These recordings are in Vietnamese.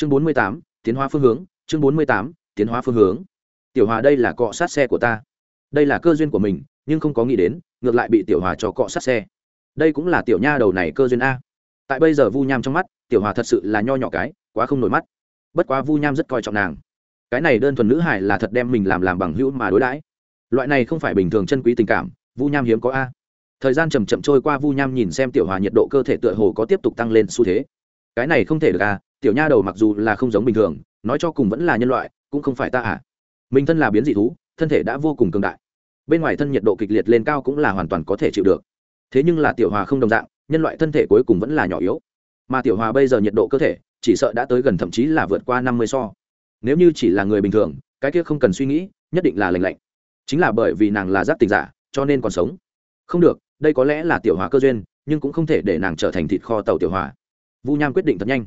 chương bốn mươi tám, tiến hóa phương hướng, chương bốn mươi tám, tiến hóa phương hướng. Tiểu hòa đây là cọ sát xe của ta. Đây là cơ duyên của mình, nhưng không có nghĩ đến, ngược lại bị tiểu hòa cho cọ sát xe. Đây cũng là tiểu nha đầu này cơ duyên a. Tại bây giờ vu nham trong mắt, tiểu hòa thật sự là nho nhỏ cái, quá không nổi mắt. Bất quá vu nham rất coi trọng nàng. Cái này đơn thuần nữ hải là thật đem mình làm làm bằng hữu mà đối đãi. Loại này không phải bình thường chân quý tình cảm, vu nham hiếm có a. Thời gian chầm chậm trôi qua, vu nham nhìn xem tiểu hòa nhiệt độ cơ thể tựa hồ có tiếp tục tăng lên xu thế. Cái này không thể được a tiểu nha đầu mặc dù là không giống bình thường, nói cho cùng vẫn là nhân loại, cũng không phải ta à. Mình thân là biến dị thú, thân thể đã vô cùng cường đại. Bên ngoài thân nhiệt độ kịch liệt lên cao cũng là hoàn toàn có thể chịu được. Thế nhưng là tiểu hòa không đồng dạng, nhân loại thân thể cuối cùng vẫn là nhỏ yếu. Mà tiểu hòa bây giờ nhiệt độ cơ thể, chỉ sợ đã tới gần thậm chí là vượt qua năm mươi so. Nếu như chỉ là người bình thường, cái kia không cần suy nghĩ, nhất định là lành lạnh. Chính là bởi vì nàng là giáp tình giả, cho nên còn sống. Không được, đây có lẽ là tiểu hòa cơ duyên, nhưng cũng không thể để nàng trở thành thịt kho tàu tiểu hòa. Vu nham quyết định thật nhanh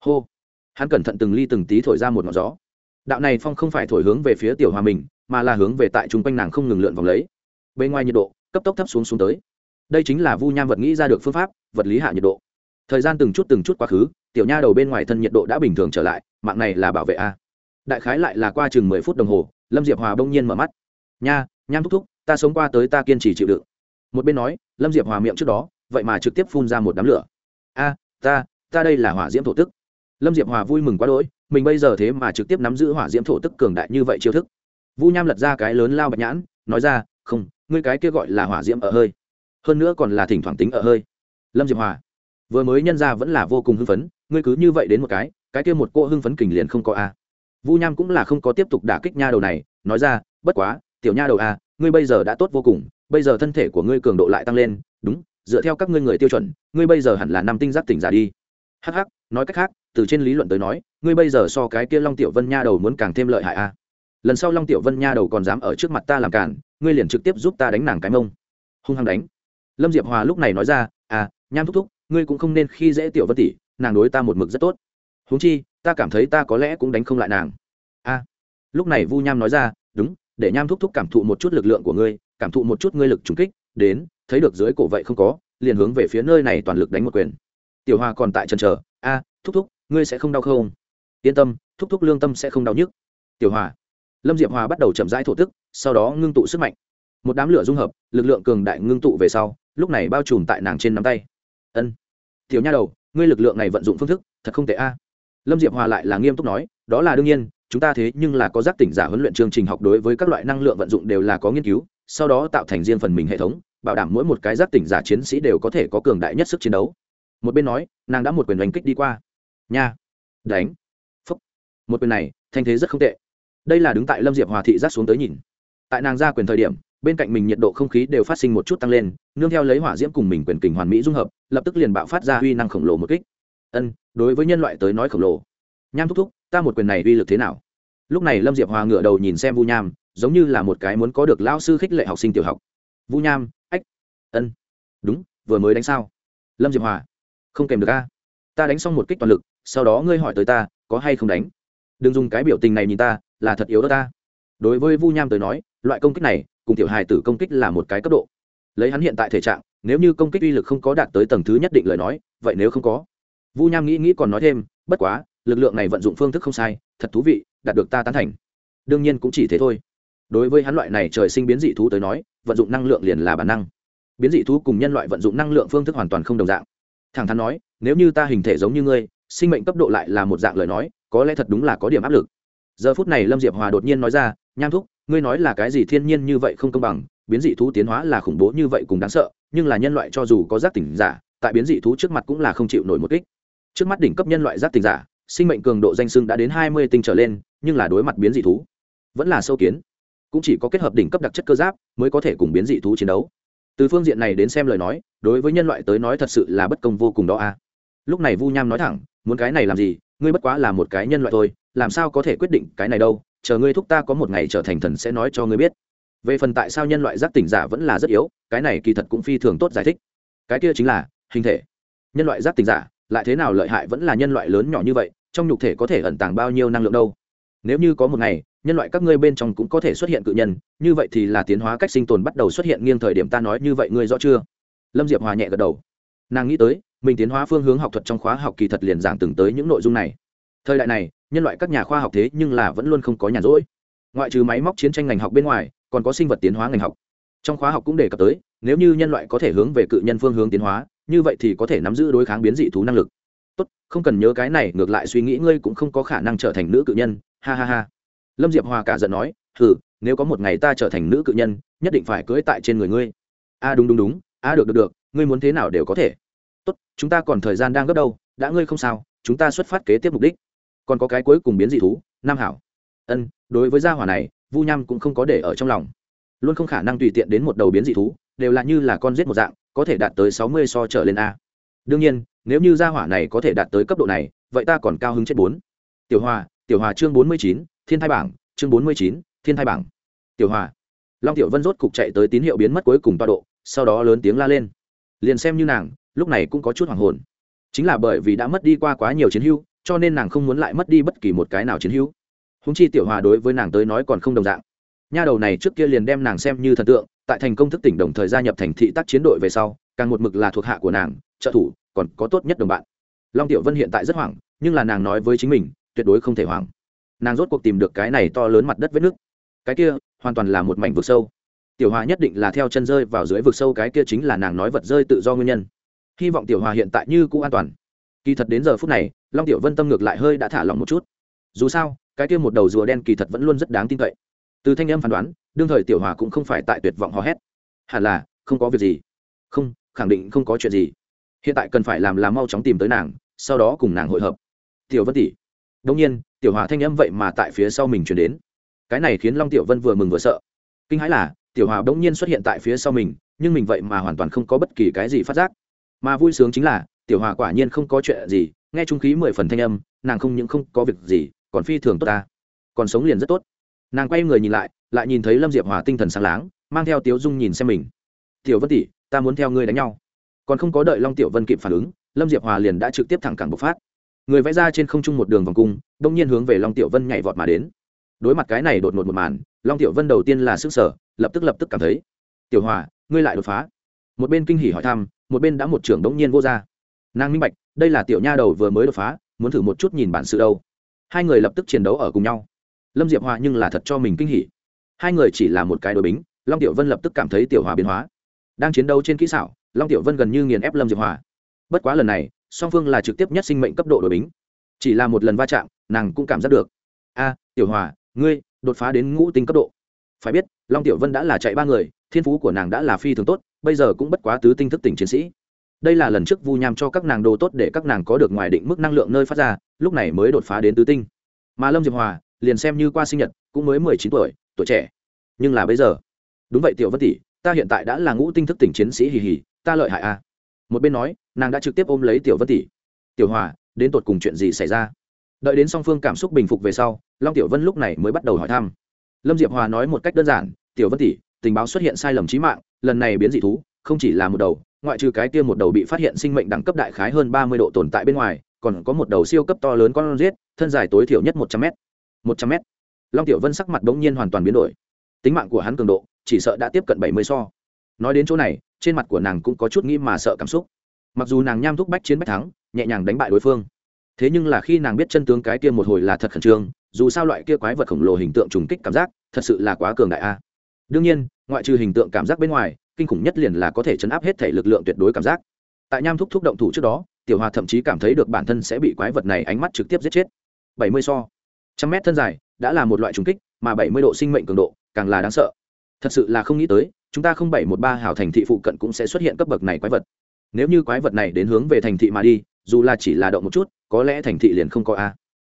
hô. Hắn cẩn thận từng ly từng tí thổi ra một ngọn gió. Đạo này phong không phải thổi hướng về phía tiểu hòa mình, mà là hướng về tại chung quanh nàng không ngừng lượn vòng lấy. Bên ngoài nhiệt độ, cấp tốc thấp xuống xuống tới. Đây chính là vu nham vật nghĩ ra được phương pháp, vật lý hạ nhiệt độ. Thời gian từng chút từng chút quá khứ, tiểu nha đầu bên ngoài thân nhiệt độ đã bình thường trở lại, mạng này là bảo vệ a. Đại khái lại là qua chừng mười phút đồng hồ, lâm diệp hòa bỗng nhiên mở mắt. Nha, nham thúc thúc, ta sống qua tới ta kiên trì chịu đựng. Một bên nói, lâm diệp hòa miệng trước đó, vậy mà trực tiếp phun ra một đám lửa. A, ta ta đây là hỏa diễm thổ tức lâm diệp hòa vui mừng quá đỗi, mình bây giờ thế mà trực tiếp nắm giữ hỏa diễm thổ tức cường đại như vậy chiêu thức. Vu nham lật ra cái lớn lao bạch nhãn, nói ra, không, ngươi cái kia gọi là hỏa diễm ở hơi, hơn nữa còn là thỉnh thoảng tính ở hơi. Lâm diệp hòa, vừa mới nhân ra vẫn là vô cùng hưng phấn, ngươi cứ như vậy đến một cái cái kia một cô hưng phấn kình liền không có a. Vu nham cũng là không có tiếp tục đả kích nha đầu này, nói ra, bất quá, tiểu nha đầu a, ngươi bây giờ đã tốt vô cùng, bây giờ thân thể của ngươi cường độ lại tăng lên, đúng, dựa theo các ngươi người tiêu chuẩn, ngươi bây giờ hẳn là năm tinh giác tỉnh giả đi. Hh nói cách khác từ trên lý luận tới nói, ngươi bây giờ so cái kia long tiểu vân nha đầu muốn càng thêm lợi hại a lần sau long tiểu vân nha đầu còn dám ở trước mặt ta làm cản, ngươi liền trực tiếp giúp ta đánh nàng cái mông. Hung hăng đánh. Lâm diệp hòa lúc này nói ra à nham thúc thúc, ngươi cũng không nên khi dễ tiểu vân tỷ, nàng đối ta một mực rất tốt. Huống chi, ta cảm thấy ta có lẽ cũng đánh không lại nàng. A lúc này vu nham nói ra, đúng, để nham thúc thúc cảm thụ một chút lực lượng của ngươi, cảm thụ một chút ngươi lực trúng kích, đến, thấy được dưới cổ vậy không có, liền hướng về phía nơi này toàn lực đánh một quyền. Tiểu hòa còn tại trần chờ a thúc thúc ngươi sẽ không đau không? Yên tâm, thúc thúc lương tâm sẽ không đau nhức. Tiểu hòa, lâm diệp hòa bắt đầu chậm rãi thổ tức, sau đó ngưng tụ sức mạnh. Một đám lửa dung hợp, lực lượng cường đại ngưng tụ về sau, lúc này bao trùm tại nàng trên nắm tay. Ân. Tiểu nha đầu, ngươi lực lượng này vận dụng phương thức, thật không tệ a. Lâm diệp hòa lại là nghiêm túc nói, đó là đương nhiên, chúng ta thế nhưng là có giác tỉnh giả huấn luyện chương trình học đối với các loại năng lượng vận dụng đều là có nghiên cứu, sau đó tạo thành riêng phần mình hệ thống, bảo đảm mỗi một cái giác tỉnh giả chiến sĩ đều có thể có cường đại nhất sức chiến đấu. Một bên nói, nàng đã một quyền đánh kích đi qua nha. Đánh. Phúc. Một quyền này, thanh thế rất không tệ. Đây là đứng tại lâm diệp hòa thị giác xuống tới nhìn. Tại nàng ra quyền thời điểm, bên cạnh mình nhiệt độ không khí đều phát sinh một chút tăng lên, nương theo lấy hỏa diễm cùng mình quyền kình hoàn mỹ dung hợp, lập tức liền bạo phát ra uy năng khổng lồ một kích. Ân, đối với nhân loại tới nói khổng lồ. Nham thúc thúc, ta một quyền này uy lực thế nào? Lúc này lâm diệp hòa ngửa đầu nhìn xem vu nham, giống như là một cái muốn có được lao sư khích lệ học sinh tiểu học. Vu nham, ách. Ân. Đúng, vừa mới đánh sao? Lâm diệp hòa. Không kèm được a. Ta đánh xong một kích toàn lực sau đó ngươi hỏi tới ta, có hay không đánh? Đừng dùng cái biểu tình này nhìn ta, là thật yếu đó ta. Đối với vu nham tới nói, loại công kích này, cùng tiểu hài tử công kích là một cái cấp độ. Lấy hắn hiện tại thể trạng, nếu như công kích uy lực không có đạt tới tầng thứ nhất định lời nói, vậy nếu không có. Vu nham nghĩ nghĩ còn nói thêm, bất quá, lực lượng này vận dụng phương thức không sai, thật thú vị, đạt được ta tán thành. Đương nhiên cũng chỉ thế thôi. Đối với hắn loại này trời sinh biến dị thú tới nói, vận dụng năng lượng liền là bản năng. Biến dị thú cùng nhân loại vận dụng năng lượng phương thức hoàn toàn không đồng dạng. Thẳng thắn nói, nếu như ta hình thể giống như ngươi sinh mệnh cấp độ lại là một dạng lời nói, có lẽ thật đúng là có điểm áp lực. Giờ phút này lâm diệp hòa đột nhiên nói ra, nham thúc, ngươi nói là cái gì thiên nhiên như vậy không công bằng, biến dị thú tiến hóa là khủng bố như vậy cùng đáng sợ, nhưng là nhân loại cho dù có giác tỉnh giả, tại biến dị thú trước mặt cũng là không chịu nổi một kích. Trước mắt đỉnh cấp nhân loại giác tỉnh giả, sinh mệnh cường độ danh sưng đã đến hai mươi tinh trở lên, nhưng là đối mặt biến dị thú, vẫn là sâu kiến. Cũng chỉ có kết hợp đỉnh cấp đặc chất cơ giáp mới có thể cùng biến dị thú chiến đấu. Từ phương diện này đến xem lời nói, đối với nhân loại tới nói thật sự là bất công vô cùng đó a. Lúc này vu nham nói thẳng muốn cái này làm gì, ngươi bất quá là một cái nhân loại thôi, làm sao có thể quyết định cái này đâu, chờ ngươi thúc ta có một ngày trở thành thần sẽ nói cho ngươi biết. Về phần tại sao nhân loại giác tỉnh giả vẫn là rất yếu, cái này kỳ thật cũng phi thường tốt giải thích. Cái kia chính là, hình thể. Nhân loại giác tỉnh giả, lại thế nào lợi hại vẫn là nhân loại lớn nhỏ như vậy, trong nhục thể có thể ẩn tàng bao nhiêu năng lượng đâu. Nếu như có một ngày, nhân loại các ngươi bên trong cũng có thể xuất hiện cự nhân, như vậy thì là tiến hóa cách sinh tồn bắt đầu xuất hiện nghiêng thời điểm ta nói như vậy ngươi rõ chưa? Lâm diệp hòa nhẹ gật đầu. Nàng nghĩ tới mình tiến hóa phương hướng học thuật trong khóa học kỳ thật liền giảng từng tới những nội dung này. Thời đại này, nhân loại các nhà khoa học thế nhưng là vẫn luôn không có nhàn rỗi. Ngoại trừ máy móc chiến tranh ngành học bên ngoài, còn có sinh vật tiến hóa ngành học. Trong khóa học cũng đề cập tới, nếu như nhân loại có thể hướng về cự nhân phương hướng tiến hóa, như vậy thì có thể nắm giữ đối kháng biến dị thú năng lực. Tốt, không cần nhớ cái này, ngược lại suy nghĩ ngươi cũng không có khả năng trở thành nữ cự nhân. Ha ha ha. Lâm diệp hòa cả giận nói thử nếu có một ngày ta trở thành nữ cự nhân, nhất định phải cưỡi tại trên người ngươi. A, đúng đúng đúng. A, được được được. Ngươi muốn thế nào đều có thể tốt, chúng ta còn thời gian đang gấp đâu, đã ngươi không sao, chúng ta xuất phát kế tiếp mục đích. Còn có cái cuối cùng biến dị thú, nam hảo. Ân, đối với gia hỏa này, vu nham cũng không có để ở trong lòng. Luôn không khả năng tùy tiện đến một đầu biến dị thú, đều là như là con giết một dạng, có thể đạt tới sáu mươi so trở lên a. Đương nhiên, nếu như gia hỏa này có thể đạt tới cấp độ này, vậy ta còn cao hứng chết bốn. Tiểu hòa tiểu hòa chương bốn mươi chín, thiên thai bảng, chương bốn mươi chín, thiên thai bảng. Tiểu hòa. Long tiểu vân rốt cục chạy tới tín hiệu biến mất cuối cùng toa độ, sau đó lớn tiếng la lên. Liền xem như nàng lúc này cũng có chút hoàng hồn. Chính là bởi vì đã mất đi qua quá nhiều chiến hữu, cho nên nàng không muốn lại mất đi bất kỳ một cái nào chiến hữu. Húng chi tiểu hòa đối với nàng tới nói còn không đồng dạng. Nha đầu này trước kia liền đem nàng xem như thần tượng, tại thành công thức tỉnh đồng thời gia nhập thành thị tác chiến đội về sau, càng một mực là thuộc hạ của nàng, trợ thủ, còn có tốt nhất đồng bạn. Long tiểu vân hiện tại rất hoảng, nhưng là nàng nói với chính mình, tuyệt đối không thể hoảng. Nàng rốt cuộc tìm được cái này to lớn mặt đất vết nước. Cái kia, hoàn toàn là một mảnh vực sâu. Tiểu hòa nhất định là theo chân rơi vào dưới vực sâu, cái kia chính là nàng nói vật rơi tự do nguyên nhân hy vọng tiểu hòa hiện tại như cũ an toàn. Kỳ thật đến giờ phút này, long tiểu vân tâm ngược lại hơi đã thả lỏng một chút. Dù sao, cái kia một đầu rùa đen kỳ thật vẫn luôn rất đáng tin cậy. Từ thanh em phán đoán, đương thời tiểu hòa cũng không phải tại tuyệt vọng hò hét. Hẳn là, không có việc gì. Không, khẳng định không có chuyện gì. Hiện tại cần phải làm là mau chóng tìm tới nàng, sau đó cùng nàng hội hợp. Tiểu vân tỷ. Đông nhiên, tiểu hòa thanh âm vậy mà tại phía sau mình chuyển đến. Cái này khiến long tiểu vân vừa mừng vừa sợ. Kinh hãi là, tiểu hòa đông nhiên xuất hiện tại phía sau mình, nhưng mình vậy mà hoàn toàn không có bất kỳ cái gì phát giác mà vui sướng chính là, tiểu hòa quả nhiên không có chuyện gì, nghe trung khí mười phần thanh âm, nàng không những không có việc gì, còn phi thường tốt ta. Còn sống liền rất tốt. Nàng quay người nhìn lại lại nhìn thấy lâm diệp hòa tinh thần sáng láng, mang theo tiếu dung nhìn xem mình. Tiểu vân tỷ, ta muốn theo ngươi đánh nhau. Còn không có đợi long tiểu vân kịp phản ứng, lâm diệp hòa liền đã trực tiếp thẳng cẳng bộc phát. Người vẽ ra trên không trung một đường vòng cung, đông nhiên hướng về long tiểu vân nhảy vọt mà đến. Đối mặt cái này đột ngột một màn, long tiểu vân đầu tiên là sức sở lập tức lập tức cảm thấy, tiểu hòa, ngươi lại đột phá một bên kinh hỉ hỏi thăm, một bên đã một trưởng đống nhiên vô ra. Nàng minh bạch, đây là tiểu nha đầu vừa mới đột phá, muốn thử một chút nhìn bản sự đâu. Hai người lập tức chiến đấu ở cùng nhau. Lâm diệp hòa nhưng là thật cho mình kinh hỉ. Hai người chỉ là một cái đội bính, long tiểu vân lập tức cảm thấy tiểu hòa biến hóa. Đang chiến đấu trên kỹ xảo, long tiểu vân gần như nghiền ép lâm diệp hòa. Bất quá lần này, song phương là trực tiếp nhất sinh mệnh cấp độ đội bính. Chỉ là một lần va chạm, nàng cũng cảm giác được. A, tiểu hòa, ngươi đột phá đến ngũ tinh cấp độ. Phải biết, long tiểu vân đã là chạy ba người, thiên phú của nàng đã là phi thường tốt bây giờ cũng bất quá tứ tinh thức tỉnh chiến sĩ. Đây là lần trước vu nham cho các nàng đồ tốt để các nàng có được ngoài định mức năng lượng nơi phát ra, lúc này mới đột phá đến tứ tinh. Mà lâm diệp hòa, liền xem như qua sinh nhật, cũng mới mười chín tuổi tuổi trẻ. Nhưng là bây giờ. Đúng vậy tiểu vân tỷ, ta hiện tại đã là ngũ tinh thức tỉnh chiến sĩ hì hì, ta lợi hại a à. một bên nói, nàng đã trực tiếp ôm lấy tiểu vân tỷ. Tiểu hòa, đến tột cùng chuyện gì xảy ra? Đợi đến song phương cảm xúc bình phục về sau, long tiểu vân lúc này mới bắt đầu hỏi thăm. Lâm diệp hòa nói một cách đơn giản, tiểu vân tỷ, tình báo xuất hiện sai lầm trí mạng lần này biến dị thú không chỉ là một đầu ngoại trừ cái kia một đầu bị phát hiện sinh mệnh đẳng cấp đại khái hơn ba mươi độ tồn tại bên ngoài còn có một đầu siêu cấp to lớn con rết, thân dài tối thiểu nhất một trăm m một trăm m long tiểu vân sắc mặt bỗng nhiên hoàn toàn biến đổi. Tính mạng của hắn cường độ chỉ sợ đã tiếp cận bảy mươi so. Nói đến chỗ này trên mặt của nàng cũng có chút nghĩ mà sợ cảm xúc. Mặc dù nàng nham thúc bách chiến bách thắng nhẹ nhàng đánh bại đối phương thế nhưng là khi nàng biết chân tướng cái kia một hồi là thật khẩn trương dù sao loại kia quái vật khổng lồ hình tượng trùng kích cảm giác thật sự là quá cường đại a. Đương nhiên ngoại trừ hình tượng cảm giác bên ngoài, kinh khủng nhất liền là có thể chấn áp hết thể lực lượng tuyệt đối cảm giác. Tại nham thúc thúc động thủ trước đó, tiểu hòa thậm chí cảm thấy được bản thân sẽ bị quái vật này ánh mắt trực tiếp giết chết. Bảy mươi so. Trăm mét thân dài, đã là một loại trùng kích, mà bảy mươi độ sinh mệnh cường độ, càng là đáng sợ. Thật sự là không nghĩ tới, chúng ta không bảy một ba hào thành thị phụ cận cũng sẽ xuất hiện cấp bậc này quái vật. Nếu như quái vật này đến hướng về thành thị mà đi, dù là chỉ là động một chút, có lẽ thành thị liền không có a.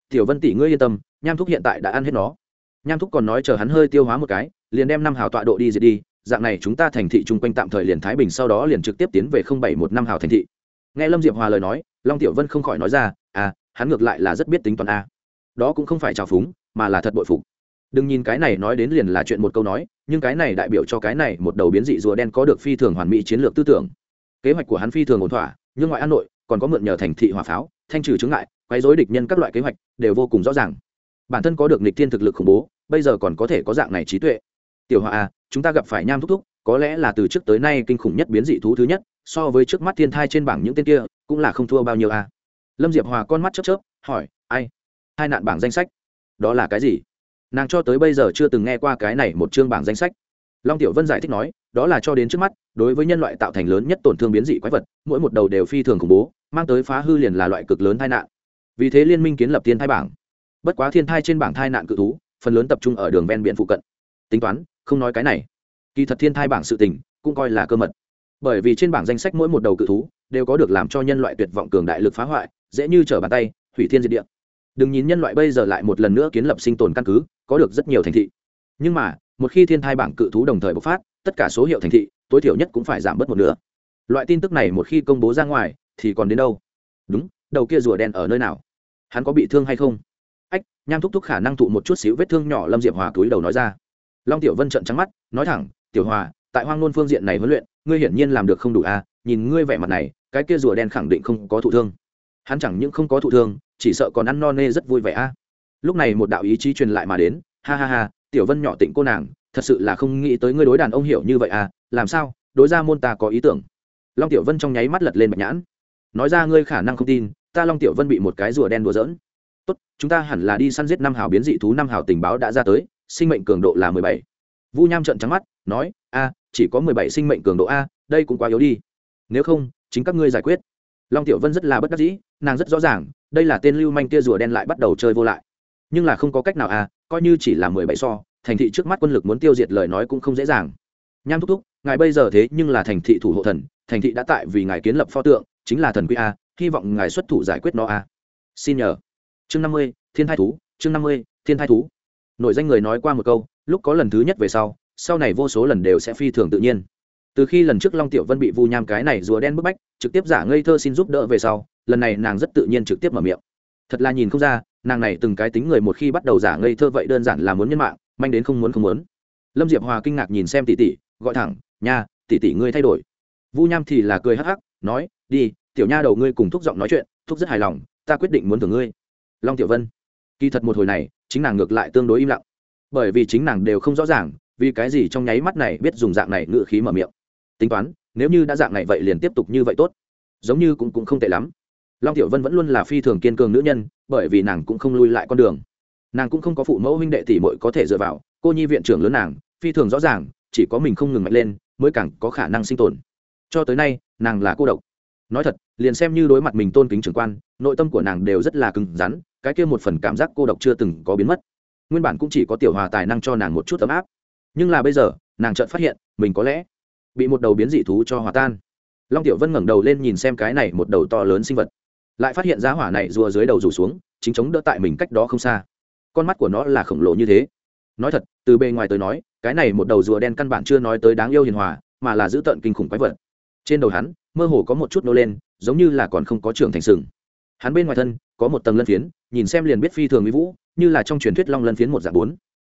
Tiểu vân tỷ ngươi yên tâm, nham thúc hiện tại đã ăn hết nó nham thúc còn nói chờ hắn hơi tiêu hóa một cái, liền đem năm hào tọa độ đi diệt đi, dạng này chúng ta thành thị chung quanh tạm thời liền thái bình sau đó liền trực tiếp tiến về không bảy một năm hào thành thị. Nghe lâm diệp hòa lời nói, long tiểu vân không khỏi nói ra à hắn ngược lại là rất biết tính toán a. Đó cũng không phải trào phúng, mà là thật bội phục. Đừng nhìn cái này nói đến liền là chuyện một câu nói, nhưng cái này đại biểu cho cái này một đầu biến dị rùa đen có được phi thường hoàn mỹ chiến lược tư tưởng. Kế hoạch của hắn phi thường ổn thỏa, nhưng ngoại an nội còn có mượn nhờ thành thị hỏa pháo, thanh trừ chứng ngại, quấy dối địch nhân các loại kế hoạch đều vô cùng rõ ràng bản thân có được nịch thiên thực lực khủng bố, bây giờ còn có thể có dạng này trí tuệ. Tiểu hòa à chúng ta gặp phải nham thúc thúc, có lẽ là từ trước tới nay kinh khủng nhất biến dị thú thứ nhất, so với trước mắt thiên thai trên bảng những tên kia, cũng là không thua bao nhiêu à. Lâm diệp hòa con mắt chớp chớp, hỏi, ai? Hai nạn bảng danh sách? Đó là cái gì? Nàng cho tới bây giờ chưa từng nghe qua cái này một chương bảng danh sách. Long tiểu vân giải thích nói, đó là cho đến trước mắt, đối với nhân loại tạo thành lớn nhất tổn thương biến dị quái vật, mỗi một đầu đều phi thường khủng bố, mang tới phá hư liền là loại cực lớn tai nạn. Vì thế liên minh kiến lập thiên thai bảng bất quá thiên thai trên bảng thai nạn cự thú, phần lớn tập trung ở đường ven biển phụ cận. Tính toán, không nói cái này. Kỳ thật thiên thai bảng sự tình, cũng coi là cơ mật. Bởi vì trên bảng danh sách mỗi một đầu cự thú, đều có được làm cho nhân loại tuyệt vọng cường đại lực phá hoại, dễ như trở bàn tay, hủy thiên diệt địa. Đừng nhìn nhân loại bây giờ lại một lần nữa kiến lập sinh tồn căn cứ, có được rất nhiều thành thị. Nhưng mà, một khi thiên thai bảng cự thú đồng thời bộc phát, tất cả số hiệu thành thị, tối thiểu nhất cũng phải giảm bớt một nửa. Loại tin tức này một khi công bố ra ngoài, thì còn đến đâu? Đúng, đầu kia rùa đen ở nơi nào? Hắn có bị thương hay không? Nham thúc thúc khả năng thụ một chút xíu vết thương nhỏ lâm diệp hòa túi đầu nói ra long tiểu vân trợn trắng mắt nói thẳng tiểu hòa tại hoang nôn phương diện này huấn luyện ngươi hiển nhiên làm được không đủ à nhìn ngươi vẻ mặt này cái kia rùa đen khẳng định không có thụ thương hắn chẳng những không có thụ thương chỉ sợ còn ăn no nê rất vui vẻ a lúc này một đạo ý chí truyền lại mà đến ha ha ha, tiểu vân nhỏ tịnh cô nàng, thật sự là không nghĩ tới ngươi đối đàn ông hiểu như vậy à làm sao, đối ra môn ta có ý tưởng. long tiểu vân trong nháy mắt lật lên bạch nhãn, nói ra ngươi khả năng không tin, ta long tiểu vân bị một cái rùa đen đùa dỡn tốt, chúng ta hẳn là đi săn giết năm hào biến dị thú, năm hào tình báo đã ra tới, sinh mệnh cường độ là mười bảy. Vu nham trận trắng mắt, nói, a, chỉ có mười bảy sinh mệnh cường độ a, đây cũng quá yếu đi. Nếu không, chính các ngươi giải quyết. Long tiểu vân rất là bất đắc dĩ, nàng rất rõ ràng, đây là tên lưu manh tia rùa đen lại bắt đầu chơi vô lại. Nhưng là không có cách nào à coi như chỉ là mười bảy so, thành thị trước mắt quân lực muốn tiêu diệt lời nói cũng không dễ dàng. Nham thúc thúc, ngài bây giờ thế nhưng là thành thị thủ hộ thần, thành thị đã tại vì ngài kiến lập pho tượng, chính là thần quy a, hy vọng ngài xuất thủ giải quyết nó a. Xin nhờ chương năm mươi, thiên thai thú, chương năm mươi, thiên thai thú. Nội danh người nói qua một câu, lúc có lần thứ nhất về sau sau này vô số lần đều sẽ phi thường tự nhiên. Từ khi lần trước long tiểu vân bị vu nham cái này rùa đen bức bách, trực tiếp giả ngây thơ xin giúp đỡ về sau, lần này nàng rất tự nhiên trực tiếp mở miệng. Thật là nhìn không ra, nàng này từng cái tính người một khi bắt đầu giả ngây thơ vậy đơn giản là muốn nhân mạng, manh đến không muốn không muốn. Lâm diệp hòa kinh ngạc nhìn xem tỷ tỷ, gọi thẳng, nha, tỷ tỷ ngươi thay đổi. Vu nham thì là cười hắc hắc, nói, đi, tiểu nha đầu ngươi cùng thúc giọng nói chuyện, thúc rất hài lòng, ta quyết định muốn thưởng ngươi long tiểu vân. Kỳ thật một hồi này, chính nàng ngược lại tương đối im lặng. Bởi vì chính nàng đều không rõ ràng, vì cái gì trong nháy mắt này biết dùng dạng này ngự khí mở miệng. Tính toán, nếu như đã dạng này vậy liền tiếp tục như vậy tốt. Giống như cũng cũng không tệ lắm. Long tiểu vân vẫn luôn là phi thường kiên cường nữ nhân, bởi vì nàng cũng không lui lại con đường. Nàng cũng không có phụ mẫu huynh đệ tỷ mội có thể dựa vào, cô nhi viện trưởng lớn nàng, phi thường rõ ràng, chỉ có mình không ngừng mạnh lên, mới càng có khả năng sinh tồn. Cho tới nay, nàng là cô độc. Nói thật, liền xem như đối mặt mình tôn kính trưởng quan, nội tâm của nàng đều rất là cứng rắn cái kia một phần cảm giác cô độc chưa từng có biến mất. Nguyên bản cũng chỉ có tiểu hòa tài năng cho nàng một chút ấm áp. Nhưng là bây giờ, nàng chợt phát hiện, mình có lẽ bị một đầu biến dị thú cho hòa tan. Long tiểu vân ngẩng đầu lên nhìn xem cái này một đầu to lớn sinh vật. Lại phát hiện giá hỏa này rùa dưới đầu rủ xuống, chính chống đỡ tại mình cách đó không xa. Con mắt của nó là khổng lồ như thế. Nói thật, từ bề ngoài tới nói, cái này một đầu rùa đen căn bản chưa nói tới đáng yêu hiền hòa, mà là giữ tợn kinh khủng quái vật. Trên đầu hắn, mơ hồ có một chút nô lên, giống như là còn không có trưởng thành sừng. Hắn bên ngoài thân, có một tầng lân phiến nhìn xem liền biết phi thường mỹ vũ, như là trong truyền thuyết long lân phiến một dạng bốn.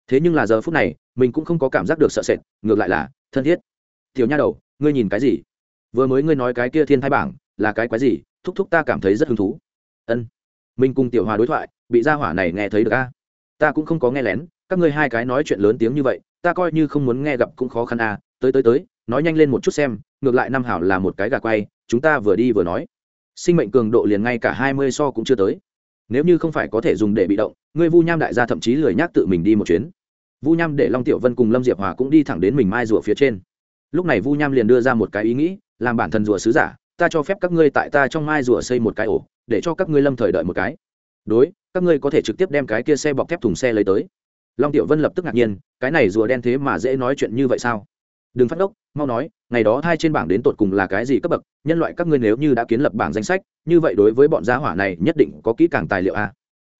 Thế nhưng là giờ phút này, mình cũng không có cảm giác được sợ sệt, ngược lại là thân thiết. Tiểu nha đầu, ngươi nhìn cái gì? Vừa mới ngươi nói cái kia thiên thai bảng, là cái quái gì? Thúc thúc ta cảm thấy rất hứng thú. Ân. Mình cùng tiểu hòa đối thoại, bị gia hỏa này nghe thấy được a. Ta cũng không có nghe lén, các ngươi hai cái nói chuyện lớn tiếng như vậy, ta coi như không muốn nghe gặp cũng khó khăn a. Tới tới tới, nói nhanh lên một chút xem, ngược lại năm hảo là một cái gà quay, chúng ta vừa đi vừa nói. Sinh mệnh cường độ liền ngay cả hai mươi so cũng chưa tới nếu như không phải có thể dùng để bị động, ngươi vu nham đại gia thậm chí lười nhác tự mình đi một chuyến. Vu nham để long tiểu vân cùng lâm diệp hòa cũng đi thẳng đến mình mai rùa phía trên. Lúc này vu nham liền đưa ra một cái ý nghĩ, làm bản thân rùa sứ giả, ta cho phép các ngươi tại ta trong mai rùa xây một cái ổ, để cho các ngươi lâm thời đợi một cái. Đối, các ngươi có thể trực tiếp đem cái kia xe bọc thép thùng xe lấy tới. Long tiểu vân lập tức ngạc nhiên, cái này rùa đen thế mà dễ nói chuyện như vậy sao? Đừng phát đốc mau nói, ngày đó thai trên bảng đến tột cùng là cái gì cấp bậc, nhân loại các ngươi nếu như đã kiến lập bảng danh sách, như vậy đối với bọn gia hỏa này nhất định có kỹ càng tài liệu a.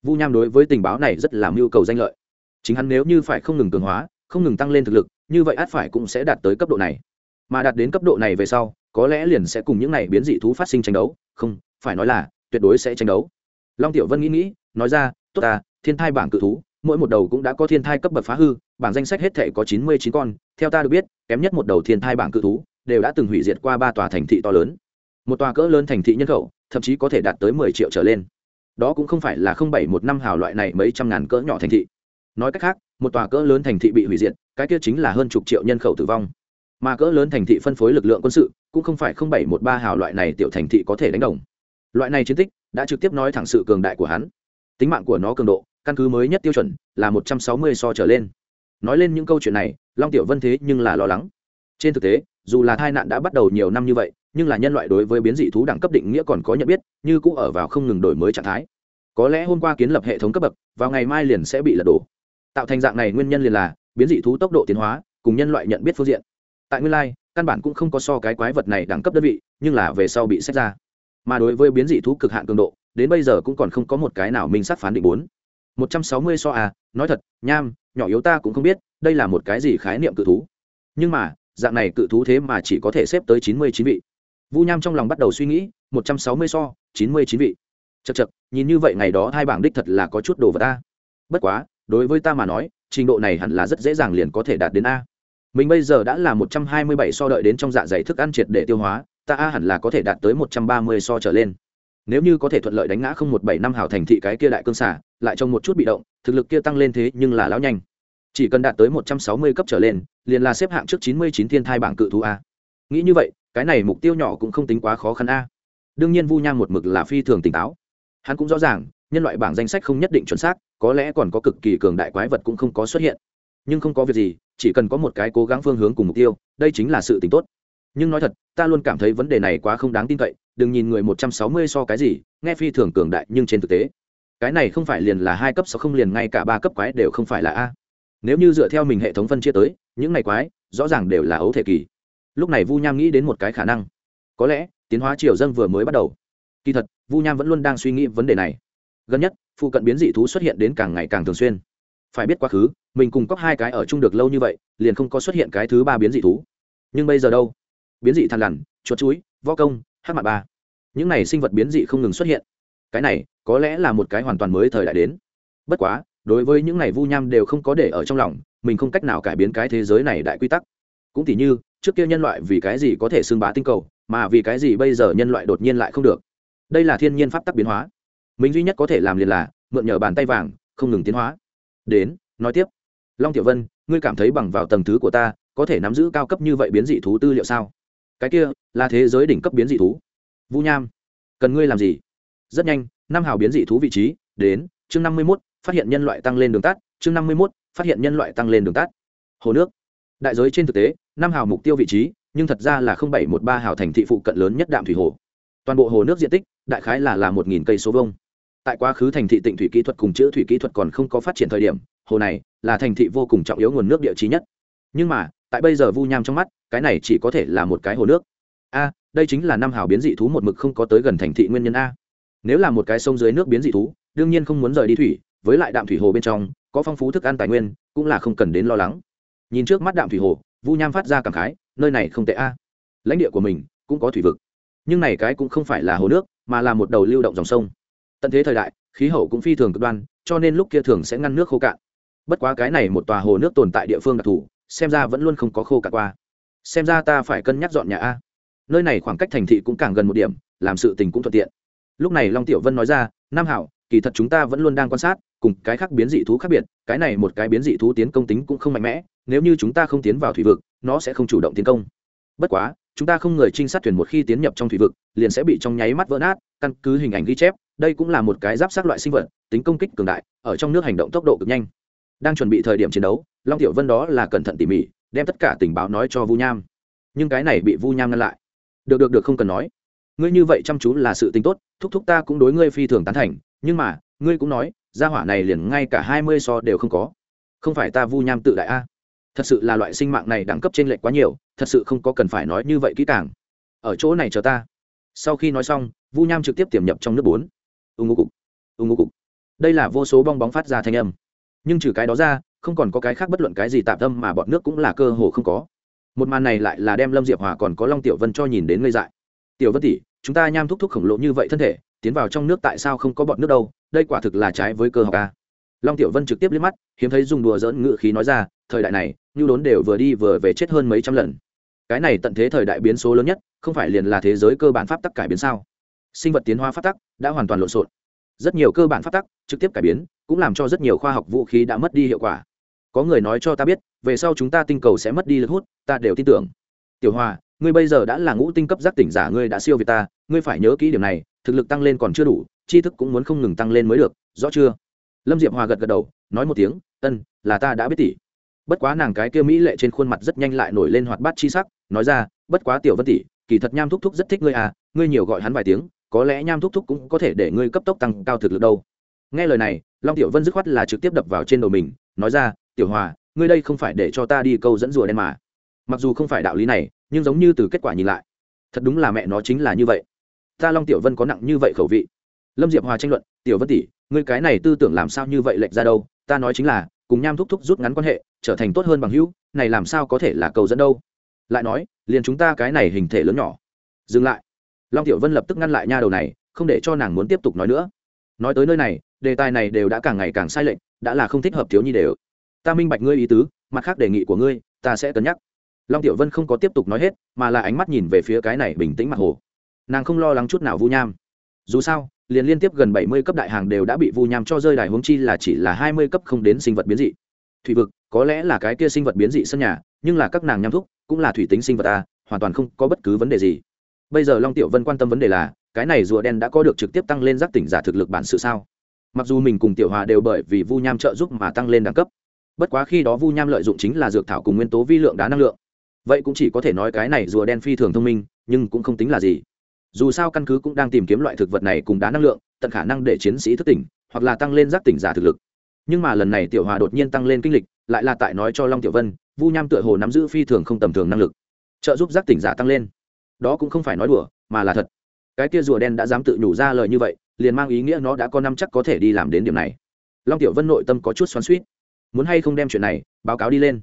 Vu nham đối với tình báo này rất là mưu cầu danh lợi. Chính hắn nếu như phải không ngừng cường hóa, không ngừng tăng lên thực lực, như vậy át phải cũng sẽ đạt tới cấp độ này. Mà đạt đến cấp độ này về sau, có lẽ liền sẽ cùng những này biến dị thú phát sinh tranh đấu. Không, phải nói là, tuyệt đối sẽ tranh đấu. Long tiểu vân nghĩ nghĩ, nói ra, tốt ta, thiên thai bảng cự thú mỗi một đầu cũng đã có thiên thai cấp bậc phá hư, bảng danh sách hết thể có chín mươi chín con, theo ta được biết, kém nhất một đầu thiên thai bảng cự thú đều đã từng hủy diệt qua ba tòa thành thị to lớn. Một tòa cỡ lớn thành thị nhân khẩu, thậm chí có thể đạt tới mười triệu trở lên. Đó cũng không phải là không bảy một năm hào loại này mấy trăm ngàn cỡ nhỏ thành thị. Nói cách khác, một tòa cỡ lớn thành thị bị hủy diệt, cái kia chính là hơn chục triệu nhân khẩu tử vong. Mà cỡ lớn thành thị phân phối lực lượng quân sự, cũng không phải không bảy một ba hào loại này tiểu thành thị có thể đánh đồng. Loại này chiến tích, đã trực tiếp nói thẳng sự cường đại của hắn. Tính mạng của nó cường độ căn cứ mới nhất tiêu chuẩn là một trăm sáu mươi so trở lên. Nói lên những câu chuyện này, long tiểu vân thế nhưng là lo lắng. Trên thực tế, dù là tai nạn đã bắt đầu nhiều năm như vậy, nhưng là nhân loại đối với biến dị thú đẳng cấp định nghĩa còn có nhận biết, như cũng ở vào không ngừng đổi mới trạng thái. Có lẽ hôm qua kiến lập hệ thống cấp bậc, vào ngày mai liền sẽ bị lật đổ. Tạo thành dạng này nguyên nhân liền là, biến dị thú tốc độ tiến hóa, cùng nhân loại nhận biết phương diện. Tại nguyên lai, căn bản cũng không có so cái quái vật này đẳng cấp đơn vị, nhưng là về sau bị xét ra. Mà đối với biến dị thú cực hạn cường độ, đến bây giờ cũng còn không có một cái nào minh xác phán định bốn một trăm sáu mươi so à nói thật, nham, nhỏ yếu ta cũng không biết, đây là một cái gì khái niệm cự thú. Nhưng mà, dạng này cự thú thế mà chỉ có thể xếp tới chín mươi chín vị. Vu nham trong lòng bắt đầu suy nghĩ, một trăm sáu mươi so, chín mươi chín vị. Chật chật nhìn như vậy ngày đó hai bảng đích thật là có chút đồ vật ta bất quá, đối với ta mà nói, trình độ này hẳn là rất dễ dàng liền có thể đạt đến a. Mình bây giờ đã là một trăm hai mươi bảy so đợi đến trong dạ dày thức ăn triệt để tiêu hóa, ta a hẳn là có thể đạt tới một trăm ba mươi so trở lên nếu như có thể thuận lợi đánh ngã không một bảy năm hào thành thị cái kia đại cương xả lại trong một chút bị động, thực lực kia tăng lên thế nhưng là lão nhanh. Chỉ cần đạt tới một trăm sáu mươi cấp trở lên, liền là xếp hạng trước chín mươi chín thiên thai bảng cự thú a. Nghĩ như vậy, cái này mục tiêu nhỏ cũng không tính quá khó khăn a. Đương nhiên vu nham một mực là phi thường tỉnh táo. Hắn cũng rõ ràng, nhân loại bảng danh sách không nhất định chuẩn xác, có lẽ còn có cực kỳ cường đại quái vật cũng không có xuất hiện. Nhưng không có việc gì, chỉ cần có một cái cố gắng phương hướng cùng mục tiêu, đây chính là sự tính tốt nhưng nói thật, ta luôn cảm thấy vấn đề này quá không đáng tin cậy, đừng nhìn người một trăm sáu mươi so cái gì, nghe phi thường cường đại nhưng trên thực tế, cái này không phải liền là hai cấp sáu không liền ngay cả ba cấp quái đều không phải là a. Nếu như dựa theo mình hệ thống phân chia tới, những này quái, rõ ràng đều là ấu thể kỳ. Lúc này vu nham nghĩ đến một cái khả năng. Có lẽ, tiến hóa triều dân vừa mới bắt đầu. Kỳ thật, vu nham vẫn luôn đang suy nghĩ vấn đề này. Gần nhất, phụ cận biến dị thú xuất hiện đến càng ngày càng thường xuyên. Phải biết quá khứ, mình cùng cóc hai cái ở chung được lâu như vậy, liền không có xuất hiện cái thứ ba biến dị thú. Nhưng bây giờ đâu? Biến dị than lằn, chuột chuối vo công hát mạ ba. Những này sinh vật biến dị không ngừng xuất hiện. Cái này, có lẽ là một cái hoàn toàn mới thời đại đến. Bất quá, đối với những này vu nham đều không có để ở trong lòng, mình không cách nào cải biến cái thế giới này đại quy tắc. Cũng tỉ như, trước kia nhân loại vì cái gì có thể xưng bá tinh cầu, mà vì cái gì bây giờ nhân loại đột nhiên lại không được? Đây là thiên nhiên pháp tắc biến hóa. Mình duy nhất có thể làm liền là, mượn nhờ bàn tay vàng, không ngừng tiến hóa. Đến, nói tiếp. Long tiểu vân, ngươi cảm thấy bằng vào tầng thứ của ta, có thể nắm giữ cao cấp như vậy biến dị thú tư liệu sao? Cái kia là thế giới đỉnh cấp biến dị thú. Vũ nham, cần ngươi làm gì? Rất nhanh, năm hào biến dị thú vị trí đến, chương năm mươi mốt, phát hiện nhân loại tăng lên đường tắt, chương năm mươi mốt, phát hiện nhân loại tăng lên đường tắt. Hồ nước. Đại giới trên thực tế, năm hào mục tiêu vị trí, nhưng thật ra là bảy một ba hào thành thị phụ cận lớn nhất đạm thủy hồ. Toàn bộ hồ nước diện tích, đại khái là là một nghìn cây số vông tại quá khứ thành thị tịnh thủy kỹ thuật cùng chữ thủy kỹ thuật còn không có phát triển thời điểm, hồ này là thành thị vô cùng trọng yếu nguồn nước địa trí nhất. Nhưng mà tại bây giờ vu nham trong mắt, cái này chỉ có thể là một cái hồ nước. A, đây chính là năm hào biến dị thú một mực không có tới gần thành thị nguyên nhân a. Nếu là một cái sông dưới nước biến dị thú, đương nhiên không muốn rời đi thủy, với lại đạm thủy hồ bên trong, có phong phú thức ăn tài nguyên, cũng là không cần đến lo lắng. Nhìn trước mắt đạm thủy hồ, vu nham phát ra cảm khái, nơi này không tệ a. Lãnh địa của mình cũng có thủy vực. Nhưng này cái cũng không phải là hồ nước, mà là một đầu lưu động dòng sông. Tận thế thời đại, khí hậu cũng phi thường cực đoan, cho nên lúc kia thường sẽ ngăn nước khô cạn. Bất quá cái này một tòa hồ nước tồn tại địa phương đặc thù xem ra vẫn luôn không có khô cạn qua. Xem ra ta phải cân nhắc dọn nhà a. Nơi này khoảng cách thành thị cũng càng gần một điểm, làm sự tình cũng thuận tiện. Lúc này long tiểu vân nói ra, nam hảo, kỳ thật chúng ta vẫn luôn đang quan sát, cùng cái khác biến dị thú khác biệt, cái này một cái biến dị thú tiến công tính cũng không mạnh mẽ, nếu như chúng ta không tiến vào thủy vực, nó sẽ không chủ động tiến công. Bất quá, chúng ta không người trinh sát thuyền một khi tiến nhập trong thủy vực, liền sẽ bị trong nháy mắt vỡ nát, căn cứ hình ảnh ghi chép, đây cũng là một cái giáp sát loại sinh vật, tính công kích cường đại, ở trong nước hành động tốc độ cực nhanh đang chuẩn bị thời điểm chiến đấu, long tiểu vân đó là cẩn thận tỉ mỉ, đem tất cả tình báo nói cho vu nham. Nhưng cái này bị vu nham ngăn lại. Được được được, không cần nói. Ngươi như vậy chăm chú là sự tính tốt, thúc thúc ta cũng đối ngươi phi thường tán thành. Nhưng mà, ngươi cũng nói, gia hỏa này liền ngay cả hai mươi so đều không có. Không phải ta vu nham tự đại a? Thật sự là loại sinh mạng này đẳng cấp trên lệch quá nhiều, thật sự không có cần phải nói như vậy kỹ càng. Ở chỗ này chờ ta. Sau khi nói xong, vu nham trực tiếp tiềm nhập trong nước bốn. Ưng ngô cục ưng ngô cục. Đây là vô số bong bóng phát ra thanh âm nhưng trừ cái đó ra, không còn có cái khác bất luận cái gì tạm tâm mà bọn nước cũng là cơ hồ không có. Một màn này lại là đem lâm diệp hòa còn có long tiểu vân cho nhìn đến ngây dại. Tiểu vân tỷ, chúng ta nham thúc thúc khổng lồ như vậy thân thể, tiến vào trong nước tại sao không có bọn nước đâu? Đây quả thực là trái với cơ học ca long tiểu vân trực tiếp liếc mắt, hiếm thấy dùng đùa dỡn ngự khí nói ra, thời đại này như đốn đều vừa đi vừa về chết hơn mấy trăm lần. Cái này tận thế thời đại biến số lớn nhất, không phải liền là thế giới cơ bản pháp tắc cải biến sao? Sinh vật tiến hóa pháp tắc đã hoàn toàn lộn xộn rất nhiều cơ bản pháp tắc, trực tiếp cải biến, cũng làm cho rất nhiều khoa học vũ khí đã mất đi hiệu quả. Có người nói cho ta biết, về sau chúng ta tinh cầu sẽ mất đi lực hút, ta đều tin tưởng. Tiểu hòa, ngươi bây giờ đã là ngũ tinh cấp giác tỉnh giả, ngươi đã siêu việt ta, ngươi phải nhớ kỹ điểm này, thực lực tăng lên còn chưa đủ, tri thức cũng muốn không ngừng tăng lên mới được, rõ chưa? Lâm diệp hòa gật gật đầu, nói một tiếng, ân, là ta đã biết tỷ. Bất quá nàng cái kia mỹ lệ trên khuôn mặt rất nhanh lại nổi lên hoạt bát chi sắc, nói ra, bất quá tiểu vân tỷ, kỳ thật nham thúc thúc rất thích ngươi à ngươi nhiều gọi hắn vài tiếng có lẽ nham thúc thúc cũng có thể để ngươi cấp tốc tăng cao thực lực đâu. Nghe lời này, long tiểu vân dứt khoát là trực tiếp đập vào trên đầu mình, nói ra, tiểu hòa, ngươi đây không phải để cho ta đi câu dẫn rùa đen mà. Mặc dù không phải đạo lý này, nhưng giống như từ kết quả nhìn lại, thật đúng là mẹ nó chính là như vậy. Ta long tiểu vân có nặng như vậy khẩu vị? Lâm diệp hòa tranh luận, tiểu vân tỷ, ngươi cái này tư tưởng làm sao như vậy lệch ra đâu? Ta nói chính là, cùng nham thúc thúc rút ngắn quan hệ, trở thành tốt hơn bằng hữu, này làm sao có thể là cầu dẫn đâu? Lại nói, liền chúng ta cái này hình thể lớn nhỏ. Dừng lại long tiểu vân lập tức ngăn lại nha đầu này, không để cho nàng muốn tiếp tục nói nữa. Nói tới nơi này, đề tài này đều đã càng ngày càng sai lệch, đã là không thích hợp thiếu nhi đều. Ta minh bạch ngươi ý tứ, mặt khác đề nghị của ngươi, ta sẽ cân nhắc. Long tiểu vân không có tiếp tục nói hết, mà là ánh mắt nhìn về phía cái này bình tĩnh mặt hồ. Nàng không lo lắng chút nào vu nham. Dù sao, liền liên tiếp gần bảy mươi cấp đại hàng đều đã bị vu nham cho rơi đài huống chi là chỉ là hai mươi cấp không đến sinh vật biến dị. Thủy vực, có lẽ là cái kia sinh vật biến dị sân nhà, nhưng là các nàng nham thúc, cũng là thủy tính sinh vật ta, hoàn toàn không có bất cứ vấn đề gì bây giờ long tiểu vân quan tâm vấn đề là, cái này rùa đen đã có được trực tiếp tăng lên giác tỉnh giả thực lực bản sự sao? Mặc dù mình cùng tiểu hòa đều bởi vì vu nham trợ giúp mà tăng lên đẳng cấp, bất quá khi đó vu nham lợi dụng chính là dược thảo cùng nguyên tố vi lượng đá năng lượng. Vậy cũng chỉ có thể nói cái này rùa đen phi thường thông minh, nhưng cũng không tính là gì. Dù sao căn cứ cũng đang tìm kiếm loại thực vật này cùng đá năng lượng, tận khả năng để chiến sĩ thức tỉnh, hoặc là tăng lên giác tỉnh giả thực lực. Nhưng mà lần này tiểu hòa đột nhiên tăng lên kinh lịch, lại là tại nói cho long tiểu vân, vu nham tựa hồ nắm giữ phi thường không tầm thường năng lực, trợ giúp giác tỉnh giả tăng lên đó cũng không phải nói đùa, mà là thật. Cái kia rùa đen đã dám tự nhủ ra lời như vậy, liền mang ý nghĩa nó đã có năm chắc có thể đi làm đến điểm này. Long tiểu vân nội tâm có chút xoắn suýt muốn hay không đem chuyện này báo cáo đi lên?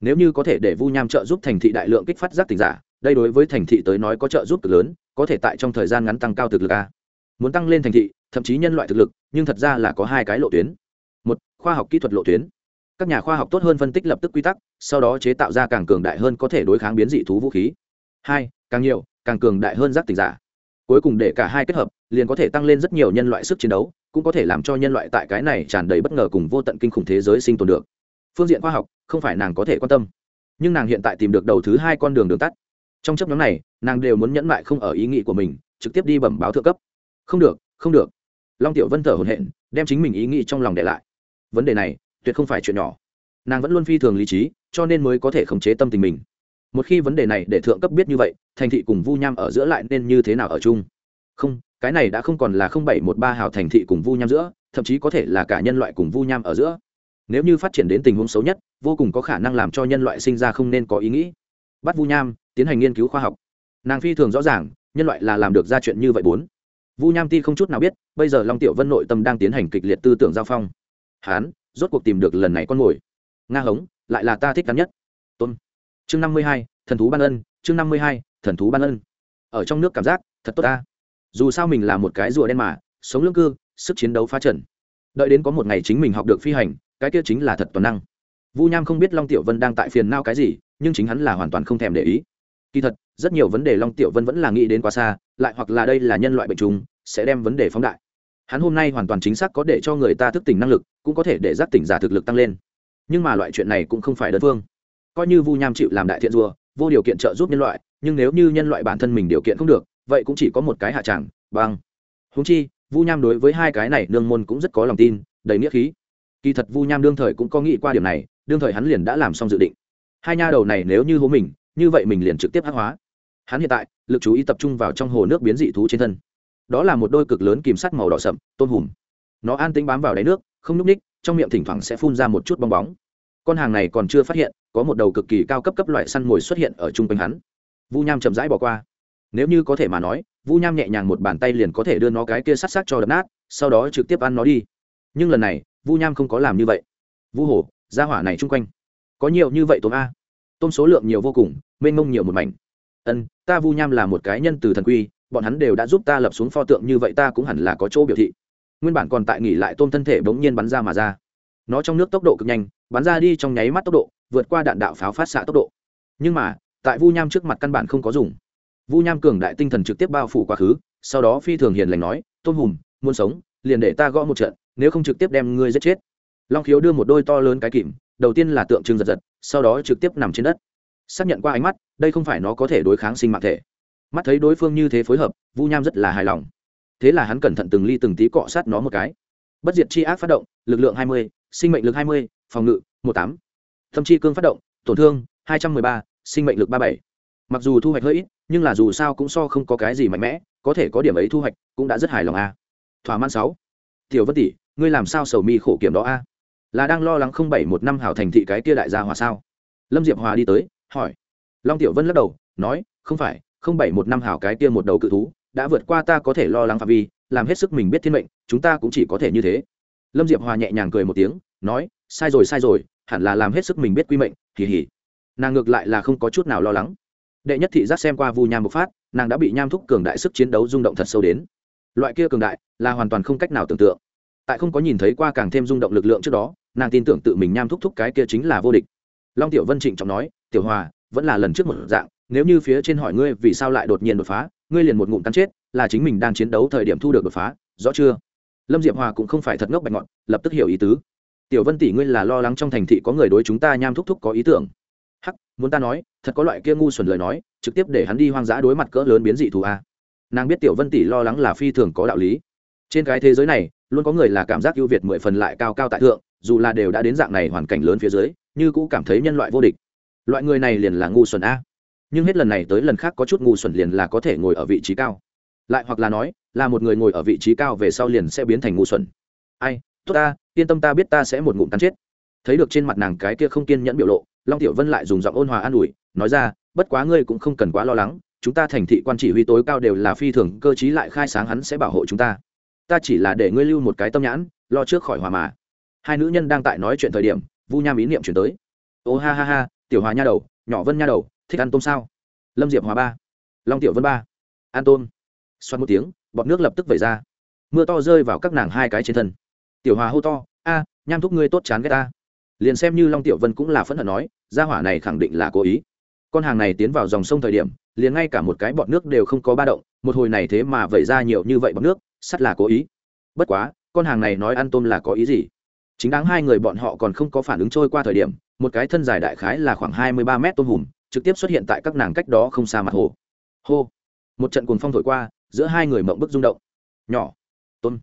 Nếu như có thể để vu nham trợ giúp thành thị đại lượng kích phát giác tình giả, đây đối với thành thị tới nói có trợ giúp cực lớn, có thể tại trong thời gian ngắn tăng cao thực lực a. Muốn tăng lên thành thị, thậm chí nhân loại thực lực, nhưng thật ra là có hai cái lộ tuyến. Một, khoa học kỹ thuật lộ tuyến. Các nhà khoa học tốt hơn phân tích lập tức quy tắc, sau đó chế tạo ra càng cường đại hơn có thể đối kháng biến dị thú vũ khí hai, càng nhiều, càng cường đại hơn giác tỉnh giả. Cuối cùng để cả hai kết hợp, liền có thể tăng lên rất nhiều nhân loại sức chiến đấu, cũng có thể làm cho nhân loại tại cái này tràn đầy bất ngờ cùng vô tận kinh khủng thế giới sinh tồn được. Phương diện khoa học, không phải nàng có thể quan tâm. Nhưng nàng hiện tại tìm được đầu thứ hai con đường đường tắt. Trong chấp nhóm này, nàng đều muốn nhẫn mại không ở ý nghĩ của mình, trực tiếp đi bẩm báo thượng cấp. Không được không được. Long tiểu vân thở hồn hện đem chính mình ý nghĩ trong lòng để lại. Vấn đề này, tuyệt không phải chuyện nhỏ. Nàng vẫn luôn phi thường lý trí, cho nên mới có thể khống chế tâm tình mình một khi vấn đề này để thượng cấp biết như vậy, thành thị cùng vu nham ở giữa lại nên như thế nào ở chung? Không, cái này đã không còn là không bảy một ba hào thành thị cùng vu nham giữa, thậm chí có thể là cả nhân loại cùng vu nham ở giữa. Nếu như phát triển đến tình huống xấu nhất, vô cùng có khả năng làm cho nhân loại sinh ra không nên có ý nghĩ. Bắt vu nham, tiến hành nghiên cứu khoa học. Nàng phi thường rõ ràng, nhân loại là làm được ra chuyện như vậy bốn. Vu nham ti không chút nào biết, bây giờ long tiểu vân nội tâm đang tiến hành kịch liệt tư tưởng giao phong. Hán, rốt cuộc tìm được lần này con mồi. Nga hống, lại là ta thích cắn nhất chương năm mươi hai, thần thú ban ân, chương năm mươi hai, thần thú ban ân. Ở trong nước cảm giác, thật tốt ta. Dù sao mình là một cái rùa đen mà, sống lương cư, sức chiến đấu phá trần. Đợi đến có một ngày chính mình học được phi hành, cái kia chính là thật toàn năng. Vu nham không biết long tiểu vân đang tại phiền nao cái gì, nhưng chính hắn là hoàn toàn không thèm để ý. Kỳ thật, rất nhiều vấn đề long tiểu vân vẫn là nghĩ đến quá xa, lại hoặc là đây là nhân loại bệnh trùng, sẽ đem vấn đề phóng đại. Hắn hôm nay hoàn toàn chính xác có để cho người ta thức tỉnh năng lực, cũng có thể để giác tỉnh giả thực lực tăng lên. Nhưng mà loại chuyện này cũng không phải đơn phương coi như vu nham chịu làm đại thiện rùa, vô điều kiện trợ giúp nhân loại, nhưng nếu như nhân loại bản thân mình điều kiện không được, vậy cũng chỉ có một cái hạ tràng bằng húng chi, vu nham đối với hai cái này nương môn cũng rất có lòng tin, đầy nghĩa khí. Kỳ thật vu nham đương thời cũng có nghĩ qua điểm này, đương thời hắn liền đã làm xong dự định. Hai nha đầu này nếu như hố mình, như vậy mình liền trực tiếp hắc hóa. Hắn hiện tại, lực chú ý tập trung vào trong hồ nước biến dị thú trên thân. Đó là một đôi cực lớn kìm sắt màu đỏ sậm tôn hùm. Nó an tĩnh bám vào đáy nước, không n ú c ních trong miệng thỉnh thoảng sẽ phun ra một chút bong bóng con hàng này còn chưa phát hiện, có một đầu cực kỳ cao cấp cấp loại săn mồi xuất hiện ở chung quanh hắn. Vu nham chậm rãi bỏ qua. Nếu như có thể mà nói, vu nham nhẹ nhàng một bàn tay liền có thể đưa nó cái kia sát sát cho đập nát, sau đó trực tiếp ăn nó đi. Nhưng lần này, vu nham không có làm như vậy. Vu hổ ra hỏa này chung quanh. Có nhiều như vậy tôm a. Tôm số lượng nhiều vô cùng, mênh mông nhiều một mảnh. Ân, ta vu nham là một cái nhân từ thần quy, bọn hắn đều đã giúp ta lập xuống pho tượng như vậy ta cũng hẳn là có chỗ biểu thị. Nguyên bản còn tại nghỉ lại tôm thân thể bỗng nhiên bắn ra mà ra nó trong nước tốc độ cực nhanh, bắn ra đi trong nháy mắt tốc độ, vượt qua đạn đạo pháo phát xạ tốc độ. Nhưng mà, tại vu nham trước mặt căn bản không có dùng. Vu nham cường đại tinh thần trực tiếp bao phủ quá khứ, sau đó phi thường hiền lành nói, tôm hùm, muốn sống, liền để ta gõ một trận, nếu không trực tiếp đem ngươi giết chết. Long khiếu đưa một đôi to lớn cái kìm, đầu tiên là tượng trưng giật giật, sau đó trực tiếp nằm trên đất. Xác nhận qua ánh mắt, đây không phải nó có thể đối kháng sinh mạng thể. Mắt thấy đối phương như thế phối hợp, vu nham rất là hài lòng. Thế là hắn cẩn thận từng ly từng tí cọ sát nó một cái. Bất diệt chi ác phát động, lực lượng hai mươi sinh mệnh lực hai mươi, phòng ngự một tám thâm chi cương phát động, tổn thương hai trăm m ư ơ i ba, sinh mệnh lực ba bảy. Mặc dù thu hoạch hơi ít, nhưng là dù sao cũng so không có cái gì mạnh mẽ, có thể có điểm ấy thu hoạch cũng đã rất hài lòng a. Thỏa mãn sáu. Tiểu vân tỷ, ngươi làm sao sầu mi khổ kiểm đó a? Là đang lo lắng không bảy một năm hảo thành thị cái kia đại gia hòa sao? Lâm diệp hòa đi tới, hỏi. Long tiểu vân lắc đầu, nói, không phải, không bảy một năm hảo cái kia một đầu cự thú, đã vượt qua ta có thể lo lắng phạm vi, làm hết sức mình biết thiên mệnh, chúng ta cũng chỉ có thể như thế lâm diệp hòa nhẹ nhàng cười một tiếng, nói, sai rồi sai rồi, hẳn là làm hết sức mình biết quy mệnh kỳ hỉ nàng ngược lại là không có chút nào lo lắng. Đệ nhất thị giác xem qua vu nham bộc phát, nàng đã bị nham thúc cường đại sức chiến đấu rung động thật sâu đến. Loại kia cường đại là hoàn toàn không cách nào tưởng tượng. Tại không có nhìn thấy qua càng thêm rung động lực lượng trước đó, nàng tin tưởng tự mình nham thúc thúc cái kia chính là vô địch. Long tiểu vân trịnh trọng nói, tiểu hòa, vẫn là lần trước một dạng, nếu như phía trên hỏi ngươi vì sao lại đột nhiên đột phá, ngươi liền một ngụm cắn chết, là chính mình đang chiến đấu thời điểm thu được đột phá, rõ chưa? Lâm diệp hòa cũng không phải thật ngốc bạch ngọn, lập tức hiểu ý tứ. Tiểu vân tỷ ngươi là lo lắng trong thành thị có người đối chúng ta nham thúc thúc có ý tưởng. Hắc, muốn ta nói, thật có loại kia ngu xuẩn lời nói, trực tiếp để hắn đi hoang dã đối mặt cỡ lớn biến dị thù a. Nàng biết tiểu vân tỷ lo lắng là phi thường có đạo lý. Trên cái thế giới này, luôn có người là cảm giác ưu việt mười phần lại cao cao tại thượng, dù là đều đã đến dạng này hoàn cảnh lớn phía dưới, như cũ cảm thấy nhân loại vô địch. Loại người này liền là ngu xuẩn a. Nhưng hết lần này tới lần khác có chút ngu xuẩn liền là có thể ngồi ở vị trí cao. Lại hoặc là nói là một người ngồi ở vị trí cao về sau liền sẽ biến thành ngu xuẩn. Ai, tốt ta, yên tâm ta biết ta sẽ một ngụm cắn chết. Thấy được trên mặt nàng cái kia không kiên nhẫn biểu lộ, long tiểu vân lại dùng giọng ôn hòa an ủi, nói ra, bất quá ngươi cũng không cần quá lo lắng, chúng ta thành thị quan chỉ huy tối cao đều là phi thường, cơ chí lại khai sáng hắn sẽ bảo hộ chúng ta. Ta chỉ là để ngươi lưu một cái tâm nhãn, lo trước khỏi hòa mà. Hai nữ nhân đang tại nói chuyện thời điểm, vu nham ý niệm chuyển tới. Ô ha ha ha, tiểu hòa nha đầu, nhỏ vân nha đầu, thích ăn tôm sao? Lâm diệp hòa ba. Long tiểu vân ba. Ăn tôm. Xoắn một tiếng bọt nước lập tức vẩy ra. Mưa to rơi vào các nàng hai cái trên thân. Tiểu hòa hô to, a, nham thúc ngươi tốt chán ghét ta. Liền xem như long tiểu vân cũng là phẫn hận nói, gia hỏa này khẳng định là cố ý. Con hàng này tiến vào dòng sông thời điểm, liền ngay cả một cái bọt nước đều không có ba động, một hồi này thế mà vẩy ra nhiều như vậy bọt nước, sắt là cố ý. Bất quá, con hàng này nói ăn tôm là có ý gì? Chính đáng hai người bọn họ còn không có phản ứng trôi qua thời điểm, một cái thân dài đại khái là khoảng hai mươi ba mét tôm hùm, trực tiếp xuất hiện tại các nàng cách đó không xa mặt hồ. Hô! Một trận cuồng phong thổi qua giữa hai người mộng bức rung động. Nhỏ tôm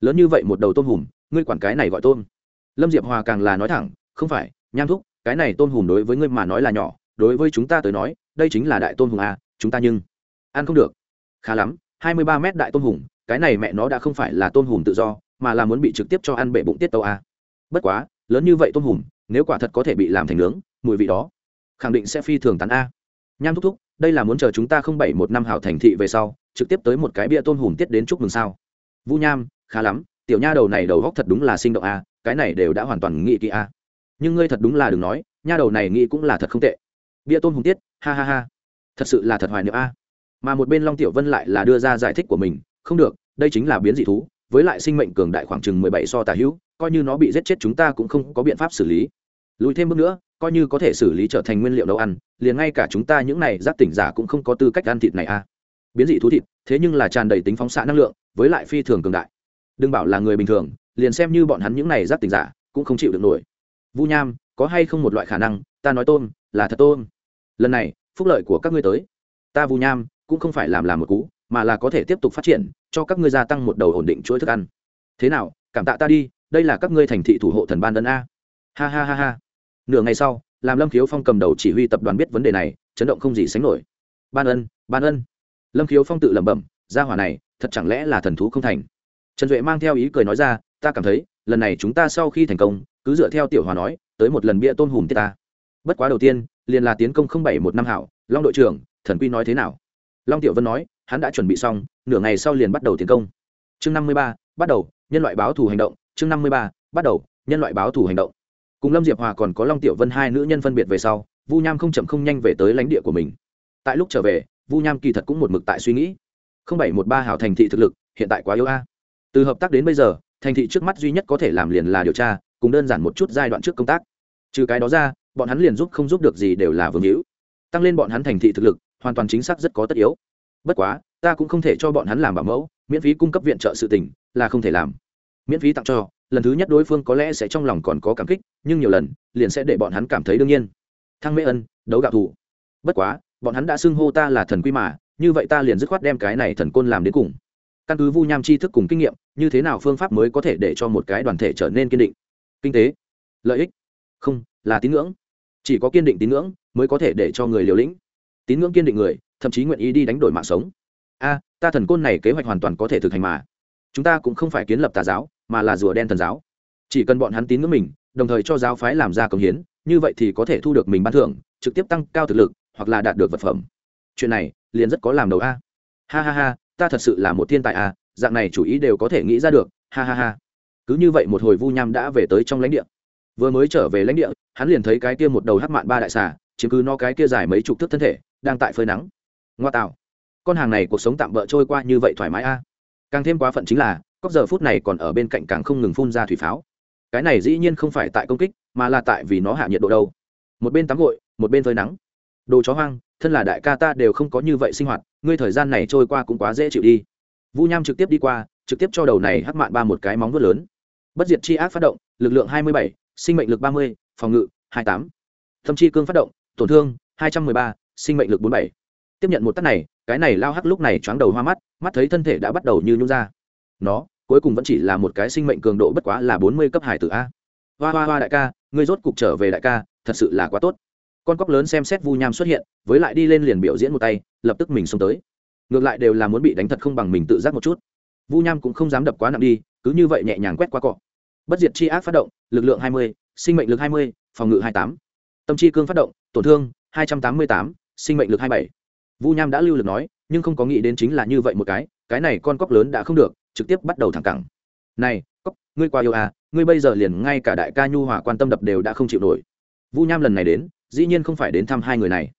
lớn như vậy một đầu tôm hùm, ngươi quản cái này gọi tôm. Lâm diệp hòa càng là nói thẳng, không phải, nham thúc, cái này tôm hùm đối với ngươi mà nói là nhỏ, đối với chúng ta tới nói, đây chính là đại tôm hùm à chúng ta nhưng ăn không được. Khá lắm, hai mươi ba mét đại tôm hùm, cái này mẹ nó đã không phải là tôm hùm tự do, mà là muốn bị trực tiếp cho ăn bể bụng tiết tàu à. bất quá, lớn như vậy tôm hùm, nếu quả thật có thể bị làm thành nướng, mùi vị đó khẳng định sẽ phi thường tán a. Nham thúc thúc, đây là muốn chờ chúng ta không bảy một năm hảo thành thị về sau trực tiếp tới một cái bia tôn hùm tiết đến chúc mừng sao? Vũ nham, khá lắm, tiểu nha đầu này đầu góc thật đúng là sinh động a cái này đều đã hoàn toàn nghĩ kỹ a nhưng ngươi thật đúng là đừng nói, nha đầu này nghĩ cũng là thật không tệ. Bia tôn hùng tiết, ha ha ha, thật sự là thật hoài niệm a mà một bên long tiểu vân lại là đưa ra giải thích của mình, không được, đây chính là biến dị thú, với lại sinh mệnh cường đại khoảng chừng mười bảy so tà hữu, coi như nó bị giết chết chúng ta cũng không có biện pháp xử lý. Lùi thêm bước nữa, coi như có thể xử lý trở thành nguyên liệu nấu ăn, liền ngay cả chúng ta những này giáp tỉnh giả cũng không có tư cách ăn thịt này a biến dị thú thịt, thế nhưng là tràn đầy tính phóng xạ năng lượng, với lại phi thường cường đại. Đừng bảo là người bình thường, liền xem như bọn hắn những này giáp tình giả, cũng không chịu được nổi. Vu nham, có hay không một loại khả năng, ta nói tôm, là thật tôm. Lần này, phúc lợi của các ngươi tới. Ta vu nham, cũng không phải làm làm một cú, mà là có thể tiếp tục phát triển, cho các ngươi gia tăng một đầu ổn định chuỗi thức ăn. Thế nào, cảm tạ ta đi, đây là các ngươi thành thị thủ hộ thần ban đơn a. Ha ha ha ha. Nửa ngày sau, làm lâm khiếu phong cầm đầu chỉ huy tập đoàn biết vấn đề này, chấn động không gì sánh nổi. Ban ân ban ân lâm khiếu phong tự lẩm bẩm, gia hỏa này, thật chẳng lẽ là thần thú không thành? Trần duệ mang theo ý cười nói ra, ta cảm thấy, lần này chúng ta sau khi thành công, cứ dựa theo tiểu hòa nói, tới một lần bia tôn hùm tiết ta. Bất quá đầu tiên, liền là tiến công không bảy một năm hảo, long đội trưởng, thần quy nói thế nào? Long tiểu vân nói, hắn đã chuẩn bị xong, nửa ngày sau liền bắt đầu tiến công. Chương năm mươi ba, bắt đầu, nhân loại báo thù hành động. Chương năm mươi ba, bắt đầu, nhân loại báo thù hành động. Cùng lâm diệp hòa còn có long tiểu vân hai nữ nhân phân biệt về sau, vu nham không chậm không nhanh về tới lãnh địa của mình. Tại lúc trở về vu nham kỳ thật cũng một mực tại suy nghĩ. Không bảy một ba hảo thành thị thực lực, hiện tại quá yếu a. Từ hợp tác đến bây giờ, thành thị trước mắt duy nhất có thể làm liền là điều tra, cùng đơn giản một chút giai đoạn trước công tác. Trừ cái đó ra, bọn hắn liền giúp không giúp được gì đều là vương hữu. Tăng lên bọn hắn thành thị thực lực, hoàn toàn chính xác rất có tất yếu. Bất quá, ta cũng không thể cho bọn hắn làm bảo mẫu, miễn phí cung cấp viện trợ sự tỉnh là không thể làm. Miễn phí tặng cho, lần thứ nhất đối phương có lẽ sẽ trong lòng còn có cảm kích, nhưng nhiều lần, liền sẽ để bọn hắn cảm thấy đương nhiên. Thăng mê ân, đấu gạo thủ. Bất quá bọn hắn đã xưng hô ta là thần quy mà, như vậy ta liền dứt khoát đem cái này thần côn làm đến cùng. Căn cứ vu nham tri thức cùng kinh nghiệm, như thế nào phương pháp mới có thể để cho một cái đoàn thể trở nên kiên định? Kinh tế, lợi ích, không, là tín ngưỡng. Chỉ có kiên định tín ngưỡng mới có thể để cho người liều lĩnh. Tín ngưỡng kiên định người, thậm chí nguyện ý đi đánh đổi mạng sống. A, ta thần côn này kế hoạch hoàn toàn có thể thực hành mà. Chúng ta cũng không phải kiến lập tà giáo, mà là rùa đen thần giáo. Chỉ cần bọn hắn tín ngưỡng mình, đồng thời cho giáo phái làm ra công hiến, như vậy thì có thể thu được mình ban thưởng, trực tiếp tăng cao thực lực hoặc là đạt được vật phẩm. Chuyện này, liền rất có làm đầu a. Ha ha ha, ta thật sự là một thiên tài a, dạng này chủ ý đều có thể nghĩ ra được, ha ha ha. Cứ như vậy một hồi vu nham đã về tới trong lãnh địa. Vừa mới trở về lãnh địa, hắn liền thấy cái kia một đầu hắc mạn ba đại xà, chiếm cứ nó cái kia dài mấy chục thước thân thể, đang tại phơi nắng. Ngoa tạo. Con hàng này cuộc sống tạm bỡ trôi qua như vậy thoải mái a. Càng thêm quá phận chính là cóc giờ phút này còn ở bên cạnh càng không ngừng phun ra thủy pháo. Cái này dĩ nhiên không phải tại công kích, mà là tại vì nó hạ nhiệt độ đâu. Một bên tắm gội, một bên phơi nắng đồ chó hoang thân là đại ca ta đều không có như vậy sinh hoạt ngươi thời gian này trôi qua cũng quá dễ chịu đi vu nham trực tiếp đi qua trực tiếp cho đầu này hắc mạn ba một cái móng vuốt lớn bất diệt chi ác phát động lực lượng 27, sinh mệnh lực 30, phòng ngự 28. thâm chi cương phát động tổn thương 213, sinh mệnh lực 47. tiếp nhận một tát này cái này lao hắc lúc này choáng đầu hoa mắt mắt thấy thân thể đã bắt đầu như nhún ra nó cuối cùng vẫn chỉ là một cái sinh mệnh cường độ bất quá là 40 cấp hải tử a hoa hoa hoa đại ca ngươi rốt cục trở về đại ca thật sự là quá tốt con cóc lớn xem xét vu nham xuất hiện với lại đi lên liền biểu diễn một tay lập tức mình xông tới. Ngược lại đều là muốn bị đánh thật không bằng mình tự giác một chút. Vu nham cũng không dám đập quá nặng đi cứ như vậy nhẹ nhàng quét qua cọ. Bất diệt chi ác phát động lực lượng 20, sinh mệnh lực 20, phòng ngự 28. tâm chi cương phát động tổn thương 288, sinh mệnh lực 27. vu nham đã lưu lực nói nhưng không có nghĩ đến chính là như vậy một cái cái này con cóc lớn đã không được trực tiếp bắt đầu thẳng cẳng. Này cóc ngươi qua yêu à ngươi bây giờ liền ngay cả đại ca nhu hòa quan tâm đập đều đã không chịu nổi. Vu nham lần này đến dĩ nhiên không phải đến thăm hai người này,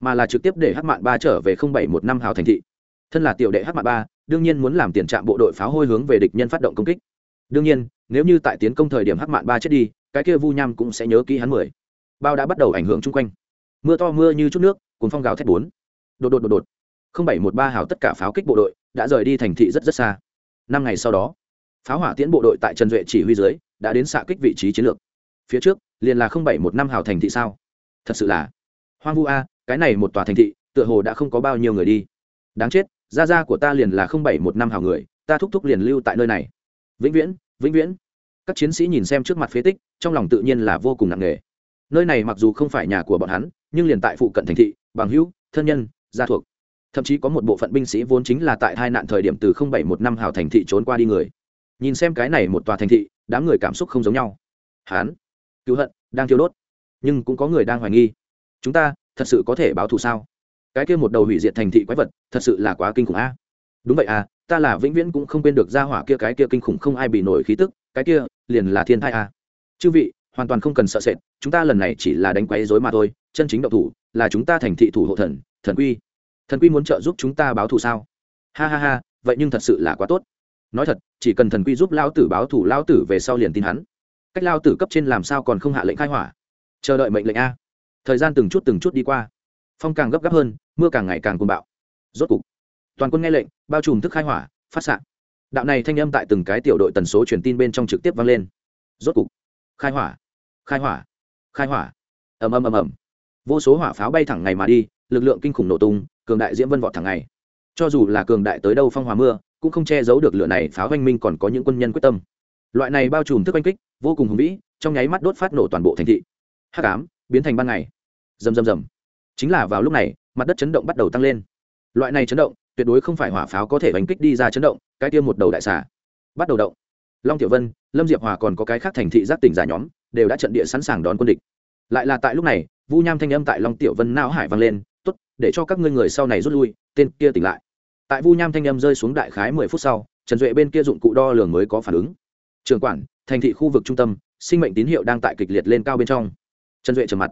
mà là trực tiếp để hắc mạn ba trở về không bảy một năm hào thành thị. Thân là tiểu đệ hắc mạn ba, đương nhiên muốn làm tiền trạm bộ đội pháo hôi hướng về địch nhân phát động công kích. Đương nhiên, nếu như tại tiến công thời điểm hắc mạn ba chết đi, cái kia vu nham cũng sẽ nhớ kỹ hắn mười. Bao đã bắt đầu ảnh hưởng chung quanh. Mưa to mưa như chút nước cùng phong gào thét bốn. Đột đột đột đột. Không bảy một ba hào tất cả pháo kích bộ đội đã rời đi thành thị rất rất xa. Năm ngày sau đó, pháo hỏa tiễn bộ đội tại trần duệ chỉ huy dưới đã đến xạ kích vị trí chiến lược. Phía trước, liền là không bảy một năm hào thành thị sao? Thật sự là. Hoang vu a, cái này một tòa thành thị, tựa hồ đã không có bao nhiêu người đi. Đáng chết, gia gia của ta liền là không bảy một năm hào người, ta thúc thúc liền lưu tại nơi này. Vĩnh viễn vĩnh viễn. Các chiến sĩ nhìn xem trước mặt phế tích, trong lòng tự nhiên là vô cùng nặng nề. Nơi này mặc dù không phải nhà của bọn hắn, nhưng liền tại phụ cận thành thị, bằng hữu, thân nhân, gia thuộc. Thậm chí có một bộ phận binh sĩ vốn chính là tại hai nạn thời điểm từ không bảy một năm hào thành thị trốn qua đi người. Nhìn xem cái này một tòa thành thị, đám người cảm xúc không giống nhau. Hán, cứu hận, đang thiêu đốt nhưng cũng có người đang hoài nghi. Chúng ta, thật sự có thể báo thù sao? Cái kia một đầu hủy diệt thành thị quái vật, thật sự là quá kinh khủng a. Đúng vậy à ta là vĩnh viễn cũng không quên được ra hỏa kia cái kia kinh khủng không ai bị nổi khí tức, cái kia, liền là thiên thai a. Chư vị, hoàn toàn không cần sợ sệt, chúng ta lần này chỉ là đánh quấy rối mà thôi, chân chính độc thủ, là chúng ta thành thị thủ hộ thần thần quy. Thần quy muốn trợ giúp chúng ta báo thù sao? Ha ha ha, vậy nhưng thật sự là quá tốt. Nói thật, chỉ cần thần quy giúp lao tử báo thù lao tử về sau liền tin hắn. Cách lao tử cấp trên làm sao còn không hạ lệnh khai hỏa? Chờ đợi mệnh lệnh a. Thời gian từng chút từng chút đi qua. Phong càng gấp gáp hơn, mưa càng ngày càng cuồng bạo. Rốt cục, toàn quân nghe lệnh, bao trùm thức khai hỏa, phát xạ. Đạo này thanh âm tại từng cái tiểu đội tần số truyền tin bên trong trực tiếp vang lên. Rốt cục, khai hỏa khai hỏa khai hỏa. Ầm ầm ầm ầm. Vô số hỏa pháo bay thẳng ngày mà đi, lực lượng kinh khủng nổ tung, cường đại diễm vân vọt thẳng ngày. Cho dù là cường đại tới đâu phong hòa mưa, cũng không che giấu được lửa này pháo oanh minh còn có những quân nhân quyết tâm. Loại này bao trùm thức oanh kích, vô cùng hùng vĩ, trong nháy mắt đốt phát nổ toàn bộ thành thị hắc ám, biến thành ban ngày. Rầm rầm rầm. Chính là vào lúc này, mặt đất chấn động bắt đầu tăng lên. Loại này chấn động, tuyệt đối không phải hỏa pháo có thể đánh kích đi ra chấn động, cái tiêm một đầu đại xà. Bắt đầu động. Long tiểu vân, lâm diệp hòa còn có cái khác thành thị giác tỉnh giả nhóm, đều đã trận địa sẵn sàng đón quân địch. Lại là tại lúc này, vu nham thanh âm tại long tiểu vân não hải vang lên, tốt, để cho các ngươi người sau này rút lui, tên kia tỉnh lại. Tại vu nham thanh âm rơi xuống đại khái mười phút sau, trần duệ bên kia dụng cụ đo lường mới có phản ứng. Trường quản, thành thị khu vực trung tâm, sinh mệnh tín hiệu đang tại kịch liệt lên cao bên trong trần duệ trầm mặt.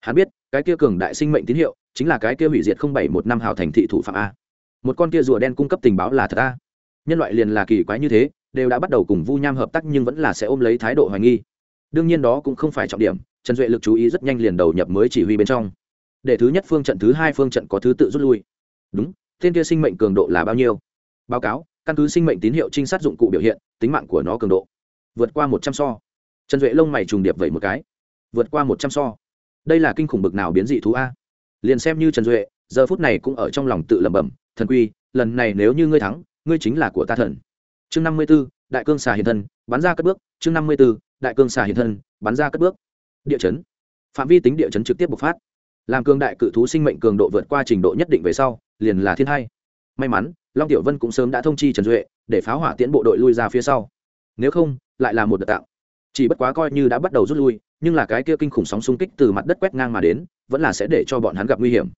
Hắn biết, cái kia cường đại sinh mệnh tín hiệu, chính là cái kia hủy diệt không bảy một năm hào thành thị thủ phạm a. Một con kia rùa đen cung cấp tình báo là thật a. Nhân loại liền là kỳ quái như thế, đều đã bắt đầu cùng vu nham hợp tác nhưng vẫn là sẽ ôm lấy thái độ hoài nghi. Đương nhiên đó cũng không phải trọng điểm, trần duệ lực chú ý rất nhanh liền đầu nhập mới chỉ huy bên trong. Để thứ nhất phương trận, thứ hai phương trận có thứ tự rút lui. Đúng, tên kia sinh mệnh cường độ là bao nhiêu? Báo cáo, căn cứ sinh mệnh tín hiệu trinh sát dụng cụ biểu hiện, tính mạng của nó cường độ. Vượt qua một trăm so. Trần duệ lông mày trùng điệp vậy một cái vượt qua một trăm so. Đây là kinh khủng bực nào biến dị thú a? Liền xem như trần duệ, giờ phút này cũng ở trong lòng tự lẩm bẩm, thần quy, lần này nếu như ngươi thắng, ngươi chính là của ta thần. Chương năm mươi b ố đại cương xà hiện thân, bắn ra cất bước. Chương năm mươi b ố đại cương xà hiện thân, bắn ra cất bước. Địa chấn. Phạm vi tính địa chấn trực tiếp bộc phát. Làm cường đại cự thú sinh mệnh cường độ vượt qua trình độ nhất định về sau, liền là thiên hai. May mắn, long tiểu vân cũng sớm đã thông chi trần duệ, để pháo hỏa tiễn bộ đội lui ra phía sau. Nếu không, lại là một đợt tạo. Chỉ bất quá coi như đã bắt đầu rút lui nhưng là cái kia kinh khủng sóng xung kích từ mặt đất quét ngang mà đến, vẫn là sẽ để cho bọn hắn gặp nguy hiểm.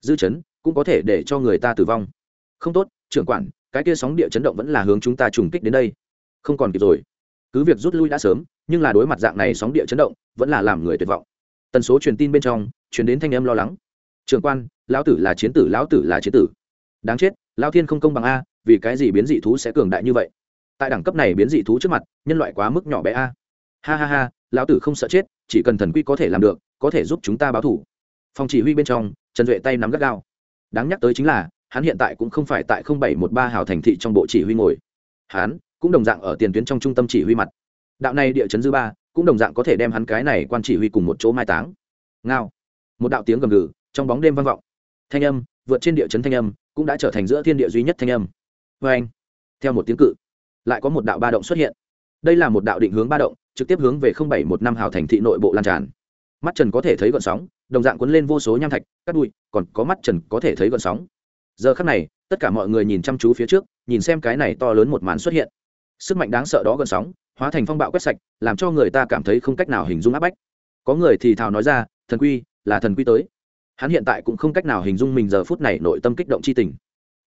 Dư chấn, cũng có thể để cho người ta tử vong. Không tốt, trưởng quản, cái kia sóng địa chấn động vẫn là hướng chúng ta trùng kích đến đây. Không còn kịp rồi. Cứ việc rút lui đã sớm, nhưng là đối mặt dạng này sóng địa chấn động, vẫn là làm người tuyệt vọng. Tần số truyền tin bên trong, truyền đến thanh âm lo lắng. Trường quan, lão tử là chiến tử, lão tử là chiến tử. Đáng chết lao thiên không công bằng a, vì cái gì biến dị thú sẽ cường đại như vậy? Tại đẳng cấp này biến dị thú trước mặt, nhân loại quá mức nhỏ bé a. Ha ha ha lão tử không sợ chết, chỉ cần thần quy có thể làm được, có thể giúp chúng ta báo thủ. Phòng chỉ huy bên trong, trần duệ tay nắm gắt gao. Đáng nhắc tới chính là, hắn hiện tại cũng không phải tại bảy một ba hào thành thị trong bộ chỉ huy ngồi. Hắn cũng đồng dạng ở tiền tuyến trong trung tâm chỉ huy mặt. Đạo này địa chấn dư ba, cũng đồng dạng có thể đem hắn cái này quan chỉ huy cùng một chỗ mai táng. Ngao. Một đạo tiếng gầm gừ, trong bóng đêm vang vọng. Thanh âm, vượt trên địa chấn thanh âm, cũng đã trở thành giữa thiên địa duy nhất thanh âm. Vê anh theo một tiếng cự, lại có một đạo ba động xuất hiện đây là một đạo định hướng ba động, trực tiếp hướng về bảy một năm hào thành thị nội bộ lan tràn. Mắt trần có thể thấy gọn sóng, đồng dạng cuốn lên vô số nham thạch cắt đuôi còn có mắt trần có thể thấy gọn sóng. Giờ khắc này, tất cả mọi người nhìn chăm chú phía trước, nhìn xem cái này to lớn một màn xuất hiện. Sức mạnh đáng sợ đó gần sóng, hóa thành phong bạo quét sạch, làm cho người ta cảm thấy không cách nào hình dung áp bách. Có người thì thào nói ra, thần quy, là thần quy tới. Hắn hiện tại cũng không cách nào hình dung mình giờ phút này nội tâm kích động c h i tình.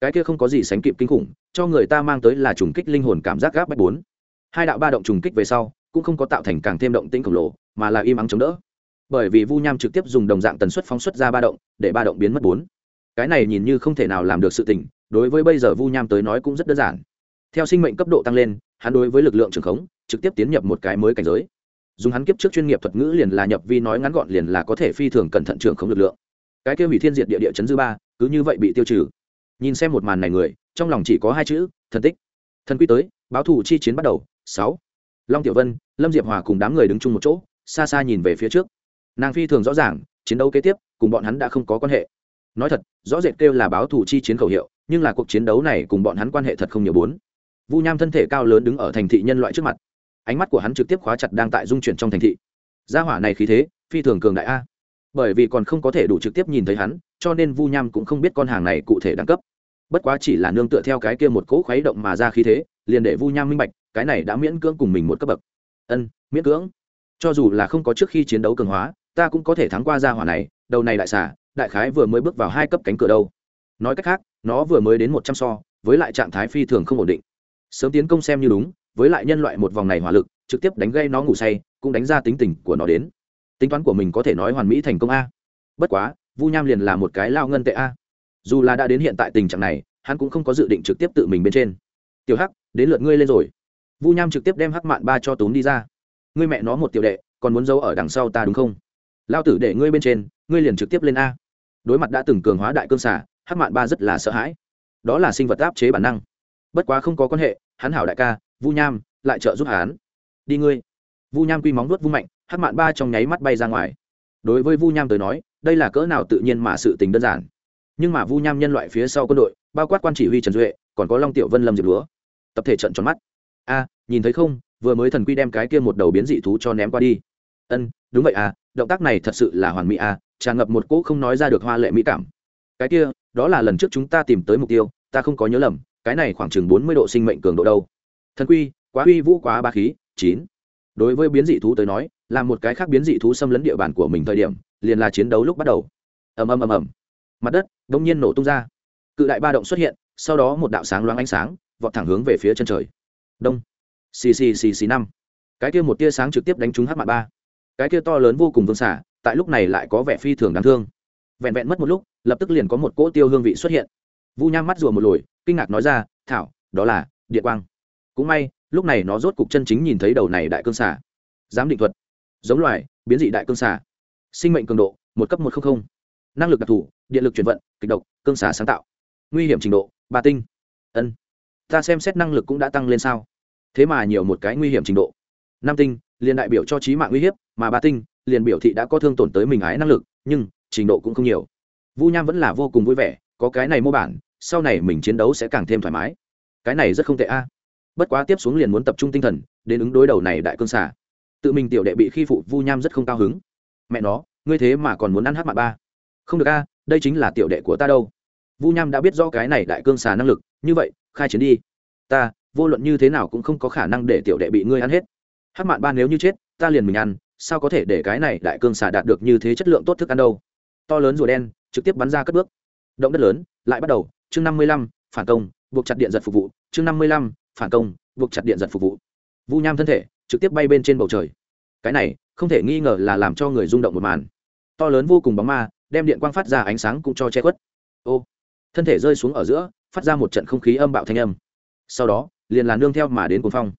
Cái kia không có gì sánh kịp kinh khủng, cho người ta mang tới là trùng kích linh hồn cảm giác gáp bách bốn hai đạo ba động trùng kích về sau, cũng không có tạo thành càng thêm động tĩnh khổng lồ, mà là im ắng chống đỡ. Bởi vì vu nham trực tiếp dùng đồng dạng tần suất phóng xuất ra ba động, để ba động biến mất bốn. Cái này nhìn như không thể nào làm được sự tình, đối với bây giờ vu nham tới nói cũng rất đơn giản. Theo sinh mệnh cấp độ tăng lên, hắn đối với lực lượng trường khống, trực tiếp tiến nhập một cái mới cảnh giới. Dùng hắn kiếp trước chuyên nghiệp thuật ngữ liền là nhập vi nói ngắn gọn liền là có thể phi thường cẩn thận trường khống lực lượng. Cái kêu hủy thiên diệt địa địa chấn dư ba, cứ như vậy bị tiêu trừ. Nhìn xem một màn này người, trong lòng chỉ có hai chữ, thần tích. Thần quy tới báo thủ chi chiến bắt đầu, sáu. Long tiểu vân, lâm diệp hòa cùng đám người đứng chung một chỗ, xa xa nhìn về phía trước. Nàng phi thường rõ ràng, chiến đấu kế tiếp, cùng bọn hắn đã không có quan hệ. Nói thật, rõ rệt kêu là báo thủ chi chiến khẩu hiệu, nhưng là cuộc chiến đấu này cùng bọn hắn quan hệ thật không nhiều bốn. Vu nham thân thể cao lớn đứng ở thành thị nhân loại trước mặt. Ánh mắt của hắn trực tiếp khóa chặt đang tại dung chuyển trong thành thị. Gia hỏa này khí thế, phi thường cường đại a. Bởi vì còn không có thể đủ trực tiếp nhìn thấy hắn, cho nên vu nham cũng không biết con hàng này cụ thể đẳng cấp. Bất quá chỉ là nương tựa theo cái kia một cỗ khuấy động mà ra khí thế liền để vu nham minh bạch, cái này đã miễn cưỡng cùng mình một cấp bậc. Ân, miễn cưỡng. Cho dù là không có trước khi chiến đấu cường hóa, ta cũng có thể thắng qua gia hỏa này, đầu này đại xả đại khái vừa mới bước vào hai cấp cánh cửa đâu. Nói cách khác, nó vừa mới đến một trăm so, với lại trạng thái phi thường không ổn định. Sớm tiến công xem như đúng, với lại nhân loại một vòng này hỏa lực, trực tiếp đánh gây nó ngủ say, cũng đánh ra tính tình của nó đến. Tính toán của mình có thể nói hoàn mỹ thành công a. Bất quá, vu nham liền là một cái lao ngân tệ a. Dù là đã đến hiện tại tình trạng này, hắn cũng không có dự định trực tiếp tự mình bên trên tiểu hắc, đến lượt ngươi lên rồi. Vu nham trực tiếp đem hắc mạn ba cho tốn đi ra. Ngươi mẹ nó một tiểu đệ, còn muốn giấu ở đằng sau ta đúng không? Lao tử để ngươi bên trên, ngươi liền trực tiếp lên a. Đối mặt đã từng cường hóa đại cương xả hắc mạn ba rất là sợ hãi. Đó là sinh vật áp chế bản năng. Bất quá không có quan hệ, hắn hảo đại ca, vu nham, lại trợ giúp hắn. Đi ngươi. Vu nham quy móng nuốt vung mạnh, hắc mạn ba trong nháy mắt bay ra ngoài. Đối với vu nham tới nói, đây là cỡ nào tự nhiên mà sự tình đơn giản. Nhưng mà vu nham nhân loại phía sau quân đội, bao quát quan chỉ huy trần duệ, còn có long tiểu vân lâm diệp lúa tập thể trận tròn mắt. A, nhìn thấy không, vừa mới thần quy đem cái kia một đầu biến dị thú cho ném qua đi. Ân, đúng vậy à động tác này thật sự là hoàn mỹ à tràn ngập một cỗ không nói ra được hoa lệ mỹ cảm. Cái kia, đó là lần trước chúng ta tìm tới mục tiêu, ta không có nhớ lầm, cái này khoảng chừng bốn mươi độ sinh mệnh cường độ đâu. Thần quy, quá uy vũ, quá ba khí, chín. Đối với biến dị thú tới nói, là một cái khác biến dị thú xâm lấn địa bàn của mình thời điểm, liền là chiến đấu lúc bắt đầu. Ầm ầm ầm ầm. Mặt đất đ ỗ n g nhiên nổ tung ra. Cự đại ba động xuất hiện, sau đó một đạo sáng loáng ánh sáng vọt thẳng hướng về phía chân trời. Đông. Xì xì xì xì năm. Cái kia một tia sáng trực tiếp đánh trúng hát mạng ba. Cái kia to lớn vô cùng vương xả tại lúc này lại có vẻ phi thường đáng thương. Vẹn vẹn mất một lúc, lập tức liền có một cỗ tiêu hương vị xuất hiện. Vu nham mắt rùa một lồi, kinh ngạc nói ra, thảo, đó là điện quang. Cũng may, lúc này nó rốt cục chân chính nhìn thấy đầu này đại cương xả giám định thuật. Giống loài, biến dị đại cương xả sinh mệnh cường độ, một cấp một trăm linh năng lực đặc thù, điện lực chuyển vận, kịch độc, cương xả sáng tạo. Nguy hiểm trình độ, ba tinh. Ân ta xem xét năng lực cũng đã tăng lên sao? Thế mà nhiều một cái nguy hiểm trình độ. Năm tinh, liền đại biểu cho trí mạng uy hiếp, mà ba tinh, liền biểu thị đã có thương tổn tới mình ái năng lực, nhưng, trình độ cũng không nhiều. Vu nham vẫn là vô cùng vui vẻ, có cái này mô bản, sau này mình chiến đấu sẽ càng thêm thoải mái. Cái này rất không tệ a. Bất quá tiếp xuống liền muốn tập trung tinh thần, đến ứng đối đầu này đại cương xả tự mình tiểu đệ bị khi phụ vu nham rất không cao hứng. Mẹ nó, ngươi thế mà còn muốn ăn hát mạ ba. Không được a, đây chính là tiểu đệ của ta đâu. Vu nham đã biết rõ cái này đại cương xà năng lực, như vậy khai chiến đi. Ta, vô luận như thế nào cũng không có khả năng để tiểu đệ bị ngươi ăn hết. Hát mạn ba nếu như chết, ta liền mình ăn, sao có thể để cái này đại cương xà đạt được như thế chất lượng tốt thức ăn đâu? To lớn rùa đen, trực tiếp bắn ra cất bước. Động đất lớn, lại bắt đầu, chương năm mươi lăm, phản công, buộc chặt điện giật phục vụ, chương năm mươi lăm, phản công, buộc chặt điện giật phục vụ. Vu nham thân thể, trực tiếp bay bên trên bầu trời. Cái này, không thể nghi ngờ là làm cho người rung động một màn. To lớn vô cùng bóng ma, đem điện quang phát ra ánh sáng cũng cho che khuất. Ô, thân thể rơi xuống ở giữa phát ra một trận không khí âm bạo thanh âm. Sau đó, liền là nương theo mà đến cuồng phong.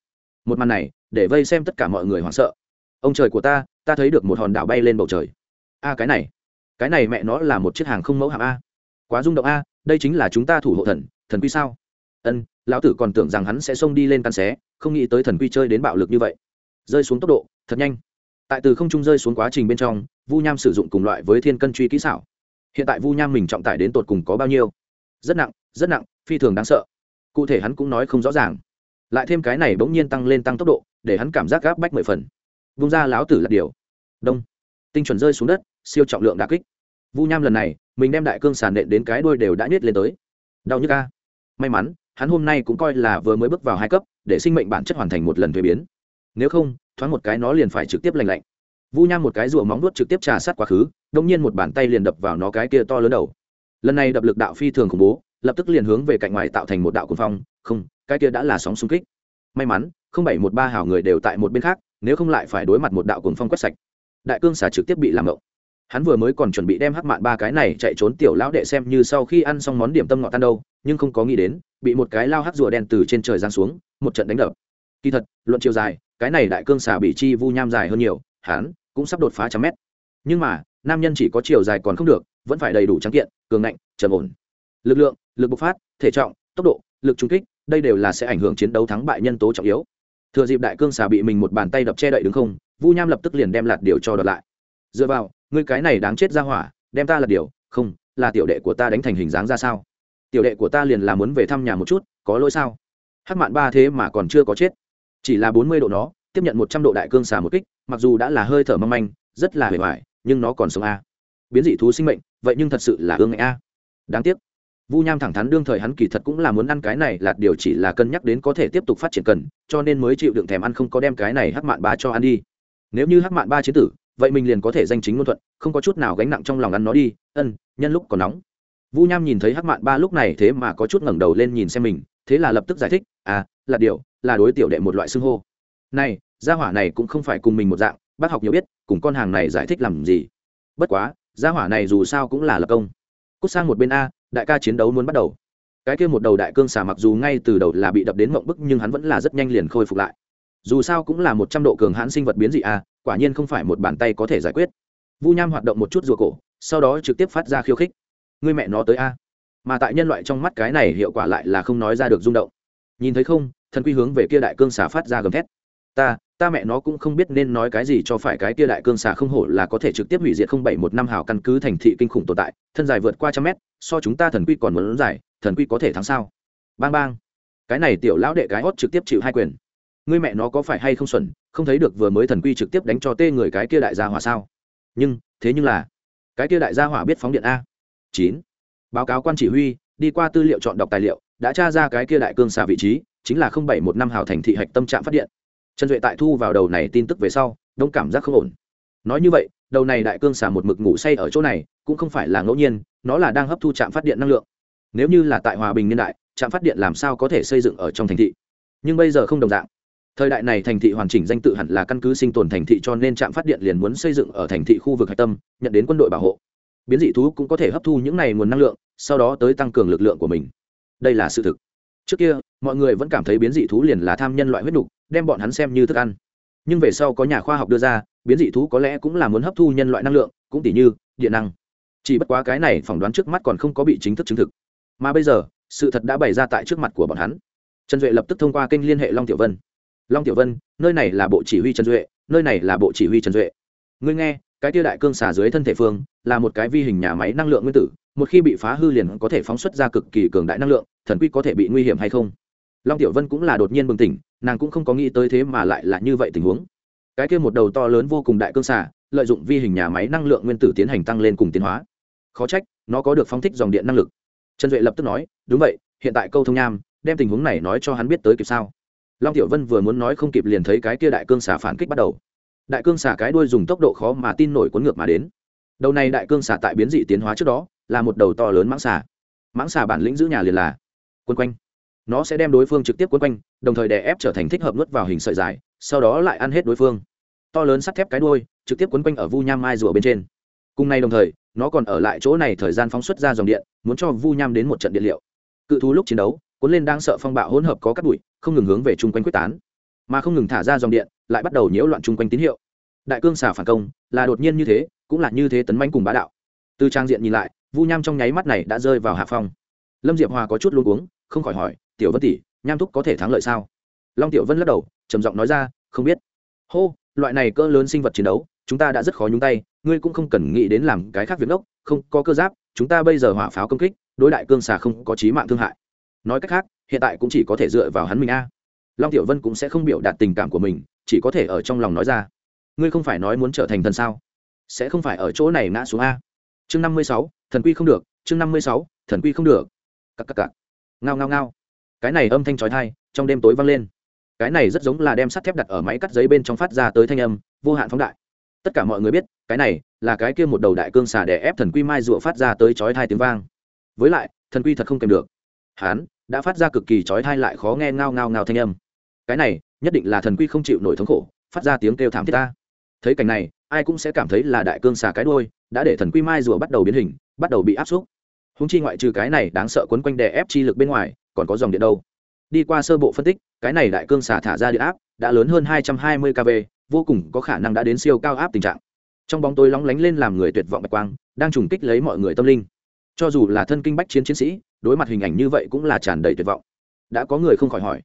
Một màn này, để vây xem tất cả mọi người hoảng sợ. Ông trời của ta ta thấy được một hòn đảo bay lên bầu trời. A, cái này. Cái này mẹ nó là một chiếc hàng không mẫu hạm a. Quá rung động a, đây chính là chúng ta thủ hộ thần thần quy sao? Ân, lão tử còn tưởng rằng hắn sẽ xông đi lên căn xé, không nghĩ tới thần quy chơi đến bạo lực như vậy. Rơi xuống tốc độ, thật nhanh. Tại từ không trung rơi xuống quá trình bên trong, vu nham sử dụng cùng loại với thiên cân truy kỹ xảo. Hiện tại vu nham mình trọng tải đến tột cùng có bao nhiêu? Rất nặng rất nặng, phi thường đáng sợ. Cụ thể hắn cũng nói không rõ ràng. Lại thêm cái này bỗng nhiên tăng lên tăng tốc độ, để hắn cảm giác gáp bách mười phần. Vung ra láo tử là điều. Đông. Tinh chuẩn rơi xuống đất, siêu trọng lượng đà kích. Vu nham lần này, mình đem đại cương sàn nện đến cái đuôi đều đã nhét lên tới. Đau như ca may mắn, hắn hôm nay cũng coi là vừa mới bước vào hai cấp, để sinh mệnh bản chất hoàn thành một lần thuế biến. Nếu không, thoáng một cái nó liền phải trực tiếp lành lạnh. Vu nham một cái rùa móng nuốt trực tiếp trà sát quá khứ, đông nhiên một bàn tay liền đập vào nó cái kia to lớn đầu lần này đập lực đạo phi thường khủng bố, lập tức liền hướng về cạnh ngoài tạo thành một đạo cuồng phong. Không, cái kia đã là sóng xung kích. May mắn, không bảy một ba hào người đều tại một bên khác, nếu không lại phải đối mặt một đạo cuồng phong quét sạch. Đại cương xà trực tiếp bị làm ngộng. Hắn vừa mới còn chuẩn bị đem hắc mạn ba cái này chạy trốn tiểu lão đệ xem như sau khi ăn xong món điểm tâm ngọt tan đâu, nhưng không có nghĩ đến, bị một cái lao hắc rùa đen từ trên trời giáng xuống, một trận đánh đập. Kỳ thật, luận chiều dài, cái này đại cương xà bị chi vu nham dài hơn nhiều, hắn cũng sắp đột phá trăm mét. Nhưng mà, nam nhân chỉ có chiều dài còn không được vẫn phải đầy đủ trắng kiện, cường ngạnh, trầm ổn. Lực lượng, lực bộc phát, thể trọng, tốc độ, lực trung kích, đây đều là sẽ ảnh hưởng chiến đấu thắng bại nhân tố trọng yếu. Thừa dịp đại cương xà bị mình một bàn tay đập che đậy đứng không, vu nham lập tức liền đem lạt điều cho đợt lại. Dựa vào, ngươi cái này đáng chết ra hỏa, đem ta lạt điều, không, là tiểu đệ của ta đánh thành hình dáng ra sao? Tiểu đệ của ta liền là muốn về thăm nhà một chút, có lỗi sao? Hắc mạn ba thế mà còn chưa có chết. Chỉ là bốn mươi độ nó, tiếp nhận một trăm độ đại cương xà một kích, mặc dù đã là hơi thở mâm manh, rất là hề hoài, nhưng nó còn sống a biến dị thú sinh mệnh, vậy nhưng thật sự là ương a. Đáng tiếc. Vu nham thẳng thắn đương thời hắn kỳ thật cũng là muốn ăn cái này, là điều chỉ là cân nhắc đến có thể tiếp tục phát triển cần, cho nên mới chịu đựng thèm ăn không có đem cái này hắc mạn ba cho ăn đi. Nếu như hắc mạn ba chế tử, vậy mình liền có thể danh chính ngôn thuận, không có chút nào gánh nặng trong lòng ăn nó đi, ân, nhân lúc còn nóng. Vu nham nhìn thấy hắc mạn ba lúc này thế mà có chút ngẩng đầu lên nhìn xem mình, thế là lập tức giải thích à là điều, là đối tiểu đệ một loại xưng hô. Này, gia hỏa này cũng không phải cùng mình một dạng, bác học nhiều biết, cùng con hàng này giải thích làm gì? Bất quá gia hỏa này dù sao cũng là lập công. Cút sang một bên a, đại ca chiến đấu muốn bắt đầu. Cái kia một đầu đại cương xà mặc dù ngay từ đầu là bị đập đến mộng bức, nhưng hắn vẫn là rất nhanh liền khôi phục lại. Dù sao cũng là một trăm độ cường hãn sinh vật biến dị a, quả nhiên không phải một bàn tay có thể giải quyết. Vu nham hoạt động một chút rùa cổ, sau đó trực tiếp phát ra khiêu khích. Người mẹ nó tới a. Mà tại nhân loại trong mắt cái này hiệu quả lại là không nói ra được rung động. Nhìn thấy không, thần quy hướng về kia đại cương xà phát ra gầm thét. Ta ta mẹ nó cũng không biết nên nói cái gì cho phải cái kia đại cương xà không hổ là có thể trực tiếp hủy diệt không bảy một năm hào căn cứ thành thị kinh khủng tồn tại, thân dài vượt qua trăm mét, so chúng ta thần quy còn muốn dài, thần quy có thể thắng sao? Bang bang. Cái này tiểu lão đệ cái hót trực tiếp chịu hai quyền. Ngươi mẹ nó có phải hay không xuẩn, không thấy được vừa mới thần quy trực tiếp đánh cho tê người cái kia đại gia hỏa sao? Nhưng, thế nhưng là, cái kia đại gia hỏa biết phóng điện a. Chín. Báo cáo quan chỉ huy, đi qua tư liệu chọn đọc tài liệu, đã tra ra cái kia đại cương xà vị trí, chính là không bảy một năm hào thành thị hạch tâm trạm phát điện trần duệ tại thu vào đầu này tin tức về sau, đông cảm giác không ổn. Nói như vậy, đầu này đại cương xả một mực ngủ say ở chỗ này, cũng không phải là ngẫu nhiên, nó là đang hấp thu trạm phát điện năng lượng. Nếu như là tại hòa bình niên đại, trạm phát điện làm sao có thể xây dựng ở trong thành thị? Nhưng bây giờ không đồng dạng. Thời đại này thành thị hoàn chỉnh danh tự hẳn là căn cứ sinh tồn thành thị cho nên trạm phát điện liền muốn xây dựng ở thành thị khu vực hạch tâm, nhận đến quân đội bảo hộ. Biến dị thú cũng có thể hấp thu những này nguồn năng lượng, sau đó tới tăng cường lực lượng của mình. Đây là sự thực trước kia, mọi người vẫn cảm thấy biến dị thú liền là tham nhân loại huyết nục đem bọn hắn xem như thức ăn. Nhưng về sau có nhà khoa học đưa ra, biến dị thú có lẽ cũng là muốn hấp thu nhân loại năng lượng, cũng tỷ như, điện năng. Chỉ bất quá cái này phỏng đoán trước mắt còn không có bị chính thức chứng thực. Mà bây giờ, sự thật đã bày ra tại trước mặt của bọn hắn. Trần duệ lập tức thông qua kênh liên hệ long tiểu vân. Long tiểu vân, nơi này là bộ chỉ huy trần duệ, nơi này là bộ chỉ huy trần duệ. Ngươi nghe, cái tia đại cương xà dưới thân thể phương, là một cái vi hình nhà máy năng lượng nguyên tử một khi bị phá hư liền có thể phóng xuất ra cực kỳ cường đại năng lượng, thần quy có thể bị nguy hiểm hay không? Long tiểu vân cũng là đột nhiên bừng tỉnh, nàng cũng không có nghĩ tới thế mà lại là như vậy tình huống. Cái kia một đầu to lớn vô cùng đại cương xả lợi dụng vi hình nhà máy năng lượng nguyên tử tiến hành tăng lên cùng tiến hóa. Khó trách, nó có được phóng thích dòng điện năng lực. Trần duệ lập tức nói, đúng vậy, hiện tại câu thông nham, đem tình huống này nói cho hắn biết tới kịp sao? Long tiểu vân vừa muốn nói không kịp liền thấy cái kia đại cương xả phản kích bắt đầu. Đại cương xả cái đuôi dùng tốc độ khó mà tin nổi cuốn ngược mà đến. Đầu này đại cương xả tại biến dị tiến hóa trước đó là một đầu to lớn mãng xà, mãng xà bản lĩnh giữ nhà liền là quân quanh. Nó sẽ đem đối phương trực tiếp quân quanh đồng thời đè ép trở thành thích hợp nuốt vào hình sợi dài sau đó lại ăn hết đối phương. To lớn sắt thép cái đuôi trực tiếp quấn quanh ở vu nham mai rùa bên trên. Cùng nay đồng thời nó còn ở lại chỗ này thời gian phóng xuất ra dòng điện muốn cho vu nham đến một trận điện liệu. Cự thú lúc chiến đấu cuốn lên đang sợ phong bạo hỗn hợp có cắt bụi không ngừng hướng về chung quanh quyết tán. Mà không ngừng thả ra dòng điện lại bắt đầu nhiễu loạn chung quanh tín hiệu. Đại cương xà phản công là đột nhiên như thế cũng là như thế tấn manh cùng bá đạo. Từ trang diện nhìn lại vu nham trong nháy mắt này đã rơi vào hạ phong. Lâm diệp hòa có chút luôn uống không khỏi hỏi, tiểu vân tỷ, nham thúc có thể thắng lợi sao? Long tiểu vân lắc đầu, trầm giọng nói ra, không biết. Hô, loại này cỡ lớn sinh vật chiến đấu, chúng ta đã rất khó nhúng tay, ngươi cũng không cần nghĩ đến làm cái khác việc ốc không có cơ giáp, chúng ta bây giờ hỏa pháo công kích, đối đại cương xà không có trí mạng thương hại. Nói cách khác, hiện tại cũng chỉ có thể dựa vào hắn mình a. Long tiểu vân cũng sẽ không biểu đạt tình cảm của mình, chỉ có thể ở trong lòng nói ra, ngươi không phải nói muốn trở thành thần sao? Sẽ không phải ở chỗ này ngã xuống a. Chương năm mươi sáu thần quy không được, chương năm mươi sáu, thần quy không được. Cặp cặp cặp ngao ngao ngao. Cái này âm thanh trói thai trong đêm tối vang lên. Cái này rất giống là đem sắt thép đặt ở máy cắt giấy bên trong phát ra tới thanh âm, vô hạn phóng đại. Tất cả mọi người biết, cái này là cái kia một đầu đại cương xà để ép thần quy mai rụa phát ra tới chói thai tiếng vang. Với lại, thần quy thật không kèm được. Hán đã phát ra cực kỳ chói thai lại khó nghe ngao ngao ngao thanh âm. Cái này, nhất định là thần quy không chịu nổi thống khổ, phát ra tiếng kêu thảm thiết ta. Thấy cảnh này ai cũng sẽ cảm thấy là đại cương xà cái đôi đã để thần quy mai rùa bắt đầu biến hình, bắt đầu bị áp xúc. Húng chi ngoại trừ cái này đáng sợ quấn quanh đè ép chi lực bên ngoài, còn có dòng điện đâu. Đi qua sơ bộ phân tích, cái này đại cương xả thả ra điện áp đã lớn hơn 220 kV, vô cùng có khả năng đã đến siêu cao áp tình trạng. Trong bóng tối lóng lánh lên làm người tuyệt vọng bạch quang, đang trùng kích lấy mọi người tâm linh. Cho dù là thân kinh bách chiến chiến sĩ, đối mặt hình ảnh như vậy cũng là tràn đầy tuyệt vọng. Đã có người không khỏi hỏi,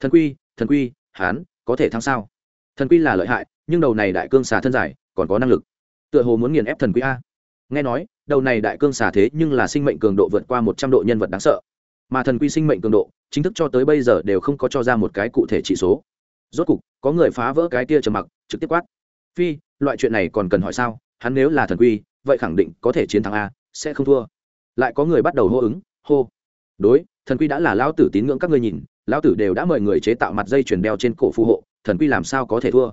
thần quy thần quy, hán, có thể thắng sao? Thần quy là lợi hại, nhưng đầu này đại cương xà thân dài còn có năng lực. Tựa hồ muốn nghiền ép thần quý a. Nghe nói, đầu này đại cương xà thế nhưng là sinh mệnh cường độ vượt qua một trăm độ nhân vật đáng sợ. Mà thần quy sinh mệnh cường độ, chính thức cho tới bây giờ đều không có cho ra một cái cụ thể chỉ số. Rốt cục, có người phá vỡ cái tia trầm mặc, trực tiếp quát. Phi, loại chuyện này còn cần hỏi sao? Hắn nếu là thần quy vậy khẳng định có thể chiến thắng a, sẽ không thua. Lại có người bắt đầu hô ứng, hô. Đối, thần quy đã là lão tử tín ngưỡng các ngươi nhìn, lão tử đều đã mời người chế tạo mặt dây chuyền đeo trên cổ phù hộ, thần quy làm sao có thể thua?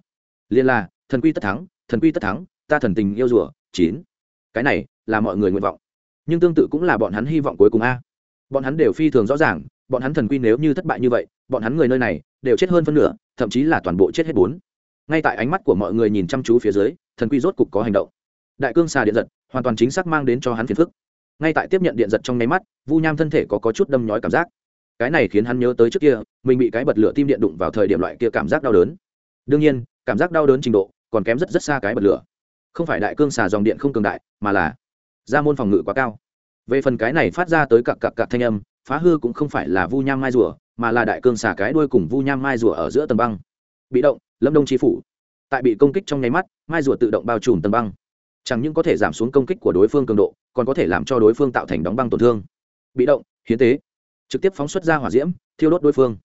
Liên là, thần quy tất thắng thần quy tất thắng ta thần tình yêu rùa chín. Cái này là mọi người nguyện vọng. Nhưng tương tự cũng là bọn hắn hy vọng cuối cùng a. Bọn hắn đều phi thường rõ ràng bọn hắn thần quy nếu như thất bại như vậy bọn hắn người nơi này đều chết hơn phân nửa thậm chí là toàn bộ chết hết bốn. Ngay tại ánh mắt của mọi người nhìn chăm chú phía dưới thần quy rốt cục có hành động. Đại cương xà điện giật hoàn toàn chính xác mang đến cho hắn phiền phức. Ngay tại tiếp nhận điện giật trong nháy mắt vu nham thân thể có, có chút đâm nhói cảm giác. Cái này khiến hắn nhớ tới trước kia mình bị cái bật lửa tim điện đụng vào thời điểm loại kia cảm giác đau đớn. Đương nhiên cảm giác đau đớn trình độ còn kém rất rất xa cái bật lửa. Không phải đại cương xà dòng điện không cường đại, mà là ra môn phòng ngự quá cao. Về phần cái này phát ra tới cặp cặp cặp thanh âm, phá hư cũng không phải là vu nham mai rùa, mà là đại cương xà cái đuôi cùng vu nham mai rùa ở giữa tầng băng. Bị động, lâm đông chi phủ. Tại bị công kích trong nháy mắt, mai rùa tự động bao trùm tầng băng. Chẳng những có thể giảm xuống công kích của đối phương cường độ, còn có thể làm cho đối phương tạo thành đóng băng tổn thương. Bị động, hiến tế. Trực tiếp phóng xuất ra hỏa diễm, thiêu đốt đối phương.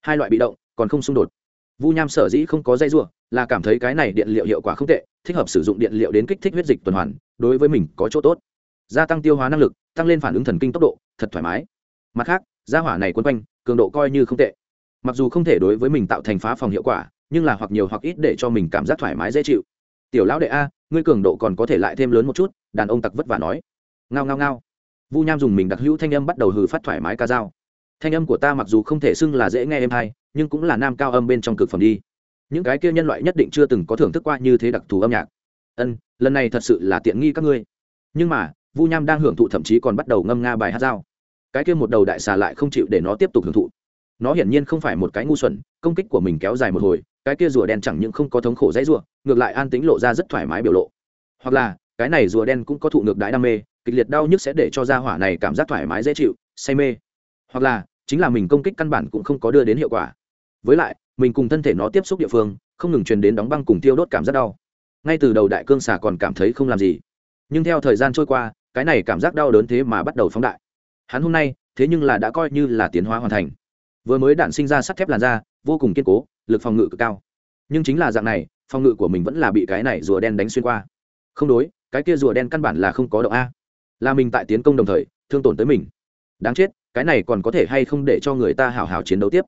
Hai loại bị động, còn không xung đột vu nham sở dĩ không có dây rùa là cảm thấy cái này điện liệu hiệu quả không tệ, thích hợp sử dụng điện liệu đến kích thích huyết dịch tuần hoàn, đối với mình có chỗ tốt. Gia tăng tiêu hóa năng lực, tăng lên phản ứng thần kinh tốc độ, thật thoải mái. Mặt khác, gia hỏa này quấn quanh, cường độ coi như không tệ. Mặc dù không thể đối với mình tạo thành phá phòng hiệu quả, nhưng là hoặc nhiều hoặc ít để cho mình cảm giác thoải mái dễ chịu. Tiểu lão đệ a, ngươi cường độ còn có thể lại thêm lớn một chút, đàn ông tặc vất vả nói. Ngao ngao ngao. Vu nham dùng mình đặc hữu thanh âm bắt đầu hừ phát thoải mái ca dao thanh âm của ta mặc dù không thể xưng là dễ nghe êm hay nhưng cũng là nam cao âm bên trong cực phẩm đi. Những cái kia nhân loại nhất định chưa từng có thưởng thức qua như thế đặc thù âm nhạc. Ân, lần này thật sự là tiện nghi các ngươi. Nhưng mà, vu nham đang hưởng thụ thậm chí còn bắt đầu ngâm nga bài hát dao. Cái kia một đầu đại xà lại không chịu để nó tiếp tục hưởng thụ. Nó hiển nhiên không phải một cái ngu xuẩn, công kích của mình kéo dài một hồi, cái kia rùa đen chẳng những không có thống khổ dãy rùa ngược lại an tính lộ ra rất thoải mái biểu lộ. Hoặc là, cái này rùa đen cũng có thụ ngược đái đam mê, kịch liệt đau nhức sẽ để cho da hỏa này cảm giác thoải mái dễ chịu, say mê. Hoặc là chính là mình công kích căn bản cũng không có đưa đến hiệu quả. Với lại, mình cùng thân thể nó tiếp xúc địa phương, không ngừng truyền đến đóng băng cùng tiêu đốt cảm giác đau. Ngay từ đầu đại cương xà còn cảm thấy không làm gì. Nhưng theo thời gian trôi qua, cái này cảm giác đau đớn thế mà bắt đầu phóng đại. Hắn hôm nay, thế nhưng là đã coi như là tiến hóa hoàn thành. Vừa mới đạn sinh ra sắt thép làn da, vô cùng kiên cố, lực phòng ngự cực cao. Nhưng chính là dạng này, phòng ngự của mình vẫn là bị cái này rùa đen đánh xuyên qua. Không đối, cái kia rùa đen căn bản là không có động a. Là mình tại tiến công đồng thời, thương tổn tới mình. Đáng chết cái này còn có thể hay không để cho người ta hào hào chiến đấu tiếp?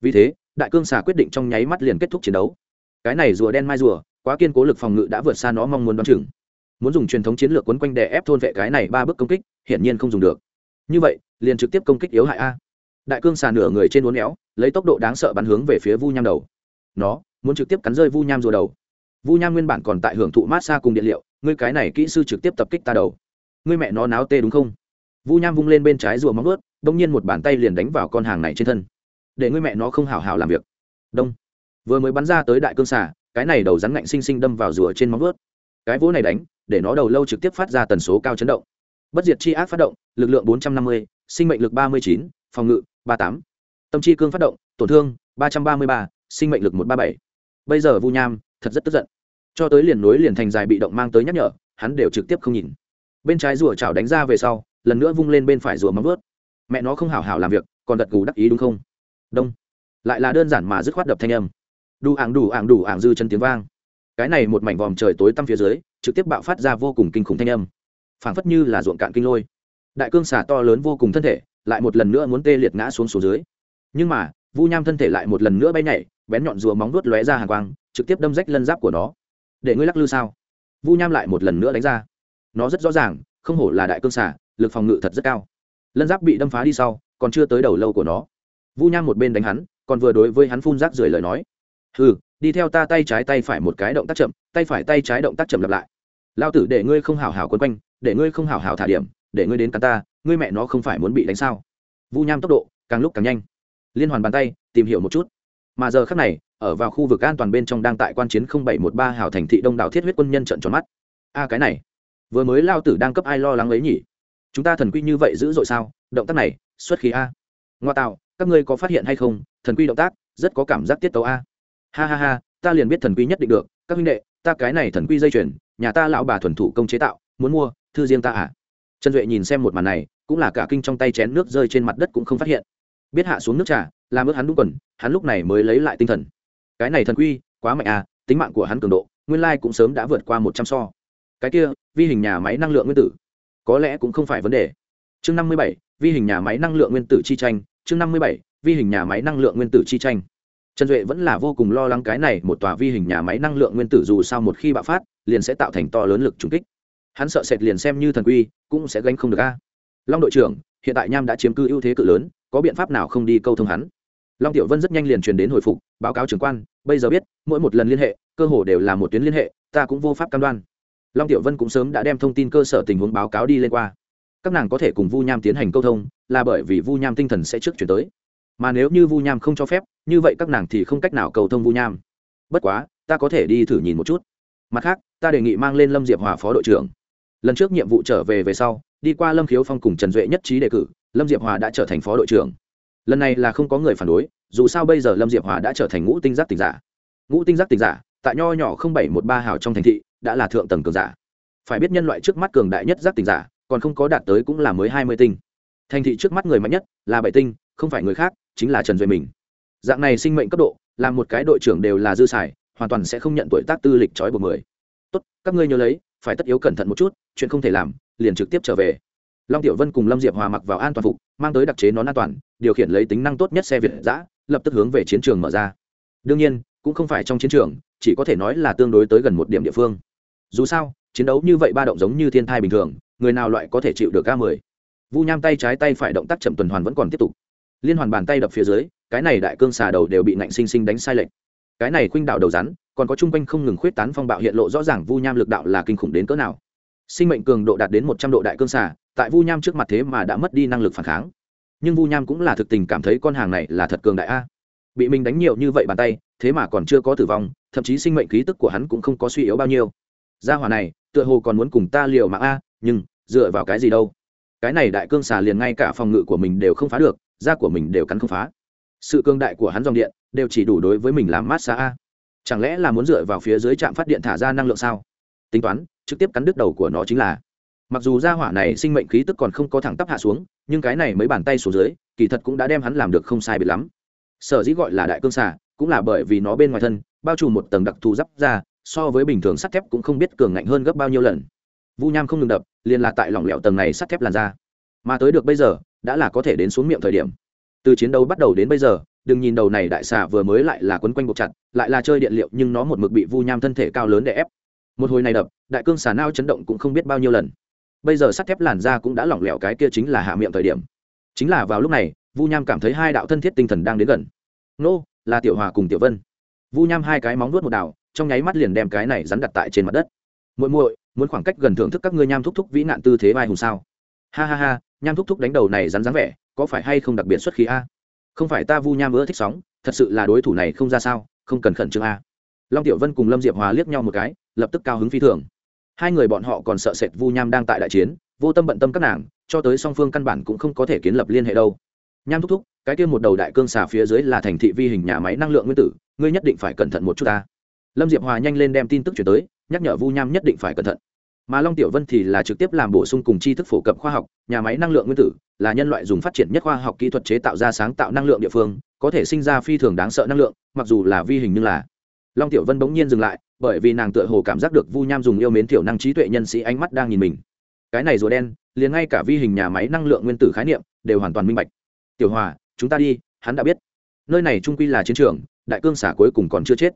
Vì thế, đại cương xà quyết định trong nháy mắt liền kết thúc chiến đấu. Cái này rùa đen mai rùa, quá kiên cố lực phòng ngự đã vượt xa nó mong muốn đoán chừng. Muốn dùng truyền thống chiến lược quấn quanh đè ép thôn vệ cái này ba bước công kích, hiển nhiên không dùng được. Như vậy, liền trực tiếp công kích yếu hại a. Đại cương xà nửa người trên uốn éo, lấy tốc độ đáng sợ bắn hướng về phía vu nham đầu. Nó, muốn trực tiếp cắn rơi vu nham rùa đầu. Vu nham nguyên bản còn tại hưởng thụ mát xa cùng điện liệu, ngươi cái này kỹ sư trực tiếp tập kích ta đầu. Ngươi mẹ nó náo tê đúng không? Vu nham vung lên bên trái rùa móng ướt đông nhiên một bàn tay liền đánh vào con hàng này trên thân. Để ngươi mẹ nó không hào hào làm việc. Đông. Vừa mới bắn ra tới đại cương xà cái này đầu rắn ngạnh xinh xinh đâm vào rùa trên móng vớt cái vỗ này đánh để nó đầu lâu trực tiếp phát ra tần số cao chấn động. Bất diệt chi ác phát động lực lượng 450, sinh mệnh lực 39, phòng ngự 38. tâm chi cương phát động tổn thương 333, sinh mệnh lực 137. bây giờ vu nham thật rất tức giận. Cho tới liền nối liền thành dài bị động mang tới nhắc nhở hắn đều trực tiếp không nhìn. Bên trái rùa chảo đánh ra về sau lần nữa vung lên bên phải rùa móng vớt mẹ nó không hảo hảo làm việc, còn gật gù đắc ý đúng không? Đông. Lại là đơn giản mà dứt khoát đập thanh âm. Đủ ảng đủ ảng đủ ảng dư chân tiếng vang. Cái này một mảnh vòm trời tối tăm phía dưới, trực tiếp bạo phát ra vô cùng kinh khủng thanh âm. Phảng phất như là ruộng cạn kinh lôi. Đại cương xà to lớn vô cùng thân thể, lại một lần nữa muốn tê liệt ngã xuống số dưới. Nhưng mà, vu nham thân thể lại một lần nữa bay nhảy, bén nhọn rùa móng vuốt lóe ra hàng quang, trực tiếp đâm rách lân giáp của nó. Để ngươi lắc lư sao? Vu nham lại một lần nữa đánh ra. Nó rất rõ ràng, không hổ là đại cương xà, lực phòng ngự thật rất cao lân giáp bị đâm phá đi sau, còn chưa tới đầu lâu của nó. Vu nham một bên đánh hắn, còn vừa đối với hắn phun rác rưởi lời nói. Ừ đi theo ta tay trái tay phải một cái động tác chậm, tay phải tay trái động tác chậm lặp lại. Lao tử để ngươi không hảo hảo quấn quanh, để ngươi không hảo hảo thả điểm, để ngươi đến cắn ta, ngươi mẹ nó không phải muốn bị đánh sao? Vu nham tốc độ càng lúc càng nhanh. Liên hoàn bàn tay, tìm hiểu một chút. Mà giờ khác này, ở vào khu vực an toàn bên trong đang tại quan chiến bảy một ba hào thành thị đông đảo thiết huyết quân nhân trận tròn mắt. A, cái này. Vừa mới lao tử đang cấp ai lo lắng ấy nhỉ? Chúng ta thần quy như vậy dữ dội sao? Động tác này, xuất khí a. Ngoa tạo, các ngươi có phát hiện hay không? Thần quy động tác, rất có cảm giác tiết tấu a. Ha ha ha, ta liền biết thần quy nhất định được. Các huynh đệ, ta cái này thần quy dây chuyền, nhà ta lão bà thuần thủ công chế tạo, muốn mua, thư riêng ta à? Trần duệ nhìn xem một màn này, cũng là cả kinh trong tay chén nước rơi trên mặt đất cũng không phát hiện. Biết hạ xuống nước trà, làm ướt hắn đúng quần, hắn lúc này mới lấy lại tinh thần. Cái này thần quy, quá mạnh à tính mạng của hắn cường độ, nguyên lai cũng sớm đã vượt qua một trăm so. Cái kia, vi hình nhà máy năng lượng nguyên tử có lẽ cũng không phải vấn đề. Chương năm mươi bảy, vi hình nhà máy năng lượng nguyên tử chi tranh. Chương năm mươi bảy, vi hình nhà máy năng lượng nguyên tử chi tranh. Trần duệ vẫn là vô cùng lo lắng cái này một tòa vi hình nhà máy năng lượng nguyên tử dù sao một khi bạo phát, liền sẽ tạo thành to lớn lực trùng kích. Hắn sợ sệt liền xem như thần quy, cũng sẽ gánh không được a. Long đội trưởng, hiện tại nham đã chiếm cư ưu thế cự lớn, có biện pháp nào không đi câu thông hắn? Long tiểu vân rất nhanh liền truyền đến hồi phục, báo cáo trưởng quan, bây giờ biết, mỗi một lần liên hệ, cơ hồ đều là một tuyến liên hệ, ta cũng vô pháp cam đoan long tiểu vân cũng sớm đã đem thông tin cơ sở tình huống báo cáo đi lên qua. Các nàng có thể cùng vu nham tiến hành câu thông, là bởi vì vu nham tinh thần sẽ trước chuyển tới. Mà nếu như vu nham không cho phép, như vậy các nàng thì không cách nào cầu thông vu nham. Bất quá, ta có thể đi thử nhìn một chút. Mặt khác, ta đề nghị mang lên lâm diệp hòa phó đội trưởng. Lần trước nhiệm vụ trở về về sau, đi qua lâm khiếu phong cùng trần duệ nhất trí đề cử, lâm diệp hòa đã trở thành phó đội trưởng. Lần này là không có người phản đối, dù sao bây giờ lâm diệp hòa đã trở thành ngũ tinh giác tỉnh giả. Ngũ tinh giác tỉnh giả, tại nho nhỏ không bảy một ba hào trong thành thị đã là thượng tầng cường giả. Phải biết nhân loại trước mắt cường đại nhất giác tỉnh giả, còn không có đạt tới cũng là mới hai mươi tinh. Thành thị trước mắt người mạnh nhất là bảy tinh, không phải người khác, chính là trần duệ mình. Dạng này sinh mệnh cấp độ, là một cái đội trưởng đều là dư xài, hoàn toàn sẽ không nhận tuổi tác tư lịch trói buộc mười tốt, các ngươi nhớ lấy, phải tất yếu cẩn thận một chút, chuyện không thể làm, liền trực tiếp trở về. Long tiểu vân cùng lâm diệp hòa mặc vào an toàn phục, mang tới đặc chế nón an toàn, điều khiển lấy tính năng tốt nhất xe việt giã lập tức hướng về chiến trường mở ra. Đương nhiên, cũng không phải trong chiến trường, chỉ có thể nói là tương đối tới gần một điểm địa phương dù sao, chiến đấu như vậy ba động giống như thiên thai bình thường, người nào loại có thể chịu được ca mười? Vu nham tay trái tay phải động tác chậm tuần hoàn vẫn còn tiếp tục. Liên hoàn bàn tay đập phía dưới, cái này đại cương xà đầu đều bị nạnh sinh sinh đánh sai lệch. Cái này khuynh đạo đầu rắn, còn có chung quanh không ngừng khuyết tán phong bạo hiện lộ rõ ràng vu nham lực đạo là kinh khủng đến cỡ nào. Sinh mệnh cường độ đạt đến một trăm độ đại cương xà, tại vu nham trước mặt thế mà đã mất đi năng lực phản kháng. Nhưng vu nham cũng là thực tình cảm thấy con hàng này là thật cường đại a. Bị mình đánh nhiều như vậy bàn tay, thế mà còn chưa có tử vong, thậm chí sinh mệnh khí tức của hắn cũng không có suy yếu bao nhiêu gia hỏa này, tựa hồ còn muốn cùng ta liều mạng a, nhưng, dựa vào cái gì đâu? Cái này đại cương xà liền ngay cả phòng ngự của mình đều không phá được, da của mình đều cắn không phá. Sự cương đại của hắn dòng điện, đều chỉ đủ đối với mình làm mát xa a. Chẳng lẽ là muốn dựa vào phía dưới trạm phát điện thả ra năng lượng sao? Tính toán, trực tiếp cắn đứt đầu của nó chính là. Mặc dù gia hỏa này sinh mệnh khí tức còn không có thẳng tắp hạ xuống, nhưng cái này mấy bàn tay xuống dưới, kỳ thật cũng đã đem hắn làm được không sai biệt lắm. Sở dĩ gọi là đại cương xà, cũng là bởi vì nó bên ngoài thân, bao trùm một tầng đặc thù giáp ra so với bình thường sắt thép cũng không biết cường ngạnh hơn gấp bao nhiêu lần. Vu nham không ngừng đập, liền là tại lỏng lẻo tầng này sắt thép làn ra. Mà tới được bây giờ, đã là có thể đến xuống miệng thời điểm. Từ chiến đấu bắt đầu đến bây giờ, đừng nhìn đầu này đại xà vừa mới lại là quấn quanh buộc chặt, lại là chơi điện liệu nhưng nó một mực bị vu nham thân thể cao lớn để ép. Một hồi này đập, đại cương xà nao chấn động cũng không biết bao nhiêu lần. Bây giờ sắt thép làn ra cũng đã lỏng lẻo cái kia chính là hạ miệng thời điểm. Chính là vào lúc này, vu nham cảm thấy hai đạo thân thiết tinh thần đang đến gần. Nô, là tiểu hòa cùng tiểu vân. Vu nham hai cái móng nuốt một đạo trong nháy mắt liền đem cái này rắn đặt tại trên mặt đất. Muội muội, muốn khoảng cách gần thưởng thức các ngươi nham thúc thúc vĩ nạn tư thế vai hùng sao? Ha ha ha, nham thúc thúc đánh đầu này rắn dáng vẻ, có phải hay không đặc biệt xuất khí a? Không phải ta vu nham ưa thích sóng, thật sự là đối thủ này không ra sao, không cần khẩn trương a. Long tiểu vân cùng lâm diệp hòa liếc nhau một cái, lập tức cao hứng phi thường. Hai người bọn họ còn sợ sệt vu nham đang tại đại chiến, vô tâm bận tâm các nàng, cho tới song phương căn bản cũng không có thể kiến lập liên hệ đâu. Nham thúc thúc, cái kia một đầu đại cương xà phía dưới là thành thị vi hình nhà máy năng lượng nguyên tử, ngươi nhất định phải cẩn thận một chút ta lâm diệp hòa nhanh lên đem tin tức chuyển tới, nhắc nhở vu nham nhất định phải cẩn thận. Mà long tiểu vân thì là trực tiếp làm bổ sung cùng tri thức phổ cập khoa học, nhà máy năng lượng nguyên tử, là nhân loại dùng phát triển nhất khoa học kỹ thuật chế tạo ra sáng tạo năng lượng địa phương, có thể sinh ra phi thường đáng sợ năng lượng, mặc dù là vi hình nhưng là. Long tiểu vân bỗng nhiên dừng lại, bởi vì nàng tựa hồ cảm giác được vu nham dùng yêu mến tiểu năng trí tuệ nhân sĩ ánh mắt đang nhìn mình. Cái này rùa đen, liền ngay cả vi hình nhà máy năng lượng nguyên tử khái niệm đều hoàn toàn minh bạch. Tiểu hòa, chúng ta đi, hắn đã biết. Nơi này trung quy là chiến trường, đại cương xả cuối cùng còn chưa chết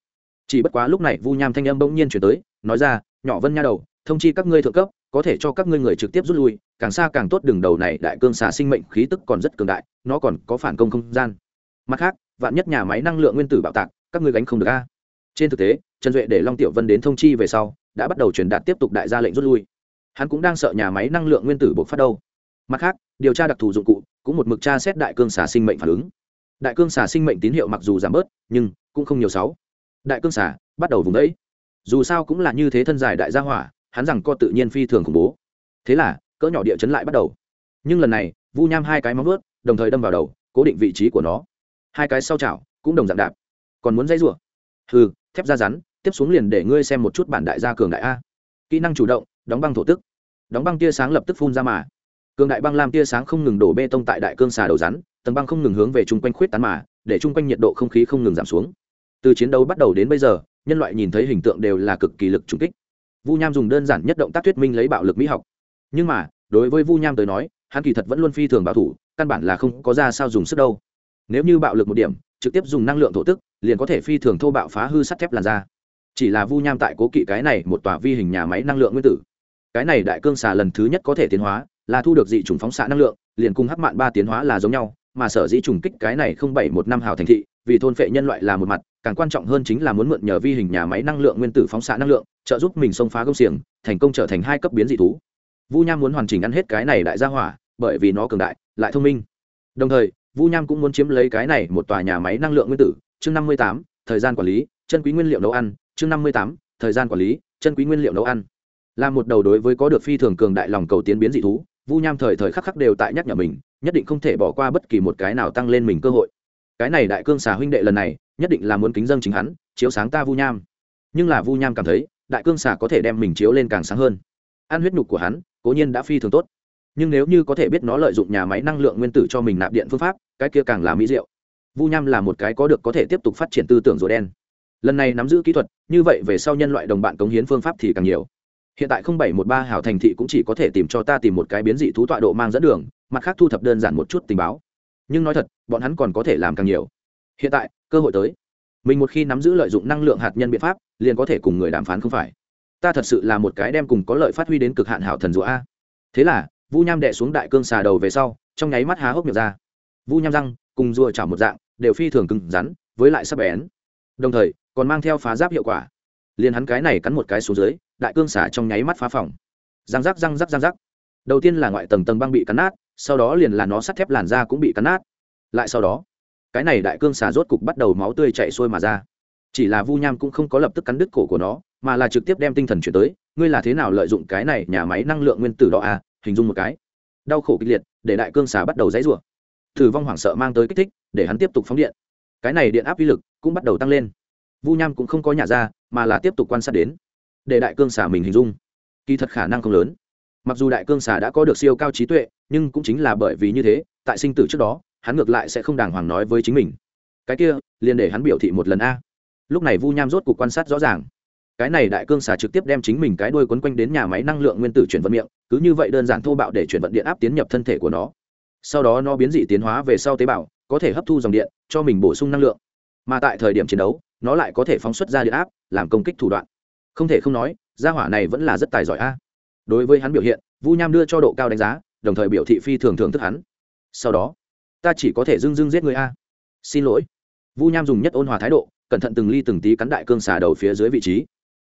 chỉ bất quá lúc này vu nham thanh âm bỗng nhiên chuyển tới, nói ra, nhỏ vân nha đầu, thông chi các ngươi thượng cấp, có thể cho các ngươi người trực tiếp rút lui, càng xa càng tốt đường đầu này đại cương Xà sinh mệnh khí tức còn rất cường đại, nó còn có phản công không gian. Mặt khác, vạn nhất nhà máy năng lượng nguyên tử bạo tạc, các ngươi gánh không được a. Trên thực tế, trần duệ để long tiểu vân đến thông chi về sau, đã bắt đầu truyền đạt tiếp tục đại gia lệnh rút lui. Hắn cũng đang sợ nhà máy năng lượng nguyên tử bộc phát đâu. Mặt khác, điều tra đặc thù dụng cụ, cũng một mực tra xét đại cương Xà sinh mệnh phản ứng. Đại cương Xà sinh mệnh tín hiệu mặc dù giảm bớt, nhưng cũng không nhiều sáu đại cương xả, bắt đầu vùng đấy. Dù sao cũng là như thế thân dài đại gia hỏa, hắn rằng co tự nhiên phi thường khủng bố. Thế là, cỡ nhỏ địa chấn lại bắt đầu. Nhưng lần này, vu nham hai cái móng vớt đồng thời đâm vào đầu, cố định vị trí của nó. Hai cái sau chảo cũng đồng dạng đạp. Còn muốn dây rủa? Hừ, thép ra rắn, tiếp xuống liền để ngươi xem một chút bản đại gia cường đại a. Kỹ năng chủ động, đóng băng thổ tức. Đóng băng tia sáng lập tức phun ra mà. Cường đại băng lam tia sáng không ngừng đổ bê tông tại đại cương xà đầu rắn, tầng băng không ngừng hướng về chung quanh khuyết tán mà, để chung quanh nhiệt độ không khí không ngừng giảm xuống từ chiến đấu bắt đầu đến bây giờ, nhân loại nhìn thấy hình tượng đều là cực kỳ lực trùng kích. Vu nham dùng đơn giản nhất động tác thuyết minh lấy bạo lực mỹ học. Nhưng mà, đối với vu nham tới nói, hắn kỳ thật vẫn luôn phi thường bảo thủ, căn bản là không có ra sao dùng sức đâu. Nếu như bạo lực một điểm, trực tiếp dùng năng lượng thổ tức, liền có thể phi thường thô bạo phá hư sắt thép làn da. Chỉ là vu nham tại cố kỵ cái này một tòa vi hình nhà máy năng lượng nguyên tử. Cái này đại cương xà lần thứ nhất có thể tiến hóa, là thu được dị chủng phóng xạ năng lượng, liền cùng hắc mạn ba tiến hóa là giống nhau, mà sở dĩ trùng kích cái này không bảy một năm hào thành thị vì thôn phệ nhân loại là một mặt, càng quan trọng hơn chính là muốn mượn nhờ vi hình nhà máy năng lượng nguyên tử phóng xạ năng lượng, trợ giúp mình xông phá công xiềng, thành công trở thành hai cấp biến dị thú. Vu nham muốn hoàn chỉnh ăn hết cái này đại gia hỏa, bởi vì nó cường đại, lại thông minh. Đồng thời, vu nham cũng muốn chiếm lấy cái này một tòa nhà máy năng lượng nguyên tử. Chương năm mươi tám, thời gian quản lý, chân quý nguyên liệu nấu ăn. Chương năm mươi tám, thời gian quản lý, chân quý nguyên liệu nấu ăn. Là một đầu đối với có được phi thường cường đại lòng cầu tiến biến dị thú, vu nham thời thời khắc khắc đều tại nhắc nhở mình, nhất định không thể bỏ qua bất kỳ một cái nào tăng lên mình cơ hội cái này đại cương xà huynh đệ lần này, nhất định là muốn kính dân chính hắn, chiếu sáng ta vu nham. Nhưng là vu nham cảm thấy, đại cương xà có thể đem mình chiếu lên càng sáng hơn. Ăn huyết nhục của hắn, cố nhiên đã phi thường tốt. Nhưng nếu như có thể biết nó lợi dụng nhà máy năng lượng nguyên tử cho mình nạp điện phương pháp, cái kia càng là mỹ diệu. Vu nham là một cái có được có thể tiếp tục phát triển tư tưởng rùa đen. Lần này nắm giữ kỹ thuật, như vậy về sau nhân loại đồng bạn cống hiến phương pháp thì càng nhiều. Hiện tại không bảy một ba hảo thành thị cũng chỉ có thể tìm cho ta tìm một cái biến dị thú tọa độ mang dẫn đường, mặt khác thu thập đơn giản một chút tình báo nhưng nói thật, bọn hắn còn có thể làm càng nhiều. Hiện tại, cơ hội tới. Mình một khi nắm giữ lợi dụng năng lượng hạt nhân biện pháp, liền có thể cùng người đàm phán không phải. Ta thật sự là một cái đem cùng có lợi phát huy đến cực hạn hảo thần rùa a. Thế là, vu nham đệ xuống đại cương xà đầu về sau, trong nháy mắt há hốc miệng ra. Vu nham răng, cùng rùa chảo một dạng, đều phi thường cứng rắn, với lại sắc bén. Đồng thời, còn mang theo phá giáp hiệu quả. Liền hắn cái này cắn một cái xuống dưới, đại cương xả trong nháy mắt phá phòng. Răng rắc răng rắc răng rắc. Đầu tiên là ngoại tầng tầng băng bị cắn nát sau đó liền là nó sắt thép làn da cũng bị cắn nát. Lại sau đó, cái này đại cương xà rốt cục bắt đầu máu tươi chạy xuôi mà ra. Chỉ là vu nham cũng không có lập tức cắn đứt cổ của nó, mà là trực tiếp đem tinh thần chuyển tới, ngươi là thế nào lợi dụng cái này nhà máy năng lượng nguyên tử đó à? Hình dung một cái. Đau khổ kịch liệt, để đại cương xà bắt đầu dãy rủa. Thử vong hoảng sợ mang tới kích thích, để hắn tiếp tục phóng điện. Cái này điện áp uy lực cũng bắt đầu tăng lên. Vu nham cũng không có nhà ra, mà là tiếp tục quan sát đến. Để đại cương xà mình hình dung, kỳ thật khả năng không lớn. Mặc dù đại cương xà đã có được siêu cao trí tuệ nhưng cũng chính là bởi vì như thế, tại sinh tử trước đó, hắn ngược lại sẽ không đàng hoàng nói với chính mình. Cái kia, liền để hắn biểu thị một lần a. Lúc này vu nham rốt cuộc quan sát rõ ràng. Cái này đại cương xà trực tiếp đem chính mình cái đuôi quấn quanh đến nhà máy năng lượng nguyên tử chuyển vận miệng, cứ như vậy đơn giản thô bạo để chuyển vận điện áp tiến nhập thân thể của nó. Sau đó nó biến dị tiến hóa về sau tế bào, có thể hấp thu dòng điện, cho mình bổ sung năng lượng. Mà tại thời điểm chiến đấu, nó lại có thể phóng xuất ra điện áp, làm công kích thủ đoạn. Không thể không nói, gia hỏa này vẫn là rất tài giỏi a. Đối với hắn biểu hiện, vu nham đưa cho độ cao đánh giá đồng thời biểu thị phi thường thường thức hắn. Sau đó, ta chỉ có thể dưng dưng giết người a. Xin lỗi. Vu nham dùng nhất ôn hòa thái độ, cẩn thận từng ly từng tí cắn đại cương xà đầu phía dưới vị trí.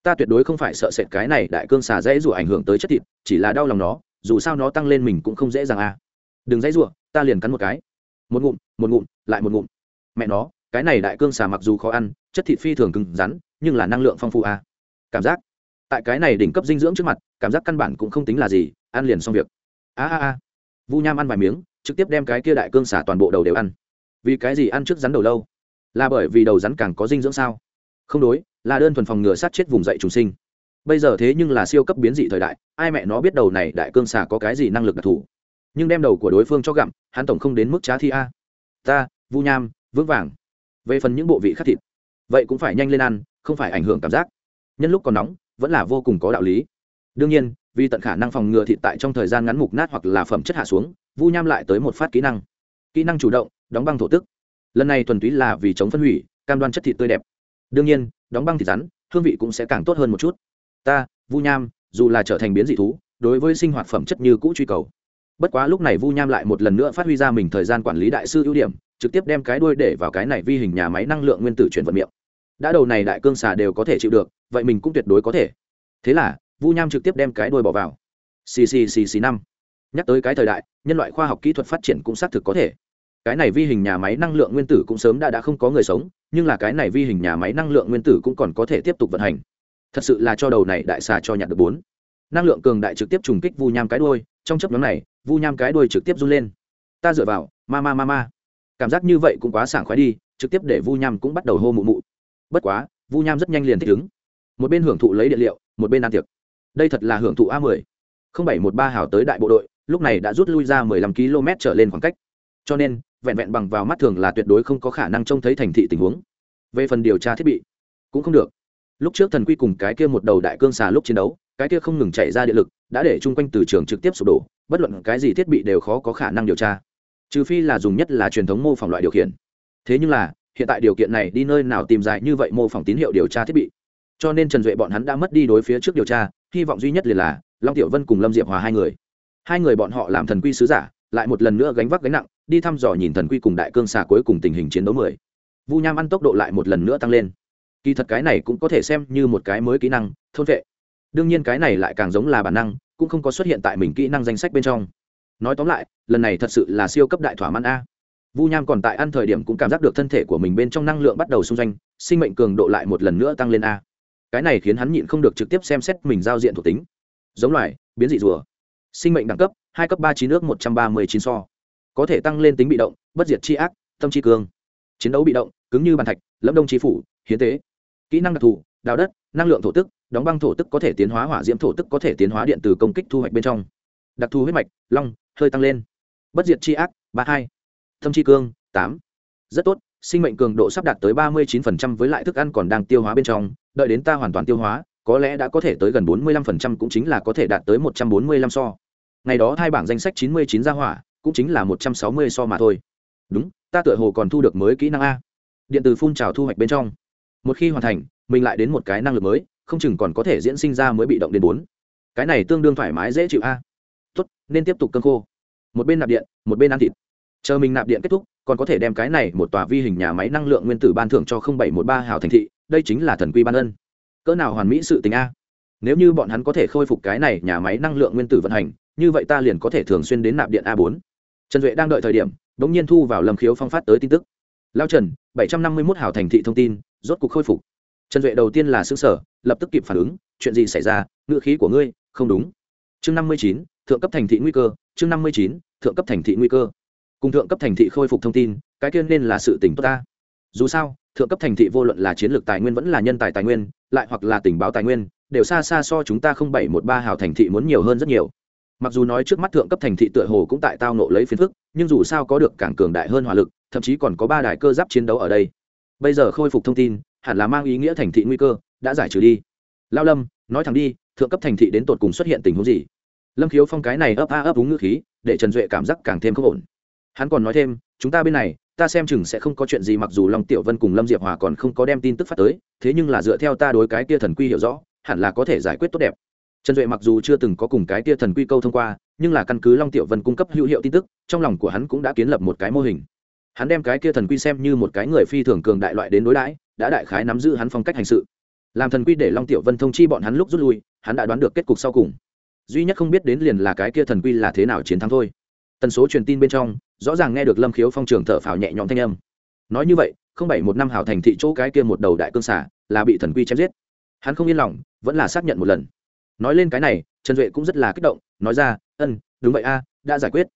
Ta tuyệt đối không phải sợ sệt cái này đại cương xà dễ rủa ảnh hưởng tới chất thịt, chỉ là đau lòng nó, dù sao nó tăng lên mình cũng không dễ dàng a. Đừng dãy rủa ta liền cắn một cái. Một ngụm một ngụm, lại một ngụm. Mẹ nó, cái này đại cương xà mặc dù khó ăn, chất thịt phi thường cứng rắn, nhưng là năng lượng phong phú a. Cảm giác, tại cái này đỉnh cấp dinh dưỡng trước mặt, cảm giác căn bản cũng không tính là gì, ăn liền xong việc a a a. Vu nham ăn vài miếng, trực tiếp đem cái kia đại cương xả toàn bộ đầu đều ăn. Vì cái gì ăn trước rắn đầu lâu? Là bởi vì đầu rắn càng có dinh dưỡng sao? Không đối, là đơn thuần phòng ngừa sát chết vùng dậy trùng sinh. Bây giờ thế nhưng là siêu cấp biến dị thời đại, ai mẹ nó biết đầu này đại cương xà có cái gì năng lực đặc thù? Nhưng đem đầu của đối phương cho gặm, hắn tổng không đến mức trá thi a. Ta, vu nham, vững vàng. Về phần những bộ vị khác thịt, vậy cũng phải nhanh lên ăn, không phải ảnh hưởng cảm giác. Nhân lúc còn nóng, vẫn là vô cùng có đạo lý đương nhiên, vì tận khả năng phòng ngừa thịt tại trong thời gian ngắn mục nát hoặc là phẩm chất hạ xuống, vu nham lại tới một phát kỹ năng. Kỹ năng chủ động, đóng băng thổ tức. Lần này thuần túy là vì chống phân hủy, cam đoan chất thịt tươi đẹp. Đương nhiên, đóng băng thịt rắn, hương vị cũng sẽ càng tốt hơn một chút. Ta, vu nham, dù là trở thành biến dị thú, đối với sinh hoạt phẩm chất như cũ truy cầu. Bất quá lúc này vu nham lại một lần nữa phát huy ra mình thời gian quản lý đại sư ưu điểm, trực tiếp đem cái đuôi để vào cái này vi hình nhà máy năng lượng nguyên tử chuyển vận miệng. Đã đầu này đại cương xà đều có thể chịu được, vậy mình cũng tuyệt đối có thể. Thế là vu nham trực tiếp đem cái đuôi bỏ vào. Ccc năm. Nhắc tới cái thời đại, nhân loại khoa học kỹ thuật phát triển cũng xác thực có thể. Cái này vi hình nhà máy năng lượng nguyên tử cũng sớm đã đã không có người sống, nhưng là cái này vi hình nhà máy năng lượng nguyên tử cũng còn có thể tiếp tục vận hành. Thật sự là cho đầu này đại xà cho nhặt được bốn. Năng lượng cường đại trực tiếp trùng kích vu nham cái đuôi, trong chấp nhóm này, vu nham cái đuôi trực tiếp run lên. Ta dựa vào, ma ma ma ma. Cảm giác như vậy cũng quá sảng khoái đi, trực tiếp để vu nham cũng bắt đầu hô mụ mụ. Bất quá, vu nham rất nhanh liền thích ứng. Một bên hưởng thụ lấy điện liệu, một bên ăn tiệc đây thật là hưởng thụ a mười. Không bảy một ba hào tới đại bộ đội, lúc này đã rút lui ra mười lăm km trở lên khoảng cách. Cho nên, vẹn vẹn bằng vào mắt thường là tuyệt đối không có khả năng trông thấy thành thị tình huống. Về phần điều tra thiết bị, cũng không được. Lúc trước thần quy cùng cái kia một đầu đại cương xà lúc chiến đấu, cái kia không ngừng chạy ra địa lực, đã để chung quanh từ trường trực tiếp sụp đổ, bất luận cái gì thiết bị đều khó có khả năng điều tra. Trừ phi là dùng nhất là truyền thống mô phỏng loại điều khiển. Thế nhưng là, hiện tại điều kiện này đi nơi nào tìm dài như vậy mô phỏng tín hiệu điều tra thiết bị? Cho nên trần duệ bọn hắn đã mất đi đối phía trước điều tra hy vọng duy nhất liền là long tiểu vân cùng lâm diệp hòa hai người. Hai người bọn họ làm thần quy sứ giả lại một lần nữa gánh vác gánh nặng đi thăm dò nhìn thần quy cùng đại cương xà cuối cùng tình hình chiến đấu mười. Vu nham ăn tốc độ lại một lần nữa tăng lên. Kỳ thật cái này cũng có thể xem như một cái mới kỹ năng thôn vệ. Đương nhiên cái này lại càng giống là bản năng cũng không có xuất hiện tại mình kỹ năng danh sách bên trong. Nói tóm lại lần này thật sự là siêu cấp đại thỏa mãn a. Vu nham còn tại ăn thời điểm cũng cảm giác được thân thể của mình bên trong năng lượng bắt đầu xung danh, sinh mệnh cường độ lại một lần nữa tăng lên a cái này khiến hắn nhịn không được trực tiếp xem xét mình giao diện thuộc tính. Giống loài, biến dị rùa. Sinh mệnh đẳng cấp, hai cấp ba chín nước một trăm ba mươi chín so. Có thể tăng lên tính bị động, bất diệt c h i ác, tâm c cương. Chiến đấu bị động, cứng như bàn thạch, lẫm đông trí phủ, hiến tế. Kỹ năng đặc thù, đào đất, năng lượng thổ tức, đóng băng thổ tức có thể tiến hóa hỏa diễm thổ tức có thể tiến hóa điện từ công kích thu hoạch bên trong. Đặc thù huyết mạch, long, hơi tăng lên. Bất diệt c h i ác, ba hai. Thâm c cương, tám. Rất tốt, sinh mệnh cường độ sắp đạt tới ba mươi chín với lại thức ăn còn đang tiêu hóa bên trong đợi đến ta hoàn toàn tiêu hóa, có lẽ đã có thể tới gần bốn mươi lăm cũng chính là có thể đạt tới một trăm bốn mươi lăm so. Ngày đó hai bảng danh sách chín mươi chín ra hỏa, cũng chính là một trăm sáu mươi so mà thôi. Đúng, ta tựa hồ còn thu được mới kỹ năng a. Điện từ phun trào thu hoạch bên trong. Một khi hoàn thành, mình lại đến một cái năng lực mới, không chừng còn có thể diễn sinh ra mới bị động đến bốn. Cái này tương đương thoải mái dễ chịu a. Tốt, nên tiếp tục cơn khô. Một bên nạp điện, một bên ăn thịt. Chờ mình nạp điện kết thúc, còn có thể đem cái này một tòa vi hình nhà máy năng lượng nguyên tử ban thưởng cho bảy một ba hào thành thị đây chính là thần quy ban ân. Cỡ nào hoàn mỹ sự tình a? Nếu như bọn hắn có thể khôi phục cái này nhà máy năng lượng nguyên tử vận hành, như vậy ta liền có thể thường xuyên đến nạp điện a bốn. Trần duệ đang đợi thời điểm đ ỗ n g nhiên thu vào lâm khiếu phong phát tới tin tức. Lao trần, bảy trăm năm mươi mốt hào thành thị thông tin, rốt cuộc khôi phục. Trần duệ đầu tiên là xứ sở lập tức kịp phản ứng, chuyện gì xảy ra ngự khí của ngươi, không đúng. Chương năm mươi chín, thượng cấp thành thị nguy cơ, chương năm mươi chín, thượng cấp thành thị nguy cơ. Cùng thượng cấp thành thị khôi phục thông tin, cái kia nên là sự tỉnh tốt ta. Dù sao thượng cấp thành thị vô luận là chiến lược tài nguyên vẫn là nhân tài tài nguyên, lại hoặc là tình báo tài nguyên, đều xa xa so chúng ta không bảy một ba hào thành thị muốn nhiều hơn rất nhiều. Mặc dù nói trước mắt thượng cấp thành thị tựa hồ cũng tại tao nộ lấy phiến phức, nhưng dù sao có được càng cường đại hơn hỏa lực, thậm chí còn có ba đài cơ giáp chiến đấu ở đây. Bây giờ khôi phục thông tin, hẳn là mang ý nghĩa thành thị nguy cơ, đã giải trừ đi. Lao lâm, nói thẳng đi, thượng cấp thành thị đến tột cùng xuất hiện tình huống gì? Lâm khiếu phong cái này ấp a ấp đúng ngữ khí, để trần duệ cảm giác càng thêm không ổn. Hắn còn nói thêm, chúng ta bên này ta xem chừng sẽ không có chuyện gì mặc dù long tiểu vân cùng lâm diệp hòa còn không có đem tin tức phát tới, thế nhưng là dựa theo ta đối cái kia thần quy hiểu rõ, hẳn là có thể giải quyết tốt đẹp. Trần duệ mặc dù chưa từng có cùng cái kia thần quy câu thông qua, nhưng là căn cứ long tiểu vân cung cấp hữu hiệu tin tức, trong lòng của hắn cũng đã kiến lập một cái mô hình. Hắn đem cái kia thần quy xem như một cái người phi thường cường đại loại đến đối đãi, đã đại khái nắm giữ hắn phong cách hành sự. Làm thần quy để long tiểu vân thông chi bọn hắn lúc rút lui, hắn đã đoán được kết cục sau cùng. Duy nhất không biết đến liền là cái kia thần quy là thế nào chiến thắng thôi. Tần số truyền tin bên trong rõ ràng nghe được lâm khiếu phong trường thở phào nhẹ nhõm thanh âm. Nói như vậy, không bảy một năm hảo thành thị chỗ cái kia một đầu đại cương xả là bị thần quy chém giết. Hắn không yên lòng, vẫn là xác nhận một lần. Nói lên cái này, trần duệ cũng rất là kích động, nói ra, ân, đúng vậy a, đã giải quyết.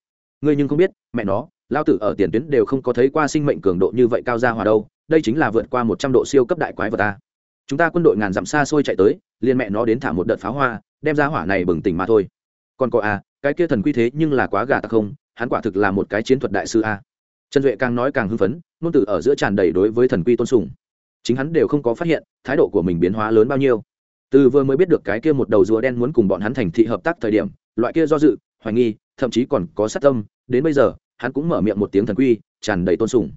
Ngươi nhưng không biết, mẹ nó lao tử ở tiền tuyến đều không có thấy qua sinh mệnh cường độ như vậy cao ra hòa đâu, đây chính là vượt qua một trăm độ siêu cấp đại quái vật ta chúng ta quân đội ngàn dặm xa xôi chạy tới, liền mẹ nó đến thả một đợt pháo hoa, đem ra hỏa này bừng tỉnh mà thôi. Còn có a, cái kia thần quy thế nhưng là quá gà ta không hắn quả thực là một cái chiến thuật đại sư a. Trần duệ càng nói càng hưng phấn, ngôn từ ở giữa tràn đầy đối với thần quy tôn sùng. Chính hắn đều không có phát hiện, thái độ của mình biến hóa lớn bao nhiêu. Từ vừa mới biết được cái kia một đầu rùa đen muốn cùng bọn hắn thành thị hợp tác thời điểm, loại kia do dự, hoài nghi, thậm chí còn có sát tâm, đến bây giờ, hắn cũng mở miệng một tiếng thần quy, tràn đầy tôn sùng.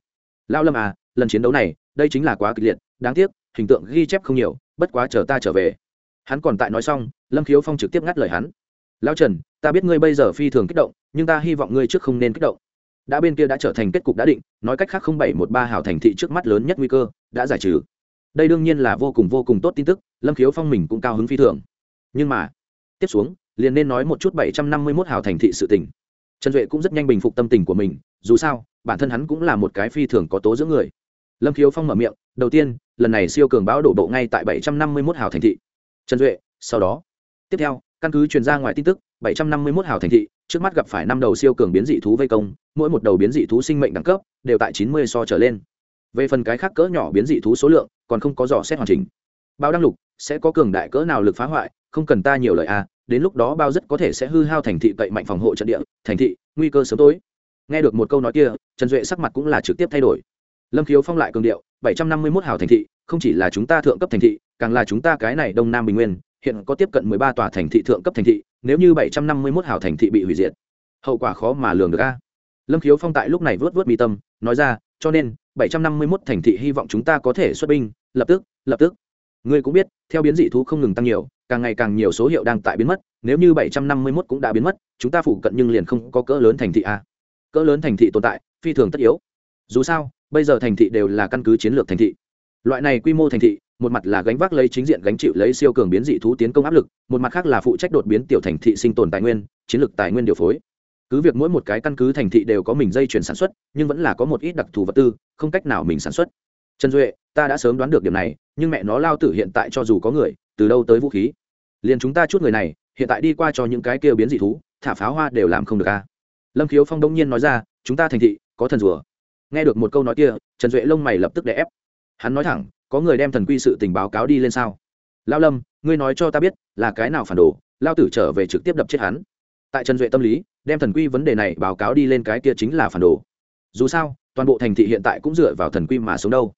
Lao lâm à lần chiến đấu này, đây chính là quá kịch liệt, đáng tiếc, hình tượng ghi chép không nhiều, bất quá chờ ta trở về. Hắn còn tại nói xong, lâm khiếu phong trực tiếp ngắt lời hắn. Lão trần, ta biết ngươi bây giờ phi thường kích động, nhưng ta hy vọng ngươi trước không nên kích động. Đã bên kia đã trở thành kết cục đã định, nói cách khác không bảy một ba hào thành thị trước mắt lớn nhất nguy cơ, đã giải trừ. Đây đương nhiên là vô cùng vô cùng tốt tin tức, lâm khiếu phong mình cũng cao hứng phi thường. Nhưng mà, tiếp xuống, liền nên nói một chút bảy trăm năm mươi mốt hào thành thị sự tỉnh. trần duệ cũng rất nhanh bình phục tâm tình của mình, dù sao, bản thân hắn cũng là một cái phi thường có tố giữa người. Lâm khiếu phong mở miệng, đầu tiên, lần này siêu cường bão đổ bộ ngay tại bảy trăm năm mươi mốt hào thành thị. Trần duệ, sau đó, tiếp theo căn cứ truyền ra ngoài tin tức, bảy trăm năm mươi mốt hào thành thị, trước mắt gặp phải năm đầu siêu cường biến dị thú vây công, mỗi một đầu biến dị thú sinh mệnh đẳng cấp đều tại chín mươi so trở lên. Về phần cái khác cỡ nhỏ biến dị thú số lượng, còn không có dò xét hoàn chỉnh. Bao đăng lục, sẽ có cường đại cỡ nào lực phá hoại? Không cần ta nhiều lời à đến lúc đó bao rất có thể sẽ hư hao thành thị cậy mạnh phòng hộ trận địa, thành thị, nguy cơ sớm tối. Nghe được một câu nói kia, trần duệ sắc mặt cũng là trực tiếp thay đổi. Lâm khiếu phong lại cường điệu, bảy trăm năm mươi mốt hào thành thị, không chỉ là chúng ta thượng cấp thành thị, càng là chúng ta cái này đông nam bình nguyên hiện có tiếp cận mười ba tòa thành thị thượng cấp thành thị, nếu như bảy trăm năm mươi mốt hào thành thị bị hủy diệt, hậu quả khó mà lường được a. Lâm khiếu phong tại lúc này vớt vớt mi tâm, nói ra, cho nên, bảy trăm năm mươi mốt thành thị hy vọng chúng ta có thể xuất binh, lập tức lập tức. Ngươi cũng biết, theo biến dị thú không ngừng tăng nhiều, càng ngày càng nhiều số hiệu đang tại biến mất, nếu như bảy trăm năm mươi mốt cũng đã biến mất, chúng ta phụ cận nhưng liền không có cỡ lớn thành thị a. Cỡ lớn thành thị tồn tại, phi thường tất yếu. Dù sao, bây giờ thành thị đều là căn cứ chiến lược thành thị. Loại này quy mô thành thị một mặt là gánh vác lấy chính diện gánh chịu lấy siêu cường biến dị thú tiến công áp lực, một mặt khác là phụ trách đột biến tiểu thành thị sinh tồn tài nguyên, chiến lược tài nguyên điều phối. Cứ việc mỗi một cái căn cứ thành thị đều có mình dây chuyển sản xuất, nhưng vẫn là có một ít đặc thù vật tư, không cách nào mình sản xuất. Trần duệ, ta đã sớm đoán được điểm này, nhưng mẹ nó lao tử hiện tại cho dù có người, từ đâu tới vũ khí? Liền chúng ta chút người này, hiện tại đi qua cho những cái kêu biến dị thú, thả pháo hoa đều làm không được a lâm khiếu phong đông nhiên nói ra, chúng ta thành thị, có thần rùa. Nghe được một câu nói kia, trần duệ lông mày lập tức đè ép hắn nói thẳng, có người đem thần quy sự tình báo cáo đi lên sao? Lao lâm, ngươi nói cho ta biết, là cái nào phản đồ? Lao tử trở về trực tiếp đập chết hắn. Tại trần duệ tâm lý, đem thần quy vấn đề này báo cáo đi lên cái kia chính là phản đồ. Dù sao, toàn bộ thành thị hiện tại cũng dựa vào thần quy mà sống đâu.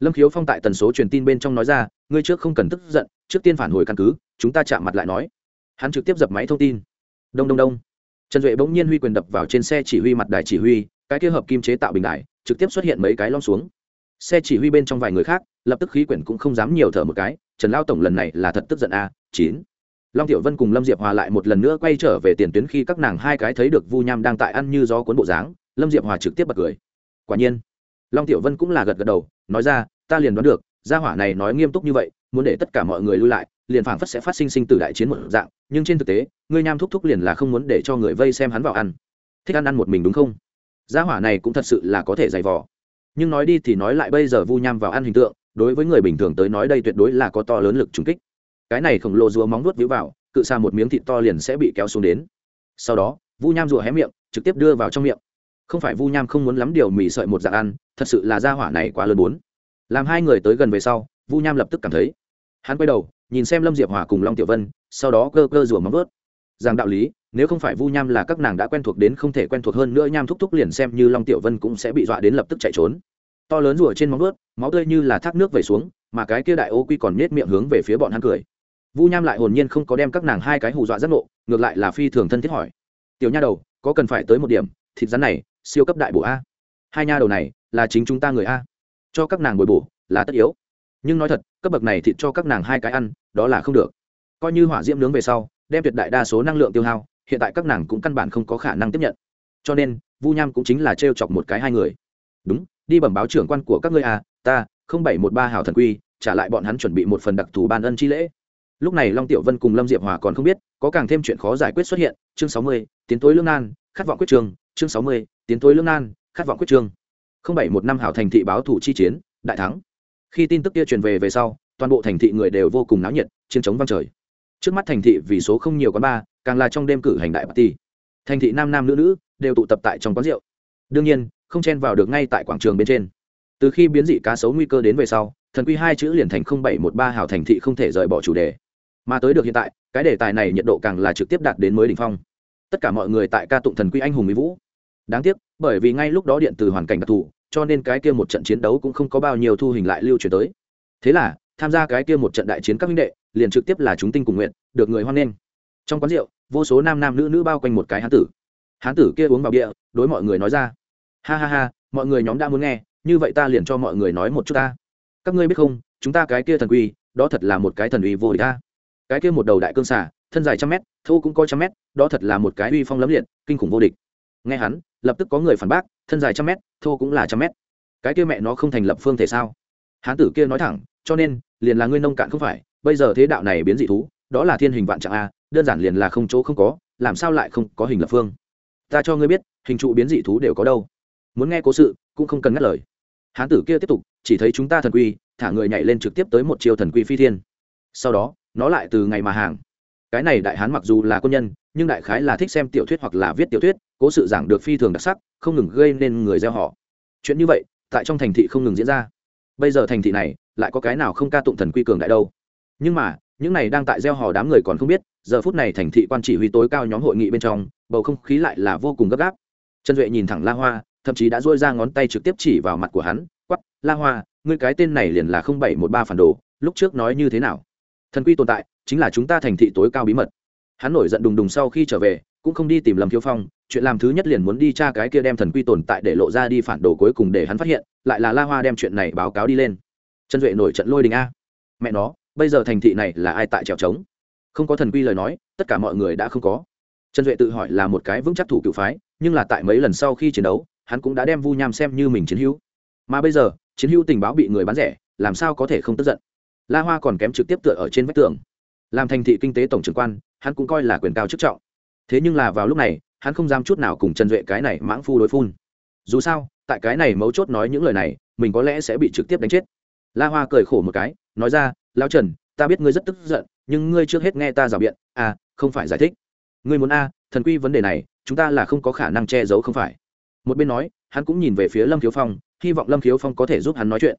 Lâm khiếu phong tại tần số truyền tin bên trong nói ra, ngươi trước không cần tức giận, trước tiên phản hồi căn cứ, chúng ta chạm mặt lại nói. Hắn trực tiếp dập máy thông tin. Đông đông đông. Trần duệ bỗng nhiên huy quyền đập vào trên xe chỉ huy mặt đài chỉ huy, cái kia hợp kim chế tạo bình đài, trực tiếp xuất hiện mấy cái lom xuống xe chỉ huy bên trong vài người khác, lập tức khí quyển cũng không dám nhiều thở một cái, trần lao tổng lần này là thật tức giận a chín. Long tiểu vân cùng lâm diệp hòa lại một lần nữa quay trở về tiền tuyến khi các nàng hai cái thấy được vu nham đang tại ăn như gió cuốn bộ dáng, lâm diệp hòa trực tiếp bật cười. Quả nhiên. Long tiểu vân cũng là gật gật đầu, nói ra, ta liền đoán được, gia hỏa này nói nghiêm túc như vậy, muốn để tất cả mọi người lui lại, liền phảng phất sẽ phát sinh sinh từ đại chiến một dạng, nhưng trên thực tế, ngươi nham thúc thúc liền là không muốn để cho người vây xem hắn vào ăn. Thích ăn ăn một mình đúng không? Gia hỏa này cũng thật sự là có thể dày vò nhưng nói đi thì nói lại bây giờ vu nham vào ăn hình tượng, đối với người bình thường tới nói đây tuyệt đối là có to lớn lực trùng kích. Cái này khổng lồ rùa móng nuốt víu vào, cự xa một miếng thịt to liền sẽ bị kéo xuống đến. Sau đó, vu nham rùa hé miệng, trực tiếp đưa vào trong miệng. Không phải vu nham không muốn lắm điều mì sợi một dạng ăn, thật sự là gia hỏa này quá lớn bốn làm hai người tới gần về sau, vu nham lập tức cảm thấy. Hắn quay đầu, nhìn xem lâm diệp hòa cùng long tiểu vân, sau đó cơ cơ rùa móng nuốt rằng đạo lý, nếu không phải vu nham là các nàng đã quen thuộc đến không thể quen thuộc hơn nữa, nham thúc thúc liền xem như long tiểu vân cũng sẽ bị dọa đến lập tức chạy trốn. To lớn rùa trên móng ướt máu tươi như là thác nước về xuống, mà cái kia đại ô quy còn nết miệng hướng về phía bọn hắn cười. Vu nham lại hồn nhiên không có đem các nàng hai cái hù dọa rất nộ ngược lại là phi thường thân thiết hỏi. Tiểu nha đầu, có cần phải tới một điểm, thịt rắn này, siêu cấp đại bổ a. Hai nha đầu này, là chính chúng ta người a. Cho các nàng bồi bổ, là tất yếu. Nhưng nói thật, cấp bậc này thịt cho các nàng hai cái ăn, đó là không được. Coi như hỏa diễm nướng về sau đem tuyệt đại đa số năng lượng tiêu hao, hiện tại các nàng cũng căn bản không có khả năng tiếp nhận. Cho nên, vu nham cũng chính là t r e o chọc một cái hai người. Đúng, đi bẩm báo trưởng quan của các ngươi à ta, không bảy một ba hào thần quy, trả lại bọn hắn chuẩn bị một phần đặc thù ban ân chi lễ. Lúc này long tiểu vân cùng lâm diệp hòa còn không biết, có càng thêm chuyện khó giải quyết xuất hiện. Chương sáu mươi, tiến tối lương nan khát vọng quyết trường. Chương sáu mươi, tiến tối lương nan khát vọng quyết trường. không bảy một năm hảo thành thị báo thủ chi chiến, đại thắng. Khi tin tức kia truyền về về sau, toàn bộ thành thị người đều vô cùng náo nhiệt, chiến chống vang trời trước mắt thành thị vì số không nhiều quán bar, càng là trong đêm cử hành đại party. Thành thị nam nam nữ nữ đều tụ tập tại trong quán rượu. Đương nhiên, không chen vào được ngay tại quảng trường bên trên. Từ khi biến dị cá sấu nguy cơ đến về sau, thần quy hai chữ liền thành không bảy một ba hào thành thị không thể rời bỏ chủ đề. Mà tới được hiện tại, cái đề tài này nhiệt độ càng là trực tiếp đạt đến mới đỉnh phong. Tất cả mọi người tại ca tụng thần quy anh hùng mỹ vũ. Đáng tiếc, bởi vì ngay lúc đó điện từ hoàn cảnh đặc thù, cho nên cái kia một trận chiến đấu cũng không có bao nhiêu thu hình lại lưu truyền tới. Thế là tham gia cái kia một trận đại chiến các minh đệ, liền trực tiếp là chúng tinh cùng nguyện, được người hoan nghênh. Trong quán rượu, vô số nam nam nữ nữ bao quanh một cái hán tử. Hán tử kia uống vào bia, đối mọi người nói ra. Ha ha ha, mọi người nhóm đã muốn nghe, như vậy ta liền cho mọi người nói một chút ta. Các ngươi biết không, chúng ta cái kia thần quy, đó thật là một cái thần uy vô địch ta. Cái kia một đầu đại cương xả thân dài trăm mét thu cũng có trăm mét, đó thật là một cái uy phong lấm liệt, kinh khủng vô địch. Nghe hắn, lập tức có người phản bác, thân dài trăm mét thu cũng là trăm mét. Cái kia mẹ nó không thành lập phương thể sao? Hán tử kia nói thẳng, cho nên liền là ngươi nông cạn không phải, bây giờ thế đạo này biến dị thú, đó là thiên hình vạn trạng a, đơn giản liền là không chỗ không có, làm sao lại không có hình lập phương? Ta cho ngươi biết, hình trụ biến dị thú đều có đâu. Muốn nghe cố sự, cũng không cần ngắt lời. Hán tử kia tiếp tục, chỉ thấy chúng ta thần quy, thả người nhảy lên trực tiếp tới một chiều thần quy phi thiên. Sau đó, nó lại từ ngày mà hàng. Cái này đại hán mặc dù là quân nhân, nhưng đại khái là thích xem tiểu thuyết hoặc là viết tiểu thuyết, cố sự giảng được phi thường đặc sắc, không ngừng gây nên người gieo họ. Chuyện như vậy, tại trong thành thị không ngừng diễn ra. Bây giờ thành thị này lại có cái nào không ca tụng thần quy cường đại đâu. Nhưng mà, những này đang tại gieo hò đám người còn không biết, giờ phút này thành thị quan chỉ huy tối cao nhóm hội nghị bên trong, bầu không khí lại là vô cùng gấp gáp. Trần duệ nhìn thẳng la hoa, thậm chí đã dôi ra ngón tay trực tiếp chỉ vào mặt của hắn quắp la hoa, ngươi cái tên này liền là không bảy một ba phản đồ, lúc trước nói như thế nào? Thần quy tồn tại, chính là chúng ta thành thị tối cao bí mật. Hắn nổi giận đùng đùng sau khi trở về, cũng không đi tìm lâm thiếu phong, chuyện làm thứ nhất liền muốn đi tra cái kia đem thần quy tồn tại để lộ ra đi phản đồ cuối cùng để hắn phát hiện, lại là la hoa đem chuyện này báo cáo đi lên trần duệ nổi trận lôi đình a. Mẹ nó, bây giờ thành thị này là ai tại trèo trống? Không có thần quy lời nói, tất cả mọi người đã không có. Trần duệ tự hỏi là một cái vững chắc thủ cựu phái, nhưng là tại mấy lần sau khi chiến đấu, hắn cũng đã đem vu nham xem như mình chiến hữu. Mà bây giờ, chiến hữu tình báo bị người bán rẻ, làm sao có thể không tức giận? La hoa còn kém trực tiếp tựa ở trên vách tường. Làm thành thị kinh tế tổng trưởng quan, hắn cũng coi là quyền cao chức trọng. Thế nhưng là vào lúc này, hắn không dám chút nào cùng trần duệ cái này mãng phu đối phun. Dù sao, tại cái này mấu chốt nói những lời này, mình có lẽ sẽ bị trực tiếp đánh chết la hoa cười khổ một cái, nói ra lao trần, ta biết ngươi rất tức giận, nhưng ngươi trước hết nghe ta rào biện à không phải giải thích. Ngươi muốn a, thần quy vấn đề này, chúng ta là không có khả năng che giấu không phải. Một bên nói, hắn cũng nhìn về phía lâm khiếu phong, hy vọng lâm khiếu phong có thể giúp hắn nói chuyện.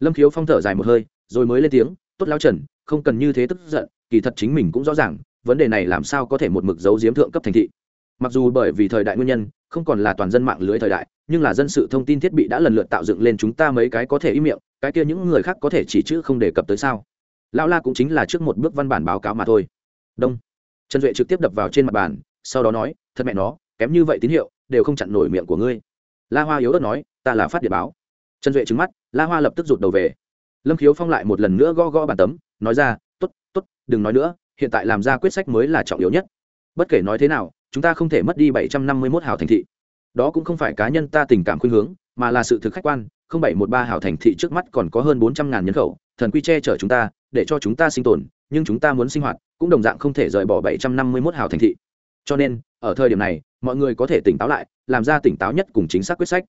Lâm khiếu phong thở dài một hơi, rồi mới lên tiếng, tốt lao trần, không cần như thế tức giận, kỳ thật chính mình cũng rõ ràng, vấn đề này làm sao có thể một mực giấu giếm thượng cấp thành thị. Mặc dù bởi vì thời đại nguyên nhân không còn là toàn dân mạng lưới thời đại, nhưng là dân sự thông tin thiết bị đã lần lượt tạo dựng lên chúng ta mấy cái có thể im miệng, cái kia những người khác có thể chỉ chữ không đề cập tới sao? Lão la cũng chính là trước một bước văn bản báo cáo mà thôi. Đông. Trần duệ trực tiếp đập vào trên mặt bàn, sau đó nói, thật mẹ nó, kém như vậy tín hiệu, đều không chặn nổi miệng của ngươi. La hoa yếu ớt nói, ta là phát điện báo. Trần duệ trứng mắt, la hoa lập tức rụt đầu về. Lâm khiếu phong lại một lần nữa gõ gõ bàn tấm, nói ra t ố t t ố t đừng nói nữa, hiện tại làm ra quyết sách mới là trọng yếu nhất. Bất kể nói thế nào chúng ta không thể mất đi bảy trăm năm mươi mốt hào thành thị. Đó cũng không phải cá nhân ta tình cảm khuynh hướng, mà là sự thực khách quan, không bảy một ba hào thành thị trước mắt còn có hơn bốn trăm ngàn nhân khẩu, thần quy che chở chúng ta, để cho chúng ta sinh tồn, nhưng chúng ta muốn sinh hoạt, cũng đồng dạng không thể rời bỏ bảy trăm năm mươi mốt hào thành thị. Cho nên, ở thời điểm này, mọi người có thể tỉnh táo lại, làm ra tỉnh táo nhất cùng chính xác quyết sách.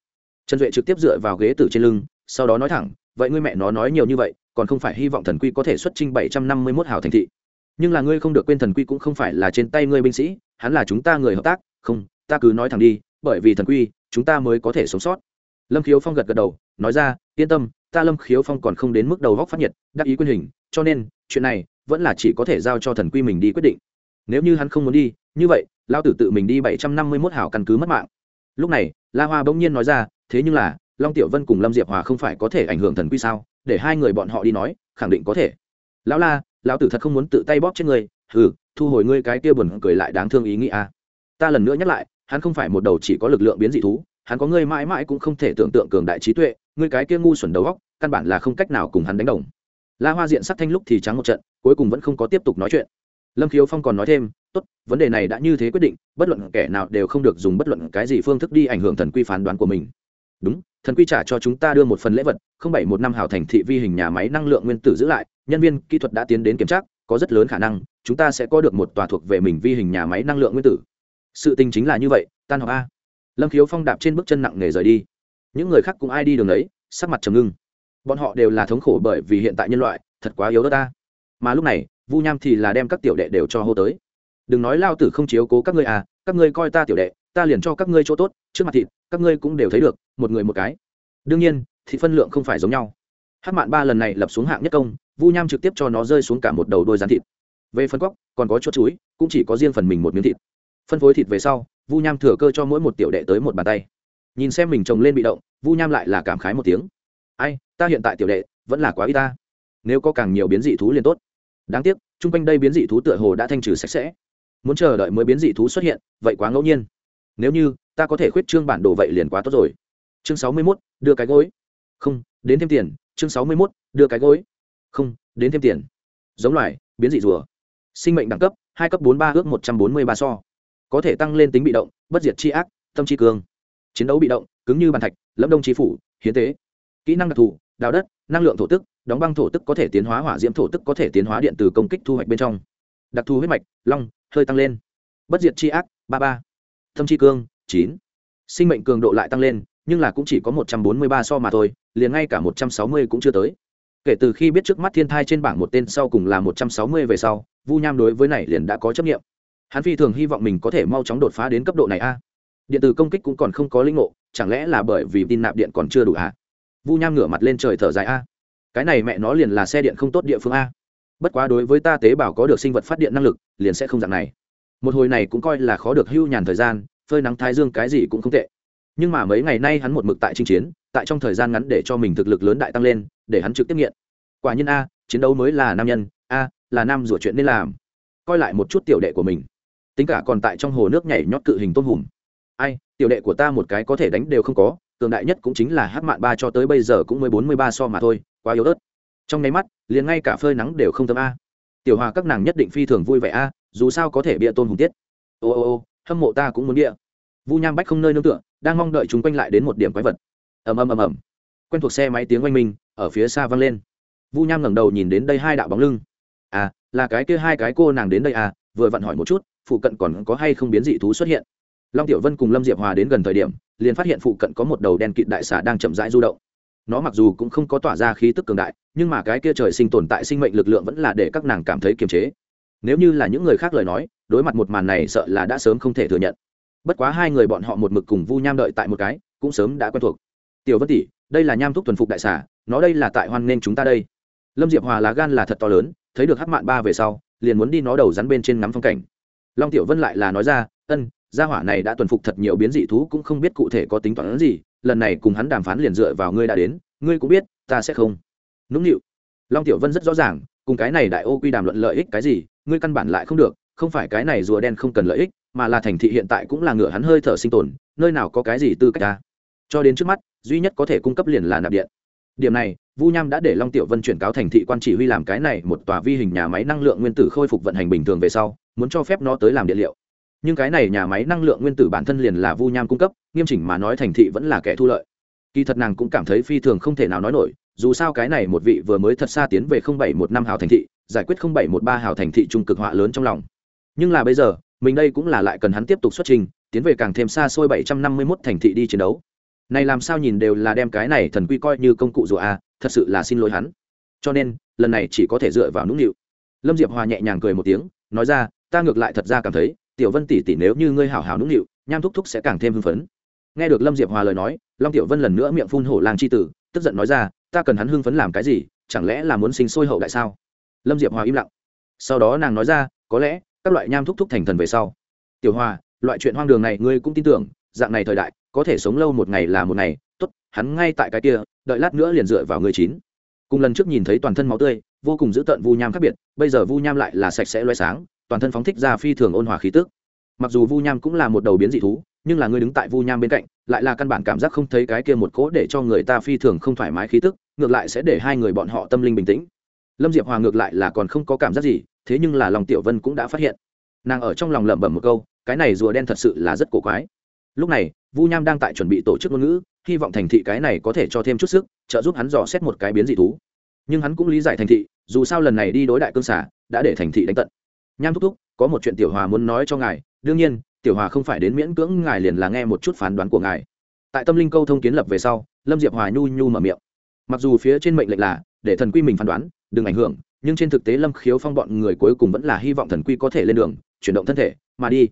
Trần duệ trực tiếp dựa vào ghế từ trên lưng, sau đó nói thẳng, vậy ngươi mẹ nó nói nhiều như vậy, còn không phải hy vọng thần quy có thể xuất trình bảy trăm năm mươi mốt hào thành thị nhưng là ngươi không được quên thần quy cũng không phải là trên tay ngươi binh sĩ, hắn là chúng ta người hợp tác, không, ta cứ nói thẳng đi, bởi vì thần quy, chúng ta mới có thể sống sót. Lâm khiếu phong gật gật đầu, nói ra, yên tâm, ta lâm khiếu phong còn không đến mức đầu góc phát nhiệt, đắc ý quyền hình, cho nên, chuyện này, vẫn là chỉ có thể giao cho thần quy mình đi quyết định. Nếu như hắn không muốn đi, như vậy lao tử tự mình đi bảy trăm năm mươi mốt hảo căn cứ mất mạng. Lúc này, la hoa bỗng nhiên nói ra, thế nhưng là, long tiểu vân cùng lâm diệp hòa không phải có thể ảnh hưởng thần quy sao? Để hai người bọn họ đi nói, khẳng định có thể. Lão la lão tử thật không muốn tự tay bóp trên người ừ thu hồi ngươi cái kia buồn cười lại đáng thương ý nghĩ a ta lần nữa nhắc lại, hắn không phải một đầu chỉ có lực lượng biến dị thú, hắn có ngươi mãi mãi cũng không thể tưởng tượng cường đại trí tuệ, ngươi cái kia ngu xuẩn đầu góc căn bản là không cách nào cùng hắn đánh đồng. La hoa diện sắc thanh lúc thì trắng một trận, cuối cùng vẫn không có tiếp tục nói chuyện. Lâm khiếu phong còn nói thêm, tốt, vấn đề này đã như thế quyết định, bất luận kẻ nào đều không được dùng bất luận cái gì phương thức đi ảnh hưởng thần quy phán đoán của mình đúng, thần quy trả cho chúng ta đưa một phần lễ vật, không bảy một năm hào thành thị vi hình nhà máy năng lượng nguyên tử giữ lại, nhân viên kỹ thuật đã tiến đến kiểm tra, có rất lớn khả năng, chúng ta sẽ có được một tòa thuộc về mình vi hình nhà máy năng lượng nguyên tử. Sự tình chính là như vậy, tan học a. Lâm khiếu phong đạp trên bước chân nặng nề rời đi. Những người khác cũng ai đi đường ấy, sắc mặt trầm ngưng. Bọn họ đều là thống khổ bởi vì hiện tại nhân loại, thật quá yếu đó ta. Mà lúc này, vu nham thì là đem các tiểu đệ đều cho hô tới. Đừng nói lao tử không chiếu cố các ngươi à các ngươi coi ta tiểu đệ ta liền cho các ngươi chỗ tốt, trước mặt thịt, các ngươi cũng đều thấy được, một người một cái. Đương nhiên thì phân lượng không phải giống nhau. Hát mạn ba lần này lập xuống hạng nhất công, vu nham trực tiếp cho nó rơi xuống cả một đầu đôi rán thịt. Về phân cóc còn có chốt chuối, cũng chỉ có riêng phần mình một miếng thịt. Phân phối thịt về sau, vu nham thừa cơ cho mỗi một tiểu đệ tới một bàn tay. Nhìn xem mình trồng lên bị động, vu nham lại là cảm khái một tiếng. Ai, ta hiện tại tiểu đệ, vẫn là quá y ta. Nếu có càng nhiều biến dị thú liền tốt. Đáng tiếc, chung quanh đây biến dị thú tựa hồ đã thanh trừ sạch sẽ. Muốn chờ đợi mới biến dị thú xuất hiện, vậy quá ngẫu nhiên nếu như, ta có thể khuyết trương bản đồ vậy liền quá tốt rồi. Chương sáu mươi mốt, đưa cái gối. Không, đến thêm tiền. Chương sáu mươi mốt, đưa cái gối. Không, đến thêm tiền. Giống loài, biến dị rùa. Sinh mệnh đẳng cấp, hai cấp bốn ba ước một trăm bốn mươi ba so. Có thể tăng lên tính bị động, bất diệt c h i ác, tâm c h i cường. Chiến đấu bị động, cứng như bàn thạch, lẫm đông trí phủ, hiến tế. Kỹ năng đặc thù đào đất, năng lượng thổ tức, đóng băng thổ tức có thể tiến hóa hỏa diễm thổ tức có thể tiến hóa điện từ công kích thu hoạch bên trong. Đặc thù huyết mạch, long, hơi tăng lên. Bất diệt c h i ác, ba ba thâm chi cương, chín. Sinh mệnh cường độ lại tăng lên, nhưng là cũng chỉ có một trăm bốn mươi ba so mà thôi, liền ngay cả một trăm sáu mươi cũng chưa tới. Kể từ khi biết trước mắt thiên thai trên bảng một tên sau cùng là một trăm sáu mươi về sau, vu nham đối với này liền đã có chấp nghiệm. Hắn phi thường hy vọng mình có thể mau chóng đột phá đến cấp độ này a. Điện tử công kích cũng còn không có linh ngộ, chẳng lẽ là bởi vì tin nạp điện còn chưa đủ à? vu nham ngửa mặt lên trời thở dài a. Cái này mẹ nó liền là xe điện không tốt địa phương a. Bất quá đối với ta tế bào có được sinh vật phát điện năng lực, liền sẽ không dạng này một hồi này cũng coi là khó được hưu nhàn thời gian, phơi nắng thái dương cái gì cũng không tệ. Nhưng mà mấy ngày nay hắn một mực tại chinh chiến, tại trong thời gian ngắn để cho mình thực lực lớn đại tăng lên, để hắn trực tiếp nghiện. Quả nhiên a, chiến đấu mới là nam nhân, a, là nam rủa chuyện nên làm. Coi lại một chút tiểu đệ của mình. Tính cả còn tại trong hồ nước nhảy nhót cự hình tôm hùm. Ai, tiểu đệ của ta một cái có thể đánh đều không có, cường đại nhất cũng chính là hát mạn ba cho tới bây giờ cũng mới bốn mươi ba so mà thôi, quá yếu ớt. Trong nháy mắt, liền ngay cả phơi nắng đều không tâm a. Tiểu hòa các nàng nhất định phi thường vui vẻ a dù sao có thể bịa tôn hùng tiết. Ô ô ô, hâm mộ ta cũng muốn bịa. Vu nham bách không nơi nương tựa, đang mong đợi chúng quanh lại đến một điểm quái vật. Ầm ầm ầm ầm. Quen thuộc xe máy tiếng oanh minh ở phía xa vang lên. Vu nham ngẩng đầu nhìn đến đây hai đạo bóng lưng. À là cái kia hai cái cô nàng đến đây à? Vừa vặn hỏi một chút, phụ cận còn có hay không biến dị thú xuất hiện? Long tiểu vân cùng lâm diệp hòa đến gần thời điểm, liền phát hiện phụ cận có một đầu đen kịt đại xà đang chậm rãi du động. Nó mặc dù cũng không có tỏa ra khí tức cường đại, nhưng mà cái kia trời sinh tồn tại sinh mệnh lực lượng vẫn là để các nàng cảm thấy kiềm chế nếu như là những người khác lời nói, đối mặt một màn này sợ là đã sớm không thể thừa nhận. Bất quá hai người bọn họ một mực cùng vu nham đợi tại một cái, cũng sớm đã quen thuộc. Tiểu vân tỷ, đây là nham thúc thuần phục đại xà, nó đây là tại hoan nên chúng ta đây. Lâm diệp hòa lá gan là thật to lớn, thấy được hắc mạn ba về sau, liền muốn đi nó đầu rắn bên trên ngắm phong cảnh. Long tiểu vân lại là nói ra, ân, gia hỏa này đã tuần phục thật nhiều biến dị thú cũng không biết cụ thể có tính toán gì, lần này cùng hắn đàm phán liền dựa vào ngươi đã đến, ngươi cũng biết, ta sẽ không. Nũng nịu. Long tiểu vân rất rõ ràng cùng cái này đại ô quy đàm luận lợi ích cái gì, ngươi căn bản lại không được, không phải cái này rùa đen không cần lợi ích, mà là thành thị hiện tại cũng là ngựa hắn hơi thở sinh tồn, nơi nào có cái gì tư cách ta. Cho đến trước mắt, duy nhất có thể cung cấp liền là nạp điện. Điểm này, vu nham đã để long tiểu vân chuyển cáo thành thị quan chỉ huy làm cái này một tòa vi hình nhà máy năng lượng nguyên tử khôi phục vận hành bình thường về sau, muốn cho phép nó tới làm điện liệu. Nhưng cái này nhà máy năng lượng nguyên tử bản thân liền là vu nham cung cấp, nghiêm chỉnh mà nói thành thị vẫn là kẻ thu lợi. Kỳ thật nàng cũng cảm thấy phi thường không thể nào nói nổi dù sao cái này một vị vừa mới thật xa tiến về không bảy một năm hào thành thị, giải quyết không bảy một ba hào thành thị trung cực họa lớn trong lòng. Nhưng là bây giờ, mình đây cũng là lại cần hắn tiếp tục xuất trình, tiến về càng thêm xa xôi bảy trăm năm mươi 751 thành thị đi chiến đấu. Này làm sao nhìn đều là đem cái này thần quy coi như công cụ rùa a thật sự là xin lỗi hắn. Cho nên, lần này chỉ có thể dựa vào nũng nịu. Lâm diệp hòa nhẹ nhàng cười một tiếng, nói ra, ta ngược lại thật ra cảm thấy, tiểu vân tỷ tỷ nếu như ngươi hảo hảo nũng nịu, nham thúc thúc sẽ càng thêm hưng phấn. Nghe được lâm diệp hòa lời nói, long tiểu vân lần nữa miệng phun hổ lang c h i tử, tức giận nói ra ta cần hắn hưng phấn làm cái gì, chẳng lẽ là muốn sinh sôi hậu đại sao? Lâm diệp hòa im lặng. Sau đó nàng nói ra, có lẽ, các loại nham thúc thúc thành thần về sau. Tiểu hòa, loại chuyện hoang đường này ngươi cũng tin tưởng, dạng này thời đại, có thể sống lâu một ngày là một ngày, tốt, hắn ngay tại cái kia, đợi lát nữa liền dựa vào người chín. Cùng lần trước nhìn thấy toàn thân máu tươi, vô cùng dữ tợn vu nham khác biệt, bây giờ vu nham lại là sạch sẽ loay sáng, toàn thân phóng thích ra phi thường ôn hòa khí tức. Mặc dù vu nham cũng là một đầu biến dị thú nhưng là người đứng tại vu nham bên cạnh, lại là căn bản cảm giác không thấy cái kia một cỗ để cho người ta phi thường không thoải mái khí tức, ngược lại sẽ để hai người bọn họ tâm linh bình tĩnh. Lâm diệp hòa ngược lại là còn không có cảm giác gì, thế nhưng là lòng tiểu vân cũng đã phát hiện. Nàng ở trong lòng lẩm bẩm một câu, cái này rùa đen thật sự là rất cổ quái. Lúc này, vu nham đang tại chuẩn bị tổ chức ngôn ngữ, hy vọng thành thị cái này có thể cho thêm chút sức, trợ giúp hắn dò xét một cái biến dị thú. Nhưng hắn cũng lý giải thành thị, dù sao lần này đi đối đại cương xả, đã để thành thị đánh tận. Nham thúc thúc, có một chuyện tiểu hòa muốn nói cho ngài, đương nhiên tiểu hòa không phải đến miễn cưỡng, ngài liền là nghe một chút phán đoán của ngài. Tại tâm linh câu thông kiến lập về sau, lâm diệp hòa nhu nhu mở miệng. Mặc dù phía trên mệnh lệnh là, để thần quy mình phán đoán, đừng ảnh hưởng, nhưng trên thực tế lâm khiếu phong bọn người cuối cùng vẫn là hy vọng thần quy có thể lên đường, chuyển động thân thể, mà đi.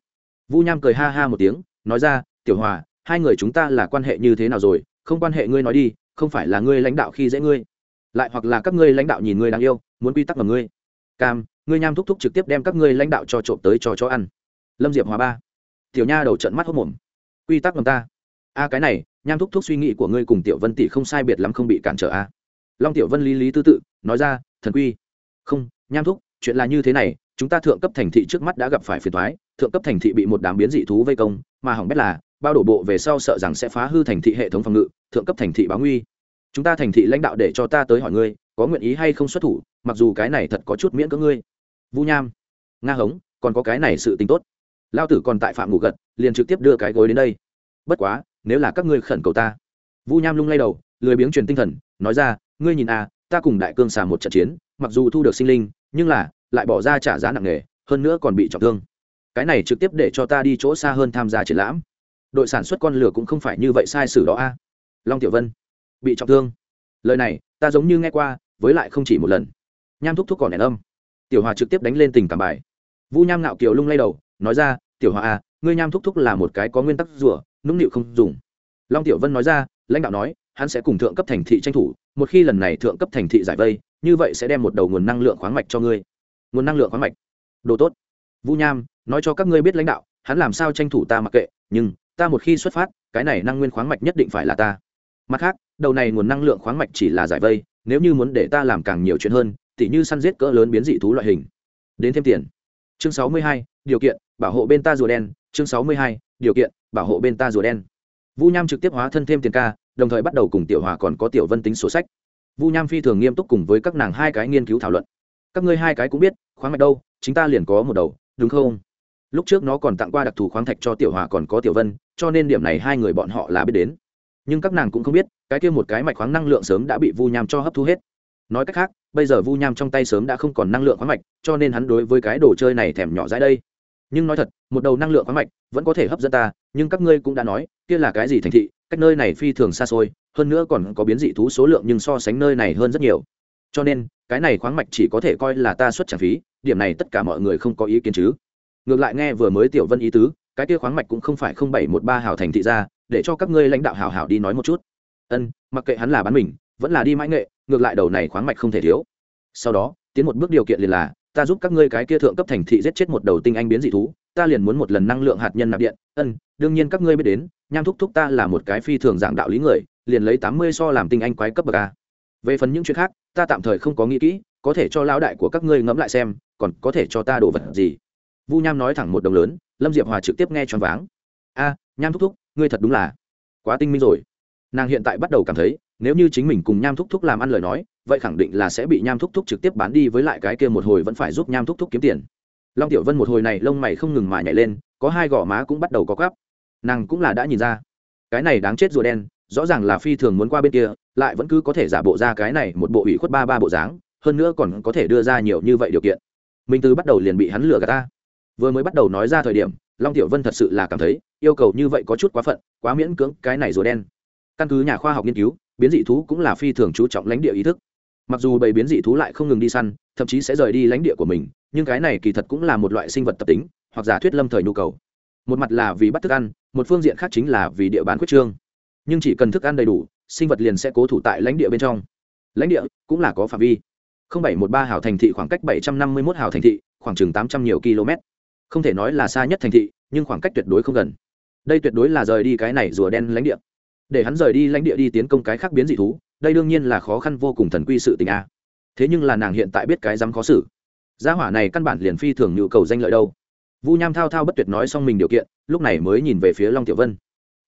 Vu nham cười ha ha một tiếng, nói ra, tiểu hòa, hai người chúng ta là quan hệ như thế nào rồi? Không quan hệ ngươi nói đi, không phải là ngươi lãnh đạo khi dễ ngươi, lại hoặc là các ngươi lãnh đạo nhìn ngươi đáng yêu, muốn quy tắc vào ngươi. Cam, ngươi nham thúc thúc trực tiếp đem các ngươi lãnh đạo cho trộm tới cho chó ăn. Lâm diệp hòa ba tiểu nha đầu trận mắt hốt mồm. Quy tắc ngầm ta. A, cái này, nham thúc thúc suy nghĩ của ngươi cùng tiểu vân tỷ không sai biệt lắm không bị cản trở a. Long tiểu vân lý lý tư tự, nói ra, thần quy. Không, nham thúc, chuyện là như thế này, chúng ta thượng cấp thành thị trước mắt đã gặp phải phiền thoái thượng cấp thành thị bị một đám biến dị thú vây công, mà hỏng bét là, bao đổ bộ về sau sợ rằng sẽ phá hư thành thị hệ thống phòng ngự, thượng cấp thành thị báo nguy. Chúng ta thành thị lãnh đạo để cho ta tới hỏi ngươi, có nguyện ý hay không xuất thủ, mặc dù cái này thật có chút miễn cưỡng ngươi. Vu nham. Nga hống, còn có cái này sự tính tốt lao tử còn tại phạm ngủ gật, liền trực tiếp đưa cái gối đến đây. Bất quá, nếu là các ngươi khẩn cầu ta. Vu nham lung lay đầu, lười biếng truyền tinh thần, nói ra, ngươi nhìn à ta cùng đại cương xà một trận chiến, mặc dù thu được sinh linh, nhưng là, lại bỏ ra trả giá nặng nề, hơn nữa còn bị trọng thương. Cái này trực tiếp để cho ta đi chỗ xa hơn tham gia triển lãm. Đội sản xuất con lửa cũng không phải như vậy sai sử đó a. Long tiểu vân, bị trọng thương. Lời này, ta giống như nghe qua, với lại không chỉ một lần. Nham thúc thúc còn nén âm. Tiểu hòa trực tiếp đánh lên tình cảm bài. Vu nham ngạo kiều lung lay đầu, nói ra tiểu hòa à ngươi nham thúc thúc là một cái có nguyên tắc rủa, nũng nịu không dùng. Long tiểu vân nói ra, lãnh đạo nói, hắn sẽ cùng thượng cấp thành thị tranh thủ, một khi lần này thượng cấp thành thị giải vây, như vậy sẽ đem một đầu nguồn năng lượng khoáng mạch cho ngươi. Nguồn năng lượng khoáng mạch? Đồ tốt. Vu nham, nói cho các ngươi biết lãnh đạo, hắn làm sao tranh thủ ta mặc kệ, nhưng, ta một khi xuất phát, cái này năng nguyên khoáng mạch nhất định phải là ta. Mặt khác, đầu này nguồn năng lượng khoáng mạch chỉ là giải vây, nếu như muốn để ta làm càng nhiều chuyện hơn, tỉ như săn giết cỡ lớn biến dị thú loại hình. Đến thêm tiền. Chương sáu mươi hai điều kiện, bảo hộ bên ta rùa đen, chương sáu mươi hai, điều kiện, bảo hộ bên ta rùa đen. Vu nham trực tiếp hóa thân thêm tiền ca, đồng thời bắt đầu cùng tiểu hòa còn có tiểu vân tính sổ sách. Vu nham phi thường nghiêm túc cùng với các nàng hai cái nghiên cứu thảo luận. Các ngươi hai cái cũng biết, khoáng mạch đâu, chính ta liền có một đầu, đúng không? Lúc trước nó còn tặng qua đặc thù khoáng thạch cho tiểu hòa còn có tiểu vân, cho nên điểm này hai người bọn họ là biết đến. Nhưng các nàng cũng không biết, cái kia một cái mạch khoáng năng lượng sớm đã bị vu nham cho hấp thu hết. Nói cách khác, bây giờ vu nham trong tay sớm đã không còn năng lượng khoáng mạch, cho nên hắn đối với cái đồ chơi này thèm nhỏ dãi đây nhưng nói thật, một đầu năng lượng khoáng mạch vẫn có thể hấp dẫn ta, nhưng các ngươi cũng đã nói, kia là cái gì thành thị, cách nơi này phi thường xa xôi, hơn nữa còn có biến dị thú số lượng nhưng so sánh nơi này hơn rất nhiều. Cho nên, cái này khoáng mạch chỉ có thể coi là ta xuất trả phí, điểm này tất cả mọi người không có ý kiến chứ. Ngược lại nghe vừa mới tiểu vân ý tứ, cái kia khoáng mạch cũng không phải không bảy một ba hào thành thị ra, để cho các ngươi lãnh đạo hào hào đi nói một chút. Ân, mặc kệ hắn là bán mình, vẫn là đi mãi nghệ, ngược lại đầu này khoáng mạch không thể thiếu. Sau đó, tiến một bước điều kiện liền là ta giúp các ngươi cái kia thượng cấp thành thị giết chết một đầu tinh anh biến dị thú, ta liền muốn một lần năng lượng hạt nhân nạp điện. Ân, đương nhiên các ngươi biết đến, nham thúc thúc ta là một cái phi thường dạng đạo lý người, liền lấy tám mươi so làm tinh anh quái cấp bậc a. Về phần những chuyện khác, ta tạm thời không có nghĩ kỹ, có thể cho lão đại của các ngươi ngẫm lại xem, còn có thể cho ta đồ vật gì? Vu nham nói thẳng một đồng lớn, lâm diệp hòa trực tiếp nghe choáng váng. A, nham thúc thúc, ngươi thật đúng là quá tinh minh rồi. Nàng hiện tại bắt đầu cảm thấy nếu như chính mình cùng nham thúc thúc làm ăn lời nói, vậy khẳng định là sẽ bị nham thúc thúc trực tiếp bán đi với lại cái kia một hồi vẫn phải giúp nham thúc thúc kiếm tiền. Long tiểu vân một hồi này lông mày không ngừng mà nhảy lên, có hai gò má cũng bắt đầu có gắp nàng cũng là đã nhìn ra. Cái này đáng chết rùa đen, rõ ràng là phi thường muốn qua bên kia, lại vẫn cứ có thể giả bộ ra cái này một bộ ủy khuất ba ba bộ dáng, hơn nữa còn có thể đưa ra nhiều như vậy điều kiện. Minh từ bắt đầu liền bị hắn lừa gạt ta. Vừa mới bắt đầu nói ra thời điểm, long tiểu vân thật sự là cảm thấy, yêu cầu như vậy có chút quá phận, quá miễn cưỡng, cái này rùa đen. Căn cứ nhà khoa học nghiên cứu biến dị thú cũng là phi thường chú trọng lãnh địa ý thức. Mặc dù bầy biến dị thú lại không ngừng đi săn, thậm chí sẽ rời đi lãnh địa của mình, nhưng cái này kỳ thật cũng là một loại sinh vật tập tính, hoặc giả thuyết lâm thời nhu cầu. Một mặt là vì bắt thức ăn, một phương diện khác chính là vì địa bàn quyết trương. Nhưng chỉ cần thức ăn đầy đủ, sinh vật liền sẽ cố thủ tại lãnh địa bên trong. Lãnh địa cũng là có phạm vi. Không bảy một ba hào thành thị khoảng cách bảy trăm năm mươi một hào thành thị, khoảng chừng tám trăm nhiều km. Không thể nói là xa nhất thành thị, nhưng khoảng cách tuyệt đối không gần. Đây tuyệt đối là rời đi cái này rùa đen lãnh địa để hắn rời đi lãnh địa đi tiến công cái khác biến dị thú, đây đương nhiên là khó khăn vô cùng thần quy sự tình a. Thế nhưng là nàng hiện tại biết cái dám khó xử. Gia hỏa này căn bản liền phi thường nhu cầu danh lợi đâu. Vu nham thao thao bất tuyệt nói xong mình điều kiện, lúc này mới nhìn về phía long tiểu vân.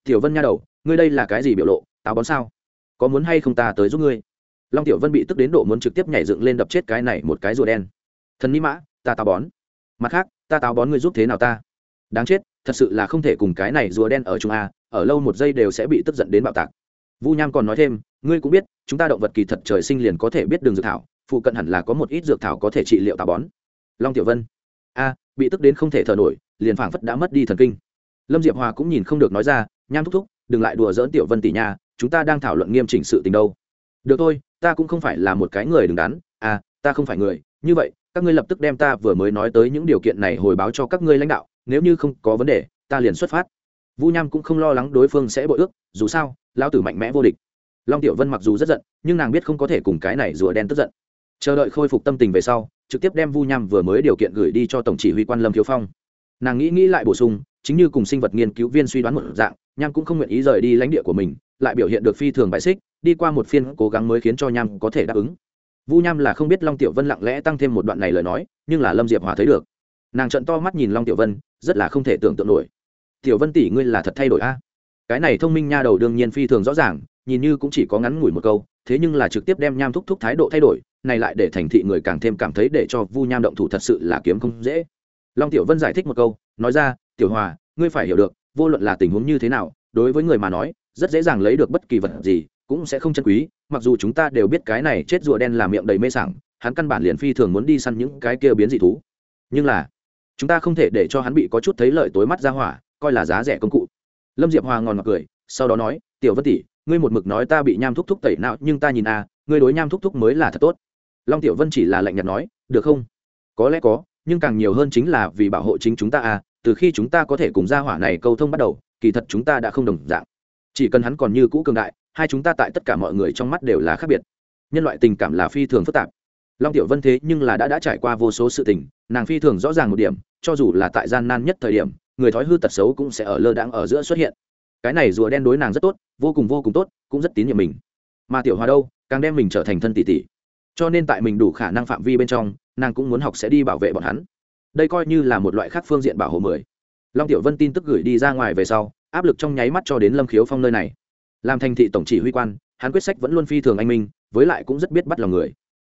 Tiểu vân nha đầu, ngươi đây là cái gì biểu lộ, táo bón sao? Có muốn hay không ta tới giúp ngươi? Long tiểu vân bị tức đến độ muốn trực tiếp nhảy dựng lên đập chết cái này một cái rùa đen. Thần ni mã, ta táo bón. Mặt khác, ta táo bón ngươi giúp thế nào ta? Đáng chết, thật sự là không thể cùng cái này rùa đen ở trung a ở lâu một giây đều sẽ bị tức giận đến bạo tạc. Vu nham còn nói thêm, ngươi cũng biết, chúng ta động vật kỳ thật trời sinh liền có thể biết đường dược thảo, phụ cận hẳn là có một ít dược thảo có thể trị liệu tà bón. Long tiểu vân, a, bị tức đến không thể thở nổi, liền phảng phất đã mất đi thần kinh. Lâm diệp hòa cũng nhìn không được nói ra, nham thúc thúc, đừng lại đùa dỡn tiểu vân tỷ nha, chúng ta đang thảo luận nghiêm chỉnh sự tình đâu. Được thôi, ta cũng không phải là một cái người đứng đắn à ta không phải người, như vậy, các ngươi lập tức đem ta vừa mới nói tới những điều kiện này hồi báo cho các ngươi lãnh đạo, nếu như không có vấn đề, ta liền xuất phát vu nham cũng không lo lắng đối phương sẽ bội ước, dù sao lao tử mạnh mẽ vô địch. Long tiểu vân mặc dù rất giận, nhưng nàng biết không có thể cùng cái này rùa đen tức giận. Chờ đợi khôi phục tâm tình về sau, trực tiếp đem vu nham vừa mới điều kiện gửi đi cho tổng chỉ huy quan lâm thiếu phong. Nàng nghĩ nghĩ lại bổ sung, chính như cùng sinh vật nghiên cứu viên suy đoán một dạng, nham cũng không nguyện ý rời đi lãnh địa của mình, lại biểu hiện được phi thường bại xích, đi qua một phiên cố gắng mới khiến cho nham có thể đáp ứng. Vu nham là không biết long tiểu vân lặng lẽ tăng thêm một đoạn này lời nói, nhưng là lâm diệp hòa thấy được. Nàng trận to mắt nhìn long tiểu vân, rất là không thể tưởng tượng nổi tiểu vân tỷ ngươi là thật thay đổi a? Cái này thông minh nha đầu đương nhiên phi thường rõ ràng, nhìn như cũng chỉ có ngắn ngủi một câu, thế nhưng là trực tiếp đem nham thúc thúc thái độ thay đổi, này lại để thành thị người càng thêm cảm thấy để cho vu nham động thủ thật sự là kiếm không dễ. Long tiểu vân giải thích một câu, nói ra, tiểu hòa, ngươi phải hiểu được, vô luận là tình huống như thế nào, đối với người mà nói, rất dễ dàng lấy được bất kỳ vật gì, cũng sẽ không chân quý, mặc dù chúng ta đều biết cái này chết rùa đen là miệng đầy mê sảng, hắn căn bản liền phi thường muốn đi săn những cái kia biến dị thú. Nhưng là, chúng ta không thể để cho hắn bị có chút thấy lợi tối mắt ra hỏa coi là giá rẻ công cụ. Lâm diệp hòa ngòn ngọt cười sau đó nói tiểu vân tỷ ngươi một mực nói ta bị nham thúc thúc tẩy não nhưng ta nhìn a à, ngươi đối nham thúc thúc mới là thật tốt. Long tiểu vân chỉ là lạnh nhạt nói được không? Có lẽ có nhưng càng nhiều hơn chính là vì bảo hộ chính chúng ta à từ khi chúng ta có thể cùng gia hỏa này câu thông bắt đầu kỳ thật chúng ta đã không đồng dạng. Chỉ cần hắn còn như cũ cường đại hai chúng ta tại tất cả mọi người trong mắt đều là khác biệt. Nhân loại tình cảm là phi thường phức tạp. Long tiểu vân thế nhưng là đã đã trải qua vô số sự tình nàng phi thường rõ ràng một điểm cho dù là tại gian nan nhất thời điểm người thói hư tật xấu cũng sẽ ở lơ đãng ở giữa xuất hiện. Cái này rùa đen đối nàng rất tốt, vô cùng vô cùng tốt, cũng rất tín nhiệm mình. Mà tiểu hòa đâu, càng đem mình trở thành thân tỷ tỷ. Cho nên tại mình đủ khả năng phạm vi bên trong, nàng cũng muốn học sẽ đi bảo vệ bọn hắn. Đây coi như là một loại khác phương diện bảo hộ mười. Long tiểu vân tin tức gửi đi ra ngoài về sau, áp lực trong nháy mắt cho đến lâm khiếu phong nơi này. Làm thành thị tổng chỉ huy quan, hắn quyết sách vẫn luôn phi thường anh minh, với lại cũng rất biết bắt lòng người.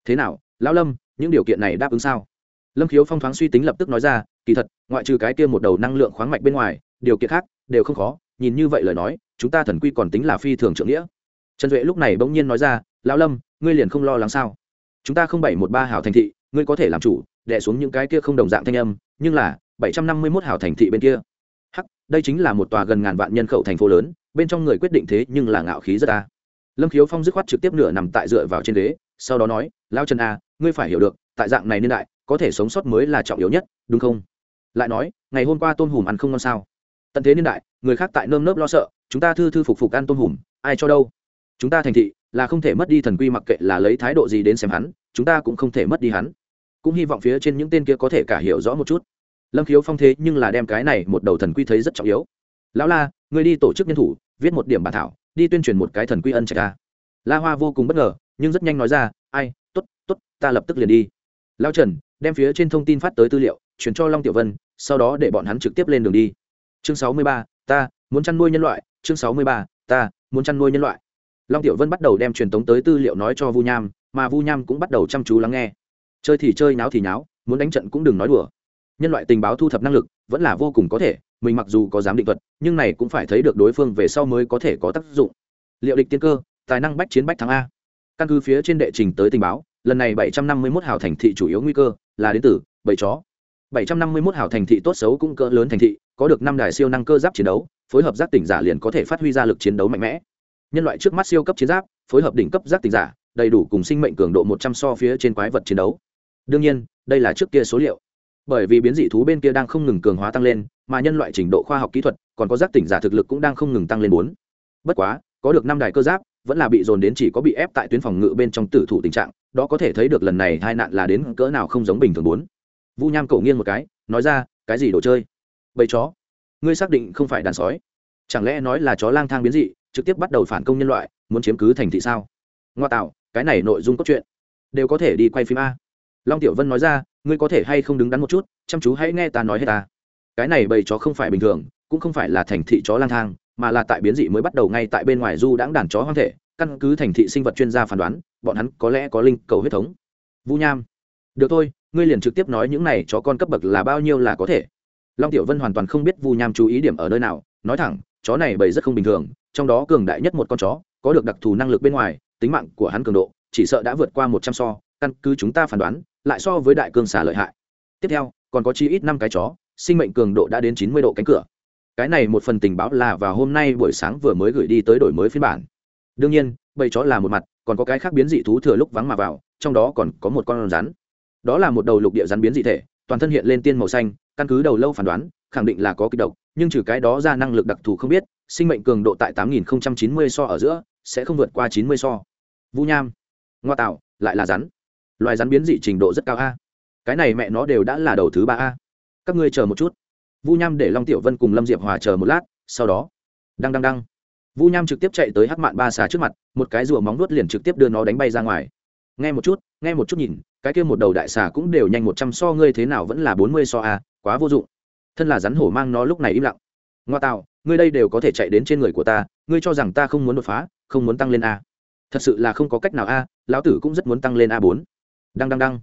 Thế nào, lão lâm, những điều kiện này đáp ứng sao? Lâm khiếu phong thoáng suy tính lập tức nói ra kỳ thật ngoại trừ cái kia một đầu năng lượng khoáng mạch bên ngoài điều kiện khác đều không khó nhìn như vậy lời nói chúng ta thần quy còn tính là phi thường trượng nghĩa. Trần duệ lúc này bỗng nhiên nói ra lão lâm ngươi liền không lo lắng sao? Chúng ta không bảy một ba hảo thành thị ngươi có thể làm chủ đẻ xuống những cái kia không đồng dạng thanh âm nhưng là bảy trăm năm mươi mốt hảo thành thị bên kia. Hắc đây chính là một tòa gần ngàn vạn nhân khẩu thành phố lớn bên trong người quyết định thế nhưng là ngạo khí rất ta lâm khiếu phong dứt khoát trực tiếp nửa nằm tại dựa vào trên đế, sau đó nói lao trần a ngươi phải hiểu được tại dạng này niên đại có thể sống sót mới là trọng yếu nhất, đúng không? Lại nói, ngày hôm qua tôm hùm ăn không ngon sao? Tận thế niên đại, người khác tại nơm nớp lo sợ, chúng ta thư thư phục phục ăn tôm hùm, ai cho đâu? Chúng ta thành thị là không thể mất đi thần quy mặc kệ là lấy thái độ gì đến xem hắn, chúng ta cũng không thể mất đi hắn. Cũng hy vọng phía trên những tên kia có thể cả hiểu rõ một chút. Lâm khiếu phong thế nhưng là đem cái này một đầu thần quy thấy rất trọng yếu. Lão la, người đi tổ chức nhân thủ, viết một điểm bản thảo, đi tuyên truyền một cái thần quy ân trạch ca la hoa vô cùng bất ngờ, nhưng rất nhanh nói ra, ai t ố t t ố t ta lập tức liền đi. Lao trần đem phía trên thông tin phát tới tư liệu, chuyển cho long tiểu vân, sau đó để bọn hắn trực tiếp lên đường đi. Chương sáu mươi ba, ta muốn chăn nuôi nhân loại. Chương sáu mươi ba, ta muốn chăn nuôi nhân loại. Long tiểu vân bắt đầu đem truyền tống tới tư liệu nói cho vu nham, mà vu nham cũng bắt đầu chăm chú lắng nghe. Chơi thì chơi, náo thì náo, muốn đánh trận cũng đừng nói đùa. Nhân loại tình báo thu thập năng lực vẫn là vô cùng có thể, mình mặc dù có dám định thuật, nhưng này cũng phải thấy được đối phương về sau mới có thể có tác dụng. Liệu địch tiên cơ, tài năng bách chiến bách thắng a. Căn cứ phía trên đệ trình tới tình báo, lần này bảy trăm năm mươi 751 hào thành thị chủ yếu nguy cơ là đến từ bảy chó. bảy trăm năm mươi 751 hảo thành thị tốt xấu cũng cỡ lớn thành thị, có được năm đài siêu năng cơ giáp chiến đấu, phối hợp giác tỉnh giả liền có thể phát huy ra lực chiến đấu mạnh mẽ. Nhân loại trước mắt siêu cấp chiến giáp, phối hợp đỉnh cấp giác tỉnh giả, đầy đủ cùng sinh mệnh cường độ một trăm so phía trên quái vật chiến đấu. Đương nhiên, đây là trước kia số liệu. Bởi vì biến dị thú bên kia đang không ngừng cường hóa tăng lên, mà nhân loại trình độ khoa học kỹ thuật, còn có giác tỉnh giả thực lực cũng đang không ngừng tăng lên bốn. Bất quá, có được năm đài cơ giáp, vẫn là bị dồn đến chỉ có bị ép tại tuyến phòng ngự bên trong tử thủ tình trạng đó có thể thấy được lần này hai nạn là đến cỡ nào không giống bình thường bốn. Vu nham cổ nghiêng một cái, nói ra, cái gì đồ chơi? Bầy chó. Ngươi xác định không phải đàn sói. Chẳng lẽ nói là chó lang thang biến dị, trực tiếp bắt đầu phản công nhân loại, muốn chiếm cứ thành thị sao? Ngoa tạo, cái này nội dung cốt truyện đều có thể đi quay phim a. Long tiểu vân nói ra, ngươi có thể hay không đứng đắn một chút, chăm chú hãy nghe ta nói hết ta. Cái này bầy chó không phải bình thường, cũng không phải là thành thị chó lang thang, mà là tại biến dị mới bắt đầu ngay tại bên ngoài du đãng đàn chó hoang thể căn cứ thành thị sinh vật chuyên gia phán đoán, bọn hắn có lẽ có linh cầu huyết thống. Vũ nham, được thôi, ngươi liền trực tiếp nói những này chó con cấp bậc là bao nhiêu là có thể. Long tiểu vân hoàn toàn không biết vu nham chú ý điểm ở nơi nào, nói thẳng, chó này bầy rất không bình thường, trong đó cường đại nhất một con chó, có được đặc thù năng lực bên ngoài, tính mạng của hắn cường độ, chỉ sợ đã vượt qua một trăm so, căn cứ chúng ta phán đoán, lại so với đại cương xả lợi hại. Tiếp theo, còn có chi ít năm cái chó, sinh mệnh cường độ đã đến chín mươi độ cánh cửa. Cái này một phần tình báo là vào hôm nay buổi sáng vừa mới gửi đi tới đổi mới phiên bản đương nhiên, bầy chó là một mặt, còn có cái khác biến dị thú thừa lúc vắng mà vào, trong đó còn có một con rắn. Đó là một đầu lục địa rắn biến dị thể, toàn thân hiện lên tiên màu xanh, căn cứ đầu lâu phán đoán, khẳng định là có kịch độc, nhưng trừ cái đó ra năng lực đặc thù không biết, sinh mệnh cường độ tại tám nghìn chín mươi so ở giữa, sẽ không vượt qua chín mươi so. Vũ nham, ngoa tạo, lại là rắn. Loài rắn biến dị trình độ rất cao a. Cái này mẹ nó đều đã là đầu thứ ba a. Các ngươi chờ một chút. Vu nham để long tiểu vân cùng lâm diệp hòa chờ một lát, sau đó, đăng đăng đăng vu nham trực tiếp chạy tới hắc mạn ba xà trước mặt, một cái rùa móng nuốt liền trực tiếp đưa nó đánh bay ra ngoài. Nghe một chút, nghe một chút nhìn, cái kia một đầu đại xà cũng đều nhanh một trăm so ngươi thế nào vẫn là bốn mươi so a quá vô dụng. Thân là rắn hổ mang nó lúc này im lặng. Ngoa tạo, ngươi đây đều có thể chạy đến trên người của ta, ngươi cho rằng ta không muốn đột phá, không muốn tăng lên a. Thật sự là không có cách nào a, lão tử cũng rất muốn tăng lên a bốn. Đăng đăng đăng.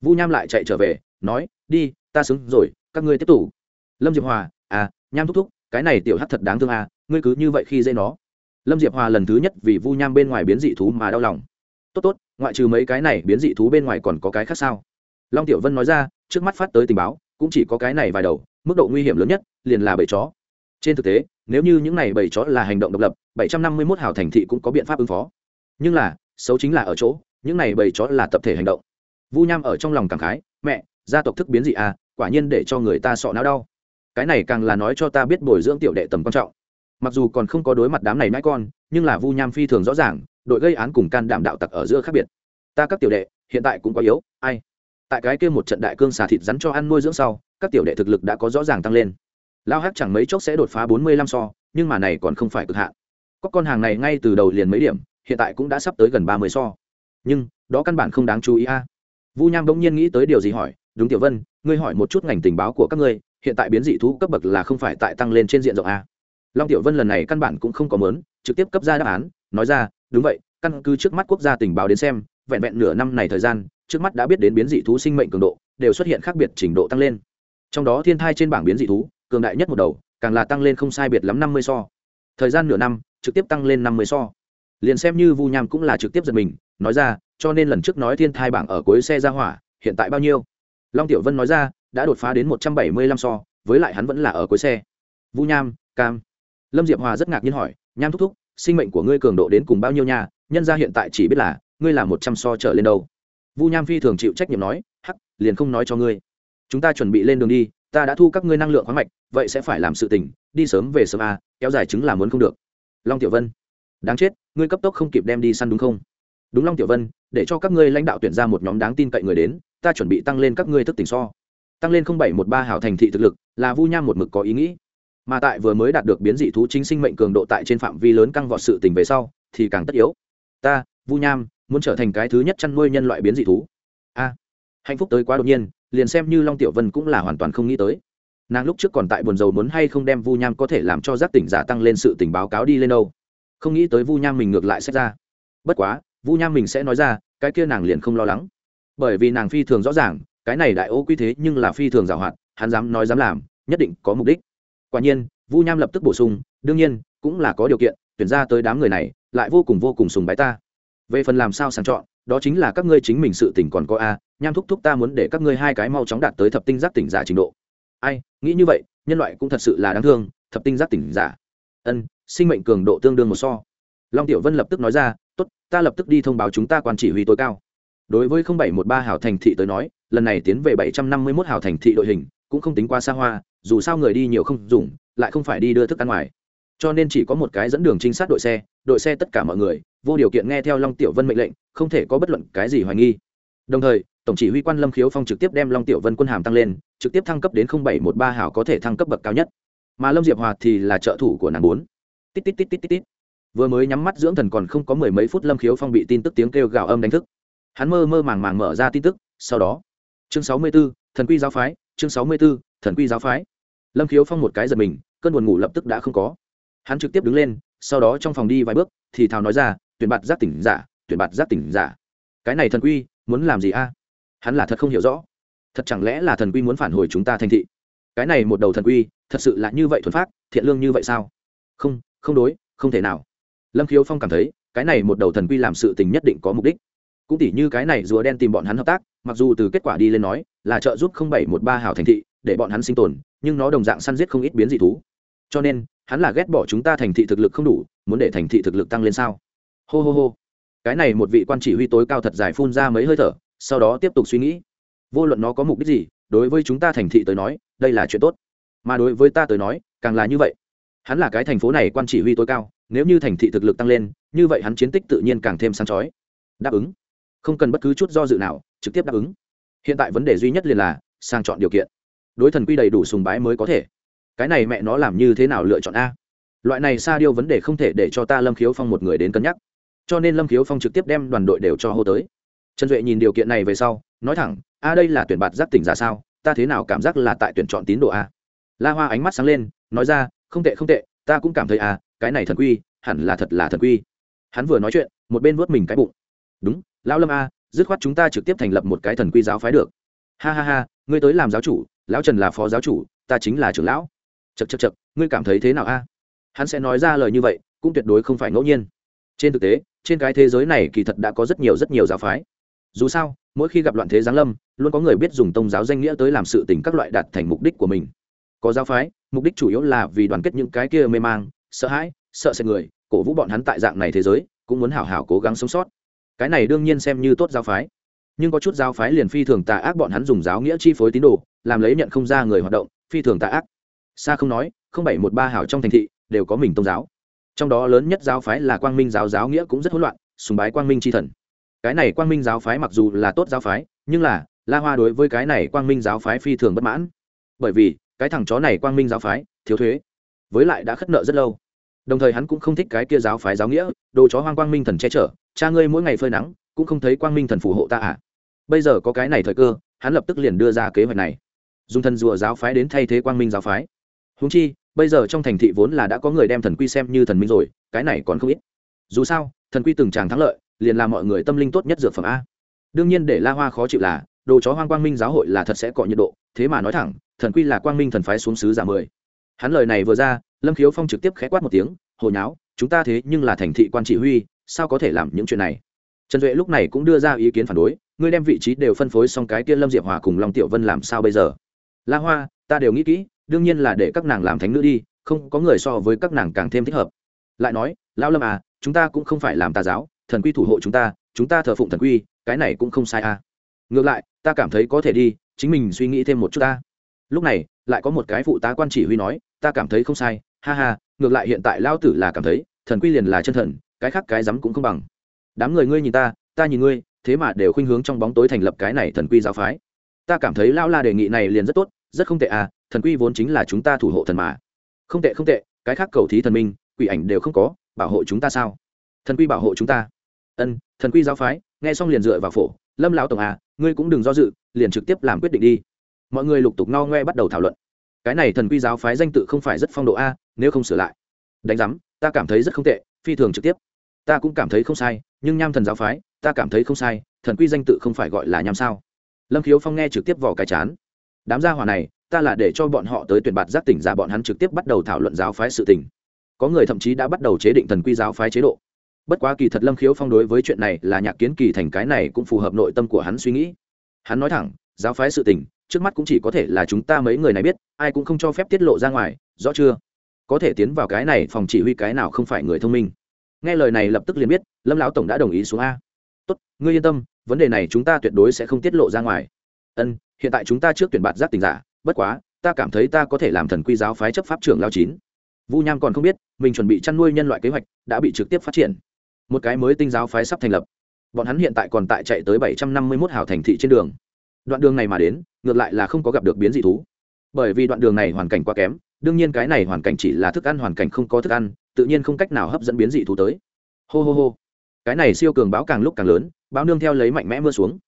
Vu nham lại chạy trở về, nói, đi, ta xứng rồi, các ngươi tiếp tục. Lâm diệp hòa à nham thúc thúc, cái này tiểu hát thật đáng thương à ngươi cứ như vậy khi dễ nó. Lâm diệp hòa lần thứ nhất vì vu nham bên ngoài biến dị thú mà đau lòng. Tốt tốt, ngoại trừ mấy cái này biến dị thú bên ngoài còn có cái khác sao? Long tiểu vân nói ra, trước mắt phát tới tình báo, cũng chỉ có cái này vài đầu, mức độ nguy hiểm lớn nhất liền là bầy chó. Trên thực tế, nếu như những này bầy chó là hành động độc lập, bảy trăm năm mươi 751 hào thành thị cũng có biện pháp ứng phó. Nhưng là, xấu chính là ở chỗ, những này bầy chó là tập thể hành động. Vu nham ở trong lòng cảm khái, mẹ, gia tộc thức biến dị à quả nhiên để cho người ta sọ não đau. Cái này càng là nói cho ta biết bồi dưỡng tiểu đệ tầm quan trọng mặc dù còn không có đối mặt đám này mãi con, nhưng là vu nham phi thường rõ ràng, đội gây án cùng can đảm đạo tặc ở giữa khác biệt. Ta các tiểu đệ, hiện tại cũng quá yếu, ai? Tại cái kia một trận đại cương xà thịt rắn cho ăn nuôi dưỡng sau, các tiểu đệ thực lực đã có rõ ràng tăng lên. Lao hát chẳng mấy chốc sẽ đột phá bốn mươi lăm so, nhưng mà này còn không phải cực hạn. Có con hàng này ngay từ đầu liền mấy điểm, hiện tại cũng đã sắp tới gần ba mươi so. Nhưng, đó căn bản không đáng chú ý a. Vu nham bỗng nhiên nghĩ tới điều gì hỏi, đúng tiểu vân, ngươi hỏi một chút ngành tình báo của các ngươi, hiện tại biến dị thú cấp bậc là không phải tại tăng lên trên diện rộng a? Long tiểu vân lần này căn bản cũng không có mớn trực tiếp cấp ra đáp án, nói ra, đúng vậy, căn cứ trước mắt quốc gia tình báo đến xem, vẹn vẹn nửa năm này thời gian, trước mắt đã biết đến biến dị thú sinh mệnh cường độ, đều xuất hiện khác biệt trình độ tăng lên. Trong đó thiên thai trên bảng biến dị thú, cường đại nhất một đầu, càng là tăng lên không sai biệt lắm năm mươi so. Thời gian nửa năm, trực tiếp tăng lên năm mươi so. Liền xem như vu nham cũng là trực tiếp giật mình, nói ra, cho nên lần trước nói thiên thai bảng ở cuối xe ra hỏa, hiện tại bao nhiêu? Long tiểu vân nói ra, đã đột phá đến một trăm bảy mươi lăm so, với lại hắn vẫn là ở cuối xe. Vu nham, cam lâm diệp hòa rất ngạc nhiên hỏi, nham thúc thúc, sinh mệnh của ngươi cường độ đến cùng bao nhiêu nha? Nhân ra hiện tại chỉ biết là, ngươi là một trăm so trở lên đâu. Vu nham phi thường chịu trách nhiệm nói, hắc, liền không nói cho ngươi. Chúng ta chuẩn bị lên đường đi, ta đã thu các ngươi năng lượng khoáng mạch, vậy sẽ phải làm sự tình, đi sớm về sớm a kéo dài chứng là muốn không được. Long tiểu vân, đáng chết, ngươi cấp tốc không kịp đem đi săn đúng không? Đúng long tiểu vân, để cho các ngươi lãnh đạo tuyển ra một nhóm đáng tin cậy người đến, ta chuẩn bị tăng lên các ngươi thức tỉnh so. Tăng lên bảy một ba hảo thành thị thực lực, là vu nham một mực có ý nghĩ mà tại vừa mới đạt được biến dị thú chính sinh mệnh cường độ tại trên phạm vi lớn căng vọt sự tình về sau, thì càng tất yếu. Ta, vu nham, muốn trở thành cái thứ nhất chăn nuôi nhân loại biến dị thú. A. Hạnh phúc tới quá đột nhiên, liền xem như long tiểu vân cũng là hoàn toàn không nghĩ tới. Nàng lúc trước còn tại buồn dầu muốn hay không đem vu nham có thể làm cho giác tỉnh giả tăng lên sự tình báo cáo đi lên đâu. Không nghĩ tới vu nham mình ngược lại xét ra. Bất quá, vu nham mình sẽ nói ra, cái kia nàng liền không lo lắng. Bởi vì nàng phi thường rõ ràng, cái này đại ô quy thế nhưng là phi thường giảo hoạt hắn dám nói dám làm, nhất định có mục đích quả nhiên, vu nham lập tức bổ sung, đương nhiên, cũng là có điều kiện, tuyển ra tới đám người này, lại vô cùng vô cùng sùng bái ta. Về phần làm sao sàng chọn, đó chính là các ngươi chính mình sự tỉnh còn có a, nham thúc thúc ta muốn để các ngươi hai cái mau chóng đạt tới thập tinh giác tỉnh giả trình độ. Ai, nghĩ như vậy, nhân loại cũng thật sự là đáng thương, thập tinh giác tỉnh giả. Ân, sinh mệnh cường độ tương đương một so. Long tiểu vân lập tức nói ra, tốt, ta lập tức đi thông báo chúng ta quan chỉ huy tối cao. Đối với bảy một ba hào thành thị tới nói, lần này tiến về bảy trăm năm mươi 751 hào thành thị đội hình, cũng không tính qua xa hoa dù sao người đi nhiều không dùng, lại không phải đi đưa thức ăn ngoài. Cho nên chỉ có một cái dẫn đường trinh sát đội xe đội xe tất cả mọi người, vô điều kiện nghe theo long tiểu vân mệnh lệnh, không thể có bất luận cái gì hoài nghi. Đồng thời, tổng chỉ huy quan lâm khiếu phong trực tiếp đem long tiểu vân quân hàm tăng lên, trực tiếp thăng cấp đến bảy một ba hảo có thể thăng cấp bậc cao nhất. Mà lâm diệp hòa thì là trợ thủ của nàng bốn. Tít tít tít tít tít tít. Vừa mới nhắm mắt dưỡng thần còn không có mười mấy phút lâm khiếu phong bị tin tức tiếng kêu gào âm đánh thức. Hắn mơ mơ màng màng mở ra tin tức, sau đó, chương sáu mươi b ố thần quy giáo phái, chương sáu mươi b ố thần quy giáo phái. Lâm khiếu phong một cái giật mình, cơn buồn ngủ lập tức đã không có. Hắn trực tiếp đứng lên, sau đó trong phòng đi vài bước, thì thào nói ra, tuyển bạt giác tỉnh giả, tuyển bạt giác tỉnh giả. Cái này thần quy, muốn làm gì a? Hắn là thật không hiểu rõ. Thật chẳng lẽ là thần quy muốn phản hồi chúng ta thành thị? Cái này một đầu thần quy, thật sự là như vậy thuần phát thiện lương như vậy sao? Không không đối, không thể nào. Lâm khiếu phong cảm thấy, cái này một đầu thần quy làm sự tình nhất định có mục đích. Cũng tỉ như cái này rùa đen tìm bọn hắn hợp tác, mặc dù từ kết quả đi lên nói, là trợ giúp không bảy một ba hào thành thị để bọn hắn sinh tồn, nhưng nó đồng dạng săn giết không ít biến dị thú. Cho nên, hắn là ghét bỏ chúng ta thành thị thực lực không đủ, muốn để thành thị thực lực tăng lên sao? Hô hô hô. Cái này một vị quan chỉ huy tối cao thật dài phun ra mấy hơi thở, sau đó tiếp tục suy nghĩ. Vô luận nó có mục đích gì, đối với chúng ta thành thị tới nói, đây là chuyện tốt. Mà đối với ta tới nói, càng là như vậy. Hắn là cái thành phố này quan chỉ huy tối cao, nếu như thành thị thực lực tăng lên, như vậy hắn chiến tích tự nhiên càng thêm sáng chói. Đáp ứng. Không cần bất cứ chút do dự nào, trực tiếp đáp ứng. Hiện tại vấn đề duy nhất liền là, sang chọn điều kiện đối thần quy đầy đủ sùng bái mới có thể. Cái này mẹ nó làm như thế nào lựa chọn a? Loại này xa điêu vấn đề không thể để cho ta lâm khiếu phong một người đến cân nhắc. Cho nên lâm khiếu phong trực tiếp đem đoàn đội đều cho hô tới. Trần duệ nhìn điều kiện này về sau, nói thẳng, a, đây là tuyển bạt giác tỉnh ra sao? Ta thế nào cảm giác là tại tuyển chọn tín đồ a? La hoa ánh mắt sáng lên, nói ra, không tệ không tệ, ta cũng cảm thấy a, cái này thần quy, hẳn là thật là thần quy. Hắn vừa nói chuyện, một bên vớt mình cái bụng. Đúng, lão lâm a, dứt khoát chúng ta trực tiếp thành lập một cái thần quy giáo phái được. Ha ha ha, ngươi tới làm giáo chủ lão trần là phó giáo chủ, ta chính là trưởng lão. Chật chật chật ngươi cảm thấy thế nào a? Hắn sẽ nói ra lời như vậy, cũng tuyệt đối không phải ngẫu nhiên. Trên thực tế, trên cái thế giới này kỳ thật đã có rất nhiều rất nhiều giáo phái. Dù sao, mỗi khi gặp loạn thế giáng lâm, luôn có người biết dùng tôn giáo danh nghĩa tới làm sự tình các loại đạt thành mục đích của mình. Có giáo phái, mục đích chủ yếu là vì đoàn kết những cái kia mê mang, sợ hãi, sợ sệt người, cổ vũ bọn hắn tại dạng này thế giới, cũng muốn hảo hảo cố gắng sống sót. Cái này đương nhiên xem như tốt giáo phái nhưng có chút giáo phái liền phi thường tà ác bọn hắn dùng giáo nghĩa chi phối tín đồ, làm lấy nhận không ra người hoạt động, phi thường tà ác. Xa không nói, không bảy một ba hảo trong thành thị, đều có mình tôn giáo. Trong đó lớn nhất giáo phái là quang minh giáo giáo nghĩa cũng rất hỗn loạn, sùng bái quang minh c h i thần. Cái này quang minh giáo phái mặc dù là tốt giáo phái, nhưng là, la hoa đối với cái này quang minh giáo phái phi thường bất mãn. Bởi vì, cái thằng chó này quang minh giáo phái, thiếu thuế. Với lại đã khất nợ rất lâu. Đồng thời hắn cũng không thích cái kia giáo phái giáo nghĩa, đồ chó hoang quang minh thần che chở, cha ngươi mỗi ngày phơi nắng, cũng không thấy quang minh thần phù hộ ta à? Bây giờ có cái này thời cơ, hắn lập tức liền đưa ra kế hoạch này. Dùng thần rùa giáo phái đến thay thế quang minh giáo phái. Húng chi, bây giờ trong thành thị vốn là đã có người đem thần quy xem như thần minh rồi, cái này còn không ít. Dù sao, thần quy từng tràng thắng lợi, liền là mọi người tâm linh tốt nhất dược phẩm a. Đương nhiên để la hoa khó chịu là, đồ chó hoang quang minh giáo hội là thật sẽ cọ nhiệt độ, thế mà nói thẳng, thần quy là quang minh thần phái xuống sứ giả mười. Hắn lời này vừa ra, lâm khiếu phong trực tiếp khẽ quát một tiếng hồi nháo, chúng ta thế nhưng là thành thị quan chỉ huy, sao có thể làm những chuyện này? Trần duệ lúc này cũng đưa ra ý kiến phản đối, ngươi đem vị trí đều phân phối xong cái kia lâm diệp hòa cùng long tiểu vân làm sao bây giờ? La hoa, ta đều nghĩ kỹ, đương nhiên là để các nàng làm thánh nữ đi, không có người so với các nàng càng thêm thích hợp. Lại nói, lão lâm à chúng ta cũng không phải làm tà giáo, thần quy thủ hộ chúng ta chúng ta thờ phụng thần quy, cái này cũng không sai à. Ngược lại, ta cảm thấy có thể đi, chính mình suy nghĩ thêm một chút ta. Lúc này, lại có một cái phụ tá quan chỉ huy nói, ta cảm thấy không sai, ha ha, ngược lại hiện tại lao tử là cảm thấy, thần quy liền là chân thần, cái khác cái rắm cũng không bằng đám người ngươi nhìn ta ta nhìn ngươi, thế mà đều khuynh hướng trong bóng tối thành lập cái này thần quy giáo phái. Ta cảm thấy lao la đề nghị này liền rất tốt, rất không tệ à thần quy vốn chính là chúng ta thủ hộ thần mà. Không tệ không tệ, cái khác cầu thí thần minh, quỷ ảnh đều không có, bảo hộ chúng ta sao? Thần quy bảo hộ chúng ta. Ân, thần quy giáo phái, nghe xong liền dựa vào phổ, lâm lão tổng à ngươi cũng đừng do dự, liền trực tiếp làm quyết định đi. Mọi người lục tục no ngoe bắt đầu thảo luận. Cái này thần quy giáo phái danh tự không phải rất phong độ a, nếu không sửa lại. Đánh giám, ta cảm thấy rất không tệ, phi thường trực tiếp. Ta cũng cảm thấy không sai nhưng nham thần giáo phái, ta cảm thấy không sai, thần quy danh tự không phải gọi là nham sao. Lâm khiếu phong nghe trực tiếp vào cái chán. Đám gia hỏa này, ta là để cho bọn họ tới tuyển bạt giác tỉnh giả bọn hắn trực tiếp bắt đầu thảo luận giáo phái sự tình. Có người thậm chí đã bắt đầu chế định thần quy giáo phái chế độ. Bất quá kỳ thật lâm khiếu phong đối với chuyện này là nhạc kiến kỳ thành cái này cũng phù hợp nội tâm của hắn suy nghĩ. Hắn nói thẳng, giáo phái sự tình, trước mắt cũng chỉ có thể là chúng ta mấy người này biết, ai cũng không cho phép tiết lộ ra ngoài, rõ chưa? Có thể tiến vào cái này phòng chỉ huy cái nào không phải người thông minh nghe lời này lập tức liền biết, lâm lão tổng đã đồng ý xuống a. Tốt, ngươi yên tâm, vấn đề này chúng ta tuyệt đối sẽ không tiết lộ ra ngoài. Ân, hiện tại chúng ta trước tuyển bạt giác tình giả, bất quá, ta cảm thấy ta có thể làm thần quy giáo phái chấp pháp trưởng lao chín. Vu nham còn không biết, mình chuẩn bị chăn nuôi nhân loại kế hoạch đã bị trực tiếp phát triển. Một cái mới tinh giáo phái sắp thành lập. Bọn hắn hiện tại còn tại chạy tới bảy trăm năm mươi mốt hào thành thị trên đường. Đoạn đường này mà đến, ngược lại là không có gặp được biến dị thú. Bởi vì đoạn đường này hoàn cảnh quá kém, đương nhiên cái này hoàn cảnh chỉ là thức ăn, hoàn cảnh không có thức ăn tự nhiên không cách nào hấp dẫn biến dị thú tới. Hô hô hô. Cái này siêu cường báo càng lúc càng lớn báo nương theo lấy mạnh mẽ mưa xuống.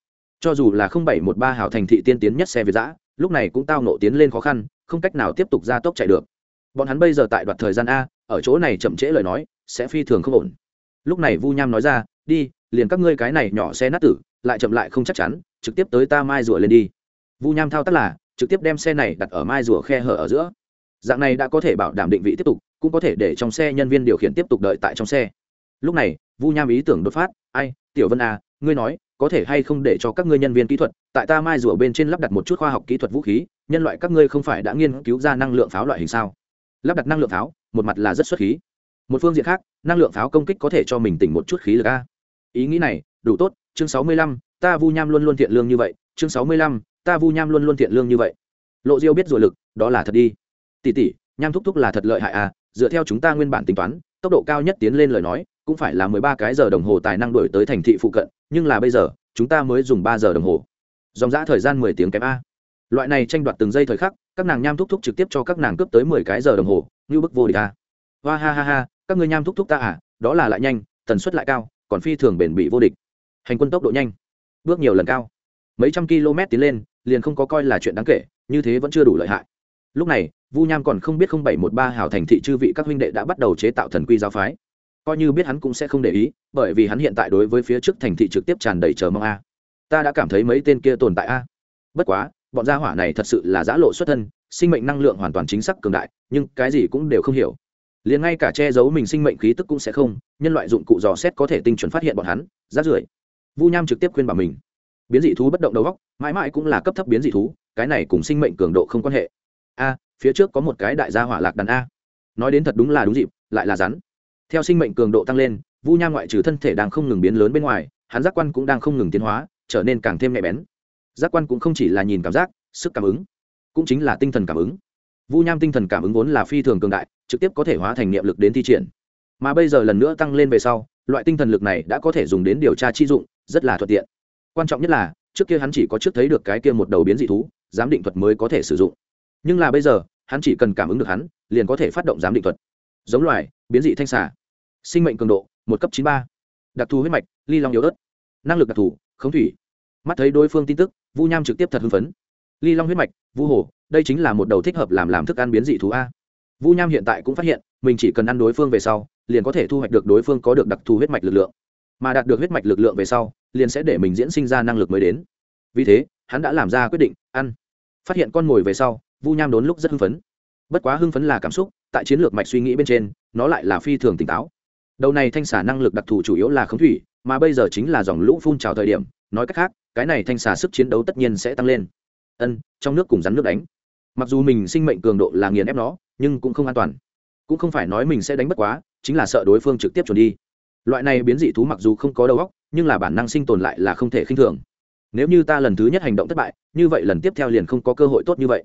Cho dù là không bảy một ba hào thành thị tiên tiến nhất xe việt giã, lúc này cũng tao nộ tiến lên khó khăn, không cách nào tiếp tục ra tốc chạy được. Bọn hắn bây giờ tại đoạt thời gian a, ở chỗ này chậm trễ lời nói, sẽ phi thường không ổn. Lúc này vu nham nói ra, đi, liền các ngươi cái này nhỏ xe nát tử, lại chậm lại không chắc chắn, trực tiếp tới ta mai rùa lên đi. Vu nham thao tác là, trực tiếp đem xe này đặt ở mai rùa khe hở ở giữa. Dạng này đã có thể bảo đảm định vị tiếp tục cũng có thể để trong xe nhân viên điều khiển tiếp tục đợi tại trong xe. Lúc này, vu nham ý tưởng đột phát, ai, tiểu vân à ngươi nói, có thể hay không để cho các ngươi nhân viên kỹ thuật, tại ta mai rùa bên trên lắp đặt một chút khoa học kỹ thuật vũ khí, nhân loại các ngươi không phải đã nghiên cứu ra năng lượng pháo loại hình sao? Lắp đặt năng lượng pháo, một mặt là rất xuất khí. Một phương diện khác, năng lượng pháo công kích có thể cho mình tỉnh một chút khí lực a. Ý nghĩ này, đủ tốt, chương sáu mươi lăm, ta vu nham luôn luôn thiện lương như vậy, chương sáu mươi lăm, ta vu nham luôn luôn thiện lương như vậy. Lộ diêu biết rùa lực, đó là thật đi. Tỷ tỷ, nham thúc thúc là thật lợi hại à dựa theo chúng ta nguyên bản tính toán, tốc độ cao nhất tiến lên lời nói, cũng phải là mười ba cái giờ đồng hồ tài năng đổi tới thành thị phụ cận, nhưng là bây giờ, chúng ta mới dùng ba giờ đồng hồ. Dòng giã thời gian mười tiếng kém a. Loại này tranh đoạt từng giây thời khắc, các nàng nham thúc thúc trực tiếp cho các nàng cướp tới mười cái giờ đồng hồ, như bức vô địch a. Hoa ha ha ha, các người nham thúc thúc ta à đó là lại nhanh, tần suất lại cao, còn phi thường bền bị vô địch. Hành quân tốc độ nhanh, bước nhiều lần cao. Mấy trăm km tiến lên, liền không có coi là chuyện đáng kể, như thế vẫn chưa đủ lợi hại. Lúc này vu nham còn không biết không bảy một ba hào thành thị chư vị các huynh đệ đã bắt đầu chế tạo thần quy giáo phái. Coi như biết hắn cũng sẽ không để ý, bởi vì hắn hiện tại đối với phía trước thành thị trực tiếp tràn đầy chờ mong a. Ta đã cảm thấy mấy tên kia tồn tại a. Bất quá, bọn gia hỏa này thật sự là giã lộ xuất thân, sinh mệnh năng lượng hoàn toàn chính xác cường đại, nhưng cái gì cũng đều không hiểu. Liền ngay cả che giấu mình sinh mệnh khí tức cũng sẽ không, nhân loại dụng cụ dò xét có thể tinh chuẩn phát hiện bọn hắn, rát rưởi. Vu nham trực tiếp khuyên bảo mình. Biến dị thú bất động đầu góc mãi mãi cũng là cấp thấp biến dị thú, cái này cùng sinh mệnh cường độ không quan hệ. A phía trước có một cái đại gia hỏa lạc đàn a. Nói đến thật đúng là đúng dịp, lại là rắn. Theo sinh mệnh cường độ tăng lên, vu nham ngoại trừ thân thể đang không ngừng biến lớn bên ngoài, hắn giác quan cũng đang không ngừng tiến hóa, trở nên càng thêm nhạy bén. Giác quan cũng không chỉ là nhìn cảm giác, sức cảm ứng, cũng chính là tinh thần cảm ứng. Vu nham tinh thần cảm ứng vốn là phi thường cường đại, trực tiếp có thể hóa thành niệm lực đến thi triển. Mà bây giờ lần nữa tăng lên về sau, loại tinh thần lực này đã có thể dùng đến điều tra chi dụng, rất là thuận tiện. Quan trọng nhất là, trước kia hắn chỉ có trước thấy được cái kia một đầu biến dị thú, giám định thuật mới có thể sử dụng. Nhưng là bây giờ hắn chỉ cần cảm ứng được hắn, liền có thể phát động giám định thuật. Giống loài, biến dị thanh xả sinh mệnh cường độ, một cấp chín ba. Đặc thù huyết mạch, ly long yếu ớt. Năng lực đặc thù, khống thủy. Mắt thấy đối phương tin tức, vu nham trực tiếp thật hưng phấn. Ly long huyết mạch, vu hồ, đây chính là một đầu thích hợp làm làm thức ăn biến dị thú a. Vu nham hiện tại cũng phát hiện, mình chỉ cần ăn đối phương về sau, liền có thể thu hoạch được đối phương có được đặc thù huyết mạch lực lượng. Mà đạt được huyết mạch lực lượng về sau, liền sẽ để mình diễn sinh ra năng lực mới đến. Vì thế, hắn đã làm ra quyết định, ăn. Phát hiện con mồi về sau vu nham đốn lúc rất hưng phấn. Bất quá hưng phấn là cảm xúc, tại chiến lược mạch suy nghĩ bên trên, nó lại là phi thường tỉnh táo. Đầu này thanh xả năng lực đặc thù chủ yếu là khống thủy, mà bây giờ chính là dòng lũ phun trào thời điểm, nói cách khác, cái này thanh xả sức chiến đấu tất nhiên sẽ tăng lên. Ân, trong nước cùng rắn nước đánh. Mặc dù mình sinh mệnh cường độ là nghiền ép nó, nhưng cũng không an toàn. Cũng không phải nói mình sẽ đánh bất quá, chính là sợ đối phương trực tiếp chuẩn đi. Loại này biến dị thú mặc dù không có đầu óc, nhưng là bản năng sinh tồn lại là không thể khinh thường. Nếu như ta lần thứ nhất hành động thất bại, như vậy lần tiếp theo liền không có cơ hội tốt như vậy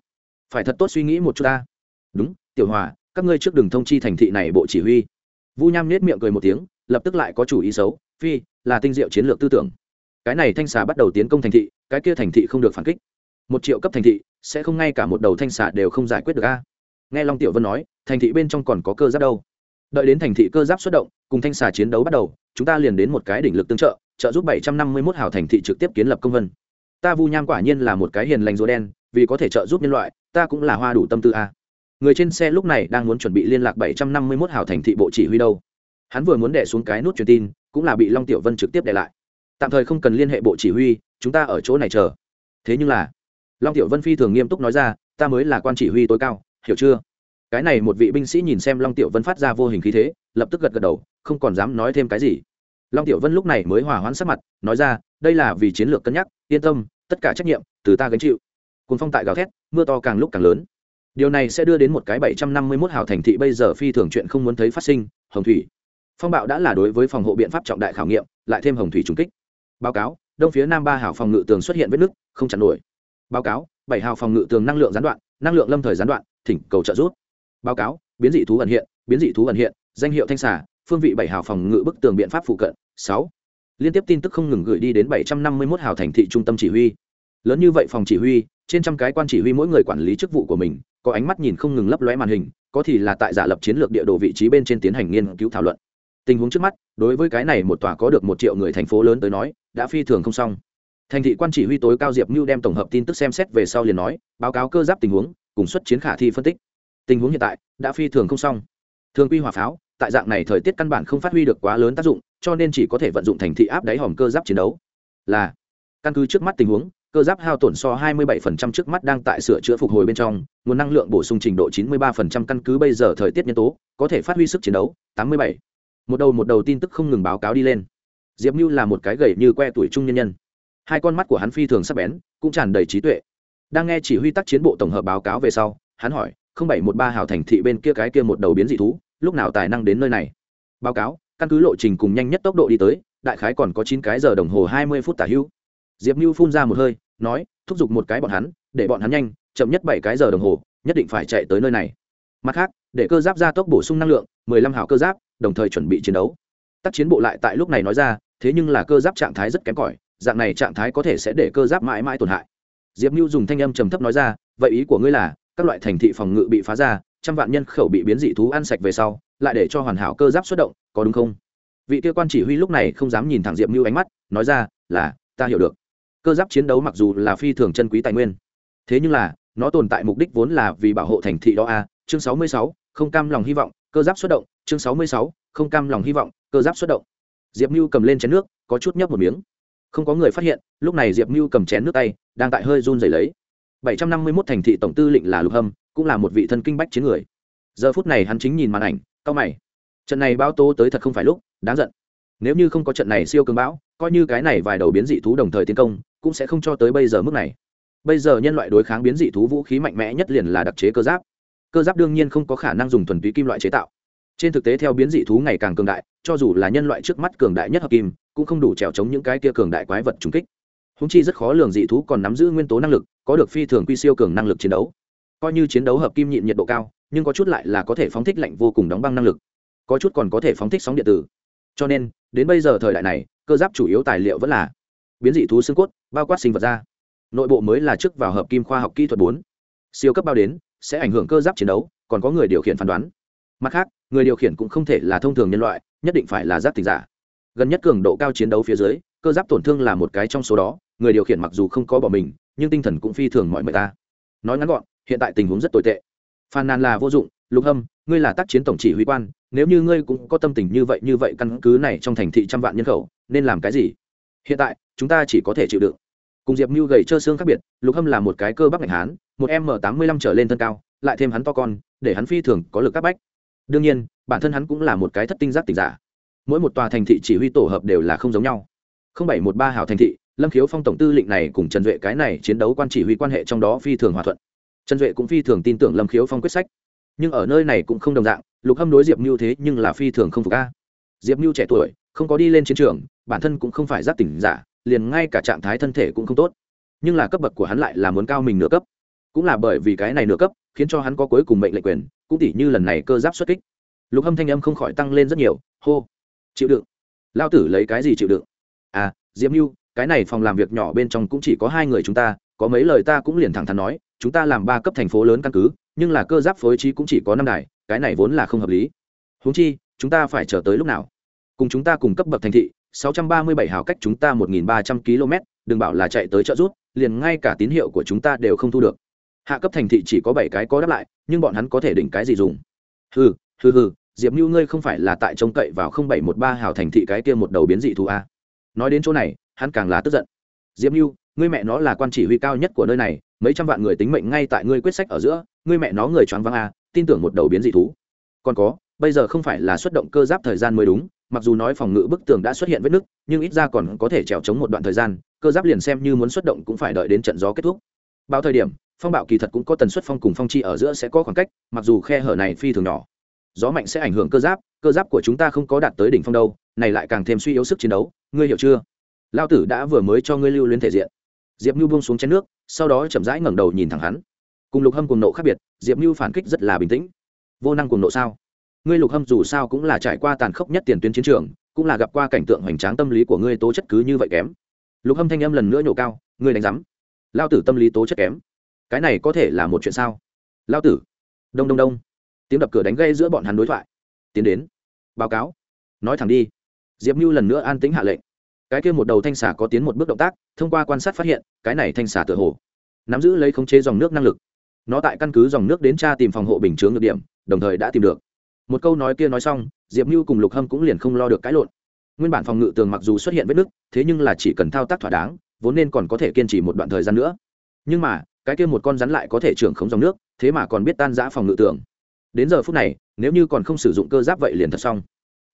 phải thật tốt suy nghĩ một chút ta. Đúng, tiểu hòa, các ngươi trước đường thông chi thành thị này bộ chỉ huy. Vu nham nết miệng cười một tiếng, lập tức lại có chủ ý xấu, phi, là tinh diệu chiến lược tư tưởng. Cái này thanh xà bắt đầu tiến công thành thị, cái kia thành thị không được phản kích. Một triệu cấp thành thị, sẽ không ngay cả một đầu thanh xà đều không giải quyết được a. Nghe long tiểu vân nói, thành thị bên trong còn có cơ giáp đâu. Đợi đến thành thị cơ giáp xuất động, cùng thanh xà chiến đấu bắt đầu, chúng ta liền đến một cái đỉnh lực tương trợ trợ giúp bảy trăm năm mươi mốt hào thành thị trực tiếp kiến lập công vân. Ta vu nham quả nhiên là một cái hiền lành rùa đen, vì có thể trợ giúp nhân loại ta cũng là hoa đủ tâm tư a. Người trên xe lúc này đang muốn chuẩn bị liên lạc bảy trăm năm mươi 751 hào thành thị bộ chỉ huy đâu. Hắn vừa muốn đẻ xuống cái nút truyền tin, cũng là bị long tiểu vân trực tiếp để lại. Tạm thời không cần liên hệ bộ chỉ huy, chúng ta ở chỗ này chờ. Thế nhưng là, long tiểu vân phi thường nghiêm túc nói ra, ta mới là quan chỉ huy tối cao, hiểu chưa? Cái này một vị binh sĩ nhìn xem long tiểu vân phát ra vô hình khí thế, lập tức gật gật đầu, không còn dám nói thêm cái gì. Long tiểu vân lúc này mới hòa hoãn sắc mặt, nói ra, đây là vì chiến lược cân nhắc, yên tâm, tất cả trách nhiệm từ ta gánh chịu. Cùng phong tại gào thét mưa to càng lúc càng lớn. Điều này sẽ đưa đến một cái 751 hào thành thị bây giờ phi thường chuyện không muốn thấy phát sinh, hồng thủy. Phong bạo đã là đối với phòng hộ biện pháp trọng đại khảo nghiệm, lại thêm hồng thủy trùng kích. Báo cáo, đông phía nam ba hào phòng ngự tường xuất hiện vết nứt, không chặn nổi. Báo cáo, bảy hào phòng ngự tường năng lượng gián đoạn, năng lượng lâm thời gián đoạn, thỉnh cầu trợ giúp. Báo cáo, biến dị thú ẩn hiện, biến dị thú ẩn hiện, danh hiệu thanh xà, phương vị bảy hào phòng ngự bức tường biện pháp phụ cận. Sáu. Liên tiếp tin tức không ngừng gửi đi đến 751 hào thành thị trung tâm chỉ huy. Lớn như vậy phòng chỉ huy trên trăm cái quan chỉ huy mỗi người quản lý chức vụ của mình, có ánh mắt nhìn không ngừng lấp lóe màn hình, có thì là tại giả lập chiến lược địa đồ vị trí bên trên tiến hành nghiên cứu thảo luận. Tình huống trước mắt, đối với cái này một tòa có được một triệu người thành phố lớn tới nói, đã phi thường không xong. Thành thị quan chỉ huy tối cao diệp mưu đem tổng hợp tin tức xem xét về sau liền nói, báo cáo cơ giáp tình huống, cùng xuất chiến khả thi phân tích. Tình huống hiện tại, đã phi thường không xong. Thường quy hỏa pháo, tại dạng này thời tiết căn bản không phát huy được quá lớn tác dụng, cho nên chỉ có thể vận dụng thành thị áp đáy hòm cơ giáp chiến đấu. Là, căn cứ trước mắt tình huống cơ giáp hao tổn so 27% trước mắt đang tại sửa chữa phục hồi bên trong, nguồn năng lượng bổ sung trình độ 93% căn cứ bây giờ thời tiết nhân tố, có thể phát huy sức chiến đấu 87. một đầu một đầu tin tức không ngừng báo cáo đi lên. Diệp Nưu là một cái gầy như que tuổi trung nhân nhân. Hai con mắt của hắn phi thường sắc bén, cũng tràn đầy trí tuệ. Đang nghe chỉ huy tác chiến bộ tổng hợp báo cáo về sau, hắn hỏi, không bảy một ba hào thành thị bên kia cái kia một đầu biến dị thú, lúc nào tài năng đến nơi này? Báo cáo, căn cứ lộ trình cùng nhanh nhất tốc độ đi tới, đại khái còn có chín cái giờ đồng hồ hai mươi phút tả hữu diệp mưu phun ra một hơi, nói, thúc giục một cái bọn hắn, để bọn hắn nhanh, chậm nhất bảy cái giờ đồng hồ, nhất định phải chạy tới nơi này. Mặt khác, để cơ giáp gia tốc bổ sung năng lượng, mười lăm hào cơ giáp, đồng thời chuẩn bị chiến đấu. Tác chiến bộ lại tại lúc này nói ra, thế nhưng là cơ giáp trạng thái rất kém cỏi, dạng này trạng thái có thể sẽ để cơ giáp mãi mãi tổn hại. Diệp mưu dùng thanh âm trầm thấp nói ra, vậy ý của ngươi là, các loại thành thị phòng ngự bị phá ra, trăm vạn nhân khẩu bị biến dị thú ăn sạch về sau, lại để cho hoàn hảo cơ giáp xuất động, có đúng không? Vị kia quan chỉ huy lúc này không dám nhìn thẳng diệp mưu ánh mắt, nói ra, là, ta hiểu được cơ giáp chiến đấu mặc dù là phi thường chân quý tài nguyên, thế nhưng là, nó tồn tại mục đích vốn là vì bảo hộ thành thị đó a. Chương sáu mươi sáu, không cam lòng hy vọng, cơ giáp xuất động. Chương sáu mươi sáu, không cam lòng hy vọng, cơ giáp xuất động. Diệp mưu cầm lên chén nước, có chút nhấp một miếng. Không có người phát hiện, lúc này diệp mưu cầm chén nước tay, đang tại hơi run rẩy lấy. bảy trăm năm mươi 751 thành thị tổng tư lệnh là lục hâm, cũng là một vị thân kinh bách chiến người. Giờ phút này hắn chính nhìn màn ảnh cao mày. Trận này báo tố tới thật không phải lúc, đáng giận nếu như không có trận này siêu cường bão, coi như cái này vài đầu biến dị thú đồng thời tiến công, cũng sẽ không cho tới bây giờ mức này. Bây giờ nhân loại đối kháng biến dị thú vũ khí mạnh mẽ nhất liền là đặc chế cơ giáp. Cơ giáp đương nhiên không có khả năng dùng thuần túy kim loại chế tạo. Trên thực tế theo biến dị thú ngày càng cường đại, cho dù là nhân loại trước mắt cường đại nhất hợp kim, cũng không đủ trèo chống những cái kia cường đại quái vật trùng kích. Húng chi rất khó lường dị thú còn nắm giữ nguyên tố năng lực, có được phi thường quy siêu cường năng lực chiến đấu. Coi như chiến đấu hợp kim nhịn nhiệt độ cao, nhưng có chút lại là có thể phóng thích lạnh vô cùng đóng băng năng lực. Có chút còn có thể phóng thích sóng điện tử. Cho nên đến bây giờ thời đại này, cơ giáp chủ yếu tài liệu vẫn là biến dị thú xương cốt, bao quát sinh vật da. Nội bộ mới là chức vào hợp kim khoa học kỹ thuật bốn. Siêu cấp bao đến, sẽ ảnh hưởng cơ giáp chiến đấu, còn có người điều khiển phán đoán. Mặt khác, người điều khiển cũng không thể là thông thường nhân loại, nhất định phải là giáp tình giả. Gần nhất cường độ cao chiến đấu phía dưới, cơ giáp tổn thương là một cái trong số đó, người điều khiển mặc dù không có bỏ mình, nhưng tinh thần cũng phi thường mọi người ta. Nói ngắn gọn, hiện tại tình huống rất tồi tệ. Phàn nàn là vô dụng, lục hâm, ngươi là tác chiến tổng chỉ huy quan nếu như ngươi cũng có tâm tình như vậy như vậy căn cứ này trong thành thị trăm vạn nhân khẩu, nên làm cái gì? Hiện tại, chúng ta chỉ có thể chịu đựng. Cùng diệp mưu gầy trơ xương khác biệt, lục hâm là một cái cơ bắp ngạch hán, một m tám mươi lăm trở lên thân cao, lại thêm hắn to con, để hắn phi thường có lực các bách. Đương nhiên, bản thân hắn cũng là một cái thất tinh giác tình giả. Mỗi một tòa thành thị chỉ huy tổ hợp đều là không giống nhau. không bảy một ba hào thành thị, lâm khiếu phong tổng tư lệnh này cùng trần duệ cái này chiến đấu quan chỉ huy quan hệ trong đó phi thường hòa thuận. Trần duệ cũng phi thường tin tưởng lâm khiếu phong quyết sách nhưng ở nơi này cũng không đồng dạng, lục hâm đối diệp mưu thế nhưng là phi thường không phục ca diệp mưu trẻ tuổi, không có đi lên chiến trường, bản thân cũng không phải giác tỉnh giả, liền ngay cả trạng thái thân thể cũng không tốt. Nhưng là cấp bậc của hắn lại là muốn cao mình nửa cấp. Cũng là bởi vì cái này nửa cấp, khiến cho hắn có cuối cùng mệnh lệnh quyền, cũng tỉ như lần này cơ giáp xuất kích. Lục hâm thanh âm không khỏi tăng lên rất nhiều, hô, chịu đựng. Lao tử lấy cái gì chịu đựng? À diệp mưu cái này phòng làm việc nhỏ bên trong cũng chỉ có hai người chúng ta, có mấy lời ta cũng liền thẳng thắn nói, chúng ta làm ba cấp thành phố lớn căn cứ nhưng là cơ giáp phối trí cũng chỉ có năm đài, cái này vốn là không hợp lý. Húng chi, chúng ta phải chờ tới lúc nào? Cùng chúng ta cùng cấp bậc thành thị 637 hào cách chúng ta 1.300 km, đừng bảo là chạy tới trợ rút liền ngay cả tín hiệu của chúng ta đều không thu được. Hạ cấp thành thị chỉ có bảy cái có đáp lại, nhưng bọn hắn có thể đỉnh cái gì dùng? Hừ hừ hừ, diệp như ngươi không phải là tại trông cậy vào 0713 hào thành thị cái kia một đầu biến dị thú a nói đến chỗ này, hắn càng là tức giận. Diệp như ngươi mẹ nó là quan chỉ huy cao nhất của nơi này mấy trăm vạn người tính mệnh ngay tại ngươi quyết sách ở giữa, ngươi mẹ nó người choáng váng à? tin tưởng một đầu biến dị thú. Còn có, bây giờ không phải là xuất động cơ giáp thời gian mới đúng, mặc dù nói phòng ngự bức tường đã xuất hiện vết nứt, nhưng ít ra còn có thể trèo chống một đoạn thời gian, cơ giáp liền xem như muốn xuất động cũng phải đợi đến trận gió kết thúc. Bao thời điểm, phong bạo kỳ thật cũng có tần suất phong cùng phong chi ở giữa sẽ có khoảng cách, mặc dù khe hở này phi thường nhỏ. Gió mạnh sẽ ảnh hưởng cơ giáp cơ giáp của chúng ta không có đạt tới đỉnh phong đâu, này lại càng thêm suy yếu sức chiến đấu, ngươi hiểu chưa? Lao tử đã vừa mới cho ngươi lưu luyến thể diện diệp nhu buông xuống chén nước, sau đó chậm rãi ngẩng đầu nhìn thẳng hắn. Cùng lục hâm cùng nộ khác biệt, diệp nhu phản kích rất là bình tĩnh. Vô năng cùng nộ sao? Ngươi lục hâm dù sao cũng là trải qua tàn khốc nhất tiền tuyến chiến trường, cũng là gặp qua cảnh tượng hoành tráng tâm lý của ngươi tố chất cứ như vậy kém. Lục hâm thanh âm lần nữa nhổ cao, ngươi đánh rắm lao tử tâm lý tố chất kém. Cái này có thể là một chuyện sao? Lao tử. Đông đông đông. Tiếng đập cửa đánh gây giữa bọn hắn đối thoại. Tiến đến. Báo cáo. Nói thẳng đi. Diệp mưu lần nữa an tính hạ lệnh cái kia một đầu thanh xà có tiến một bước động tác, thông qua quan sát phát hiện, cái này thanh xà tựa hồ nắm giữ lấy khống chế dòng nước năng lực. Nó tại căn cứ dòng nước đến tra tìm phòng hộ bình chướng được điểm, đồng thời đã tìm được. Một câu nói kia nói xong, diệp mưu cùng lục hâm cũng liền không lo được cãi lộn. Nguyên bản phòng ngự tường mặc dù xuất hiện vết nứt, thế nhưng là chỉ cần thao tác thỏa đáng, vốn nên còn có thể kiên trì một đoạn thời gian nữa. Nhưng mà, cái kia một con rắn lại có thể trưởng khống dòng nước, thế mà còn biết tan giã phòng ngự tường. Đến giờ phút này, nếu như còn không sử dụng cơ giáp vậy liền thật xong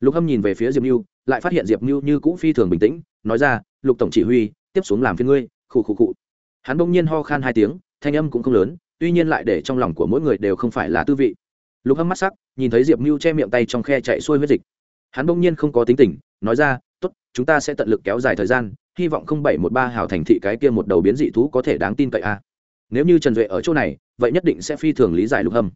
lục hâm nhìn về phía diệp mưu lại phát hiện diệp mưu như cũ phi thường bình tĩnh, nói ra, lục tổng chỉ huy, tiếp xuống làm phiên ngươi. Khụ khụ khụ. Hắn bỗng nhiên ho khan hai tiếng, thanh âm cũng không lớn, tuy nhiên lại để trong lòng của mỗi người đều không phải là tư vị. Lục hâm mắt sắc, nhìn thấy diệp mưu che miệng tay trong khe chạy xuôi huyết dịch. Hắn bỗng nhiên không có tính tình, nói ra t ố t chúng ta sẽ tận lực kéo dài thời gian, hy vọng không bảy một ba hào thành thị cái kia một đầu biến dị thú có thể đáng tin cậy a. Nếu như trần duệ ở chỗ này, vậy nhất định sẽ phi thường lý giải lục hâm.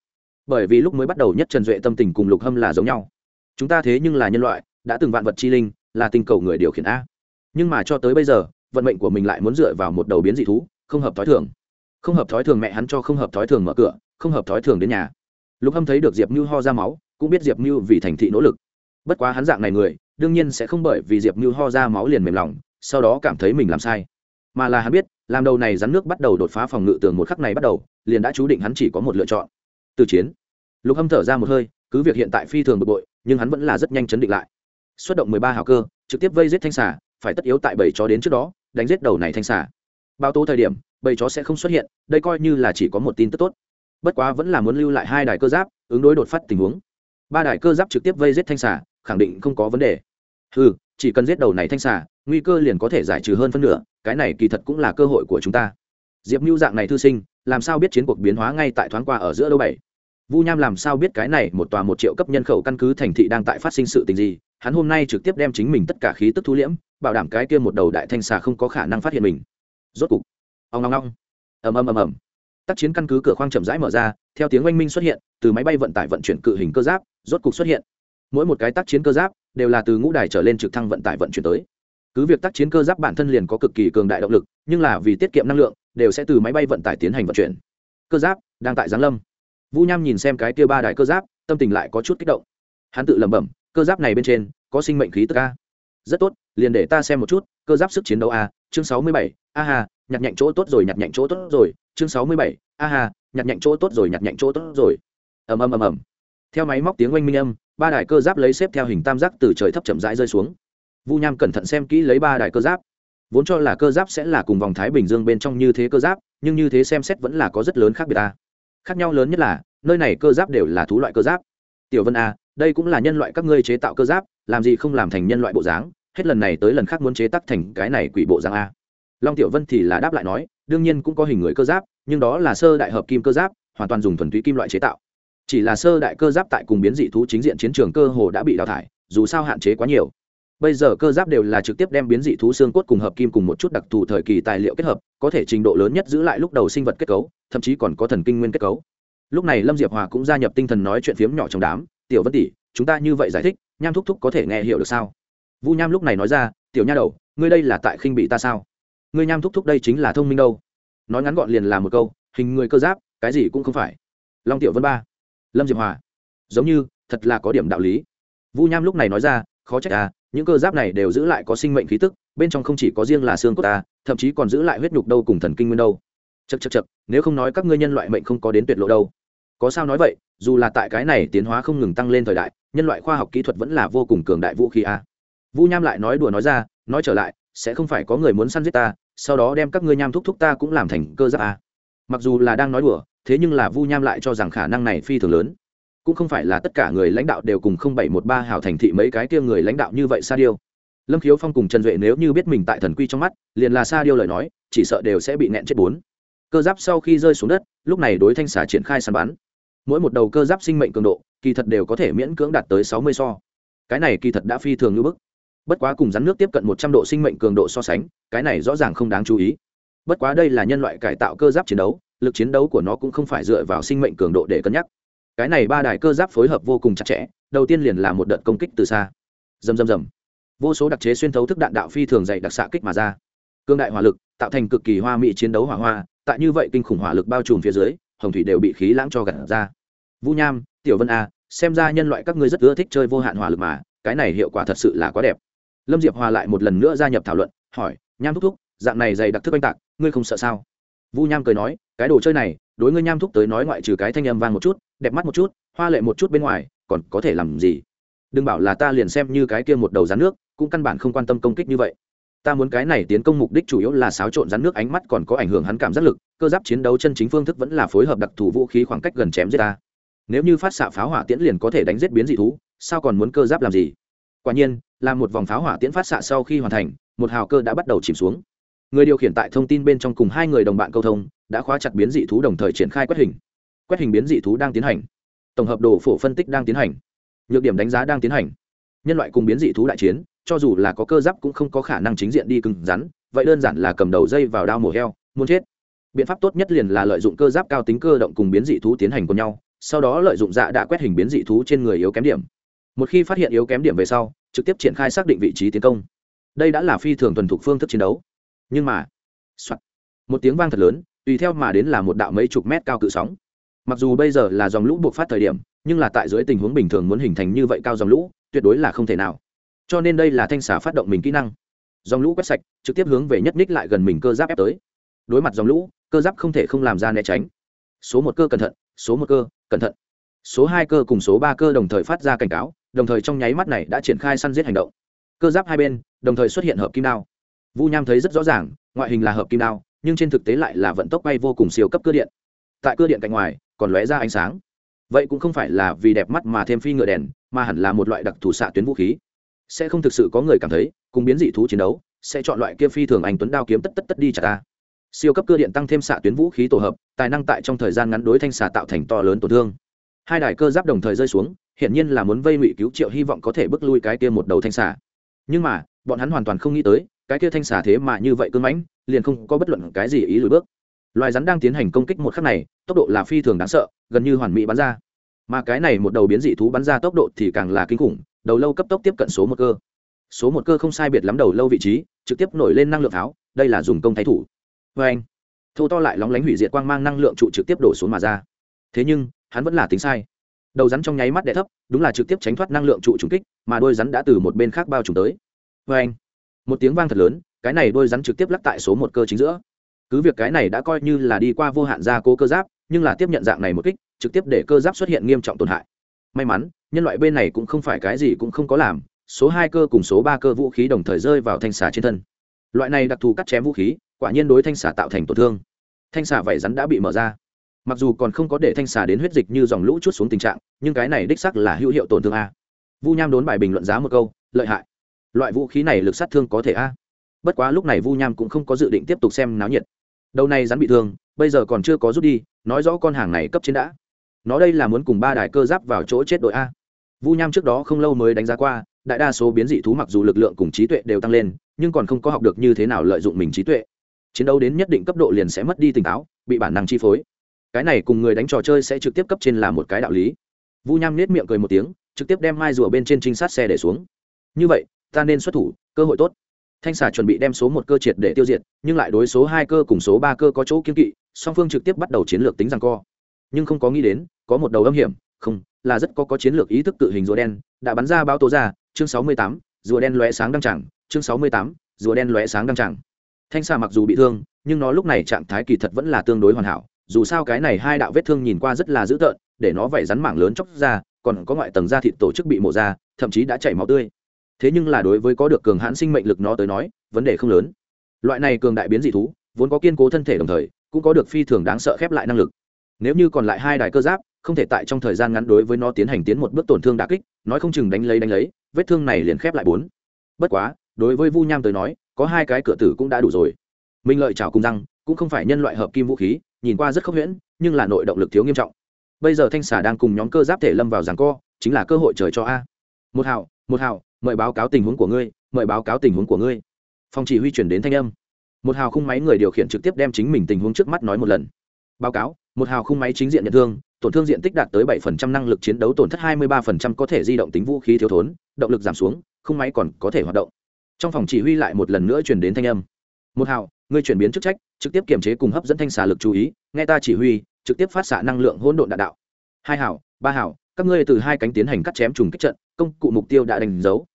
Bởi vì lúc mới bắt đầu nhất trần duệ tâm tình cùng lục hâm là giống nhau chúng ta thế nhưng là nhân loại, đã từng vạn vật chi linh, là tình cầu người điều khiển a. Nhưng mà cho tới bây giờ, vận mệnh của mình lại muốn dựa vào một đầu biến dị thú, không hợp thói thường. Không hợp thói thường mẹ hắn cho không hợp thói thường mở cửa, không hợp thói thường đến nhà. Lục hâm thấy được diệp mưu ho ra máu, cũng biết diệp mưu vì thành thị nỗ lực. Bất quá hắn dạng này người, đương nhiên sẽ không bởi vì diệp mưu ho ra máu liền mềm lòng, sau đó cảm thấy mình làm sai. Mà là hắn biết, làm đầu này rắn nước bắt đầu đột phá phòng ngự tường một khắc này bắt đầu, liền đã chú định hắn chỉ có một lựa chọn. Từ chiến. Lục hâm thở ra một hơi, cứ việc hiện tại phi thường bực bội nhưng hắn vẫn là rất nhanh chấn định lại. Xuất động mười ba hào cơ, trực tiếp vây giết thanh xà, phải tất yếu tại bảy chó đến trước đó, đánh giết đầu này thanh xà. Bao tố thời điểm bầy chó sẽ không xuất hiện, đây coi như là chỉ có một tin tức tốt. Bất quá vẫn là muốn lưu lại hai đài cơ giáp, ứng đối đột phát tình huống. Ba đài cơ giáp trực tiếp vây giết thanh xà, khẳng định không có vấn đề. Ừ chỉ cần giết đầu này thanh xà, nguy cơ liền có thể giải trừ hơn phân nửa, cái này kỳ thật cũng là cơ hội của chúng ta. Diệp mưu dạng này thư sinh, làm sao biết chiến cuộc biến hóa ngay tại thoáng qua ở giữa đâu bảy? Vu nham làm sao biết cái này một tòa một triệu cấp nhân khẩu căn cứ thành thị đang tại phát sinh sự tình gì? Hắn hôm nay trực tiếp đem chính mình tất cả khí tức thu liễm, bảo đảm cái kia một đầu đại thanh xà không có khả năng phát hiện mình. Rốt cục ông ngong ngong ầm ầm ầm ầm. Tác chiến căn cứ cửa khoang chậm rãi mở ra, theo tiếng oanh minh xuất hiện, từ máy bay vận tải vận chuyển cự hình cơ giáp, rốt cục xuất hiện. Mỗi một cái tác chiến cơ giáp đều là từ ngũ đài trở lên trực thăng vận tải vận chuyển tới. Cứ việc tác chiến cơ giáp bản thân liền có cực kỳ cường đại động lực, nhưng là vì tiết kiệm năng lượng, đều sẽ từ máy bay vận tải tiến hành vận chuyển. Cơ giáp đang tại giáng lâm vũ nham nhìn xem cái kia ba đại cơ giáp, tâm tình lại có chút kích động. Hắn tự lẩm bẩm, cơ giáp này bên trên, có sinh mệnh khí tức a. Rất tốt, liền để ta xem một chút, cơ giáp sức chiến đấu a, chương sáu mươi bảy a hà nhặt nhạnh chỗ tốt rồi, nhặt nhạnh chỗ tốt rồi, chương sáu mươi bảy a hà nhặt nhạnh chỗ tốt rồi, nhặt nhạnh chỗ tốt rồi. Ầm ầm ầm ầm. Theo máy móc tiếng oanh minh âm, ba đài cơ giáp lấy xếp theo hình tam giác từ trời thấp chậm rãi rơi xuống. Vu nham cẩn thận xem kỹ lấy ba đài cơ giáp. Vốn cho là cơ giáp sẽ là cùng vòng thái bình dương bên trong như thế cơ giáp, nhưng như thế xem xét vẫn là có rất lớn khác biệt ta khác nhau lớn nhất là, nơi này cơ giáp đều là thú loại cơ giáp. Tiểu vân a đây cũng là nhân loại các ngươi chế tạo cơ giáp, làm gì không làm thành nhân loại bộ dáng, hết lần này tới lần khác muốn chế tác thành cái này quỷ bộ dáng a. Long tiểu vân thì là đáp lại nói, đương nhiên cũng có hình người cơ giáp, nhưng đó là sơ đại hợp kim cơ giáp, hoàn toàn dùng thuần túy kim loại chế tạo. Chỉ là sơ đại cơ giáp tại cùng biến dị thú chính diện chiến trường cơ hồ đã bị đào thải, dù sao hạn chế quá nhiều bây giờ cơ giáp đều là trực tiếp đem biến dị thú xương cốt cùng hợp kim cùng một chút đặc thù thời kỳ tài liệu kết hợp, có thể trình độ lớn nhất giữ lại lúc đầu sinh vật kết cấu, thậm chí còn có thần kinh nguyên kết cấu. Lúc này lâm diệp hòa cũng gia nhập tinh thần nói chuyện phiếm nhỏ trong đám, tiểu vân tỷ, chúng ta như vậy giải thích, nham thúc thúc có thể nghe hiểu được sao? Vu nham lúc này nói ra, tiểu nha đầu, ngươi đây là tại khinh bị ta sao? Ngươi nham thúc thúc đây chính là thông minh đâu. Nói ngắn gọn liền là một câu, hình người cơ giáp, cái gì cũng không phải. Long tiểu vân ba. Lâm diệp hòa. Giống như, thật là có điểm đạo lý. Vu nham lúc này nói ra, khó trách à những cơ giáp này đều giữ lại có sinh mệnh khí tức, bên trong không chỉ có riêng là xương cốt ta, thậm chí còn giữ lại huyết nhục đâu cùng thần kinh nguyên đâu. Chật chật chật nếu không nói các ngươi nhân loại mệnh không có đến tuyệt lộ đâu. Có sao nói vậy, dù là tại cái này tiến hóa không ngừng tăng lên thời đại, nhân loại khoa học kỹ thuật vẫn là vô cùng cường đại vũ khí a. Vu nham lại nói đùa nói ra, nói trở lại, sẽ không phải có người muốn săn giết ta, sau đó đem các ngươi nham thúc thúc ta cũng làm thành cơ giáp a. Mặc dù là đang nói đùa, thế nhưng là vu nham lại cho rằng khả năng này phi thường lớn cũng không phải là tất cả người lãnh đạo đều cùng không bảy một ba hào thành thị mấy cái kia người lãnh đạo như vậy sa điêu. Lâm khiếu phong cùng trần duệ nếu như biết mình tại thần quy trong mắt, liền là sa điêu lời nói, chỉ sợ đều sẽ bị nẹn chết bốn. Cơ giáp sau khi rơi xuống đất, lúc này đối thanh xà triển khai săn bắn. Mỗi một đầu cơ giáp sinh mệnh cường độ, kỳ thật đều có thể miễn cưỡng đạt tới sáu mươi so. Cái này kỳ thật đã phi thường như bức. Bất quá cùng rắn nước tiếp cận một trăm độ sinh mệnh cường độ so sánh, cái này rõ ràng không đáng chú ý. Bất quá đây là nhân loại cải tạo cơ giáp chiến đấu, lực chiến đấu của nó cũng không phải dựa vào sinh mệnh cường độ để cân nhắc cái này ba đài cơ giáp phối hợp vô cùng chặt chẽ, đầu tiên liền là một đợt công kích từ xa. Dầm dầm dầm vô số đặc chế xuyên thấu thức đạn đạo phi thường dày đặc xạ kích mà ra. Cương đại hỏa lực tạo thành cực kỳ hoa mỹ chiến đấu hỏa hoa, tại như vậy kinh khủng hỏa lực bao trùm phía dưới, hồng thủy đều bị khí lãng cho gặt ra. Vũ nham, tiểu vân a, xem ra nhân loại các ngươi rất ưa thích chơi vô hạn hỏa lực mà, cái này hiệu quả thật sự là quá đẹp. Lâm diệp hòa lại một lần nữa gia nhập thảo luận, hỏi, nham thúc thúc, dạng này dày đặc thức oanh tạc, ngươi không sợ sao? Vu nham cười nói, cái đồ chơi này, đối ngươi nham thúc tới nói ngoại trừ cái thanh âm vang một chút đẹp mắt một chút, hoa lệ một chút bên ngoài, còn có thể làm gì? Đừng bảo là ta liền xem như cái kia một đầu rắn nước, cũng căn bản không quan tâm công kích như vậy. Ta muốn cái này tiến công mục đích chủ yếu là xáo trộn rắn nước, ánh mắt còn có ảnh hưởng hắn cảm giác lực, cơ giáp chiến đấu chân chính phương thức vẫn là phối hợp đặc thù vũ khí khoảng cách gần chém giết ta. Nếu như phát xạ pháo hỏa tiễn liền có thể đánh giết biến dị thú, sao còn muốn cơ giáp làm gì? Quả nhiên, là một vòng pháo hỏa tiễn phát xạ sau khi hoàn thành, một hào cơ đã bắt đầu chìm xuống. Người điều khiển tại thông tin bên trong cùng hai người đồng bạn câu thông, đã khóa chặt biến dị thú đồng thời triển khai quét hình quét hình biến dị thú đang tiến hành. Tổng hợp đồ phổ phân tích đang tiến hành. Nhược điểm đánh giá đang tiến hành. Nhân loại cùng biến dị thú đại chiến, cho dù là có cơ giáp cũng không có khả năng chính diện đi cứng rắn, vậy đơn giản là cầm đầu dây vào đao mổ heo, muốn chết. Biện pháp tốt nhất liền là lợi dụng cơ giáp cao tính cơ động cùng biến dị thú tiến hành cùng nhau, sau đó lợi dụng dạ đã quét hình biến dị thú trên người yếu kém điểm. Một khi phát hiện yếu kém điểm về sau, trực tiếp triển khai xác định vị trí tiến công. Đây đã là phi thường thuần thục phương thức chiến đấu. Nhưng mà、soạn. một tiếng vang thật lớn, tùy theo mà đến là một đạo mấy chục mét cao cự sóng mặc dù bây giờ là dòng lũ buộc phát thời điểm, nhưng là tại dưới tình huống bình thường muốn hình thành như vậy cao dòng lũ, tuyệt đối là không thể nào. Cho nên đây là thanh xà phát động mình kỹ năng. Dòng lũ quét sạch, trực tiếp hướng về nhất ních lại gần mình cơ giáp ép tới. Đối mặt dòng lũ, cơ giáp không thể không làm ra né tránh. Số một cơ cẩn thận, số một cơ cẩn thận. Số hai cơ cùng số ba cơ đồng thời phát ra cảnh cáo, đồng thời trong nháy mắt này đã triển khai săn giết hành động. Cơ giáp hai bên, đồng thời xuất hiện hợp kim đao. Vu nham thấy rất rõ ràng, ngoại hình là hợp kim đao, nhưng trên thực tế lại là vận tốc bay vô cùng siêu cấp cơ điện. Tại cơ điện cạnh ngoài còn lóe ra ánh sáng. Vậy cũng không phải là vì đẹp mắt mà thêm phi ngựa đèn, mà hẳn là một loại đặc thù xạ tuyến vũ khí. Sẽ không thực sự có người cảm thấy, cùng biến dị thú chiến đấu, sẽ chọn loại kia phi thường anh tuấn đao kiếm tất tất tất đi chả ta. Siêu cấp cơ điện tăng thêm xạ tuyến vũ khí tổ hợp, tài năng tại trong thời gian ngắn đối thanh xà tạo thành to lớn tổn thương. Hai đài cơ giáp đồng thời rơi xuống, hiển nhiên là muốn vây ngụy cứu triệu hy vọng có thể bước lui cái kia một đầu thanh xà nhưng mà, bọn hắn hoàn toàn không nghĩ tới, cái kia thanh xà thế mà như vậy cưng mãnh, liền không có bất luận cái gì ý lùi bước loài rắn đang tiến hành công kích một khắc này, tốc độ là phi thường đáng sợ, gần như hoàn mỹ bắn ra. Mà cái này một đầu biến dị thú bắn ra tốc độ thì càng là kinh khủng, đầu lâu cấp tốc tiếp cận số một cơ. Số một cơ không sai biệt lắm đầu lâu vị trí, trực tiếp nổi lên năng lượng tháo, đây là dùng công thái thủ. Vê anh, thô to lại lóng lánh hủy diệt quang mang năng lượng trụ trực tiếp đổ xuống mà ra. Thế nhưng, hắn vẫn là tính sai. Đầu rắn trong nháy mắt đẻ thấp, đúng là trực tiếp tránh thoát năng lượng trụ trùng kích, mà đôi rắn đã từ một bên khác bao trùm tới. Vê anh, một tiếng vang thật lớn, cái này đôi rắn trực tiếp lắc tại số một cơ chính giữa cứ việc cái này đã coi như là đi qua vô hạn gia cố cơ giáp, nhưng là tiếp nhận dạng này một kích, trực tiếp để cơ giáp xuất hiện nghiêm trọng tổn hại. May mắn, nhân loại bên này cũng không phải cái gì cũng không có làm, số hai cơ cùng số ba cơ vũ khí đồng thời rơi vào thanh xà trên thân. Loại này đặc thù cắt chém vũ khí, quả nhiên đối thanh xà tạo thành tổn thương. Thanh xà vảy rắn đã bị mở ra. Mặc dù còn không có để thanh xà đến huyết dịch như dòng lũ chút xuống tình trạng, nhưng cái này đích sắc là hữu hiệu tổn thương a. Vu nham đốn bài bình luận giá một câu, lợi hại. Loại vũ khí này lực sát thương có thể a. Bất quá lúc này vu nham cũng không có dự định tiếp tục xem náo nhiệt đầu này rắn bị thương, bây giờ còn chưa có rút đi, nói rõ con hàng này cấp trên đã. Nó đây là muốn cùng ba đài cơ giáp vào chỗ chết đội a. Vu nham trước đó không lâu mới đánh giá qua, đại đa số biến dị thú mặc dù lực lượng cùng trí tuệ đều tăng lên, nhưng còn không có học được như thế nào lợi dụng mình trí tuệ. Chiến đấu đến nhất định cấp độ liền sẽ mất đi tỉnh táo, bị bản năng chi phối. Cái này cùng người đánh trò chơi sẽ trực tiếp cấp trên là một cái đạo lý. Vu nham nết miệng cười một tiếng, trực tiếp đem mai rùa bên trên trinh sát xe để xuống. Như vậy, ta nên xuất thủ, cơ hội tốt thanh xà chuẩn bị đem số một cơ triệt để tiêu diệt, nhưng lại đối số hai cơ cùng số ba cơ có chỗ kiên kỵ, song phương trực tiếp bắt đầu chiến lược tính rằng co. Nhưng không có nghĩ đến, có một đầu âm hiểm, không, là rất có có chiến lược ý thức tự hình rùa đen, đã bắn ra báo tố ra, chương sáu mươi tám, rùa đen lóe sáng đăng chẳng chương sáu mươi tám, rùa đen lóe sáng đăng chẳng thanh xà mặc dù bị thương, nhưng nó lúc này trạng thái kỳ thật vẫn là tương đối hoàn hảo, dù sao cái này hai đạo vết thương nhìn qua rất là dữ tợn, để nó vẩy rắn mảng lớn chóc ra, còn có ngoại tầng da thịt tổ chức bị mổ ra, thậm chí đã chảy máu tươi thế nhưng là đối với có được cường hãn sinh mệnh lực nó tới nói, vấn đề không lớn. Loại này cường đại biến dị thú, vốn có kiên cố thân thể đồng thời, cũng có được phi thường đáng sợ khép lại năng lực. Nếu như còn lại hai đài cơ giáp, không thể tại trong thời gian ngắn đối với nó tiến hành tiến một bước tổn thương đà kích, nói không chừng đánh lấy đánh lấy, vết thương này liền khép lại bốn. Bất quá, đối với vu nham tới nói, có hai cái cửa tử cũng đã đủ rồi. Minh lợi chảo cùng răng, cũng không phải nhân loại hợp kim vũ khí, nhìn qua rất khốc huyễn, nhưng là nội động lực thiếu nghiêm trọng. Bây giờ thanh xà đang cùng nhóm cơ giáp thể lâm vào giằng co, chính là cơ hội trời cho a. Một hào một hào mời báo cáo tình huống của ngươi, mời báo cáo tình huống của ngươi. Phòng chỉ huy chuyển đến thanh âm. Một hào khung máy người điều khiển trực tiếp đem chính mình tình huống trước mắt nói một lần. Báo cáo, một hào khung máy chính diện nhận thương, tổn thương diện tích đạt tới bảy phần trăm năng lực chiến đấu tổn thất hai mươi ba phần trăm có thể di động tính vũ khí thiếu thốn, động lực giảm xuống, khung máy còn có thể hoạt động. Trong phòng chỉ huy lại một lần nữa chuyển đến thanh âm. Một hào, ngươi chuyển biến chức trách, trực tiếp kiểm chế cùng hấp dẫn thanh xà lực chú ý, nghe ta chỉ huy, trực tiếp phát xạ năng lượng hỗn độn đạn đạo. Hai hảo ba hảo các ngươi từ hai cánh tiến hành cắt chém trùng kích trận công cụ mục tiêu đã đánh dấu.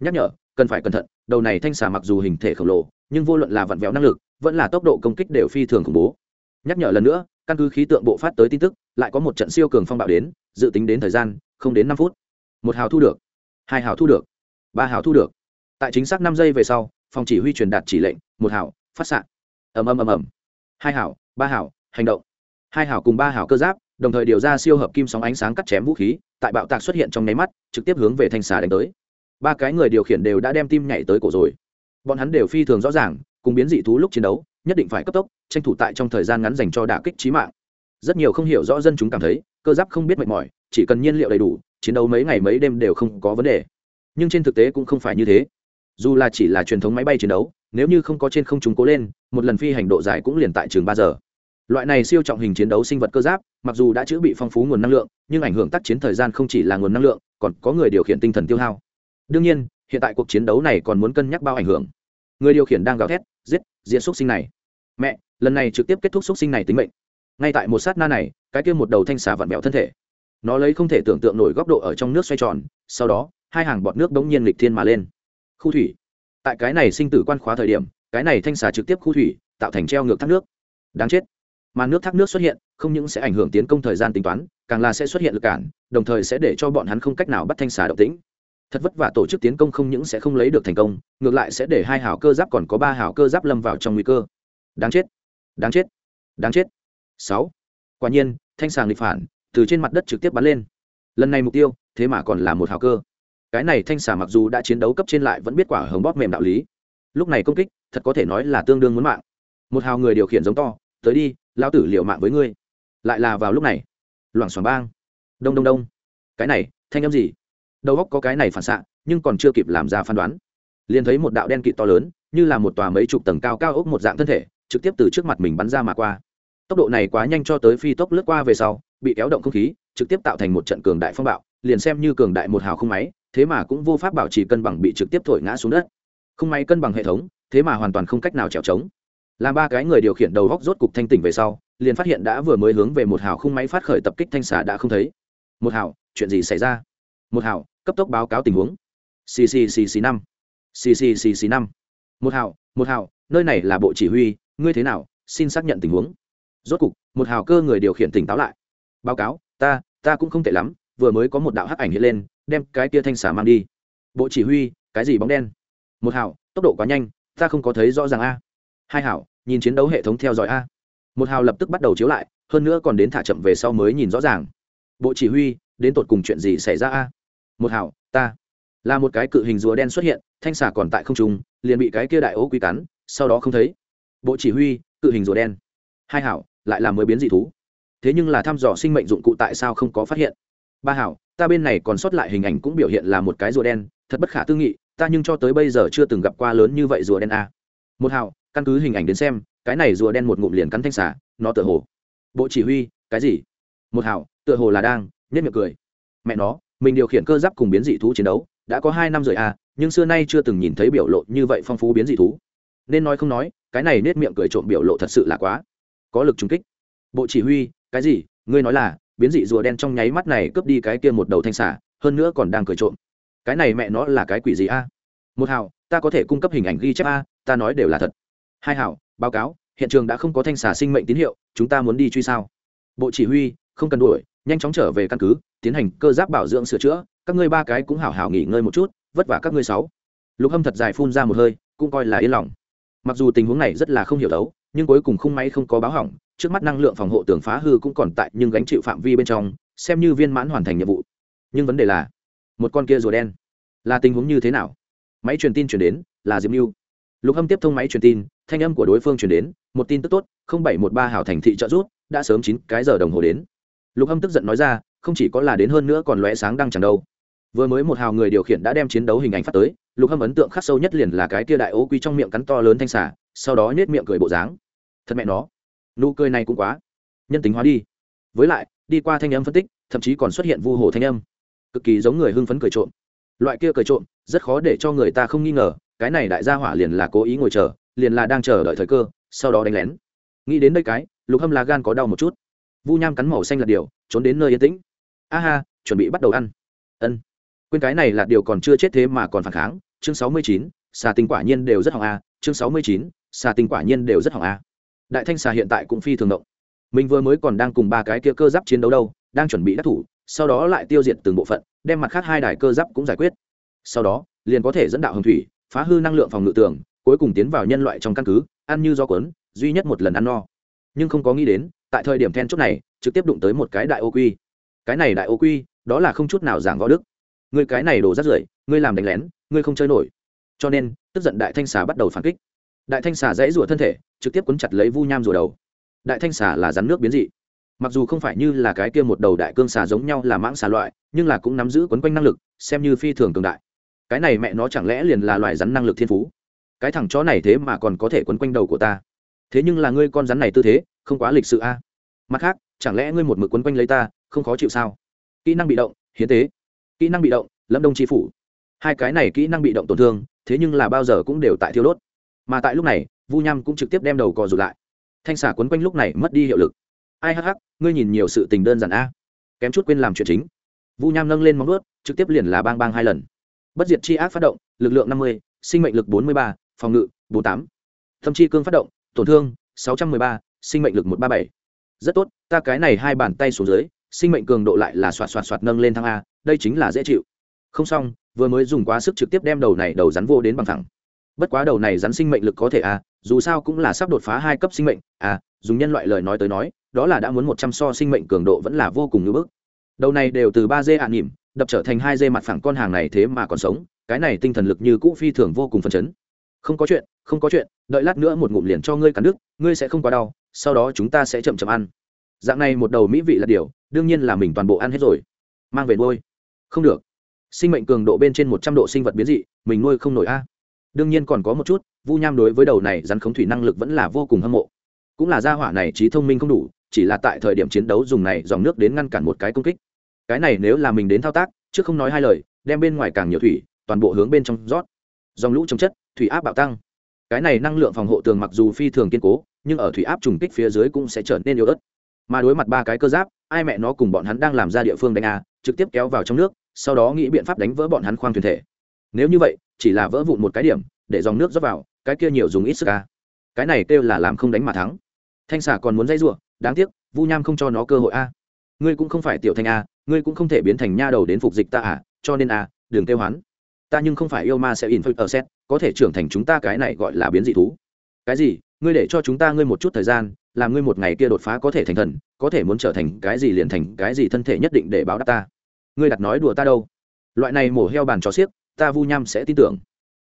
Nhắc nhở, cần phải cẩn thận, đầu này thanh xà mặc dù hình thể khổng lồ, nhưng vô luận là vặn vẹo năng lực, vẫn là tốc độ công kích đều phi thường khủng bố. Nhắc nhở lần nữa, căn cứ khí tượng bộ phát tới tin tức, lại có một trận siêu cường phong bạo đến, dự tính đến thời gian, không đến năm phút. Một hào thu được, hai hào thu được, ba hào thu được. Tại chính xác năm giây về sau, phòng chỉ huy truyền đạt chỉ lệnh, một hào, phát s ạ ầm ầm ầm ầm. Hai hào, ba hào, hành động. Hai hào cùng ba hào cơ giáp đồng thời điều ra siêu hợp kim sóng ánh sáng cắt chém vũ khí, tại bạo tạc xuất hiện trong nháy mắt, trực tiếp hướng về thanh xà đánh tới. Ba cái người điều khiển đều đã đem tim nhảy tới cổ rồi. Bọn hắn đều phi thường rõ ràng, cùng biến dị thú lúc chiến đấu, nhất định phải cấp tốc, tranh thủ tại trong thời gian ngắn dành cho đả kích trí mạng. Rất nhiều không hiểu rõ dân chúng cảm thấy, cơ giáp không biết mệt mỏi, chỉ cần nhiên liệu đầy đủ, chiến đấu mấy ngày mấy đêm đều không có vấn đề. Nhưng trên thực tế cũng không phải như thế. Dù là chỉ là truyền thống máy bay chiến đấu, nếu như không có trên không chúng cố lên, một lần phi hành độ dài cũng liền tại trường ba giờ loại này siêu trọng hình chiến đấu sinh vật cơ giáp, mặc dù đã chữ bị phong phú nguồn năng lượng, nhưng ảnh hưởng tác chiến thời gian không chỉ là nguồn năng lượng, còn có người điều khiển tinh thần tiêu hao. Đương nhiên, hiện tại cuộc chiến đấu này còn muốn cân nhắc bao ảnh hưởng. Người điều khiển đang gào thét, giết diễn xúc sinh này. Mẹ, lần này trực tiếp kết thúc xúc sinh này tính mệnh. Ngay tại một sát na này, cái kia một đầu thanh xà vặn vẹo thân thể. Nó lấy không thể tưởng tượng nổi góc độ ở trong nước xoay tròn, sau đó, hai hàng bọt nước đống nhiên lịch thiên mà lên. Khu thủy. Tại cái này sinh tử quan khóa thời điểm, cái này thanh xà trực tiếp khu thủy, tạo thành treo ngược thác nước. Đáng chết mà nước thác nước xuất hiện, không những sẽ ảnh hưởng tiến công thời gian tính toán, càng là sẽ xuất hiện lực cản, đồng thời sẽ để cho bọn hắn không cách nào bắt thanh xà động tĩnh. Thật vất vả tổ chức tiến công không những sẽ không lấy được thành công, ngược lại sẽ để hai hảo cơ giáp còn có ba hảo cơ giáp lâm vào trong nguy cơ. Đáng chết! Đáng chết! Đáng chết! Sáu. Quả nhiên, thanh sàng nghịch phản, từ trên mặt đất trực tiếp bắn lên. Lần này mục tiêu, thế mà còn là một hào cơ. Cái này thanh xà mặc dù đã chiến đấu cấp trên lại vẫn biết quả hồng bóp mềm đạo lý. Lúc này công kích, thật có thể nói là tương đương muốn mạng. Một hào người điều khiển giống to tới đi lao tử liệu mạng với ngươi. Lại là vào lúc này. Loảng xoảng bang. Đông đông đông. Cái này, thanh âm gì? Đầu góc có cái này phản xạ, nhưng còn chưa kịp làm ra phán đoán. Liền thấy một đạo đen kịt to lớn, như là một tòa mấy chục tầng cao cao ốc một dạng thân thể, trực tiếp từ trước mặt mình bắn ra mà qua. Tốc độ này quá nhanh cho tới phi tốc lướt qua về sau, bị kéo động không khí, trực tiếp tạo thành một trận cường đại phong bạo, liền xem như cường đại một hào không máy, thế mà cũng vô pháp bảo trì cân bằng bị trực tiếp thổi ngã xuống đất. Không may cân bằng hệ thống, thế mà hoàn toàn không cách nào trèo trống làm ba cái người điều khiển đầu góc rốt cục thanh tỉnh về sau, liền phát hiện đã vừa mới hướng về một hào không máy phát khởi tập kích thanh xả đã không thấy. Một hào, chuyện gì xảy ra? Một hào, cấp tốc báo cáo tình huống. Ccc năm. Ccc năm. Một hào một hào, nơi này là bộ chỉ huy, ngươi thế nào? Xin xác nhận tình huống. Rốt cục, một hào cơ người điều khiển tỉnh táo lại. Báo cáo, ta ta cũng không tệ lắm, vừa mới có một đạo hắc ảnh hiện lên, đem cái kia thanh xả mang đi. Bộ chỉ huy, cái gì bóng đen? Một hào, tốc độ quá nhanh, ta không có thấy rõ ràng a hai hảo, nhìn chiến đấu hệ thống theo dõi a. Một hào lập tức bắt đầu chiếu lại, hơn nữa còn đến thả chậm về sau mới nhìn rõ ràng. Bộ chỉ huy, đến tột cùng chuyện gì xảy ra a? Một hảo, ta. Là một cái cự hình rùa đen xuất hiện, thanh xà còn tại không trung, liền bị cái kia đại ố quy cắn, sau đó không thấy. Bộ chỉ huy, cự hình rùa đen. Hai hảo, lại là mới biến dị thú. Thế nhưng là thăm dò sinh mệnh dụng cụ tại sao không có phát hiện? Ba hảo, ta bên này còn sót lại hình ảnh cũng biểu hiện là một cái rùa đen, thật bất khả tư nghị, ta nhưng cho tới bây giờ chưa từng gặp qua lớn như vậy rùa đen a. Một hảo căn cứ hình ảnh đến xem, cái này rùa đen một ngụm liền cắn thanh xà, nó tựa hồ. Bộ chỉ huy, cái gì? Một hảo, tựa hồ là đang nhất miệng cười. Mẹ nó, mình điều khiển cơ giáp cùng biến dị thú chiến đấu, đã có hai năm rồi à nhưng xưa nay chưa từng nhìn thấy biểu lộ như vậy phong phú biến dị thú. Nên nói không nói, cái này nết miệng cười trộm biểu lộ thật sự là quá, có lực trung kích. Bộ chỉ huy, cái gì? Ngươi nói là, biến dị rùa đen trong nháy mắt này cướp đi cái kia một đầu thanh xả hơn nữa còn đang cười trộm. Cái này mẹ nó là cái quỷ gì a? Một hào ta có thể cung cấp hình ảnh ghi chép a, ta nói đều là thật hai hảo, báo cáo, hiện trường đã không có thanh xả sinh mệnh tín hiệu, chúng ta muốn đi truy sao? Bộ chỉ huy, không cần đuổi, nhanh chóng trở về căn cứ, tiến hành cơ giáp bảo dưỡng sửa chữa, các ngươi ba cái cũng hảo hảo nghỉ ngơi một chút, vất vả các ngươi sáu. Lục hâm thật dài phun ra một hơi, cũng coi là yên lòng. Mặc dù tình huống này rất là không hiểu đấu, nhưng cuối cùng khung máy không có báo hỏng, trước mắt năng lượng phòng hộ tường phá hư cũng còn tại nhưng gánh chịu phạm vi bên trong, xem như viên mãn hoàn thành nhiệm vụ. Nhưng vấn đề là, một con kia rùa đen, là tình huống như thế nào? Máy truyền tin chuyển đến, là diệp mưu lục hâm tiếp thông máy truyền tin, thanh âm của đối phương chuyển đến, một tin tức tốt, không bảy một ba hảo thành thị trợ rút đã sớm chín cái giờ đồng hồ đến. Lục hâm tức giận nói ra, không chỉ có là đến hơn nữa còn lóe sáng đang chẳng đâu. Vừa mới một hào người điều khiển đã đem chiến đấu hình ảnh phát tới, lục hâm ấn tượng khắc sâu nhất liền là cái kia đại ố quy trong miệng cắn to lớn thanh xả sau đó nhét miệng cười bộ dáng. Thật mẹ nó, nụ cười này cũng quá nhân tính hóa đi. Với lại, đi qua thanh âm phân tích, thậm chí còn xuất hiện vu hồ thanh âm. Cực kỳ giống người hưng phấn cười trộm. Loại kia cười trộm, rất khó để cho người ta không nghi ngờ cái này đại gia hỏa liền là cố ý ngồi chờ, liền là đang chờ đợi thời cơ, sau đó đánh lén. Nghĩ đến đây cái, lục hâm lá gan có đau một chút. Vu nham cắn màu xanh là điều trốn đến nơi yên tĩnh. A ha, chuẩn bị bắt đầu ăn. Ân. Quên cái này là điều còn chưa chết thế mà còn phản kháng, chương sáu mươi chín, xà tinh quả nhiên đều rất hỏng a, chương sáu mươi chín, xà tinh quả nhiên đều rất hỏng a. Đại thanh xà hiện tại cũng phi thường động. Mình vừa mới còn đang cùng ba cái kia cơ giáp chiến đấu đâu, đang chuẩn bị đắc thủ, sau đó lại tiêu diệt từng bộ phận, đem mặt khác hai đài cơ giáp cũng giải quyết. Sau đó, liền có thể dẫn đạo hồng thủy phá hư năng lượng phòng ngự tường, cuối cùng tiến vào nhân loại trong căn cứ, ăn như do cuốn, duy nhất một lần ăn no. Nhưng không có nghĩ đến, tại thời điểm then chốt này, trực tiếp đụng tới một cái đại ô quy. Cái này đại ô quy, đó là không chút nào giảng võ đức. Người cái này đổ rắt rưởi ngươi làm đánh lén ngươi không chơi nổi. Cho nên, tức giận đại thanh xà bắt đầu phản kích. Đại thanh xà dãy rủa thân thể, trực tiếp quấn chặt lấy vu nham rùa đầu. Đại thanh xà là rắn nước biến dị. Mặc dù không phải như là cái kia một đầu đại cương xà giống nhau là mãng xà loại, nhưng là cũng nắm giữ quấn quanh năng lực, xem như phi thường cường đại cái này mẹ nó chẳng lẽ liền là loài rắn năng lực thiên phú? Cái thằng chó này thế mà còn có thể quấn quanh đầu của ta. Thế nhưng là ngươi con rắn này tư thế, không quá lịch sự a. Mặt khác, chẳng lẽ ngươi một mực quấn quanh lấy ta, không khó chịu sao? Kỹ năng bị động, hiến tế. Kỹ năng bị động, lâm đông tri phủ. Hai cái này kỹ năng bị động tổn thương, thế nhưng là bao giờ cũng đều tại thiếu đốt. Mà tại lúc này, vu nham cũng trực tiếp đem đầu cò rụt lại. Thanh xà quấn quanh lúc này mất đi hiệu lực. Ai hắc hắc, ngươi nhìn nhiều sự tình đơn giản a. Kém chút quên làm chuyện chính. Vu nham nâng lên móng ướt trực tiếp liền là bang bang hai lần bất diệt chi ác phát động, lực lượng năm mươi, sinh mệnh lực bốn mươi ba, phòng ngự bốn tám. Thâm chi cương phát động, tổn thương sáu trăm m ư ơ i ba, sinh mệnh lực một ba bảy. Rất tốt, ta cái này hai bàn tay xuống dưới, sinh mệnh cường độ lại là xoạt xoạt xoạt nâng lên thang a, đây chính là dễ chịu. Không xong, vừa mới dùng quá sức trực tiếp đem đầu này đầu rắn vô đến bằng thẳng. Bất quá đầu này rắn sinh mệnh lực có thể a, dù sao cũng là sắp đột phá hai cấp sinh mệnh. À dùng nhân loại lời nói tới nói, đó là đã muốn một trăm so sinh mệnh cường độ vẫn là vô cùng ngưỡng bức. Đầu này đều từ ba dê ạ nỉm đập trở thành hai dê mặt phẳng con hàng này thế mà còn sống, cái này tinh thần lực như cũ phi thường vô cùng phấn chấn. Không có chuyện, không có chuyện, đợi lát nữa một ngụm liền cho ngươi cắn đứt, ngươi sẽ không quá đau, sau đó chúng ta sẽ chậm chậm ăn. Dạng này một đầu mỹ vị là điều, đương nhiên là mình toàn bộ ăn hết rồi. Mang về nuôi. Không được. Sinh mệnh cường độ bên trên một trăm độ sinh vật biến dị, mình nuôi không nổi a. Đương nhiên còn có một chút, vu nham đối với đầu này rắn khống thủy năng lực vẫn là vô cùng hâm mộ. Cũng là gia hỏa này trí thông minh không đủ, chỉ là tại thời điểm chiến đấu dùng này dòng nước đến ngăn cản một cái công kích cái này nếu là mình đến thao tác chứ không nói hai lời, đem bên ngoài càng nhiều thủy, toàn bộ hướng bên trong rót. Dòng lũ chống chất, thủy áp bạo tăng. Cái này năng lượng phòng hộ tường mặc dù phi thường kiên cố, nhưng ở thủy áp trùng kích phía dưới cũng sẽ trở nên yếu ớt. Mà đối mặt ba cái cơ giáp, ai mẹ nó cùng bọn hắn đang làm ra địa phương đánh a, trực tiếp kéo vào trong nước, sau đó nghĩ biện pháp đánh vỡ bọn hắn khoang thuyền thể. Nếu như vậy, chỉ là vỡ vụn một cái điểm, để dòng nước rót vào, cái kia nhiều dùng ít sức a. Cái này kêu là làm không đánh mà thắng. Thanh xà còn muốn dây giụa đáng tiếc, vu nham không cho nó cơ hội a. Ngươi cũng không phải tiểu thanh a ngươi cũng không thể biến thành nha đầu đến phục dịch ta à cho nên à, đừng kêu hoán. Ta nhưng không phải yêu ma sẽ in phật ở xét có thể trưởng thành chúng ta cái này gọi là biến dị thú. Cái gì? Ngươi để cho chúng ta ngươi một chút thời gian làm ngươi một ngày kia đột phá có thể thành thần có thể muốn trở thành cái gì liền thành cái gì thân thể nhất định để báo đáp ta. Ngươi đặt nói đùa ta đâu? Loại này mổ heo bàn cho xiếc ta vu nham sẽ tin tưởng.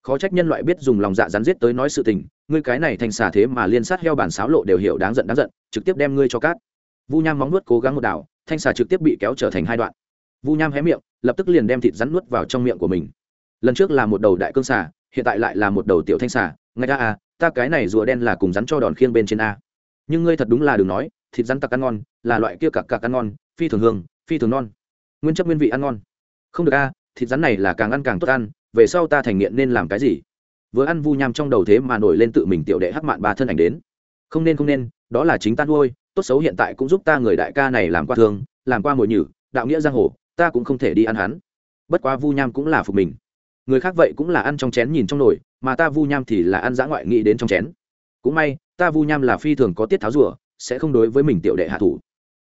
Khó trách nhân loại biết dùng lòng dạ rắn giết tới nói sự tình ngươi cái này thành xà thế mà liên sát heo bản sáo lộ đều hiểu đáng giận đáng giận trực tiếp đem ngươi cho cát. Vu nham móng nuốt cố gắng một đảo thanh xà trực tiếp bị kéo trở thành hai đoạn. Vu nham hé miệng, lập tức liền đem thịt rắn nuốt vào trong miệng của mình. Lần trước là một đầu đại cương xà, hiện tại lại là một đầu tiểu thanh xà. Ngay ra à ta cái này rùa đen là cùng rắn cho đòn khiêng bên trên a. Nhưng ngươi thật đúng là đừng nói, thịt rắn tặc ăn ngon, là loại kia cặc cặc ăn ngon, phi thường hương, phi thường non. Nguyên chất nguyên vị ăn ngon. Không được a, thịt rắn này là càng ăn càng tốt ăn, về sau ta thành nghiện nên làm cái gì? Vừa ăn vu nham trong đầu thế mà nổi lên tự mình tiểu đệ hắc mạn ba thân ảnh đến. Không nên không nên, đó là chính ta nuôi tốt xấu hiện tại cũng giúp ta người đại ca này làm qua thương, làm qua mồi nhử, đạo nghĩa giang hồ, ta cũng không thể đi ăn hắn. Bất quá vu nham cũng là phục mình. Người khác vậy cũng là ăn trong chén nhìn trong nồi, mà ta vu nham thì là ăn dã ngoại nghĩ đến trong chén. Cũng may, ta vu nham là phi thường có tiết tháo rùa, sẽ không đối với mình tiểu đệ hạ thủ.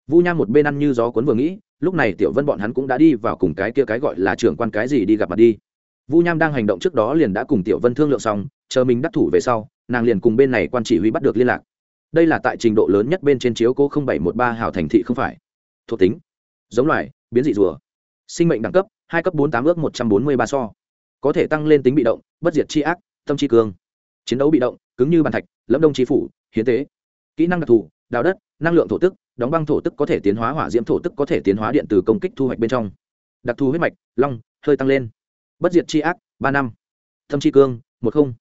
Vu nham một bên ăn như gió cuốn vừa nghĩ, lúc này tiểu vân bọn hắn cũng đã đi vào cùng cái kia cái gọi là trưởng quan cái gì đi gặp mặt đi. Vu nham đang hành động trước đó liền đã cùng tiểu vân thương lượng xong, chờ mình đắc thủ về sau, nàng liền cùng bên này quan chỉ huy bắt được liên lạc đây là tại trình độ lớn nhất bên trên chiếu cố bảy một ba hào thành thị không phải. Thuộc tính, giống loài, biến dị rùa. Sinh mệnh đẳng cấp, hai cấp bốn tám ước một trăm bốn mươi ba so. Có thể tăng lên tính bị động, bất diệt c ác, tâm c cương chiến đấu bị động, cứng như bàn thạch, lẫm đông trí phủ, hiến tế. Kỹ năng đặc thù đào đất, năng lượng thổ tức, đóng băng thổ tức có thể tiến hóa hỏa diễm thổ tức có thể tiến hóa điện từ công kích thu hoạch bên trong. Đặc thù huyết mạch, long, hơi tăng lên. Bất diệt c ác, ba năm. Thâm c cương một không.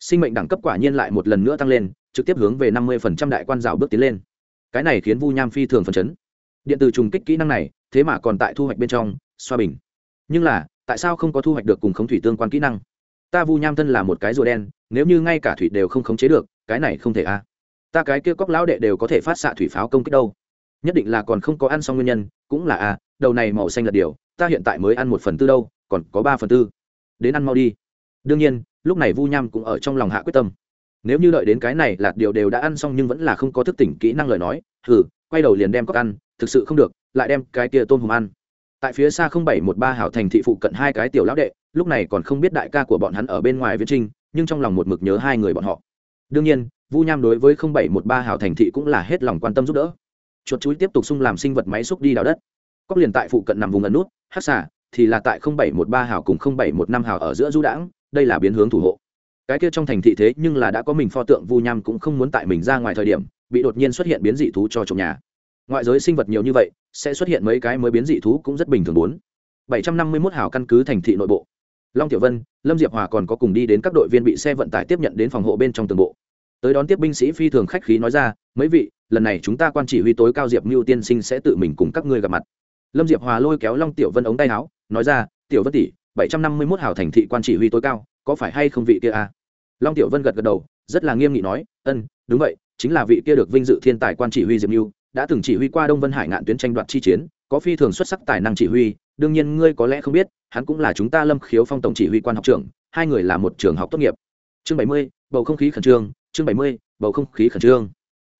Sinh mệnh đẳng cấp quả nhiên lại một lần nữa tăng lên trực tiếp hướng về năm mươi đại quan rào bước tiến lên. Cái này khiến vu nham phi thường phấn chấn. Điện tử trùng kích kỹ năng này, thế mà còn tại thu hoạch bên trong, xoa bình. Nhưng là, tại sao không có thu hoạch được cùng khống thủy tương quan kỹ năng? Ta vu nham thân là một cái rùa đen, nếu như ngay cả thủy đều không khống chế được, cái này không thể a. Ta cái kia cóc lão đệ đều có thể phát xạ thủy pháo công kích đâu. Nhất định là còn không có ăn xong nguyên nhân, cũng là à đầu này màu xanh là điều, ta hiện tại mới ăn một phần tư đâu, còn có ba phần tư. Đến ăn mau đi. Đương nhiên, lúc này vu nham cũng ở trong lòng hạ quyết tâm nếu như đợi đến cái này lạt điều đều đã ăn xong nhưng vẫn là không có thức tỉnh kỹ năng lời nói thử quay đầu liền đem cóc ăn, thực sự không được, lại đem cái kia tôm hùm ăn. Tại phía xa không bảy một ba hảo thành thị phụ cận hai cái tiểu lão đệ, lúc này còn không biết đại ca của bọn hắn ở bên ngoài viễn trinh nhưng trong lòng một mực nhớ hai người bọn họ. Đương nhiên, vu nham đối với không bảy một ba hảo thành thị cũng là hết lòng quan tâm giúp đỡ. Chuột chuối tiếp tục xung làm sinh vật máy xúc đi đào đất. Cóc liền tại phụ cận nằm vùng ẩn nút, hát xả thì là tại không bảy một ba hảo cùng không bảy một năm hảo ở giữa du đãng, đây là biến hướng thủ hộ cái kia trong thành thị thế nhưng là đã có mình pho tượng vu nham cũng không muốn tại mình ra ngoài thời điểm, bị đột nhiên xuất hiện biến dị thú cho trong nhà. Ngoại giới sinh vật nhiều như vậy, sẽ xuất hiện mấy cái mới biến dị thú cũng rất bình thường bốn. Bảy trăm năm mươi 751 hào căn cứ thành thị nội bộ. Long tiểu vân, lâm diệp hòa còn có cùng đi đến các đội viên bị xe vận tải tiếp nhận đến phòng hộ bên trong tường bộ. Tới đón tiếp binh sĩ phi thường khách khí nói ra, mấy vị, lần này chúng ta quan chỉ huy tối cao diệp mưu tiên sinh sẽ tự mình cùng các ngươi gặp mặt. Lâm diệp hòa lôi kéo long tiểu vân ống tay áo, nói ra, tiểu vân tỷ, bảy trăm năm mươi mốt hào thành thị quan chỉ huy tối cao, có phải hay không vị kia à? Long tiểu vân gật gật đầu, rất là nghiêm nghị nói, ân, đúng vậy, chính là vị kia được vinh dự thiên tài quan chỉ huy diệp mưu đã từng chỉ huy qua đông vân hải ngạn tuyến tranh đoạt chi chiến, có phi thường xuất sắc tài năng chỉ huy, đương nhiên ngươi có lẽ không biết, hắn cũng là chúng ta lâm khiếu phong tổng chỉ huy quan học trưởng, hai người là một trường học tốt nghiệp. Chương bảy mươi, bầu không khí khẩn trương, chương bảy mươi, bầu không khí khẩn trương.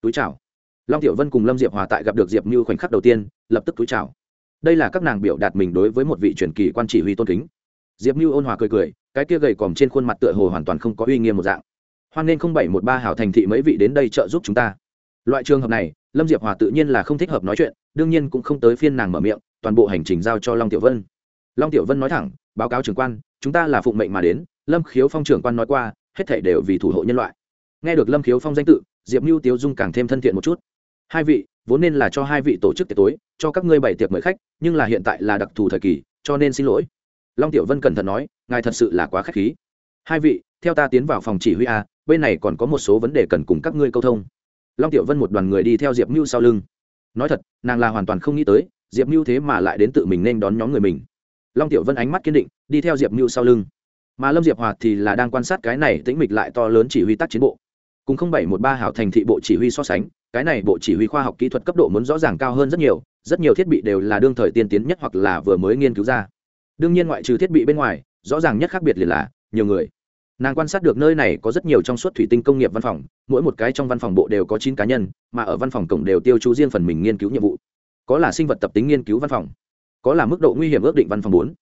Túi chào. Long tiểu vân cùng lâm diệp hòa tại gặp được diệp như khoảnh khắc đầu tiên, lập tức túi chào. Đây là các nàng biểu đạt mình đối với một vị truyền kỳ quan chỉ huy tôn kính. Diệp như ôn hòa cười cười cái kia gầy còm trên khuôn mặt tựa hồ hoàn toàn không có uy nghiêm một dạng. Hoan nên không bảy một ba hảo thành thị mấy vị đến đây trợ giúp chúng ta. Loại trường hợp này, lâm diệp hòa tự nhiên là không thích hợp nói chuyện, đương nhiên cũng không tới phiên nàng mở miệng, toàn bộ hành trình giao cho long tiểu vân. Long tiểu vân nói thẳng, báo cáo trưởng quan, chúng ta là phụng mệnh mà đến, lâm khiếu phong trưởng quan nói qua, hết thể đều vì thủ hộ nhân loại. Nghe được lâm khiếu phong danh tự, diệp mưu tiếu dung càng thêm thân thiện một chút. Hai vị, vốn nên là cho hai vị tổ chức tiệc tối, cho các ngươi bày tiệc mời khách, nhưng là hiện tại là đặc thù thời kỳ, cho nên xin lỗi long tiểu vân cẩn thận nói, ngài thật sự là quá k h á c h khí. Hai vị, theo ta tiến vào phòng chỉ huy a, bên này còn có một số vấn đề cần cùng các ngươi câu thông. Long tiểu vân một đoàn người đi theo diệp mưu sau lưng. Nói thật, nàng là hoàn toàn không nghĩ tới, diệp mưu thế mà lại đến tự mình nên đón nhóm người mình. Long tiểu vân ánh mắt kiên định, đi theo diệp mưu sau lưng. Mà lâm diệp hòa thì là đang quan sát cái này tĩnh mịch lại to lớn chỉ huy tác chiến bộ. Cùng không bảy một ba hảo thành thị bộ chỉ huy so sánh, cái này bộ chỉ huy khoa học kỹ thuật cấp độ muốn rõ ràng cao hơn rất nhiều rất nhiều thiết bị đều là đương thời tiên tiến nhất hoặc là vừa mới nghiên cứu ra đương nhiên ngoại trừ thiết bị bên ngoài, rõ ràng nhất khác biệt liền là nhiều người. Nàng quan sát được nơi này có rất nhiều trong suốt thủy tinh công nghiệp văn phòng, mỗi một cái trong văn phòng bộ đều có chín cá nhân, mà ở văn phòng cổng đều tiêu chú riêng phần mình nghiên cứu nhiệm vụ. Có là sinh vật tập tính nghiên cứu văn phòng, có là mức độ nguy hiểm ước định văn phòng bốn.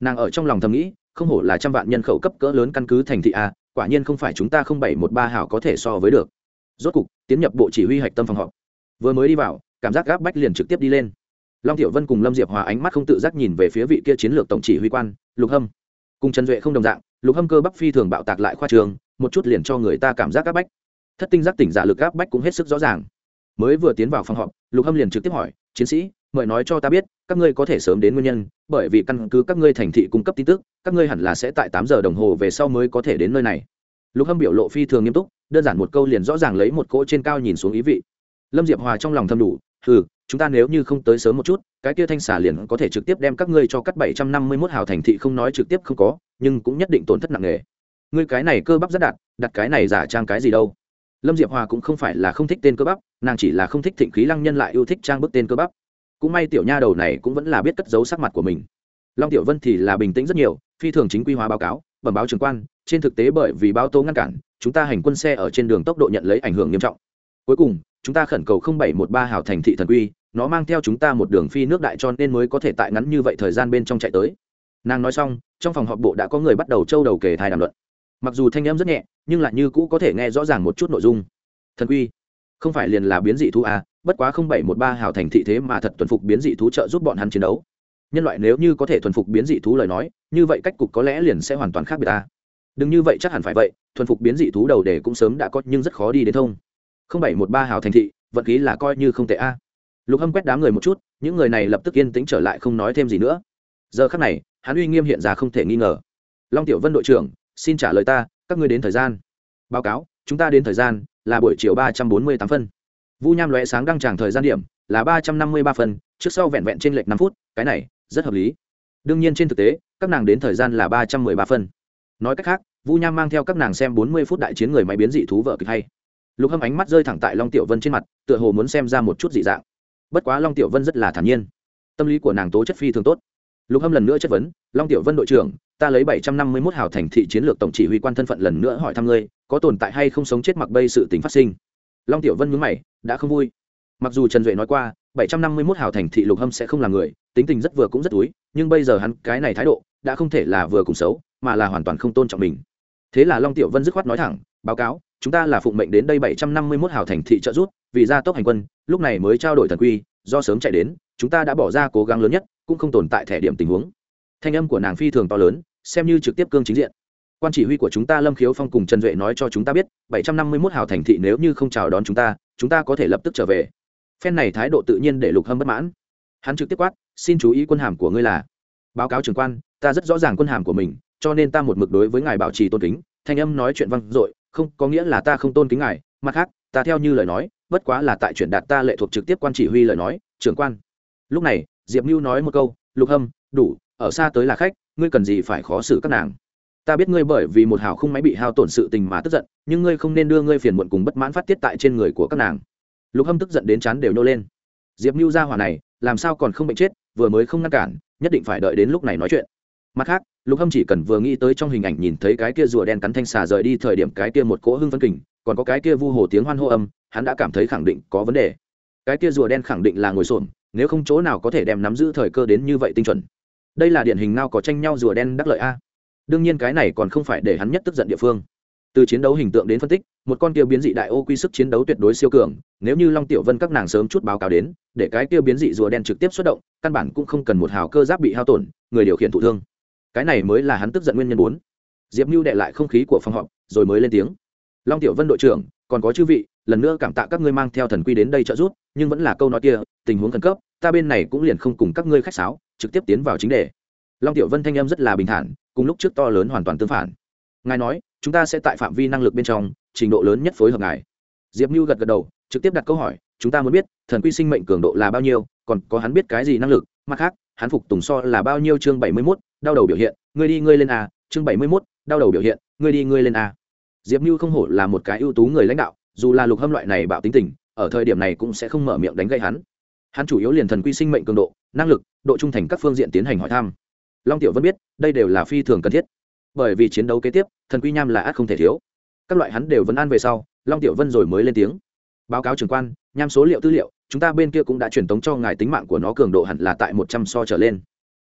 Nàng ở trong lòng thầm nghĩ, không hổ là trăm vạn nhân khẩu cấp cỡ lớn căn cứ thành thị a, quả nhiên không phải chúng ta không bảy một ba hảo có thể so với được. Rốt cục, tiến nhập bộ chỉ huy hạch tâm phòng họp. Vừa mới đi vào, cảm giác gáp bách liền trực tiếp đi lên long tiểu vân cùng lâm diệp hòa ánh mắt không tự giác nhìn về phía vị kia chiến lược tổng chỉ huy quan, lục hâm. Cùng trần duệ không đồng dạng, lục hâm cơ bắp phi thường bạo tạc lại khoa trường, một chút liền cho người ta cảm giác áp bách. Thất tinh giác tỉnh giả lực áp bách cũng hết sức rõ ràng. Mới vừa tiến vào phòng họp, lục hâm liền trực tiếp hỏi, chiến sĩ, mời nói cho ta biết, các ngươi có thể sớm đến nguyên nhân, bởi vì căn cứ các ngươi thành thị cung cấp tin tức, các ngươi hẳn là sẽ tại tám giờ đồng hồ về sau mới có thể đến nơi này. Lục hâm biểu lộ phi thường nghiêm túc, đơn giản một câu liền rõ ràng lấy một cỗ trên cao nhìn xuống ý vị. Lâm diệp hòa trong lòng thâm đủ ừ chúng ta nếu như không tới sớm một chút, cái kia thanh xà liền có thể trực tiếp đem các ngươi cho cắt bảy trăm năm mươi mốt hào thành thị không nói trực tiếp không có, nhưng cũng nhất định tổn thất nặng nề. Ngươi cái này cơ bắp rất đạt, đặt cái này giả trang cái gì đâu? Lâm diệp hòa cũng không phải là không thích tên cơ bắp, nàng chỉ là không thích thịnh khí lăng nhân lại yêu thích trang bức tên cơ bắp. Cũng may tiểu nha đầu này cũng vẫn là biết cất giấu sắc mặt của mình. Long tiểu vân thì là bình tĩnh rất nhiều, phi thường chính quy hóa báo cáo, bẩm báo trường quan, trên thực tế bởi vì báo tố ngăn cản, chúng ta hành quân xe ở trên đường tốc độ nhận lấy ảnh hưởng nghiêm trọng. Cuối cùng, chúng ta khẩn cầu không bảy một ba hào thành thị thần quy nó mang theo chúng ta một đường phi nước đại cho nên mới có thể tại ngắn như vậy thời gian bên trong chạy tới. Nàng nói xong trong phòng họp bộ đã có người bắt đầu trâu đầu kề thai đàm luận. Mặc dù thanh em rất nhẹ nhưng lại như cũ có thể nghe rõ ràng một chút nội dung. Thần quy không phải liền là biến dị thú à, bất quá không bảy một ba hào thành thị thế mà thật thuần phục biến dị thú trợ giúp bọn hắn chiến đấu. Nhân loại nếu như có thể thuần phục biến dị thú lời nói như vậy cách cục có lẽ liền sẽ hoàn toàn khác biệt ta đừng như vậy chắc hẳn phải vậy thuần phục biến dị thú đầu đề cũng sớm đã có nhưng rất khó đi đến thông. Không bảy một ba hào thành thị vận khí là coi như không tệ a lục hâm quét đám người một chút, những người này lập tức yên tĩnh trở lại không nói thêm gì nữa. Giờ khắc này, hắn uy nghiêm hiện ra không thể nghi ngờ. Long tiểu vân đội trưởng, xin trả lời ta, các ngươi đến thời gian. Báo cáo, chúng ta đến thời gian là buổi chiều ba trăm bốn mươi tám phân. Vu nham lóe sáng đăng tràng thời gian điểm là ba trăm năm mươi ba phân, trước sau vẹn vẹn trên lệch năm phút, cái này rất hợp lý. Đương nhiên trên thực tế, các nàng đến thời gian là ba trăm mười ba phân. Nói cách khác, vu nham mang theo các nàng xem bốn mươi phút đại chiến người máy biến dị thú vợ kịch hay. Lục hâm ánh mắt rơi thẳng tại long tiểu vân trên mặt, tựa hồ muốn xem ra một chút dị dạng bất quá long tiểu vân rất là thản nhiên. Tâm lý của nàng tố chất phi thường tốt. Lục hâm lần nữa chất vấn, long tiểu vân đội trưởng, ta lấy bảy trăm năm mươi mốt hào thành thị chiến lược tổng chỉ huy quan thân phận lần nữa hỏi thăm ngươi, có tồn tại hay không sống chết mặc bây sự tính phát sinh? Long tiểu vân mướn mày, đã không vui. Mặc dù trần duệ nói qua, bảy trăm năm mươi mốt hào thành thị lục hâm sẽ không là người, tính tình rất vừa cũng rất túi, nhưng bây giờ hắn, cái này thái độ, đã không thể là vừa cùng xấu, mà là hoàn toàn không tôn trọng mình. Thế là long tiểu vân dứt khoát nói thẳng, báo cáo chúng ta là phụng mệnh đến đây bảy trăm năm mươi mốt hào thành thị trợ rút vì gia tốc hành quân, lúc này mới trao đổi thần quy, do sớm chạy đến, chúng ta đã bỏ ra cố gắng lớn nhất, cũng không tồn tại thẻ điểm tình huống. Thanh âm của nàng phi thường to lớn, xem như trực tiếp cương chính diện. Quan chỉ huy của chúng ta lâm khiếu phong cùng trần duệ nói cho chúng ta biết, bảy trăm năm mươi mốt hào thành thị nếu như không chào đón chúng ta chúng ta có thể lập tức trở về. Phen này thái độ tự nhiên để lục hâm bất mãn. Hắn trực tiếp quát, xin chú ý quân hàm của ngươi là báo cáo trưởng quan, ta rất rõ ràng quân hàm của mình, cho nên ta một mực đối với ngài bảo trì tôn kính. Thanh âm nói chuyện văng dội không, có nghĩa là ta không tôn kính ngài, mặt khác, ta theo như lời nói, bất quá là tại chuyển đạt ta lệ thuộc trực tiếp quan chỉ huy lời nói, trưởng quan. Lúc này, diệp mưu nói một câu, lục hâm, đủ, ở xa tới là khách, ngươi cần gì phải khó xử các nàng. Ta biết ngươi bởi vì một hào không máy bị hao tổn sự tình mà tức giận, nhưng ngươi không nên đưa ngươi phiền muộn cùng bất mãn phát tiết tại trên người của các nàng. Lục hâm tức giận đến chán đều nô lên. Diệp mưu ra hỏa này, làm sao còn không bệnh chết, vừa mới không ngăn cản, nhất định phải đợi đến lúc này nói chuyện mặt khác, lục hâm chỉ cần vừa nghĩ tới trong hình ảnh nhìn thấy cái kia rùa đen cắn thanh xà rời đi thời điểm cái kia một cỗ hưng phân kình, còn có cái kia vu hồ tiếng hoan hô âm, hắn đã cảm thấy khẳng định có vấn đề. Cái kia rùa đen khẳng định là ngồi xổm, nếu không chỗ nào có thể đem nắm giữ thời cơ đến như vậy tinh chuẩn. Đây là điển hình nào có tranh nhau rùa đen đắc lợi a? Đương nhiên cái này còn không phải để hắn nhất tức giận địa phương. Từ chiến đấu hình tượng đến phân tích, một con kia biến dị đại ô quy sức chiến đấu tuyệt đối siêu cường, nếu như long tiểu vân các nàng sớm chút báo cáo đến, để cái kia biến dị rùa đen trực tiếp xuất động, căn bản cũng không cần một hào cơ giáp bị hao tổn, người điều khiển thụ thương cái này mới là hắn tức giận nguyên nhân bốn. Diệp mưu đệ lại không khí của phòng họp, rồi mới lên tiếng. Long tiểu vân đội trưởng, còn có chư vị, lần nữa cảm tạ các ngươi mang theo thần quy đến đây trợ giúp, nhưng vẫn là câu nói kia, tình huống khẩn cấp, ta bên này cũng liền không cùng các ngươi khách sáo, trực tiếp tiến vào chính đề. Long tiểu vân thanh em rất là bình thản, cùng lúc trước to lớn hoàn toàn tương phản. Ngài nói, chúng ta sẽ tại phạm vi năng lực bên trong, trình độ lớn nhất phối hợp ngài. Diệp mưu gật gật đầu, trực tiếp đặt câu hỏi, chúng ta muốn biết, thần quy sinh mệnh cường độ là bao nhiêu, còn có hắn biết cái gì năng lực, mặt khác, hắn phục tùng so là bao nhiêu chương bảy mươi mốt đau đầu biểu hiện, ngươi đi ngươi lên a, chương bảy mươi mốt, đau đầu biểu hiện, ngươi đi ngươi lên a. Diệp mưu không hổ là một cái ưu tú người lãnh đạo, dù là lục hâm loại này bạo tính tình, ở thời điểm này cũng sẽ không mở miệng đánh gây hắn. Hắn chủ yếu liền thần quy sinh mệnh cường độ, năng lực, độ trung thành các phương diện tiến hành hỏi thăm. Long tiểu vẫn biết, đây đều là phi thường cần thiết. Bởi vì chiến đấu kế tiếp, thần quy nham là ác không thể thiếu. Các loại hắn đều vẫn an về sau, long tiểu vân rồi mới lên tiếng. Báo cáo trưởng quan, nham số liệu tư liệu, chúng ta bên kia cũng đã truyền tống cho ngài tính mạng của nó, cường độ hẳn là tại một trăm so trở lên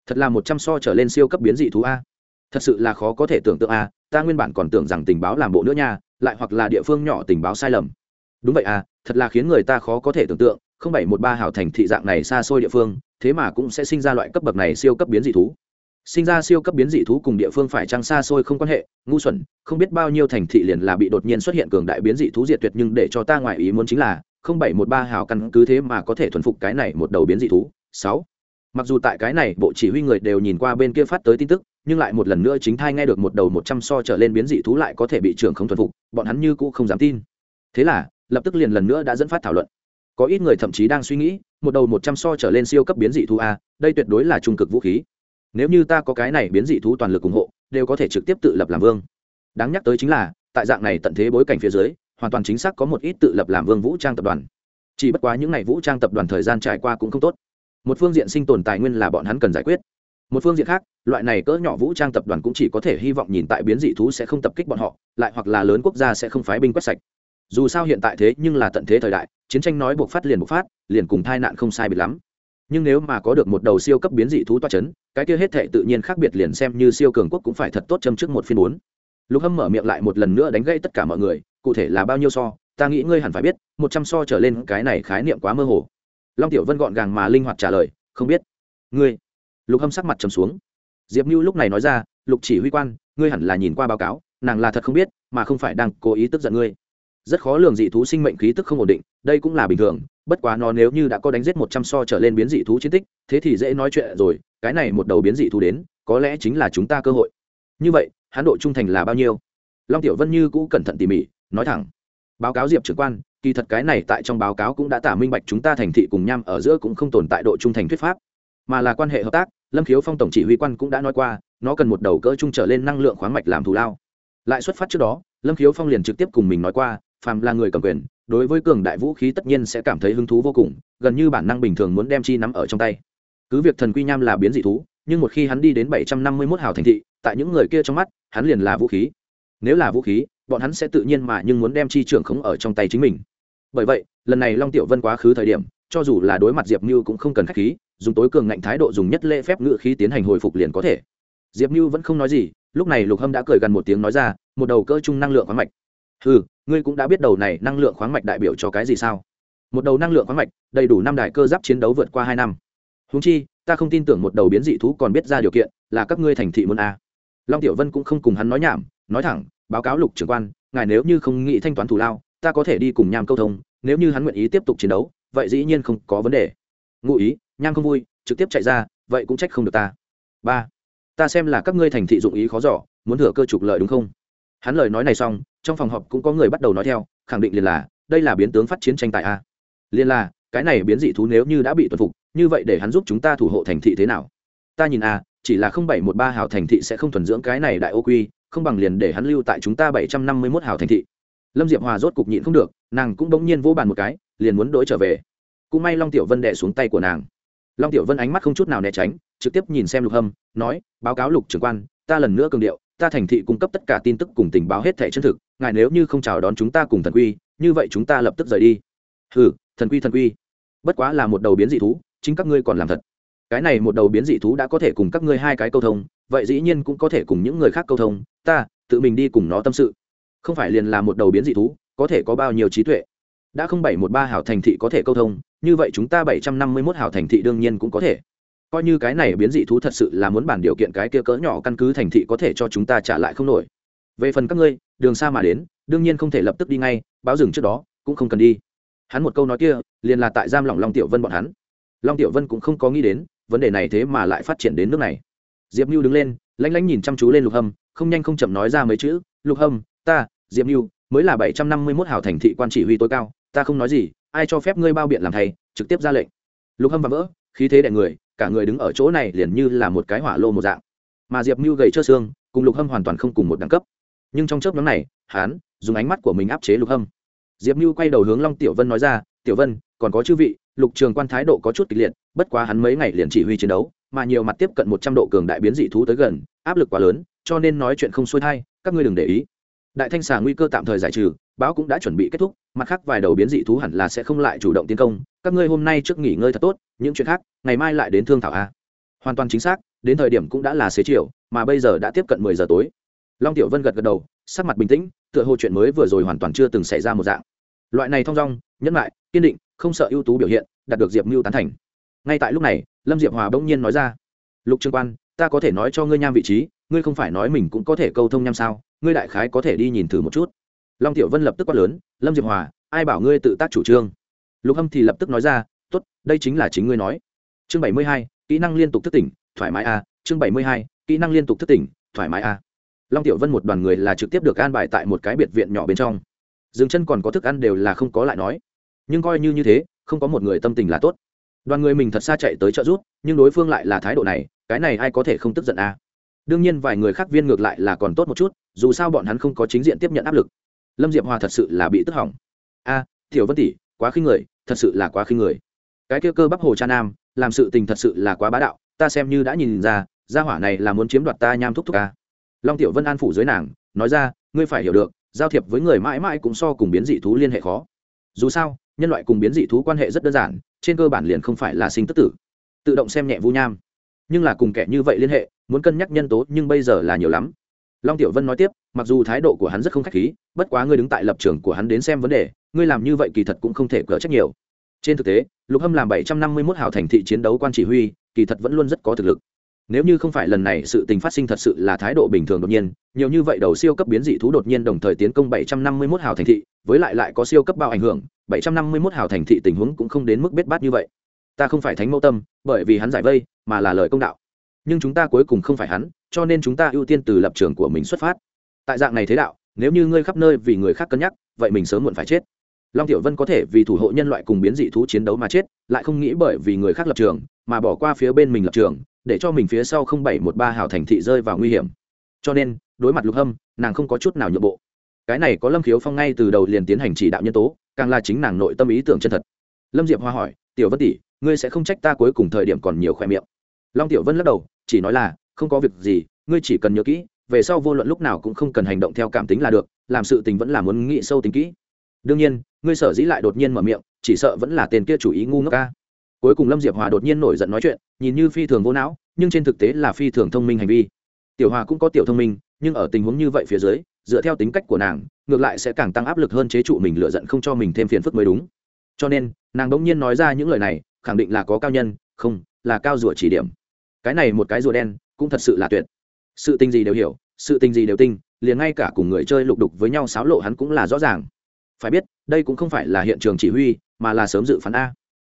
thật là một trăm so trở lên siêu cấp biến dị thú a. Thật sự là khó có thể tưởng tượng a, ta nguyên bản còn tưởng rằng tình báo làm bộ nữa nha, lại hoặc là địa phương nhỏ tình báo sai lầm. Đúng vậy à thật là khiến người ta khó có thể tưởng tượng, không bảy một ba hảo thành thị dạng này xa xôi địa phương, thế mà cũng sẽ sinh ra loại cấp bậc này siêu cấp biến dị thú. Sinh ra siêu cấp biến dị thú cùng địa phương phải trăng xa xôi không quan hệ, ngu xuẩn, không biết bao nhiêu thành thị liền là bị đột nhiên xuất hiện cường đại biến dị thú diệt tuyệt nhưng để cho ta ngoài ý muốn chính là, không bảy một ba hào căn cứ thế mà có thể thuần phục cái này một đầu biến dị thú. Sáu mặc dù tại cái này, bộ chỉ huy người đều nhìn qua bên kia phát tới tin tức, nhưng lại một lần nữa chính thai nghe được một đầu một trăm so trở lên biến dị thú lại có thể bị trưởng không thuần phục, bọn hắn như cũ không dám tin. Thế là, lập tức liền lần nữa đã dẫn phát thảo luận. Có ít người thậm chí đang suy nghĩ, một đầu một trăm so trở lên siêu cấp biến dị thú a, đây tuyệt đối là trung cực vũ khí. Nếu như ta có cái này biến dị thú toàn lực ủng hộ, đều có thể trực tiếp tự lập làm vương. Đáng nhắc tới chính là, tại dạng này tận thế bối cảnh phía dưới, hoàn toàn chính xác có một ít tự lập làm vương vũ trang tập đoàn. Chỉ bất quá những ngày vũ trang tập đoàn thời gian trải qua cũng không tốt một phương diện sinh tồn tài nguyên là bọn hắn cần giải quyết. Một phương diện khác, loại này cỡ nhỏ vũ trang tập đoàn cũng chỉ có thể hy vọng nhìn tại biến dị thú sẽ không tập kích bọn họ, lại hoặc là lớn quốc gia sẽ không phái binh quét sạch. Dù sao hiện tại thế nhưng là tận thế thời đại, chiến tranh nói buộc phát liền bộc phát, liền cùng tai nạn không sai biệt lắm. Nhưng nếu mà có được một đầu siêu cấp biến dị thú toa c h ấ n cái kia hết thệ tự nhiên khác biệt liền xem như siêu cường quốc cũng phải thật tốt châm trước một phiên bốn. Lục hâm mở miệng lại một lần nữa đánh gây tất cả mọi người, cụ thể là bao nhiêu so, ta nghĩ ngươi hẳn phải biết, một trăm so trở lên cái này khái niệm quá mơ hồ long tiểu vân gọn gàng mà linh hoạt trả lời, không biết. Ngươi? Lục hâm sắc mặt trầm xuống. Diệp mưu lúc này nói ra, lục chỉ huy quan, ngươi hẳn là nhìn qua báo cáo, nàng là thật không biết, mà không phải đang cố ý tức giận ngươi. Rất khó lường dị thú sinh mệnh khí tức không ổn định, đây cũng là bình thường, bất quá nó nếu như đã có đánh giết một trăm so trở lên biến dị thú chiến tích, thế thì dễ nói chuyện rồi, cái này một đầu biến dị thú đến, có lẽ chính là chúng ta cơ hội. Như vậy hãn độ trung thành là bao nhiêu? Long tiểu vân như cũ cẩn thận tỉ mỉ, nói thẳng. Báo cáo diệp trưởng quan kỳ thật cái này tại trong báo cáo cũng đã tả minh bạch chúng ta thành thị cùng nham ở giữa cũng không tồn tại độ trung thành thuyết pháp, mà là quan hệ hợp tác. Lâm khiếu phong tổng chỉ huy quan cũng đã nói qua, nó cần một đầu cỡ trung trở lên năng lượng khoáng mạch làm thù lao. Lại xuất phát trước đó, lâm khiếu phong liền trực tiếp cùng mình nói qua phàm là người cầm quyền, đối với cường đại vũ khí tất nhiên sẽ cảm thấy hứng thú vô cùng, gần như bản năng bình thường muốn đem chi nắm ở trong tay. Cứ việc thần quy nham là biến dị thú, nhưng một khi hắn đi đến bảy trăm năm mươi mốt hào thành thị, tại những người kia trong mắt, hắn liền là vũ khí. Nếu là vũ khí, bọn hắn sẽ tự nhiên mà nhưng muốn đem chi trưởng khống ở trong tay chính mình bởi vậy, lần này long tiểu vân quá khứ thời điểm, cho dù là đối mặt diệp mưu cũng không cần k h á c h khí, dùng tối cường ngạnh thái độ dùng nhất lễ phép ngự khí tiến hành hồi phục liền có thể. Diệp mưu vẫn không nói gì, lúc này lục hâm đã cười gần một tiếng nói ra, một đầu cơ chung năng lượng khoáng mạch. Ừ ngươi cũng đã biết đầu này năng lượng khoáng mạch đại biểu cho cái gì sao? Một đầu năng lượng khoáng mạch, đầy đủ năm đại cơ giáp chiến đấu vượt qua hai năm. Húng chi, ta không tin tưởng một đầu biến dị thú còn biết ra điều kiện, là các ngươi thành thị môn a. Long tiểu vân cũng không cùng hắn nói nhảm, nói thẳng, báo cáo lục trưởng quan, ngài nếu như không nghĩ thanh toán thù lao ta có thể đi cùng nham câu thông, nếu như hắn nguyện ý tiếp tục chiến đấu, vậy dĩ nhiên không có vấn đề. Ngụ ý, nham không vui, trực tiếp chạy ra, vậy cũng trách không được ta. Ba, ta xem là các ngươi thành thị dụng ý khó giỏ muốn thừa cơ trục lợi đúng không? Hắn lời nói này xong, trong phòng họp cũng có người bắt đầu nói theo, khẳng định liền là, đây là biến tướng phát chiến tranh tại a. Liền là, cái này biến dị thú nếu như đã bị tuần phục, như vậy để hắn giúp chúng ta thủ hộ thành thị thế nào? Ta nhìn a, chỉ là không bảy một ba hào thành thị sẽ không thuần dưỡng cái này đại ô quy, không bằng liền để hắn lưu tại chúng ta bảy trăm năm mươi mốt hào thành thị lâm diệp hòa rốt cục nhịn không được, nàng cũng bỗng nhiên vô bàn một cái, liền muốn đỗi trở về. Cũng may long tiểu vân đẻ xuống tay của nàng. Long tiểu vân ánh mắt không chút nào né tránh, trực tiếp nhìn xem lục hâm, nói, báo cáo lục trưởng quan, ta lần nữa cường điệu, ta thành thị cung cấp tất cả tin tức cùng tình báo hết thẻ chân thực, ngài nếu như không chào đón chúng ta cùng thần quy, như vậy chúng ta lập tức rời đi. Hừ, thần quy thần quy. Bất quá là một đầu biến dị thú, chính các ngươi còn làm thật. Cái này một đầu biến dị thú đã có thể cùng các ngươi hai cái câu thông, vậy dĩ nhiên cũng có thể cùng những người khác câu thông, ta, tự mình đi cùng nó tâm sự không phải liền là một đầu biến dị thú, có thể có bao nhiêu trí tuệ? Đã không bảy một ba hảo thành thị có thể câu thông, như vậy chúng ta bảy trăm năm mươi mốt hảo thành thị đương nhiên cũng có thể. Coi như cái này biến dị thú thật sự là muốn bản điều kiện cái kia cỡ nhỏ căn cứ thành thị có thể cho chúng ta trả lại không nổi. Về phần các ngươi, đường xa mà đến, đương nhiên không thể lập tức đi ngay, báo dừng trước đó, cũng không cần đi. Hắn một câu nói kia, liền là tại giam lỏng long tiểu vân bọn hắn. Long tiểu vân cũng không có nghĩ đến, vấn đề này thế mà lại phát triển đến nước này. Diệp mưu đứng lên, lanh lánh nhìn chăm chú lên lục hâm, không nhanh không chậm nói ra mấy chữ, lục hâm ta, diệp mưu mới là bảy trăm năm mươi mốt hảo thành thị quan chỉ huy tối cao, ta không nói gì, ai cho phép ngươi bao biện làm thầy, trực tiếp ra lệnh. Lục hâm và vỡ, khí thế đẻ người, cả người đứng ở chỗ này liền như là một cái hỏa lô một dạng. Mà diệp mưu gầy trơ xương, cùng lục hâm hoàn toàn không cùng một đẳng cấp. Nhưng trong chớp nhóm này hán dùng ánh mắt của mình áp chế lục hâm. Diệp mưu quay đầu hướng long tiểu vân nói ra, tiểu vân, còn có chư vị, lục trường quan thái độ có chút kịch liệt, bất quá hắn mấy ngày liền chỉ huy chiến đấu, mà nhiều mặt tiếp cận một trăm độ cường đại biến dị thú tới gần, áp lực quá lớn, cho nên nói chuyện không xuôi thai, các ngươi đừng để ý đại thanh xà nguy cơ tạm thời giải trừ, báo cũng đã chuẩn bị kết thúc, mặt khác vài đầu biến dị thú hẳn là sẽ không lại chủ động tiến công. Các ngươi hôm nay trước nghỉ ngơi thật tốt, những chuyện khác, ngày mai lại đến thương thảo a. Hoàn toàn chính xác, đến thời điểm cũng đã là xế chiều, mà bây giờ đã tiếp cận mười giờ tối. Long tiểu vân gật gật đầu, sắc mặt bình tĩnh, tựa hồ chuyện mới vừa rồi hoàn toàn chưa từng xảy ra một dạng. Loại này thong dong, nhẫn lại kiên định, không sợ ưu tú biểu hiện, đạt được diệp mưu tán thành. Ngay tại lúc này, lâm diệp hòa bỗng nhiên nói ra, lục trương quan ta có thể nói cho ngươi nham vị trí, ngươi không phải nói mình cũng có thể câu thông nham sao, ngươi đại khái có thể đi nhìn thử một chút. Long tiểu vân lập tức quát lớn, lâm diệp hòa, ai bảo ngươi tự tác chủ trương? Lục hâm thì lập tức nói ra t ố t đây chính là chính ngươi nói. Chương bảy mươi hai, kỹ năng liên tục thức tỉnh, thoải mái a. Chương bảy mươi hai, kỹ năng liên tục thức tỉnh, thoải mái a. Long tiểu vân một đoàn người là trực tiếp được an bài tại một cái biệt viện nhỏ bên trong. Dừng chân còn có thức ăn đều là không có lại nói. Nhưng coi như như thế, không có một người tâm tình là tốt. Đoàn người mình thật xa chạy tới trợ giúp, nhưng đối phương lại là thái độ này cái này ai có thể không tức giận a đương nhiên vài người khác viên ngược lại là còn tốt một chút, dù sao bọn hắn không có chính diện tiếp nhận áp lực. Lâm diệp hòa thật sự là bị tức hỏng. A tiểu vân tỷ, quá khinh người, thật sự là quá khinh người. Cái kia cơ bắp hồ cha nam, làm sự tình thật sự là quá bá đạo, ta xem như đã nhìn ra, gia hỏa này là muốn chiếm đoạt ta nham thúc thúc ca long tiểu vân an phủ dưới nàng, nói ra, ngươi phải hiểu được, giao thiệp với người mãi mãi cũng so cùng biến dị thú liên hệ khó. Dù sao, nhân loại cùng biến dị thú quan hệ rất đơn giản, trên cơ bản liền không phải là sinh tức tử. Tự động xem nhẹ vu nham nhưng là cùng kẻ như vậy liên hệ, muốn cân nhắc nhân tố nhưng bây giờ là nhiều lắm. Long tiểu vân nói tiếp, mặc dù thái độ của hắn rất không khách khí, bất quá ngươi đứng tại lập trường của hắn đến xem vấn đề, ngươi làm như vậy kỳ thật cũng không thể cỡ trách nhiều. Trên thực tế, lục hâm làm bảy trăm năm mươi mốt hào thành thị chiến đấu quan chỉ huy, kỳ thật vẫn luôn rất có thực lực. Nếu như không phải lần này sự tình phát sinh thật sự là thái độ bình thường đột nhiên, nhiều như vậy đầu siêu cấp biến dị thú đột nhiên đồng thời tiến công 751 hào thành thị, với lại lại có siêu cấp bao ảnh hưởng 751 hào thành thị tình huống cũng không đến mức bết bát như vậy ta không phải thánh mẫu tâm, bởi vì hắn giải vây, mà là lời công đạo. Nhưng chúng ta cuối cùng không phải hắn, cho nên chúng ta ưu tiên từ lập trường của mình xuất phát. Tại dạng này thế đạo, nếu như ngươi khắp nơi vì người khác cân nhắc, vậy mình sớm muộn phải chết. Long tiểu vân có thể vì thủ hộ nhân loại cùng biến dị thú chiến đấu mà chết, lại không nghĩ bởi vì người khác lập trường, mà bỏ qua phía bên mình lập trường, để cho mình phía sau không bảy một ba hào thành thị rơi vào nguy hiểm. Cho nên, đối mặt lục hâm, nàng không có chút nào nhượng bộ. Cái này có lâm khiếu phong ngay từ đầu liền tiến hành chỉ đạo nhân tố, càng là chính nàng nội tâm ý tưởng chân thật. Lâm diệp hoa hỏi, tiểu vân tỷ ngươi sẽ không trách ta cuối cùng thời điểm còn nhiều khỏe miệng. Long tiểu vân lắc đầu, chỉ nói là, không có việc gì, ngươi chỉ cần nhớ kỹ, về sau vô luận lúc nào cũng không cần hành động theo cảm tính là được, làm sự tình vẫn là muốn nghĩ sâu tính kỹ. Đương nhiên, ngươi sở dĩ lại đột nhiên mở miệng, chỉ sợ vẫn là tên kia chủ ý ngu ngốc ca. Cuối cùng lâm diệp hòa đột nhiên nổi giận nói chuyện, nhìn như phi thường vô não, nhưng trên thực tế là phi thường thông minh hành vi. Tiểu hòa cũng có tiểu thông minh, nhưng ở tình huống như vậy phía dưới, dựa theo tính cách của nàng, ngược lại sẽ càng tăng áp lực hơn chế trụ mình lựa giận không cho mình thêm phiền phức mới đúng. Cho nên, nàng đ ỗ n g nhiên nói ra những lời này khẳng định là có cao nhân, không, là cao rùa chỉ điểm. Cái này một cái rùa đen cũng thật sự là tuyệt. Sự tình gì đều hiểu, sự tình gì đều tinh liền ngay cả cùng người chơi lục đục với nhau xáo lộ hắn cũng là rõ ràng. Phải biết, đây cũng không phải là hiện trường chỉ huy, mà là sớm dự phán a.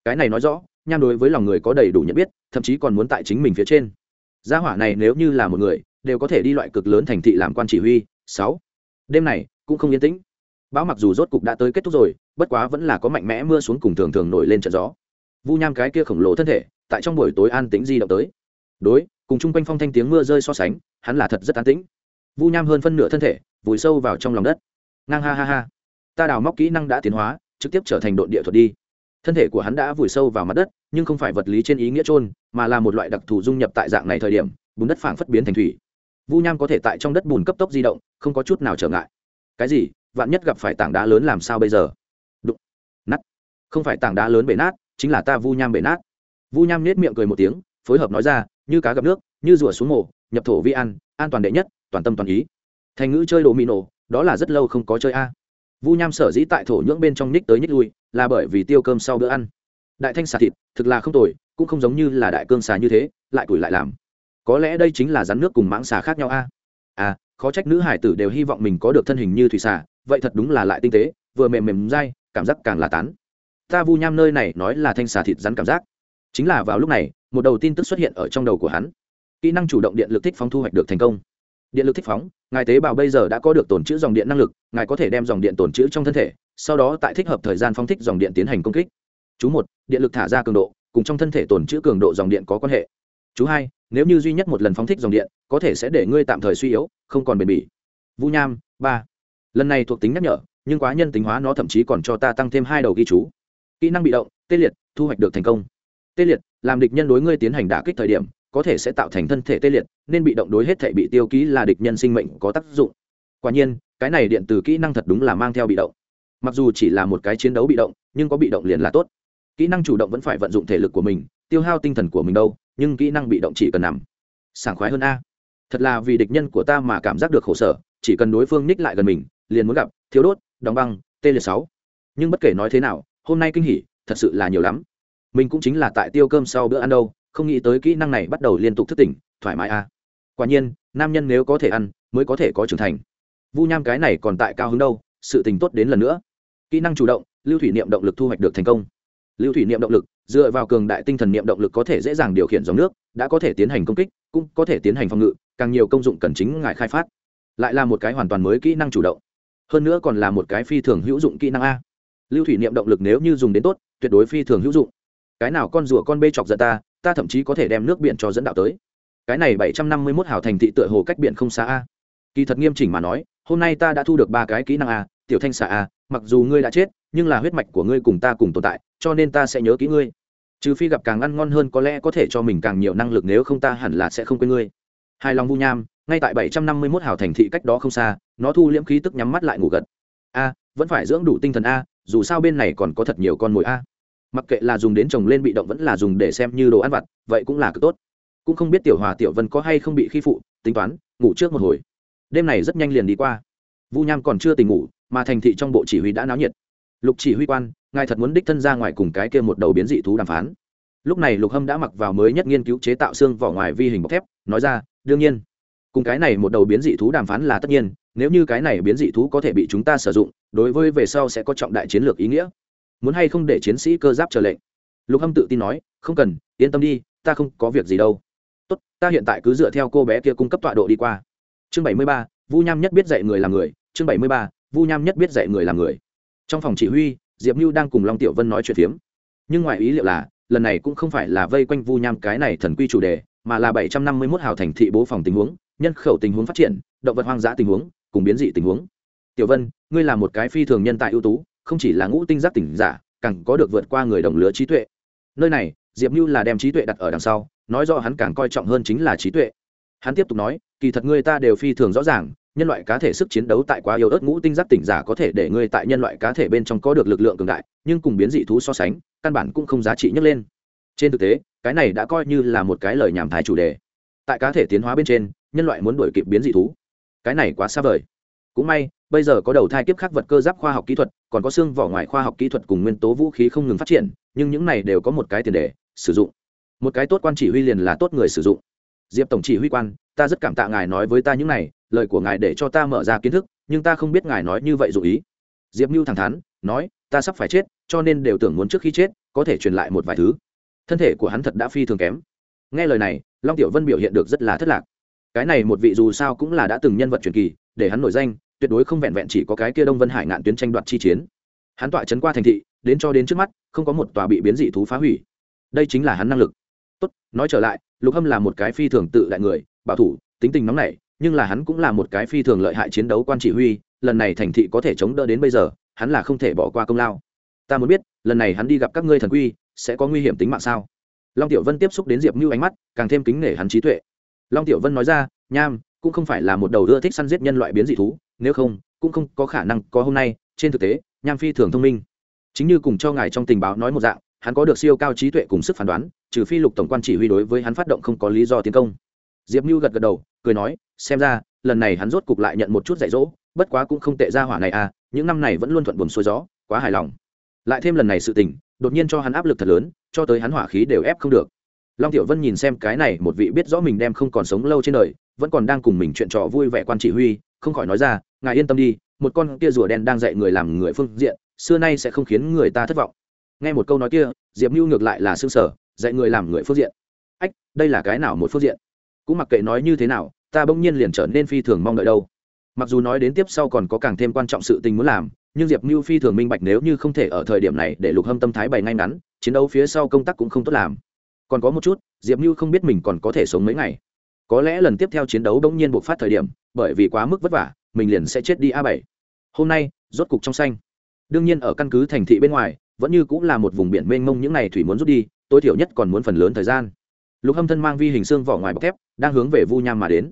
Cái này nói rõ, nham đối với lòng người có đầy đủ nhận biết, thậm chí còn muốn tại chính mình phía trên. Gia hỏa này nếu như là một người, đều có thể đi loại cực lớn thành thị làm quan chỉ huy. Sáu. Đêm này, cũng không yên tĩnh. Bão mặc dù rốt cục đã tới kết thúc rồi, bất quá vẫn là có mạnh mẽ mưa xuống cùng thường thường nổi lên trận gió vu nham cái kia khổng lồ thân thể, tại trong buổi tối an tĩnh di động tới. Đối, cùng chung quanh phong thanh tiếng mưa rơi so sánh, hắn là thật rất an tĩnh. Vu nham hơn phân nửa thân thể, vùi sâu vào trong lòng đất. Ngang ha ha ha. Ta đào móc kỹ năng đã tiến hóa, trực tiếp trở thành đội địa thuật đi. Thân thể của hắn đã vùi sâu vào mặt đất, nhưng không phải vật lý trên ý nghĩa trôn mà là một loại đặc thù dung nhập tại dạng này thời điểm, bùn đất phảng phất biến thành thủy. Vu nham có thể tại trong đất bùn cấp tốc di động, không có chút nào trở ngại. Cái gì? Vạn nhất gặp phải tảng đá lớn làm sao bây giờ? Đụng. Nát. Không phải tảng đá lớn bể nát chính là ta vu nham bể nát. Vu nham nết miệng cười một tiếng, phối hợp nói ra, như cá gặp nước, như rùa xuống mổ nhập thổ vi ăn an toàn đệ nhất, toàn tâm toàn ý. Thành ngữ chơi đồ mì nổ, đó là rất lâu không có chơi a. Vu nham sở dĩ tại thổ nhưỡng bên trong ních tới ních lui, là bởi vì tiêu cơm sau bữa ăn. Đại thanh xà thịt, thực là không tồi, cũng không giống như là đại cương xà như thế, lại củi lại làm. Có lẽ đây chính là rắn nước cùng mãng xà khác nhau a. À khó trách nữ hải tử đều hy vọng mình có được thân hình như thủy xà, vậy thật đúng là lại tinh tế, vừa mềm mềm dai, cảm giác càng là tán ta vu nham nơi này nói là thanh xà thịt rắn cảm giác. Chính là vào lúc này, một đầu tin tức xuất hiện ở trong đầu của hắn. Kỹ năng chủ động điện lực thích phóng thu hoạch được thành công. Điện lực thích phóng, ngài tế bào bây giờ đã có được tồn chữ dòng điện năng lực, ngài có thể đem dòng điện tồn chữ trong thân thể, sau đó tại thích hợp thời gian phóng thích dòng điện tiến hành công kích. Chú một, điện lực thả ra cường độ, cùng trong thân thể tồn chữ cường độ dòng điện có quan hệ. Chú hai, nếu như duy nhất một lần phóng thích dòng điện, có thể sẽ để ngươi tạm thời suy yếu, không còn bền bỉ. Vũ nham, ba. Lần này thuộc tính nhắc nhở, nhưng quá nhân tính hóa nó thậm chí còn cho ta tăng thêm hai đầu ghi chú kỹ năng bị động, tê liệt, thu hoạch được thành công. Tê liệt, làm địch nhân đối ngươi tiến hành đả kích thời điểm, có thể sẽ tạo thành thân thể tê liệt, nên bị động đối hết thể bị tiêu ký là địch nhân sinh mệnh có tác dụng. Quả nhiên, cái này điện từ kỹ năng thật đúng là mang theo bị động. Mặc dù chỉ là một cái chiến đấu bị động, nhưng có bị động liền là tốt. Kỹ năng chủ động vẫn phải vận dụng thể lực của mình, tiêu hao tinh thần của mình đâu, nhưng kỹ năng bị động chỉ cần nằm. Sảng khoái hơn a. Thật là vì địch nhân của ta mà cảm giác được khổ sở, chỉ cần đối phương ních lại gần mình, liền muốn gặp, thiếu đốt, đóng băng, tê liệt sáu. Nhưng bất kể nói thế nào hôm nay kinh hỉ, thật sự là nhiều lắm. Mình cũng chính là tại tiêu cơm sau bữa ăn đâu, không nghĩ tới kỹ năng này bắt đầu liên tục thức tỉnh, thoải mái a quả nhiên, nam nhân nếu có thể ăn, mới có thể có trưởng thành. Vu nham cái này còn tại cao hứng đâu, sự tình tốt đến lần nữa. Kỹ năng chủ động, lưu thủy niệm động lực thu hoạch được thành công. Lưu thủy niệm động lực, dựa vào cường đại tinh thần niệm động lực có thể dễ dàng điều khiển dòng nước, đã có thể tiến hành công kích, cũng có thể tiến hành phòng ngự, càng nhiều công dụng cần chính ngài khai phát. Lại là một cái hoàn toàn mới kỹ năng chủ động. Hơn nữa còn là một cái phi thường hữu dụng kỹ năng a lưu thủy niệm động lực nếu như dùng đến tốt, tuyệt đối phi thường hữu dụng. Cái nào con rùa con bê chọc giận ta ta thậm chí có thể đem nước biển cho dẫn đạo tới. Cái này bảy trăm năm mươi mốt hào thành thị tựa hồ cách biển không xa a. Kỳ thật nghiêm chỉnh mà nói, hôm nay ta đã thu được ba cái kỹ năng a, tiểu thanh xạ a, mặc dù ngươi đã chết, nhưng là huyết mạch của ngươi cùng ta cùng tồn tại, cho nên ta sẽ nhớ kỹ ngươi. Trừ phi gặp càng ăn ngon hơn có lẽ có thể cho mình càng nhiều năng lực, nếu không ta hẳn là sẽ không quên ngươi. Hai lòng vu nham, ngay tại bảy trăm năm mươi mốt hào thành thị cách đó không xa, nó thu liễm khí tức nhắm mắt lại ngủ gật. A, vẫn phải dưỡng đủ tinh thần a dù sao bên này còn có thật nhiều con mồi a. Mặc kệ là dùng đến trồng lên bị động vẫn là dùng để xem như đồ ăn vặt, vậy cũng là cực tốt. Cũng không biết tiểu hòa tiểu vân có hay không bị khi phụ, tính toán, ngủ trước một hồi. Đêm này rất nhanh liền đi qua. Vu nham còn chưa tỉnh ngủ, mà thành thị trong bộ chỉ huy đã náo nhiệt. Lục chỉ huy quan, ngài thật muốn đích thân ra ngoài cùng cái kia một đầu biến dị thú đàm phán. Lúc này lục hâm đã mặc vào mới nhất nghiên cứu chế tạo xương vỏ ngoài vi hình bọc thép, nói ra, đương nhiên cùng cái này một đầu biến dị thú đàm phán là tất nhiên, nếu như cái này biến dị thú có thể bị chúng ta sử dụng, đối với về sau sẽ có trọng đại chiến lược ý nghĩa. Muốn hay không để chiến sĩ cơ giáp chờ lệnh? Lục hâm tự tin nói, không cần, yên tâm đi, ta không có việc gì đâu. Tốt, ta hiện tại cứ dựa theo cô bé kia cung cấp tọa độ đi qua. Chương bảy mươi ba, vu nham nhất biết dạy người làm người. Chương bảy mươi ba, vu nham nhất biết dạy người làm người. Trong phòng chỉ huy, diệp mưu đang cùng long tiểu vân nói chuyện phiếm. Nhưng ngoài ý liệu là, lần này cũng không phải là vây quanh vu nham cái này thần quy chủ đề, mà là bảy trăm năm mươi mốt hào thành thị bố phòng tình huống nhân khẩu tình huống phát triển, động vật hoang dã tình huống, cùng biến dị tình huống. Tiểu vân, ngươi là một cái phi thường nhân tài ưu tú, không chỉ là ngũ tinh giác tỉnh giả, càng có được vượt qua người đồng lứa trí tuệ. Nơi này, diệp mưu là đem trí tuệ đặt ở đằng sau, nói do hắn càng coi trọng hơn chính là trí tuệ. Hắn tiếp tục nói, kỳ thật ngươi ta đều phi thường rõ ràng, nhân loại cá thể sức chiến đấu tại quá yếu ớt ngũ tinh giác tỉnh giả có thể để ngươi tại nhân loại cá thể bên trong có được lực lượng cường đại, nhưng cùng biến dị thú so sánh, căn bản cũng không giá trị nhấc lên. Trên thực tế, cái này đã coi như là một cái lời nhảm thái chủ đề. Tại cá thể tiến hóa bên trên nhân loại muốn đuổi kịp biến dị thú. Cái này quá xa vời. Cũng may, bây giờ có đầu thai kiếp khác vật cơ giáp khoa học kỹ thuật, còn có xương vỏ ngoài khoa học kỹ thuật cùng nguyên tố vũ khí không ngừng phát triển, nhưng những này đều có một cái tiền đề, sử dụng. Một cái tốt quan chỉ huy liền là tốt người sử dụng. Diệp tổng chỉ huy quan, ta rất cảm tạ ngài nói với ta những này, lời của ngài để cho ta mở ra kiến thức, nhưng ta không biết ngài nói như vậy dù ý. Diệp mưu thẳng thắn, nói, ta sắp phải chết, cho nên đều tưởng muốn trước khi chết, có thể truyền lại một vài thứ. Thân thể của hắn thật đã phi thường kém. Nghe lời này, long tiểu vân biểu hiện được rất là thất lạc cái này một vị dù sao cũng là đã từng nhân vật truyền kỳ, để hắn nổi danh, tuyệt đối không vẹn vẹn chỉ có cái kia đông vân hải ngạn tuyến tranh đoạt chi chiến. Hắn tọa chấn qua thành thị, đến cho đến trước mắt, không có một tòa bị biến dị thú phá hủy. Đây chính là hắn năng lực. Tốt, nói trở lại, lục hâm là một cái phi thường tự đại người, bảo thủ, tính tình nóng nảy, nhưng là hắn cũng là một cái phi thường lợi hại chiến đấu quan chỉ huy, lần này thành thị có thể chống đỡ đến bây giờ, hắn là không thể bỏ qua công lao. Ta muốn biết, lần này hắn đi gặp các ngươi thần quy, sẽ có nguy hiểm tính mạng sao? Long tiểu vân tiếp xúc đến diệp mưu ánh mắt, càng thêm kính nể hắn trí tuệ long tiểu vân nói ra, nham, cũng không phải là một đầu ưa thích săn giết nhân loại biến dị thú, nếu không, cũng không có khả năng có hôm nay. Trên thực tế, nham phi thường thông minh. Chính như cùng cho ngài trong tình báo nói một dạng, hắn có được siêu cao trí tuệ cùng sức phán đoán, trừ phi lục tổng quan chỉ huy đối với hắn phát động không có lý do tiến công. Diệp mưu gật gật đầu, cười nói, xem ra, lần này hắn rốt cục lại nhận một chút dạy dỗ, bất quá cũng không tệ ra hỏa này à những năm này vẫn luôn thuận buồn xuôi gió, quá hài lòng. Lại thêm lần này sự tình, đột nhiên cho hắn áp lực thật lớn, cho tới hắn hỏa khí đều ép không được long tiểu vân nhìn xem cái này một vị biết rõ mình đem không còn sống lâu trên đời, vẫn còn đang cùng mình chuyện trò vui vẻ quan chỉ huy, không khỏi nói ra, ngài yên tâm đi, một con kia rùa đen đang dạy người làm người phương diện, xưa nay sẽ không khiến người ta thất vọng. Nghe một câu nói kia, diệp mưu ngược lại là xương sở dạy người làm người phương diện. Ách, đây là cái nào một phương diện? Cũng mặc kệ nói như thế nào, ta bỗng nhiên liền trở nên phi thường mong đợi đâu. Mặc dù nói đến tiếp sau còn có càng thêm quan trọng sự tình muốn làm, nhưng diệp mưu phi thường minh bạch nếu như không thể ở thời điểm này để lục hâm tâm thái bày ngay ngắn, chiến đấu phía sau công tác cũng không tốt làm còn có một chút, diệp mưu không biết mình còn có thể sống mấy ngày. Có lẽ lần tiếp theo chiến đấu đông nhiên buộc phát thời điểm, bởi vì quá mức vất vả, mình liền sẽ chết đi a bảy. Hôm nay, rốt cục trong xanh. Đương nhiên ở căn cứ thành thị bên ngoài, vẫn như cũng là một vùng biển mênh mông những ngày thủy muốn rút đi, tối thiểu nhất còn muốn phần lớn thời gian. Lục hâm thân mang vi hình xương vỏ ngoài bọc thép, đang hướng về vu nham mà đến.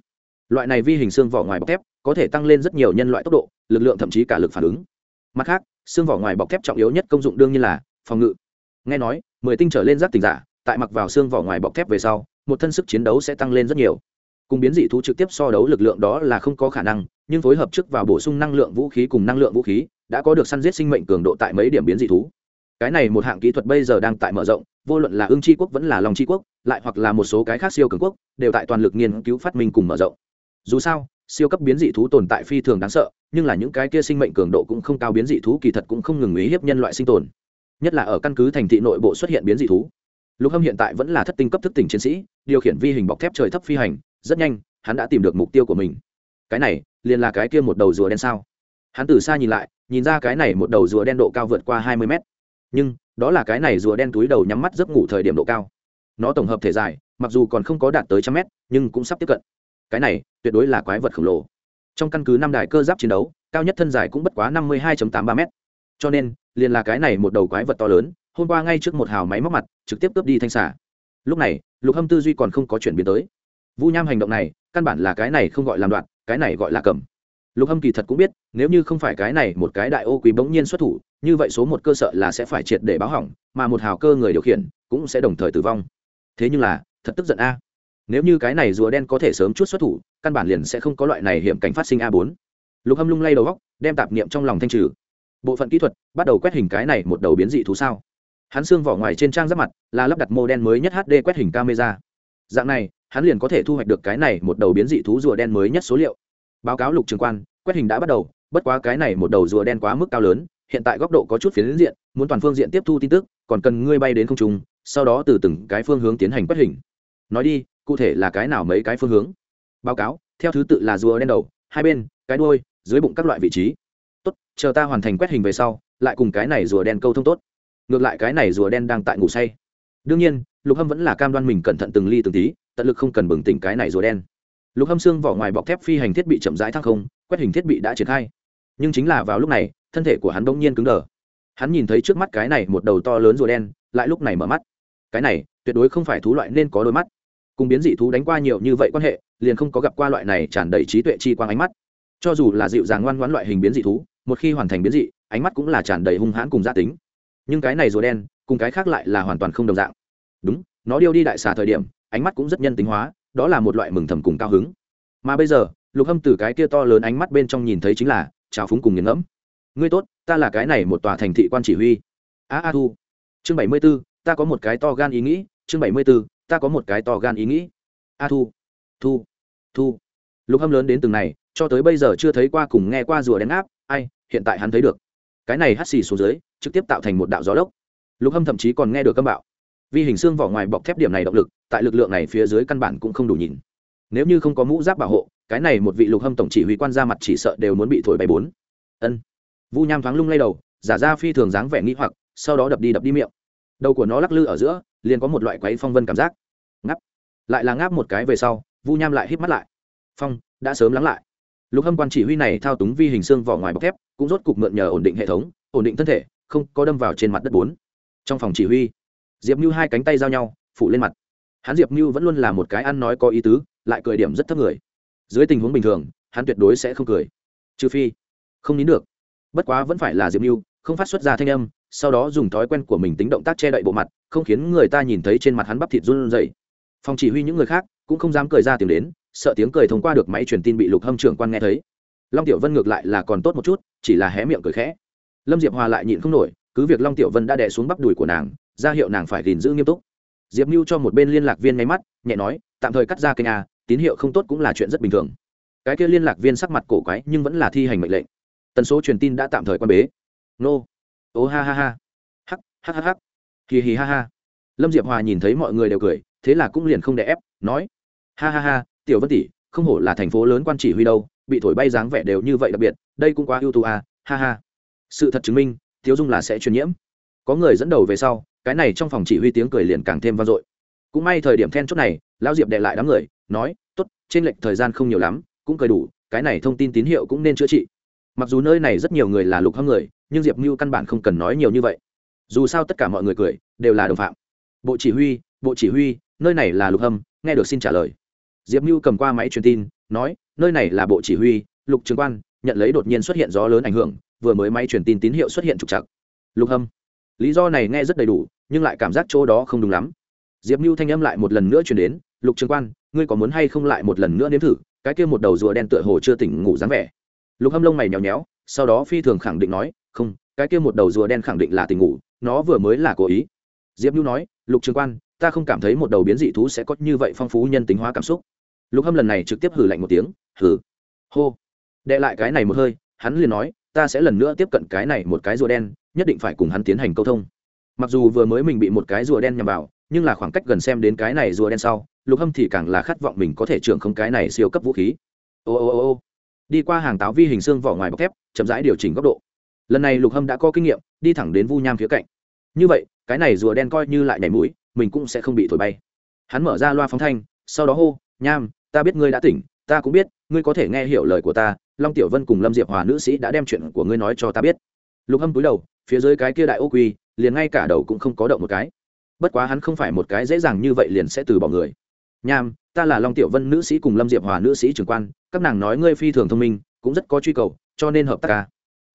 Loại này vi hình xương vỏ ngoài bọc thép, có thể tăng lên rất nhiều nhân loại tốc độ, lực lượng thậm chí cả lực phản ứng. Mặt khác, xương vỏ ngoài bọc thép trọng yếu nhất công dụng đương nhiên là phòng ngự. Nghe nói, mười tinh trở lên giáp tình giả tại mặc vào xương vỏ ngoài bọc thép về sau, một thân sức chiến đấu sẽ tăng lên rất nhiều. Cùng biến dị thú trực tiếp so đấu lực lượng đó là không có khả năng, nhưng phối hợp trước vào bổ sung năng lượng vũ khí cùng năng lượng vũ khí, đã có được săn giết sinh mệnh cường độ tại mấy điểm biến dị thú. Cái này một hạng kỹ thuật bây giờ đang tại mở rộng, vô luận là ương tri quốc vẫn là lòng tri quốc, lại hoặc là một số cái khác siêu cường quốc, đều tại toàn lực nghiên cứu phát minh cùng mở rộng. Dù sao, siêu cấp biến dị thú tồn tại phi thường đáng sợ, nhưng là những cái kia sinh mệnh cường độ cũng không cao, biến dị thú kỳ thật cũng không ngừng ý hiếp nhân loại sinh tồn. Nhất là ở căn cứ thành thị nội bộ xuất hiện biến dị thú lục hâm hiện tại vẫn là thất tinh cấp thức tỉnh chiến sĩ, điều khiển vi hình bọc thép trời thấp phi hành, rất nhanh, hắn đã tìm được mục tiêu của mình. Cái này, liền là cái kia một đầu rùa đen sao? Hắn từ xa nhìn lại, nhìn ra cái này một đầu rùa đen độ cao vượt qua hai mươi mét. Nhưng, đó là cái này rùa đen túi đầu nhắm mắt giấc ngủ thời điểm độ cao. Nó tổng hợp thể dài, mặc dù còn không có đạt tới trăm mét, nhưng cũng sắp tiếp cận. Cái này, tuyệt đối là quái vật khổng lồ. Trong căn cứ năm đài cơ giáp chiến đấu, cao nhất thân dài cũng bất quá năm mươi hai tám ba m cho nên, liền là cái này một đầu quái vật to lớn, hôm qua ngay trước một hào máy móc mặt trực tiếp cướp đi thanh xả lúc này, lục hâm tư duy còn không có chuyển biến tới. Vu nham hành động này, căn bản là cái này không gọi làm đoạn, cái này gọi là cầm. Lục hâm kỳ thật cũng biết, nếu như không phải cái này một cái đại ô quý bỗng nhiên xuất thủ, như vậy số một cơ sở là sẽ phải triệt để báo hỏng, mà một hào cơ người điều khiển cũng sẽ đồng thời tử vong. Thế nhưng là, thật tức giận a. Nếu như cái này rùa đen có thể sớm chút xuất thủ, căn bản liền sẽ không có loại này hiểm cảnh phát sinh a bốn. Lục hâm lung lay đầu góc, đem tạp niệm trong lòng thanh trừ. Bộ phận kỹ thuật bắt đầu quét hình cái này một đầu biến dị thú sao? Hắn xương vỏ ngoài trên trang giáp mặt là lắp đặt mô đen mới nhất hd quét hình camera. Dạng này, hắn liền có thể thu hoạch được cái này một đầu biến dị thú rùa đen mới nhất số liệu. Báo cáo lục trường quan, quét hình đã bắt đầu, bất quá cái này một đầu rùa đen quá mức cao lớn, hiện tại góc độ có chút phiến diện, muốn toàn phương diện tiếp thu tin tức, còn cần ngươi bay đến không trung, sau đó từ từng cái phương hướng tiến hành quét hình. Nói đi, cụ thể là cái nào mấy cái phương hướng? Báo cáo, theo thứ tự là rùa đen đầu, hai bên, cái đuôi, dưới bụng các loại vị trí. Tốt, chờ ta hoàn thành quét hình về sau, lại cùng cái này rùa đen câu thông tốt ngược lại cái này rùa đen đang tại ngủ say. Đương nhiên, lục hâm vẫn là cam đoan mình cẩn thận từng ly từng tí, tận lực không cần bừng tỉnh cái này rùa đen. Lục hâm xương vỏ ngoài bọc thép phi hành thiết bị chậm rãi thăng không, quét hình thiết bị đã triển khai. Nhưng chính là vào lúc này, thân thể của hắn bỗng nhiên cứng đờ. Hắn nhìn thấy trước mắt cái này một đầu to lớn rùa đen, lại lúc này mở mắt. Cái này, tuyệt đối không phải thú loại nên có đôi mắt. Cùng biến dị thú đánh qua nhiều như vậy quan hệ, liền không có gặp qua loại này tràn đầy trí tuệ chi quang ánh mắt. Cho dù là dịu dàng ngoan ngoãn loại hình biến dị thú, một khi hoàn thành biến dị, ánh mắt cũng là tràn đầy hung hãn cùng gia tính nhưng cái này rùa đen cùng cái khác lại là hoàn toàn không đồng dạng. Đúng, nó điêu đi đại xà thời điểm, ánh mắt cũng rất nhân tính hóa, đó là một loại mừng thầm cùng cao hứng. Mà bây giờ, lục hâm từ cái kia to lớn ánh mắt bên trong nhìn thấy chính là trào phúng cùng nghiền ngẫm. Ngươi tốt, ta là cái này một tòa thành thị quan chỉ huy. A a thu. Chương bảy mươi b ố ta có một cái to gan ý nghĩ. Chương bảy mươi b ố ta có một cái to gan ý nghĩ. A thu. Thu. Thu. Lục hâm lớn đến từng này, cho tới bây giờ chưa thấy qua cùng nghe qua rùa đen áp, ai, hiện tại hắn thấy được. Cái này hắt xì xuống dưới trực tiếp tạo thành một đạo gió lốc. Lục hâm thậm chí còn nghe được âm bạo. Vì hình xương vỏ ngoài bọc thép điểm này động lực, tại lực lượng này phía dưới căn bản cũng không đủ nhìn. Nếu như không có mũ giáp bảo hộ, cái này một vị lục hâm tổng chỉ huy quan ra mặt chỉ sợ đều muốn bị thổi bay bốn. Ân. Vu nham thoáng lung lay đầu, giả ra phi thường dáng vẻ nghĩ hoặc, sau đó đập đi đập đi miệng. Đầu của nó lắc lư ở giữa, liền có một loại quáy phong vân cảm giác. Ngắp lại là ngáp một cái về sau, vu nham lại hít mắt lại. Phong, đã sớm lắng lại. Lục hâm quan chỉ huy này thao túng vi hình xương vỏ ngoài bọc thép, cũng rốt cục mượn nhờ ổn định hệ thống, ổn định thân thể không có đâm vào trên mặt đất bốn. Trong phòng chỉ huy, diệp mưu hai cánh tay giao nhau, phủ lên mặt. Hắn diệp mưu vẫn luôn là một cái ăn nói có ý tứ, lại cười điểm rất thấp người. Dưới tình huống bình thường, hắn tuyệt đối sẽ không cười. Trừ phi, không nín được. Bất quá vẫn phải là diệp mưu không phát xuất ra thanh âm, sau đó dùng thói quen của mình tính động tác che đậy bộ mặt, không khiến người ta nhìn thấy trên mặt hắn bắp thịt run rẩy. Phòng chỉ huy những người khác cũng không dám cười ra tiếng đến, sợ tiếng cười thông qua được máy truyền tin bị lục hâm trưởng quan nghe thấy. Long tiểu vân ngược lại là còn tốt một chút, chỉ là hé miệng cười khẽ lâm diệp hòa lại nhịn không nổi, cứ việc long tiểu vân đã đè xuống bắp đùi của nàng, ra hiệu nàng phải gìn giữ nghiêm túc. Diệp mưu cho một bên liên lạc viên nháy mắt, nhẹ nói, tạm thời cắt ra kênh a, tín hiệu không tốt cũng là chuyện rất bình thường. Cái kia liên lạc viên sắc mặt cổ quái, nhưng vẫn là thi hành mệnh lệnh. Tần số truyền tin đã tạm thời quan bế. Nô. Ô ha ha ha. Hắc hắc hắc hắc. Hì hì ha ha. Lâm diệp hòa nhìn thấy mọi người đều cười, thế là cũng liền không đè ép, nói, ha ha ha, tiểu vân tỷ, không hổ là thành phố lớn quan chỉ huy đâu, bị thổi bay dáng vẻ đều như vậy đặc biệt, đây cũng quá ưu tú à ha ha sự thật chứng minh thiếu dung là sẽ truyền nhiễm. Có người dẫn đầu về sau, cái này trong phòng chỉ huy tiếng cười liền càng thêm vang dội. Cũng may thời điểm then chốt này, lão diệp đệ lại đám người, nói, tốt, trên lệch thời gian không nhiều lắm, cũng cười đủ, cái này thông tin tín hiệu cũng nên chữa trị. Mặc dù nơi này rất nhiều người là lục hâm người, nhưng diệp mưu căn bản không cần nói nhiều như vậy. Dù sao tất cả mọi người cười, đều là đồng phạm. Bộ chỉ huy, bộ chỉ huy, nơi này là lục hâm, nghe được xin trả lời. Diệp mưu cầm qua máy truyền tin, nói, nơi này là bộ chỉ huy, lục trường quan nhận lấy đột nhiên xuất hiện gió lớn ảnh hưởng, vừa mới máy truyền tin tín hiệu xuất hiện trục chặt lục hâm. Lý do này nghe rất đầy đủ, nhưng lại cảm giác chỗ đó không đúng lắm. Diệp mưu thanh âm lại một lần nữa chuyển đến, lục trường quan, ngươi có muốn hay không lại một lần nữa nếm thử? Cái kia một đầu rùa đen tựa hồ chưa tỉnh ngủ dáng vẻ. Lục hâm lông mày nhéo nhéo, sau đó phi thường khẳng định nói, không, cái kia một đầu rùa đen khẳng định là tỉnh ngủ, nó vừa mới là cố ý. Diệp nhu nói, lục trường quan, ta không cảm thấy một đầu biến dị thú sẽ có như vậy phong phú nhân tính hóa cảm xúc. Lục hâm lần này trực tiếp hử lạnh một tiếng hử hô đệ lại cái này một hơi, hắn liền nói, ta sẽ lần nữa tiếp cận cái này một cái rùa đen, nhất định phải cùng hắn tiến hành câu thông. Mặc dù vừa mới mình bị một cái rùa đen nhằm vào, nhưng là khoảng cách gần xem đến cái này rùa đen sau, lục hâm thì càng là khát vọng mình có thể trưởng không cái này siêu cấp vũ khí. Ô ô ô ô. Đi qua hàng táo vi hình xương vỏ ngoài bọc thép, chậm rãi điều chỉnh góc độ. Lần này lục hâm đã có kinh nghiệm, đi thẳng đến vu nham phía cạnh. Như vậy, cái này rùa đen coi như lại nhảy mũi, mình cũng sẽ không bị thổi bay. Hắn mở ra loa phóng thanh, sau đó hô, nham, ta biết ngươi đã tỉnh, ta cũng biết ngươi có thể nghe hiểu lời của ta, long tiểu vân cùng lâm diệp hòa nữ sĩ đã đem chuyện của ngươi nói cho ta biết. Lục hâm cúi đầu, phía dưới cái kia đại ô quy, liền ngay cả đầu cũng không có động một cái. Bất quá hắn không phải một cái dễ dàng như vậy liền sẽ từ bỏ người. Nham, ta là long tiểu vân nữ sĩ cùng lâm diệp hòa nữ sĩ trưởng quan, các nàng nói ngươi phi thường thông minh, cũng rất có truy cầu, cho nên hợp tác ca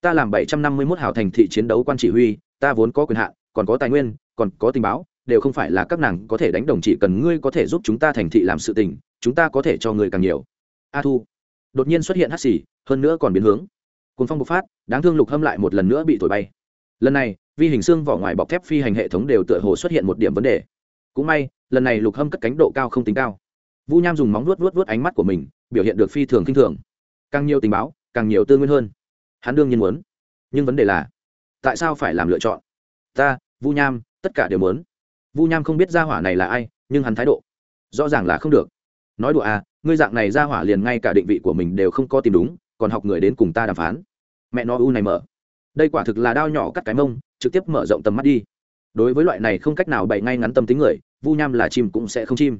ta làm bảy trăm năm mươi mốt hảo thành thị chiến đấu quan chỉ huy, ta vốn có quyền hạn, còn có tài nguyên, còn có tình báo, đều không phải là các nàng có thể đánh đồng chỉ cần ngươi có thể giúp chúng ta thành thị làm sự tình, chúng ta có thể cho ngươi càng nhiều a thu. Đột nhiên xuất hiện hắt xì, hơn nữa còn biến hướng. Cuốn phong bộc phát, đáng thương lục hâm lại một lần nữa bị thổi bay. Lần này, vi hình xương vỏ ngoài bọc thép phi hành hệ thống đều tựa hồ xuất hiện một điểm vấn đề. Cũng may, lần này lục hâm cất cánh độ cao không tính cao. Vu nham dùng móng vuốt vuốt vuốt ánh mắt của mình, biểu hiện được phi thường k i n h thường. Càng nhiều tình báo, càng nhiều tư nguyên hơn. Hắn đương nhiên muốn. Nhưng vấn đề là, tại sao phải làm lựa chọn? Ta, vu nham, tất cả đều muốn. Vu nham không biết gia hỏa này là ai, nhưng hắn thái độ, rõ ràng là không được. Nói đùa à ngươi dạng này ra hỏa liền ngay cả định vị của mình đều không có tìm đúng, còn học người đến cùng ta đàm phán. Mẹ nó u này mở. Đây quả thực là đao nhỏ cắt cái mông, trực tiếp mở rộng tầm mắt đi. Đối với loại này không cách nào bày ngay ngắn tâm tính người, vu nham là chim cũng sẽ không chim.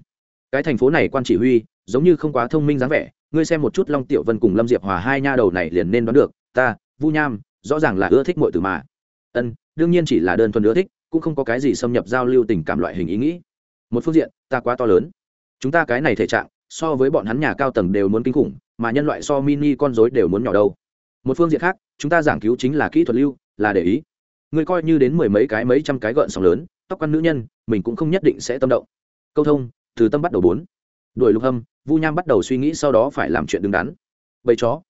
Cái thành phố này quan chỉ huy, giống như không quá thông minh dáng vẻ, ngươi xem một chút long tiểu vân cùng lâm diệp hòa hai nha đầu này liền nên đoán được, ta, vu nham, rõ ràng là ưa thích mọi từ mà. Ân, đương nhiên chỉ là đơn thuần ưa thích, cũng không có cái gì xâm nhập giao lưu tình cảm loại hình ý nghĩ. Một phương diện, ta quá to lớn. Chúng ta cái này thể trạng so với bọn hắn nhà cao tầng đều muốn kinh khủng, mà nhân loại so mini con dối đều muốn nhỏ đâu. Một phương diện khác, chúng ta giảng cứu chính là kỹ thuật lưu, là để ý. Người coi như đến mười mấy cái mấy trăm cái gợn sóng lớn, tóc căn nữ nhân, mình cũng không nhất định sẽ tâm động. Câu thông, từ tâm bắt đầu bốn. Đuổi lục hâm, vu nham bắt đầu suy nghĩ sau đó phải làm chuyện đứng đắn. Bầy chó.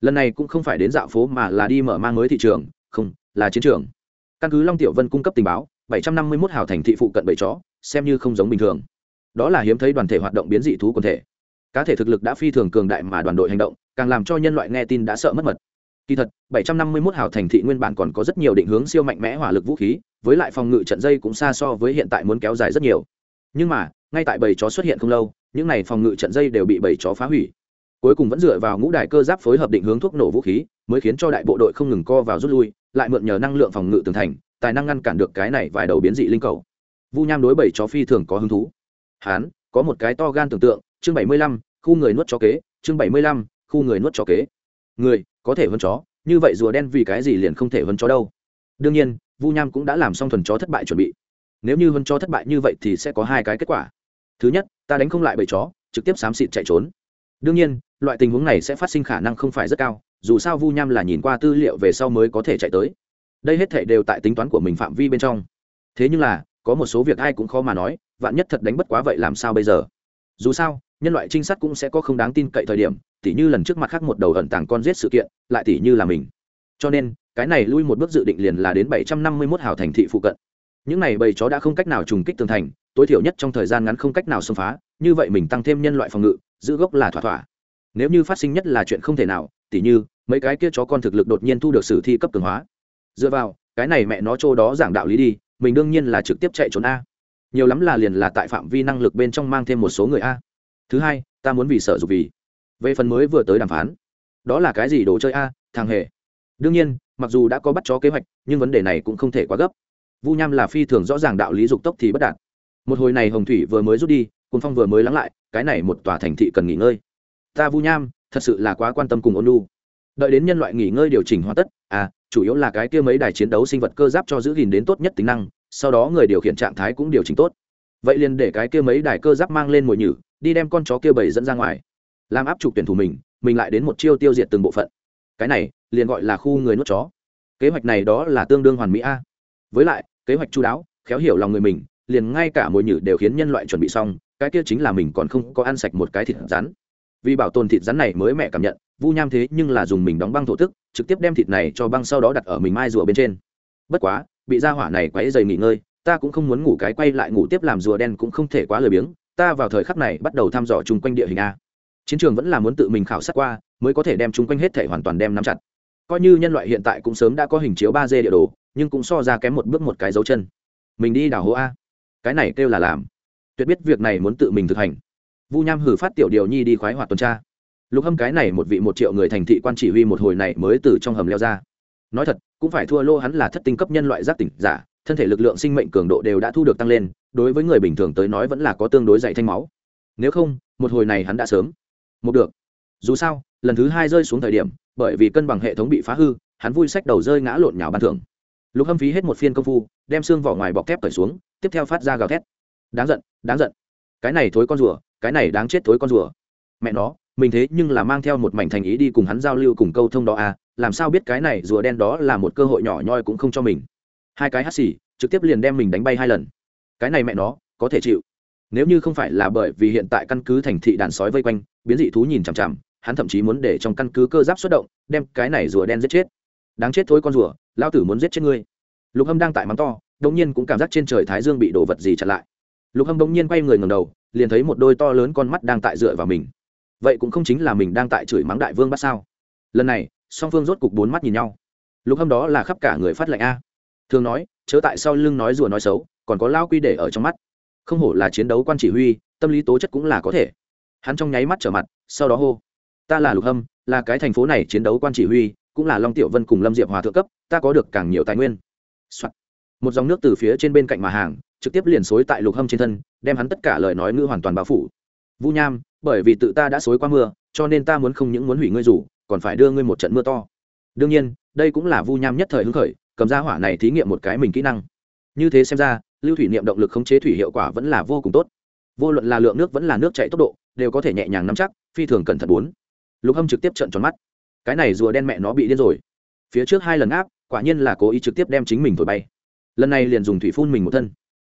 Lần này cũng không phải đến dạo phố mà là đi mở mang mới thị trường, không, là chiến trường. Căn cứ long tiểu vân cung cấp tình báo, bảy trăm năm mươi 751 hào thành thị phụ cận bầy chó, xem như không giống bình thường đó là hiếm thấy đoàn thể hoạt động biến dị thú quần thể. Cá thể thực lực đã phi thường cường đại mà đoàn đội hành động, càng làm cho nhân loại nghe tin đã sợ mất mật. Kỳ thật 751 hào thành thị nguyên bản còn có rất nhiều định hướng siêu mạnh mẽ hỏa lực vũ khí, với lại phòng ngự trận dây cũng xa so với hiện tại muốn kéo dài rất nhiều. Nhưng mà, ngay tại bầy chó xuất hiện không lâu, những này phòng ngự trận dây đều bị bầy chó phá hủy. Cuối cùng vẫn dựa vào ngũ đại cơ giáp phối hợp định hướng thuốc nổ vũ khí, mới khiến cho đại bộ đội không ngừng co vào rút lui, lại mượn nhờ năng lượng phòng ngự tường thành, tài năng ngăn cản được cái này vài đầu biến dị linh cầu. Vu nham đối bầy chó phi thường có hứng thú hán có một cái to gan tưởng tượng chương 75, khu người nuốt chó kế chương 75, khu người nuốt chó kế. Người có thể hơn chó như vậy rùa đen vì cái gì liền không thể hơn chó đâu? Đương nhiên vu nham cũng đã làm xong thuần chó thất bại chuẩn bị. Nếu như hơn chó thất bại như vậy thì sẽ có hai cái kết quả. Thứ nhất ta đánh không lại bầy chó trực tiếp xám xịt chạy trốn. Đương nhiên loại tình huống này sẽ phát sinh khả năng không phải rất cao dù sao vu nham là nhìn qua tư liệu về sau mới có thể chạy tới. Đây hết thể đều tại tính toán của mình phạm vi bên trong. Thế nhưng là có một số việc ai cũng khó mà nói vạn nhất thật đánh bất quá vậy làm sao bây giờ? Dù sao, nhân loại trinh sát cũng sẽ có không đáng tin cậy thời điểm, tỉ như lần trước mặt khác một đầu ẩn tàng con giết sự kiện, lại tỉ như là mình. Cho nên, cái này lui một bước dự định liền là đến bảy trăm năm mươi 751 hào thành thị phụ cận. Những này bầy chó đã không cách nào trùng kích tường thành, tối thiểu nhất trong thời gian ngắn không cách nào xâm phá, như vậy mình tăng thêm nhân loại phòng ngự, giữ gốc là thỏa thỏa. Nếu như phát sinh nhất là chuyện không thể nào, tỉ như, mấy cái kia chó con thực lực đột nhiên thu được sử thi cấp cường hóa. Dựa vào, cái này mẹ nó chỗ đó giảng đạo lý đi, mình đương nhiên là trực tiếp chạy trốn a nhiều lắm là liền là tại phạm vi năng lực bên trong mang thêm một số người a. Thứ hai, ta muốn vì sở dục vì. Về phần mới vừa tới đàm phán, đó là cái gì đồ chơi a? Thằng hề. Đương nhiên, mặc dù đã có bắt chó kế hoạch, nhưng vấn đề này cũng không thể quá gấp. Vu nham là phi thường rõ ràng đạo lý dục tốc thì bất đạt. Một hồi này hồng thủy vừa mới rút đi cùng phong vừa mới lắng lại, cái này một tòa thành thị cần nghỉ ngơi. Ta vu nham, thật sự là quá quan tâm cùng ôn lu đợi đến nhân loại nghỉ ngơi điều chỉnh hoàn tất à chủ yếu là cái kia mấy đài chiến đấu sinh vật cơ giáp cho giữ gìn đến tốt nhất tính năng sau đó người điều khiển trạng thái cũng điều chỉnh tốt. Vậy liền để cái kia mấy đài cơ giáp mang lên mồi nhử, đi đem con chó kia bầy dẫn ra ngoài. Làm áp trục tuyển thủ mình mình lại đến một chiêu tiêu diệt từng bộ phận. Cái này, liền gọi là khu người nuốt chó. Kế hoạch này đó là tương đương hoàn mỹ a. Với lại, kế hoạch chú đáo, khéo hiểu lòng người mình, liền ngay cả mồi nhử đều khiến nhân loại chuẩn bị xong, cái kia chính là mình còn không có ăn sạch một cái thịt rắn. Vì bảo tồn thịt rắn này mới mẹ cảm nhận, vu nham thế nhưng là dùng mình đóng băng thổ tức, trực tiếp đem thịt này cho băng sau đó đặt ở mình mai rùa bên trên. Bất quá bị ra hỏa này quấy dày nghỉ ngơi, ta cũng không muốn ngủ cái quay lại ngủ tiếp làm rùa đen cũng không thể quá lười biếng, ta vào thời khắc này bắt đầu thăm dò chung quanh địa hình a. Chiến trường vẫn là muốn tự mình khảo sát qua, mới có thể đem chung quanh hết thể hoàn toàn đem nắm chặt. Coi như nhân loại hiện tại cũng sớm đã có hình chiếu ba d địa đồ, nhưng cũng so ra kém một bước một cái dấu chân. Mình đi đảo hố a. Cái này kêu là làm. Tuyệt biết việc này muốn tự mình thực hành. Vu nham hử phát tiểu điều nhi đi khoái hoạt tuần tra. Lục hâm cái này một vị một triệu người thành thị quan chỉ huy một hồi này mới từ trong hầm leo ra nói thật, cũng phải thua lô hắn là thất tinh cấp nhân loại giác tỉnh giả, thân thể lực lượng sinh mệnh cường độ đều đã thu được tăng lên, đối với người bình thường tới nói vẫn là có tương đối dạy thanh máu. Nếu không, một hồi này hắn đã sớm một được. Dù sao, lần thứ hai rơi xuống thời điểm, bởi vì cân bằng hệ thống bị phá hư, hắn vui sách đầu rơi ngã lộn nhào ban thưởng. Lục hâm phí hết một phiên công phu, đem xương vỏ ngoài bọc thép cởi xuống, tiếp theo phát ra gào thét. Đáng giận đáng giận. Cái này thối con rùa, cái này đáng chết thối con rùa. Mẹ nó, mình thế nhưng là mang theo một mảnh thành ý đi cùng hắn giao lưu cùng câu thông đó à làm sao biết cái này rùa đen đó là một cơ hội nhỏ nhoi cũng không cho mình. Hai cái hắt xì, trực tiếp liền đem mình đánh bay hai lần. Cái này mẹ nó, có thể chịu. Nếu như không phải là bởi vì hiện tại căn cứ thành thị đàn sói vây quanh, biến dị thú nhìn chằm chằm, hắn thậm chí muốn để trong căn cứ cơ giáp xuất động, đem cái này rùa đen giết chết. Đáng chết thôi con rùa lao tử muốn giết chết ngươi. Lục hâm đang tại mắng to đ ỗ n g nhiên cũng cảm giác trên trời thái dương bị đổ vật gì chặn lại. Lục hâm đ ỗ n g nhiên quay người ngầm đầu, liền thấy một đôi to lớn con mắt đang tại dựa vào mình. Vậy cũng không chính là mình đang tại chửi mắng đại vương bắt sao? Lần này song phương rốt cục bốn mắt nhìn nhau. Lục hâm đó là khắp cả người phát lệnh a. Thường nói, chớ tại sau lưng nói rùa nói xấu, còn có lao quy để ở trong mắt. Không hổ là chiến đấu quan chỉ huy, tâm lý tố chất cũng là có thể. Hắn trong nháy mắt trở mặt, sau đó hô, ta là lục hâm, là cái thành phố này chiến đấu quan chỉ huy, cũng là long tiểu vân cùng lâm diệp hòa thượng cấp, ta có được càng nhiều tài nguyên、Soạn. một dòng nước từ phía trên bên cạnh mà hàng, trực tiếp liền xối tại lục hâm trên thân, đem hắn tất cả lời nói ngữ hoàn toàn bao phủ. Vũ nham, bởi vì tự ta đã xối qua mưa, cho nên ta muốn không những muốn hủy ngươi rủ còn phải đưa ngươi một trận mưa to. Đương nhiên, đây cũng là vu nham nhất thời hứng khởi, cầm ra hỏa này thí nghiệm một cái mình kỹ năng. Như thế xem ra, lưu thủy niệm động lực khống chế thủy hiệu quả vẫn là vô cùng tốt. Vô luận là lượng nước vẫn là nước chạy tốc độ, đều có thể nhẹ nhàng nắm chắc, phi thường cẩn thận bốn. Lục hâm trực tiếp trận tròn mắt. Cái này rùa đen mẹ nó bị điên rồi. Phía trước hai lần áp, quả nhiên là cố ý trực tiếp đem chính mình thổi bay. Lần này liền dùng thủy phun mình một thân.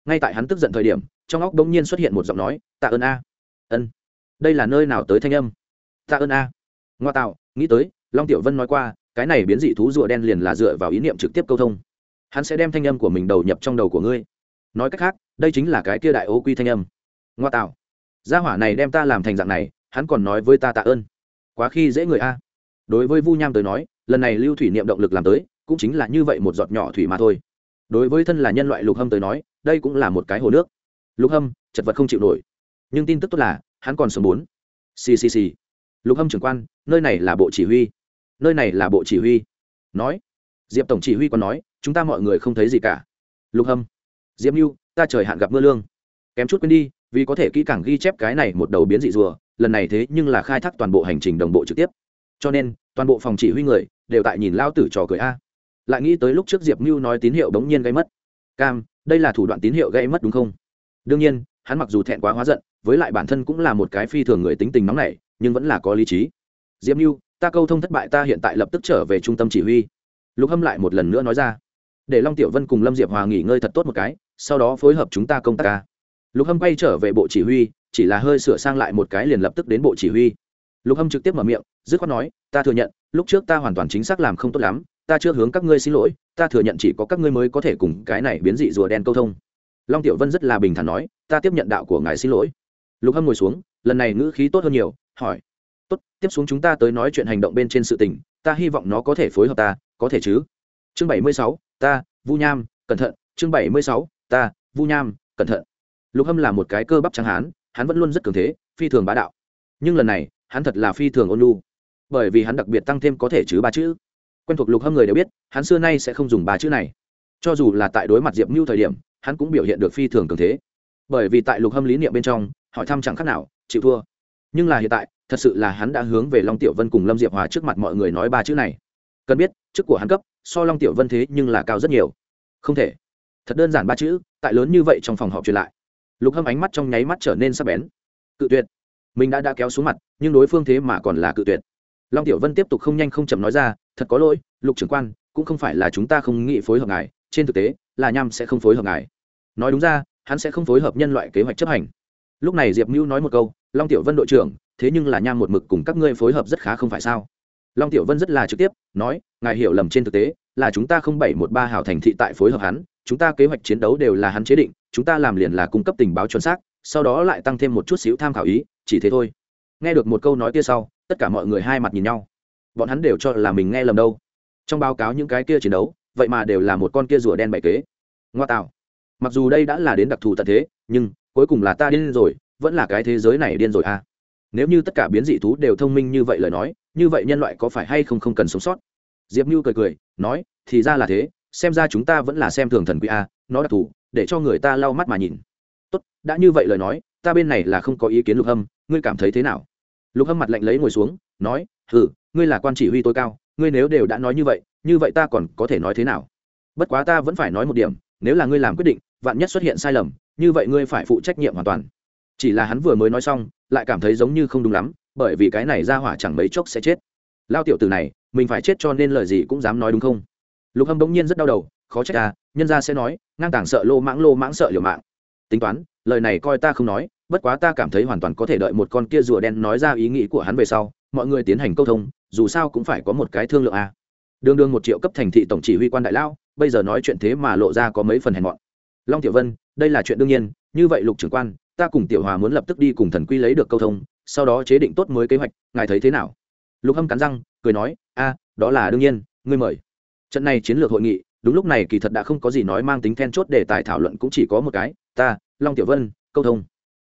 Ngay tại hắn tức giận thời điểm, trong óc bỗng nhiên xuất hiện một giọng nói, tạ ơn a. Ân. Đây là nơi nào tới thanh âm? Tạ ơn a. Ngoa tạo nghĩ tới, long tiểu vân nói qua, cái này biến dị thú rùa đen liền là dựa vào ý niệm trực tiếp câu thông. Hắn sẽ đem thanh âm của mình đầu nhập trong đầu của ngươi. Nói cách khác, đây chính là cái kia đại ô quy thanh âm. Ngoa tạo. Gia hỏa này đem ta làm thành dạng này, hắn còn nói với ta tạ ơn. Quá khi dễ người a. Đối với vu nham tới nói, lần này lưu thủy niệm động lực làm tới, cũng chính là như vậy một giọt nhỏ thủy mà thôi. Đối với thân là nhân loại lục hâm tới nói, đây cũng là một cái hồ nước. Lục hâm, chật vật không chịu nổi. Nhưng tin tức tốt là, hắn còn sống bốn. Ccc lục hâm trưởng quan, nơi này là bộ chỉ huy. Nơi này là bộ chỉ huy. Nói. Diệp tổng chỉ huy còn nói, chúng ta mọi người không thấy gì cả. Lục hâm. Diệp mưu ta trời hạn gặp mưa lương. Kém chút quên đi, vì có thể kỹ càng ghi chép cái này một đầu biến dị rùa, lần này thế nhưng là khai thác toàn bộ hành trình đồng bộ trực tiếp. Cho nên, toàn bộ phòng chỉ huy người đều tại nhìn lao tử trò cười a. Lại nghĩ tới lúc trước diệp mưu nói tín hiệu đống nhiên gây mất. Cam, đây là thủ đoạn tín hiệu gây mất đúng không? Đương nhiên, hắn mặc dù thẹn quá hóa giận, với lại bản thân cũng là một cái phi thường người tính tình nóng này nhưng vẫn là có lý trí. Diễm mưu ta câu thông thất bại ta hiện tại lập tức trở về trung tâm chỉ huy. Lục hâm lại một lần nữa nói ra. Để long tiểu vân cùng lâm diệp hòa nghỉ ngơi thật tốt một cái, sau đó phối hợp chúng ta công tác ca. Lục hâm quay trở về bộ chỉ huy, chỉ là hơi sửa sang lại một cái liền lập tức đến bộ chỉ huy. Lục hâm trực tiếp mở miệng, dứt khoát nói, ta thừa nhận, lúc trước ta hoàn toàn chính xác làm không tốt lắm, ta chưa hướng các ngươi xin lỗi, ta thừa nhận chỉ có các ngươi mới có thể cùng cái này biến dị rùa đen câu thông. Long tiểu vân rất là bình thản nói, ta tiếp nhận đạo của ngài xin lỗi. Lục hâm ngồi xuống, lần này ngữ khí tốt hơn nhiều hỏi. Tốt, tiếp xuống chúng ta tới nói chuyện hành động bên trên sự tình, ta hy vọng nó có thể phối hợp ta, có thể chứ? Chương bảy mươi sáu, ta, vu nham, cẩn thận. Chương bảy mươi sáu, ta, vu nham, cẩn thận. Lục hâm là một cái cơ bắp trắng hán, hắn vẫn luôn rất cường thế, phi thường bá đạo. Nhưng lần này, hắn thật là phi thường ôn lu bởi vì hắn đặc biệt tăng thêm có thể chứ ba chữ. Quen thuộc lục hâm người đều biết, hắn xưa nay sẽ không dùng ba chữ này. Cho dù là tại đối mặt diệp mưu thời điểm, hắn cũng biểu hiện được phi thường cường thế. Bởi vì tại lục hâm lý niệm bên trong, hỏi thăm chẳng khác nào, chịu thua nhưng là hiện tại, thật sự là hắn đã hướng về long tiểu vân cùng lâm diệp hòa trước mặt mọi người nói ba chữ này. Cần biết, chức của hắn cấp, so long tiểu vân thế nhưng là cao rất nhiều. Không thể. Thật đơn giản ba chữ, tại lớn như vậy trong phòng họp truyền lại. Lục hâm ánh mắt trong nháy mắt trở nên sắc bén. Cự tuyệt. Mình đã đã kéo xuống mặt, nhưng đối phương thế mà còn là cự tuyệt. Long tiểu vân tiếp tục không nhanh không chậm nói ra, thật có lỗi, lục trưởng quan, cũng không phải là chúng ta không nghĩ phối hợp ngài, trên thực tế, là nham sẽ không phối hợp ngài. Nói đúng ra, hắn sẽ không phối hợp nhân loại kế hoạch chấp hành. Lúc này diệp mưu nói một câu long tiểu vân đội trưởng, thế nhưng là nham một mực cùng các ngươi phối hợp rất khá không phải sao? Long tiểu vân rất là trực tiếp, nói, ngài hiểu lầm trên thực tế, là chúng ta không bảy một ba hảo thành thị tại phối hợp hắn, chúng ta kế hoạch chiến đấu đều là hắn chế định, chúng ta làm liền là cung cấp tình báo chuẩn xác, sau đó lại tăng thêm một chút xíu tham khảo ý, chỉ thế thôi. Nghe được một câu nói kia sau, tất cả mọi người hai mặt nhìn nhau. Bọn hắn đều cho là mình nghe lầm đâu. Trong báo cáo những cái kia chiến đấu, vậy mà đều là một con kia rùa đen bậy kế. Ngoa tạo. Mặc dù đây đã là đến đặc thù tận thế, nhưng, cuối cùng là ta điên rồi vẫn là cái thế giới này điên rồi à? Nếu như tất cả biến dị thú đều thông minh như vậy lời nói, như vậy nhân loại có phải hay không không cần sống sót? Diệp mưu cười cười, nói, thì ra là thế, xem ra chúng ta vẫn là xem thường thần quỷ a, nó đặc thù, để cho người ta lau mắt mà nhìn. Tốt, đã như vậy lời nói, ta bên này là không có ý kiến lục hâm, ngươi cảm thấy thế nào? Lục hâm mặt lạnh lấy ngồi xuống, nói ừ ngươi là quan chỉ huy tối cao, ngươi nếu đều đã nói như vậy như vậy ta còn có thể nói thế nào? Bất quá ta vẫn phải nói một điểm, nếu là ngươi làm quyết định, vạn nhất xuất hiện sai lầm, như vậy ngươi phải phụ trách nhiệm hoàn toàn chỉ là hắn vừa mới nói xong, lại cảm thấy giống như không đúng lắm, bởi vì cái này ra hỏa chẳng mấy chốc sẽ chết. Lao tiểu tử này, mình phải chết cho nên lời gì cũng dám nói đúng không? Lục hâm bỗng nhiên rất đau đầu, khó trách ta nhân ra sẽ nói, ngang tảng sợ lô mãng lô mãng sợ liều mạng. Tính toán, lời này coi ta không nói, bất quá ta cảm thấy hoàn toàn có thể đợi một con kia rùa đen nói ra ý nghĩ của hắn về sau, mọi người tiến hành câu thông, dù sao cũng phải có một cái thương lượng a à. đương đương một triệu cấp thành thị tổng chỉ huy quan đại lao bây giờ nói chuyện thế mà lộ ra có mấy phần hèn mọn. Long tiểu vân, đây là chuyện đương nhiên, như vậy lục trưởng quan ta cùng tiểu hòa muốn lập tức đi cùng thần quy lấy được câu thông, sau đó chế định tốt mới kế hoạch, ngài thấy thế nào? Lục hâm cắn răng, cười nói, a, đó là đương nhiên, ngươi mời. Trận này chiến lược hội nghị, đúng lúc này kỳ thật đã không có gì nói mang tính then chốt để tài thảo luận cũng chỉ có một cái, ta, long tiểu vân, câu thông.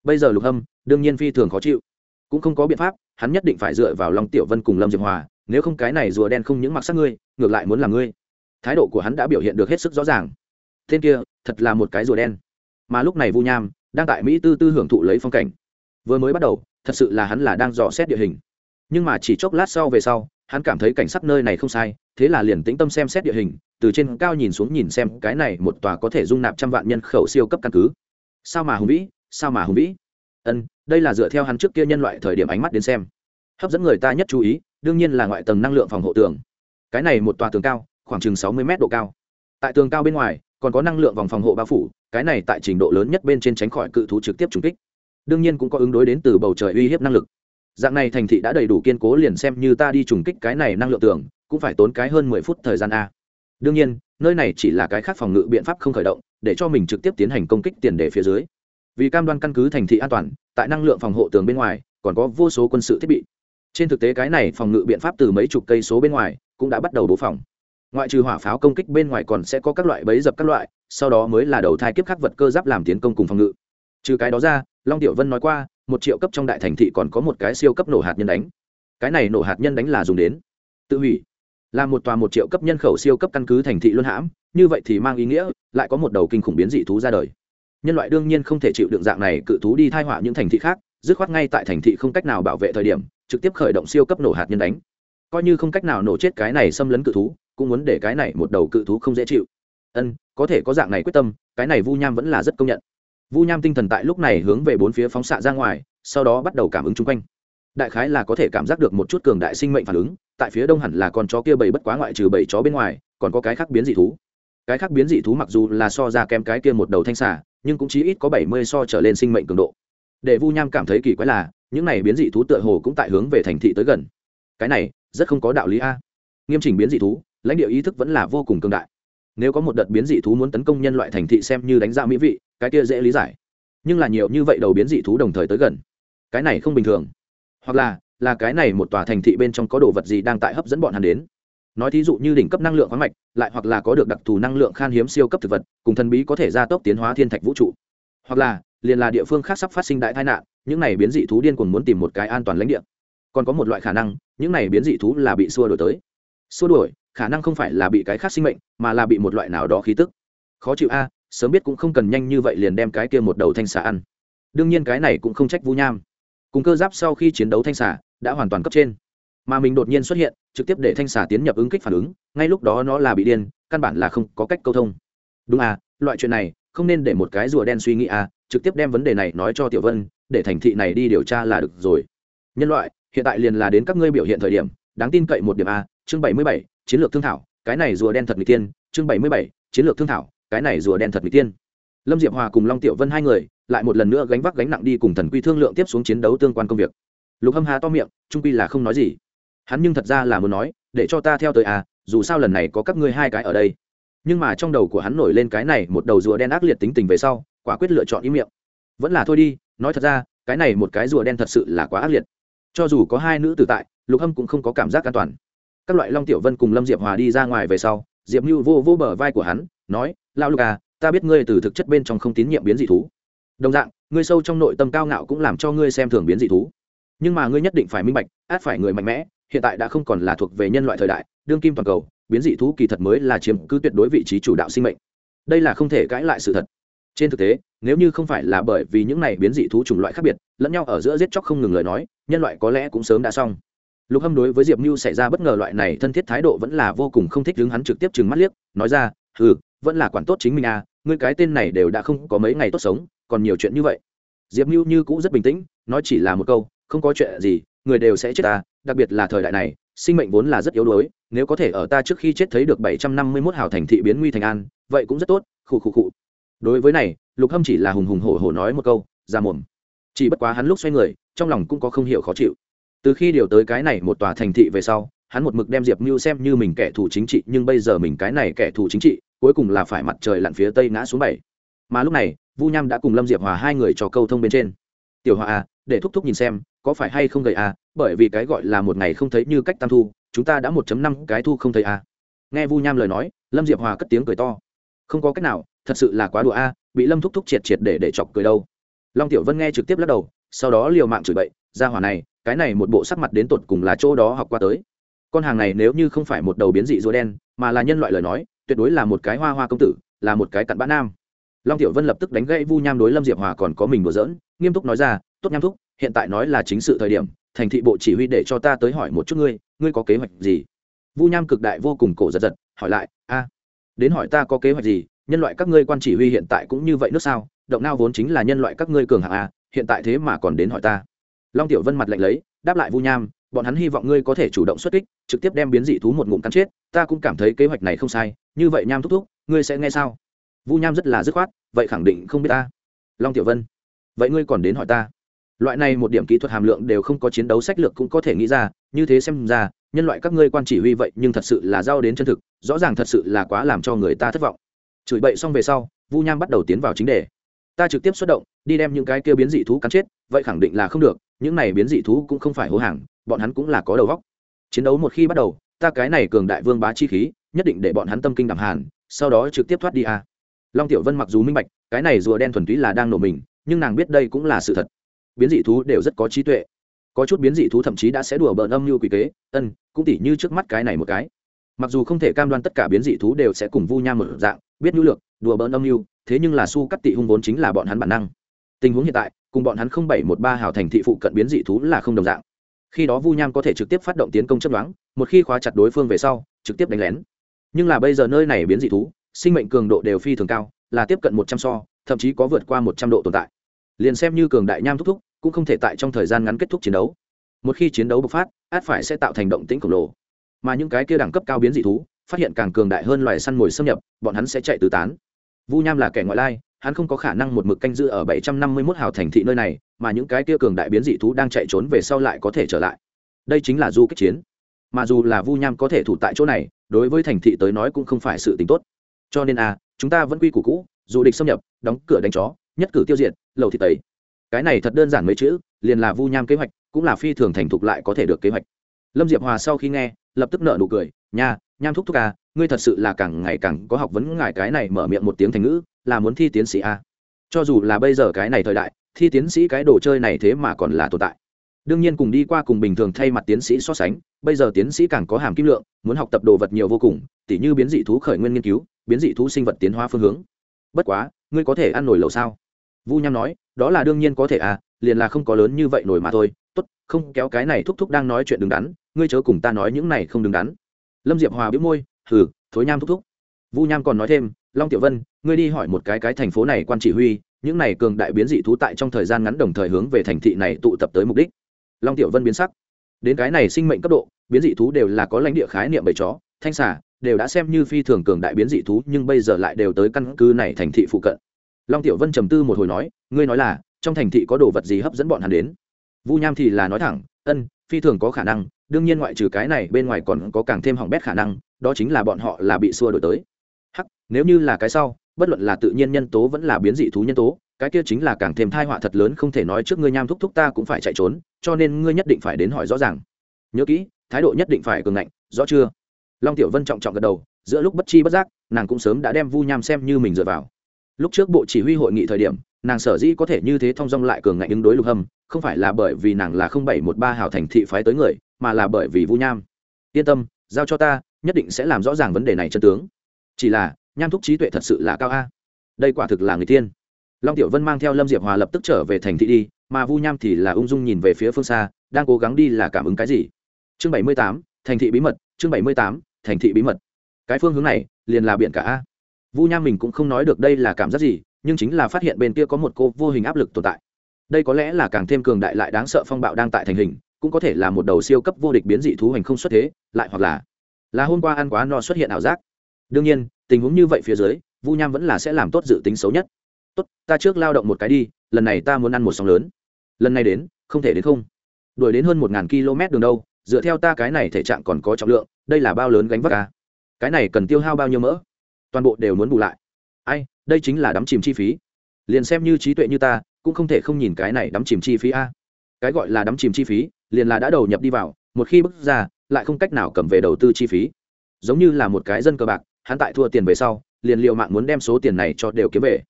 Bây giờ lục hâm, đương nhiên phi thường khó chịu. Cũng không có biện pháp, hắn nhất định phải dựa vào long tiểu vân cùng lâm diệp hòa, nếu không cái này rùa đen không những mặc sắc ngươi, ngược lại muốn làm ngươi. Thái độ của hắn đã biểu hiện được hết sức rõ ràng. Tên kia, thật là một cái rùa đen. Mà lúc này vu nham đang tại mỹ tư tư hưởng thụ lấy phong cảnh. Vừa mới bắt đầu, thật sự là hắn là đang dò xét địa hình. Nhưng mà chỉ chốc lát sau về sau, hắn cảm thấy cảnh sắc nơi này không sai, thế là liền tĩnh tâm xem xét địa hình, từ trên cao nhìn xuống nhìn xem cái này một tòa có thể dung nạp trăm vạn nhân khẩu siêu cấp căn cứ. Sao mà hùng vĩ, sao mà hùng vĩ? Ân, đây là dựa theo hắn trước kia nhân loại thời điểm ánh mắt đến xem. Hấp dẫn người ta nhất chú ý, đương nhiên là ngoại tầng năng lượng phòng hộ tường. Cái này một tòa tường cao, khoảng chừng sáu mươi mét độ cao. Tại tường cao bên ngoài còn có năng lượng vòng phòng hộ bao phủ, cái này tại trình độ lớn nhất bên trên tránh khỏi cự thú trực tiếp trùng kích. Đương nhiên cũng có ứng đối đến từ bầu trời uy hiếp năng lực. Dạng này thành thị đã đầy đủ kiên cố liền xem như ta đi trùng kích cái này năng lượng tường cũng phải tốn cái hơn mười phút thời gian a. Đương nhiên, nơi này chỉ là cái khác phòng ngự biện pháp không khởi động, để cho mình trực tiếp tiến hành công kích tiền đề phía dưới. Vì cam đoan căn cứ thành thị an toàn, tại năng lượng phòng hộ tường bên ngoài, còn có vô số quân sự thiết bị. Trên thực tế cái này phòng ngự biện pháp từ mấy chục cây số bên ngoài, cũng đã bắt đầu bố phòng ngoại trừ hỏa pháo công kích bên ngoài còn sẽ có các loại bẫy dập các loại, sau đó mới là đầu thai kiếp khắc vật cơ giáp làm tiến công cùng phòng ngự. Trừ cái đó ra, long tiểu vân nói qua, một triệu cấp trong đại thành thị còn có một cái siêu cấp nổ hạt nhân đánh. Cái này nổ hạt nhân đánh là dùng đến tự hủy. Là một tòa một triệu cấp nhân khẩu siêu cấp căn cứ thành thị luân hãm, như vậy thì mang ý nghĩa, lại có một đầu kinh khủng biến dị thú ra đời. Nhân loại đương nhiên không thể chịu đựng dạng này cự thú đi thai họa những thành thị khác, dứt khoát ngay tại thành thị không cách nào bảo vệ thời điểm, trực tiếp khởi động siêu cấp nổ hạt nhân đánh. Coi như không cách nào nổ chết cái này xâm lấn cự thú cũng muốn để cái này một đầu cự thú không dễ chịu. Ân, có thể có dạng này quyết tâm, cái này vu nham vẫn là rất công nhận. Vu nham tinh thần tại lúc này hướng về bốn phía phóng xạ ra ngoài, sau đó bắt đầu cảm ứng chung quanh. Đại khái là có thể cảm giác được một chút cường đại sinh mệnh phản ứng, tại phía đông hẳn là con chó kia bầy bất quá ngoại trừ bầy chó bên ngoài, còn có cái khác biến dị thú. Cái khác biến dị thú mặc dù là so ra kém cái kia một đầu thanh xả nhưng cũng chí ít có bảy mươi so trở lên sinh mệnh cường độ. Để vu nham cảm thấy kỳ quái là, những này biến dị thú tựa hồ cũng tại hướng về thành thị tới gần. Cái này, rất không có đạo lý a. Nghiêm chỉnh biến dị thú lãnh địa ý thức vẫn là vô cùng cường đại. Nếu có một đợt biến dị thú muốn tấn công nhân loại thành thị xem như đánh giá mỹ vị, cái kia dễ lý giải. Nhưng là nhiều như vậy đầu biến dị thú đồng thời tới gần. Cái này không bình thường. Hoặc là là cái này một tòa thành thị bên trong có đồ vật gì đang tại hấp dẫn bọn hắn đến. Nói thí dụ như đỉnh cấp năng lượng khoáng mạch, lại hoặc là có được đặc thù năng lượng khan hiếm siêu cấp thực vật, cùng thần bí có thể gia tốc tiến hóa thiên thạch vũ trụ. Hoặc là, liền là địa phương khác sắp phát sinh đại tai nạn, những này biến dị thú điên cuồng muốn tìm một cái an toàn lãnh địa. Còn có một loại khả năng, những này biến dị thú là bị xua đổi tới. Xua đuổi khả năng không phải là bị cái khác sinh mệnh, mà là bị một loại nào đó khí tức. Khó chịu a, sớm biết cũng không cần nhanh như vậy liền đem cái kia một đầu thanh xà ăn. Đương nhiên cái này cũng không trách vũ nham. Cùng cơ giáp sau khi chiến đấu thanh xà đã hoàn toàn cấp trên. Mà mình đột nhiên xuất hiện, trực tiếp để thanh xà tiến nhập ứng kích phản ứng, ngay lúc đó nó là bị điên, căn bản là không có cách câu thông. Đúng à loại chuyện này, không nên để một cái rùa đen suy nghĩ à trực tiếp đem vấn đề này nói cho tiểu vân, để thành thị này đi điều tra là được rồi. Nhân loại, hiện tại liền là đến các ngươi biểu hiện thời điểm, đáng tin cậy một điểm a, chương bảy mươi bảy chiến lược thương thảo, cái này rùa đen thật mỹ tiên chương bảy mươi bảy, chiến lược thương thảo, cái này rùa đen thật mỹ tiên lâm diệp hòa cùng long tiểu vân hai người lại một lần nữa gánh vác gánh nặng đi cùng thần quy thương lượng tiếp xuống chiến đấu tương quan công việc. Lục hâm há to miệng, trung quy là không nói gì. Hắn nhưng thật ra là muốn nói, để cho ta theo tới à dù sao lần này có các ngươi hai cái ở đây. Nhưng mà trong đầu của hắn nổi lên cái này một đầu rùa đen ác liệt tính tình về sau, quả quyết lựa chọn ý miệng. Vẫn là thôi đi, nói thật ra, cái này một cái rùa đen thật sự là quá ác liệt. Cho dù có hai nữ tử tại, lục hâm cũng không có cảm giác an toàn các loại long tiểu vân cùng lâm diệp hòa đi ra ngoài về sau, diệp mưu vô vô bờ vai của hắn, nói lao lục à ta biết ngươi từ thực chất bên trong không tín nhiệm biến dị thú. Đồng dạng, ngươi sâu trong nội tâm cao ngạo cũng làm cho ngươi xem thường biến dị thú. Nhưng mà ngươi nhất định phải minh bạch, át phải người mạnh mẽ, hiện tại đã không còn là thuộc về nhân loại thời đại, đương kim toàn cầu, biến dị thú kỳ thật mới là chiếm cứ tuyệt đối vị trí chủ đạo sinh mệnh. Đây là không thể cãi lại sự thật. Trên thực tế, nếu như không phải là bởi vì những này biến dị thú chủng loại khác biệt, lẫn nhau ở giữa giết chóc không ngừng lời nói, nhân loại có lẽ cũng sớm đã xong lục hâm đối với diệp mưu xảy ra bất ngờ loại này thân thiết thái độ vẫn là vô cùng không thích đứng hắn trực tiếp chừng mắt liếc, nói ra ừ vẫn là quản tốt chính mình à ngươi cái tên này đều đã không có mấy ngày tốt sống, còn nhiều chuyện như vậy. Diệp mưu như cũ rất bình tĩnh, nói chỉ là một câu, không có chuyện gì, người đều sẽ chết ta, đặc biệt là thời đại này, sinh mệnh vốn là rất yếu đuối, nếu có thể ở ta trước khi chết thấy được bảy trăm năm mươi mốt hào thành thị biến nguy thành an, vậy cũng rất tốt, khụ khụ khụ. Đối với này, lục hâm chỉ là hùng hùng hổ hổ nói một câu, ra mồm. Chỉ bất quá hắn lúc xoay người, trong lòng cũng có không hiểu khó chịu từ khi điều tới cái này một tòa thành thị về sau, hắn một mực đem diệp mưu xem như mình kẻ thù chính trị, nhưng bây giờ mình cái này kẻ thù chính trị, cuối cùng là phải mặt trời lặn phía tây ngã xuống bảy. Mà lúc này, vu nham đã cùng lâm diệp hòa hai người cho câu thông bên trên. Tiểu hòa à để thúc thúc nhìn xem, có phải hay không gầy à bởi vì cái gọi là một ngày không thấy như cách tam thu, chúng ta đã một chấm năm cái thu không thấy à. Nghe vu nham lời nói, lâm diệp hòa cất tiếng cười to. Không có cách nào, thật sự là quá đùa a bị lâm thúc thúc triệt triệt để để chọc cười đâu. Long tiểu vân nghe trực tiếp lắc đầu, sau đó liều mạng chửi bậy ra hỏa này cái này một bộ sắc mặt đến tột cùng là chỗ đó học qua tới. Con hàng này nếu như không phải một đầu biến dị rùa đen, mà là nhân loại lời nói, tuyệt đối là một cái hoa hoa công tử, là một cái cặn bã nam. Long tiểu vân lập tức đánh gãy vu nham đối lâm diệp hòa còn có mình đùa giỡn, nghiêm túc nói ra, tốt nham thúc, hiện tại nói là chính sự thời điểm, thành thị bộ chỉ huy để cho ta tới hỏi một chút ngươi ngươi có kế hoạch gì? Vu nham cực đại vô cùng cổ giật giật, hỏi lại, a, đến hỏi ta có kế hoạch gì? Nhân loại các ngươi quan chỉ huy hiện tại cũng như vậy nước sao? Động nao vốn chính là nhân loại các ngươi cường hạng a, hiện tại thế mà còn đến hỏi ta long tiểu vân mặt lạnh lấy, đáp lại vu nham, bọn hắn hy vọng ngươi có thể chủ động xuất kích, trực tiếp đem biến dị thú một ngụm cắn chết, ta cũng cảm thấy kế hoạch này không sai, như vậy nham thúc thúc, ngươi sẽ nghe sao? Vu nham rất là dứt khoát, vậy khẳng định không biết ta. Long tiểu vân, vậy ngươi còn đến hỏi ta? Loại này một điểm kỹ thuật hàm lượng đều không có chiến đấu sách lược cũng có thể nghĩ ra, như thế xem ra, nhân loại các ngươi quan chỉ huy vậy nhưng thật sự là giao đến chân thực, rõ ràng thật sự là quá làm cho người ta thất vọng. Chửi bậy xong về sau, vu nham bắt đầu tiến vào chính đề. Ta trực tiếp xuất động, đi đem những cái kia biến dị thú cắn chết, vậy khẳng định là không được những này biến dị thú cũng không phải hố hàng, bọn hắn cũng là có đầu góc chiến đấu một khi bắt đầu, ta cái này cường đại vương bá chi khí, nhất định để bọn hắn tâm kinh đẳng hàn, sau đó trực tiếp thoát đi a. Long tiểu vân mặc dù minh bạch, cái này rùa đen thuần túy là đang nổ mình, nhưng nàng biết đây cũng là sự thật. Biến dị thú đều rất có trí tuệ. Có chút biến dị thú thậm chí đã sẽ đùa bỡn âm như quỷ kế, ân, cũng tỉ như trước mắt cái này một cái. Mặc dù không thể cam đoan tất cả biến dị thú đều sẽ cùng vu nham một dạng, biết nhu lược, đùa bỡn âm mưu, thế nhưng là su cắt tị hung vốn chính là bọn hắn bản năng. Tình huống hiện tại cùng bọn hắn không bảy một ba hào thành thị phụ cận biến dị thú là không đồng dạng. Khi đó vu nham có thể trực tiếp phát động tiến công chấp đoán một khi khóa chặt đối phương về sau, trực tiếp đánh lén. Nhưng là bây giờ nơi này biến dị thú, sinh mệnh cường độ đều phi thường cao, là tiếp cận một trăm so, thậm chí có vượt qua một trăm độ tồn tại. Liền xem như cường đại nham thúc thúc, cũng không thể tại trong thời gian ngắn kết thúc chiến đấu. Một khi chiến đấu bộc phát, át phải sẽ tạo thành động tĩnh khổng lồ. Mà những cái kia đẳng cấp cao biến dị thú, phát hiện càng cường đại hơn loài săn mồi xâm nhập, bọn hắn sẽ chạy tứ tán. Vu nham là kẻ ngoại lai hắn không có khả năng một mực canh giữ ở bảy trăm năm mươi 751 hào thành thị nơi này, mà những cái kia cường đại biến dị thú đang chạy trốn về sau lại có thể trở lại. Đây chính là du kích chiến. Mà dù là vu nham có thể thủ tại chỗ này, đối với thành thị tới nói cũng không phải sự tình tốt. Cho nên a chúng ta vẫn quy củ cũ, dù địch xâm nhập, đóng cửa đánh chó, nhất cử tiêu diệt, lầu thị tẩy. Cái này thật đơn giản mấy chữ, liền là vu nham kế hoạch, cũng là phi thường thành thục lại có thể được kế hoạch. Lâm diệp hòa sau khi nghe, lập tức nở nụ cười, nha, nham thúc thúc à ngươi thật sự là càng ngày càng có học vấn ngài cái này mở miệng một tiếng thành ngữ, là muốn thi tiến sĩ a. Cho dù là bây giờ cái này thời đại, thi tiến sĩ cái đồ chơi này thế mà còn là tồn tại. Đương nhiên cùng đi qua cùng bình thường thay mặt tiến sĩ so sánh, bây giờ tiến sĩ càng có hàm kim lượng, muốn học tập đồ vật nhiều vô cùng, tỉ như biến dị thú khởi nguyên nghiên cứu, biến dị thú sinh vật tiến hóa phương hướng. Bất quá, ngươi có thể ăn nổi lẩu sao? Vu nham nói, đó là đương nhiên có thể à liền là không có lớn như vậy nổi mà thôi. Tốt, không, kéo cái này thúc thúc đang nói chuyện đứng đắn, ngươi chớ cùng ta nói những này không đứng đắn. Lâm diệp hòa biếu môi hừ, thối nham thúc thúc. Vu nham còn nói thêm, long tiểu vân, ngươi đi hỏi một cái cái thành phố này quan chỉ huy, những này cường đại biến dị thú tại trong thời gian ngắn đồng thời hướng về thành thị này tụ tập tới mục đích. Long tiểu vân biến sắc. Đến cái này sinh mệnh cấp độ, biến dị thú đều là có lãnh địa khái niệm bầy chó, thanh xà, đều đã xem như phi thường cường đại biến dị thú, nhưng bây giờ lại đều tới căn cứ này thành thị phụ cận. Long tiểu vân trầm tư một hồi nói, ngươi nói là, trong thành thị có đồ vật gì hấp dẫn bọn hắn đến? Vu nham thì là nói thẳng, ân, phi thường có khả năng đương nhiên ngoại trừ cái này, bên ngoài còn có càng thêm hỏng bét khả năng, đó chính là bọn họ là bị xua đổi tới. Hắc, nếu như là cái sau, bất luận là tự nhiên nhân tố vẫn là biến dị thú nhân tố, cái kia chính là càng thêm thai họa thật lớn không thể nói trước ngươi nham thúc thúc ta cũng phải chạy trốn, cho nên ngươi nhất định phải đến hỏi rõ ràng. Nhớ kỹ, thái độ nhất định phải cường ngạnh, rõ chưa? Long tiểu vân trọng trọng gật đầu, giữa lúc bất chi bất giác, nàng cũng sớm đã đem vu nham xem như mình dựa vào. Lúc trước bộ chỉ huy hội nghị thời điểm, nàng sở dĩ có thể như thế thong dong lại cường ngạnh ứng đối lục hâm, không phải là bởi vì nàng là không bảy một ba hào thành thị phái tới người mà là bởi vì vu nham. Yên tâm, giao cho ta, nhất định sẽ làm rõ ràng vấn đề này chân tướng. Chỉ là, nham thúc trí tuệ thật sự là cao a. Đây quả thực là người tiên. Long tiểu vân mang theo lâm diệp hòa lập tức trở về thành thị đi, mà vu nham thì là ung dung nhìn về phía phương xa, đang cố gắng đi là cảm ứng cái gì. Chương bảy mươi tám, thành thị bí mật, chương bảy mươi tám, thành thị bí mật. Cái phương hướng này, liền là biển cả a. Vu nham mình cũng không nói được đây là cảm giác gì, nhưng chính là phát hiện bên kia có một cô vô hình áp lực tồn tại. Đây có lẽ là càng thêm cường đại lại đáng sợ phong bạo đang tại thành hình cũng có thể là một đầu siêu cấp vô địch biến dị thú hành không xuất thế, lại hoặc là là hôm qua ăn quá no xuất hiện ảo giác. Đương nhiên, tình huống như vậy phía dưới, vu nham vẫn là sẽ làm tốt dự tính xấu nhất. Tốt, ta trước lao động một cái đi, lần này ta muốn ăn một sóng lớn. Lần này đến, không thể đến không. Đuổi đến hơn một ngàn km đường đâu, dựa theo ta cái này thể trạng còn có trọng lượng, đây là bao lớn gánh vác à? cái này cần tiêu hao bao nhiêu mỡ? Toàn bộ đều muốn bù lại. Ai, đây chính là đắm chìm chi phí. Liền xem như trí tuệ như ta, cũng không thể không nhìn cái này đắm chìm chi phí a. Cái gọi là đắm chìm chi phí liền là đã đầu nhập đi vào, một khi bước ra, lại không cách nào cầm về đầu tư chi phí. Giống như là một cái dân cờ bạc, hắn tại thua tiền về sau, liền liệu mạng muốn đem số tiền này cho đều kiếm về.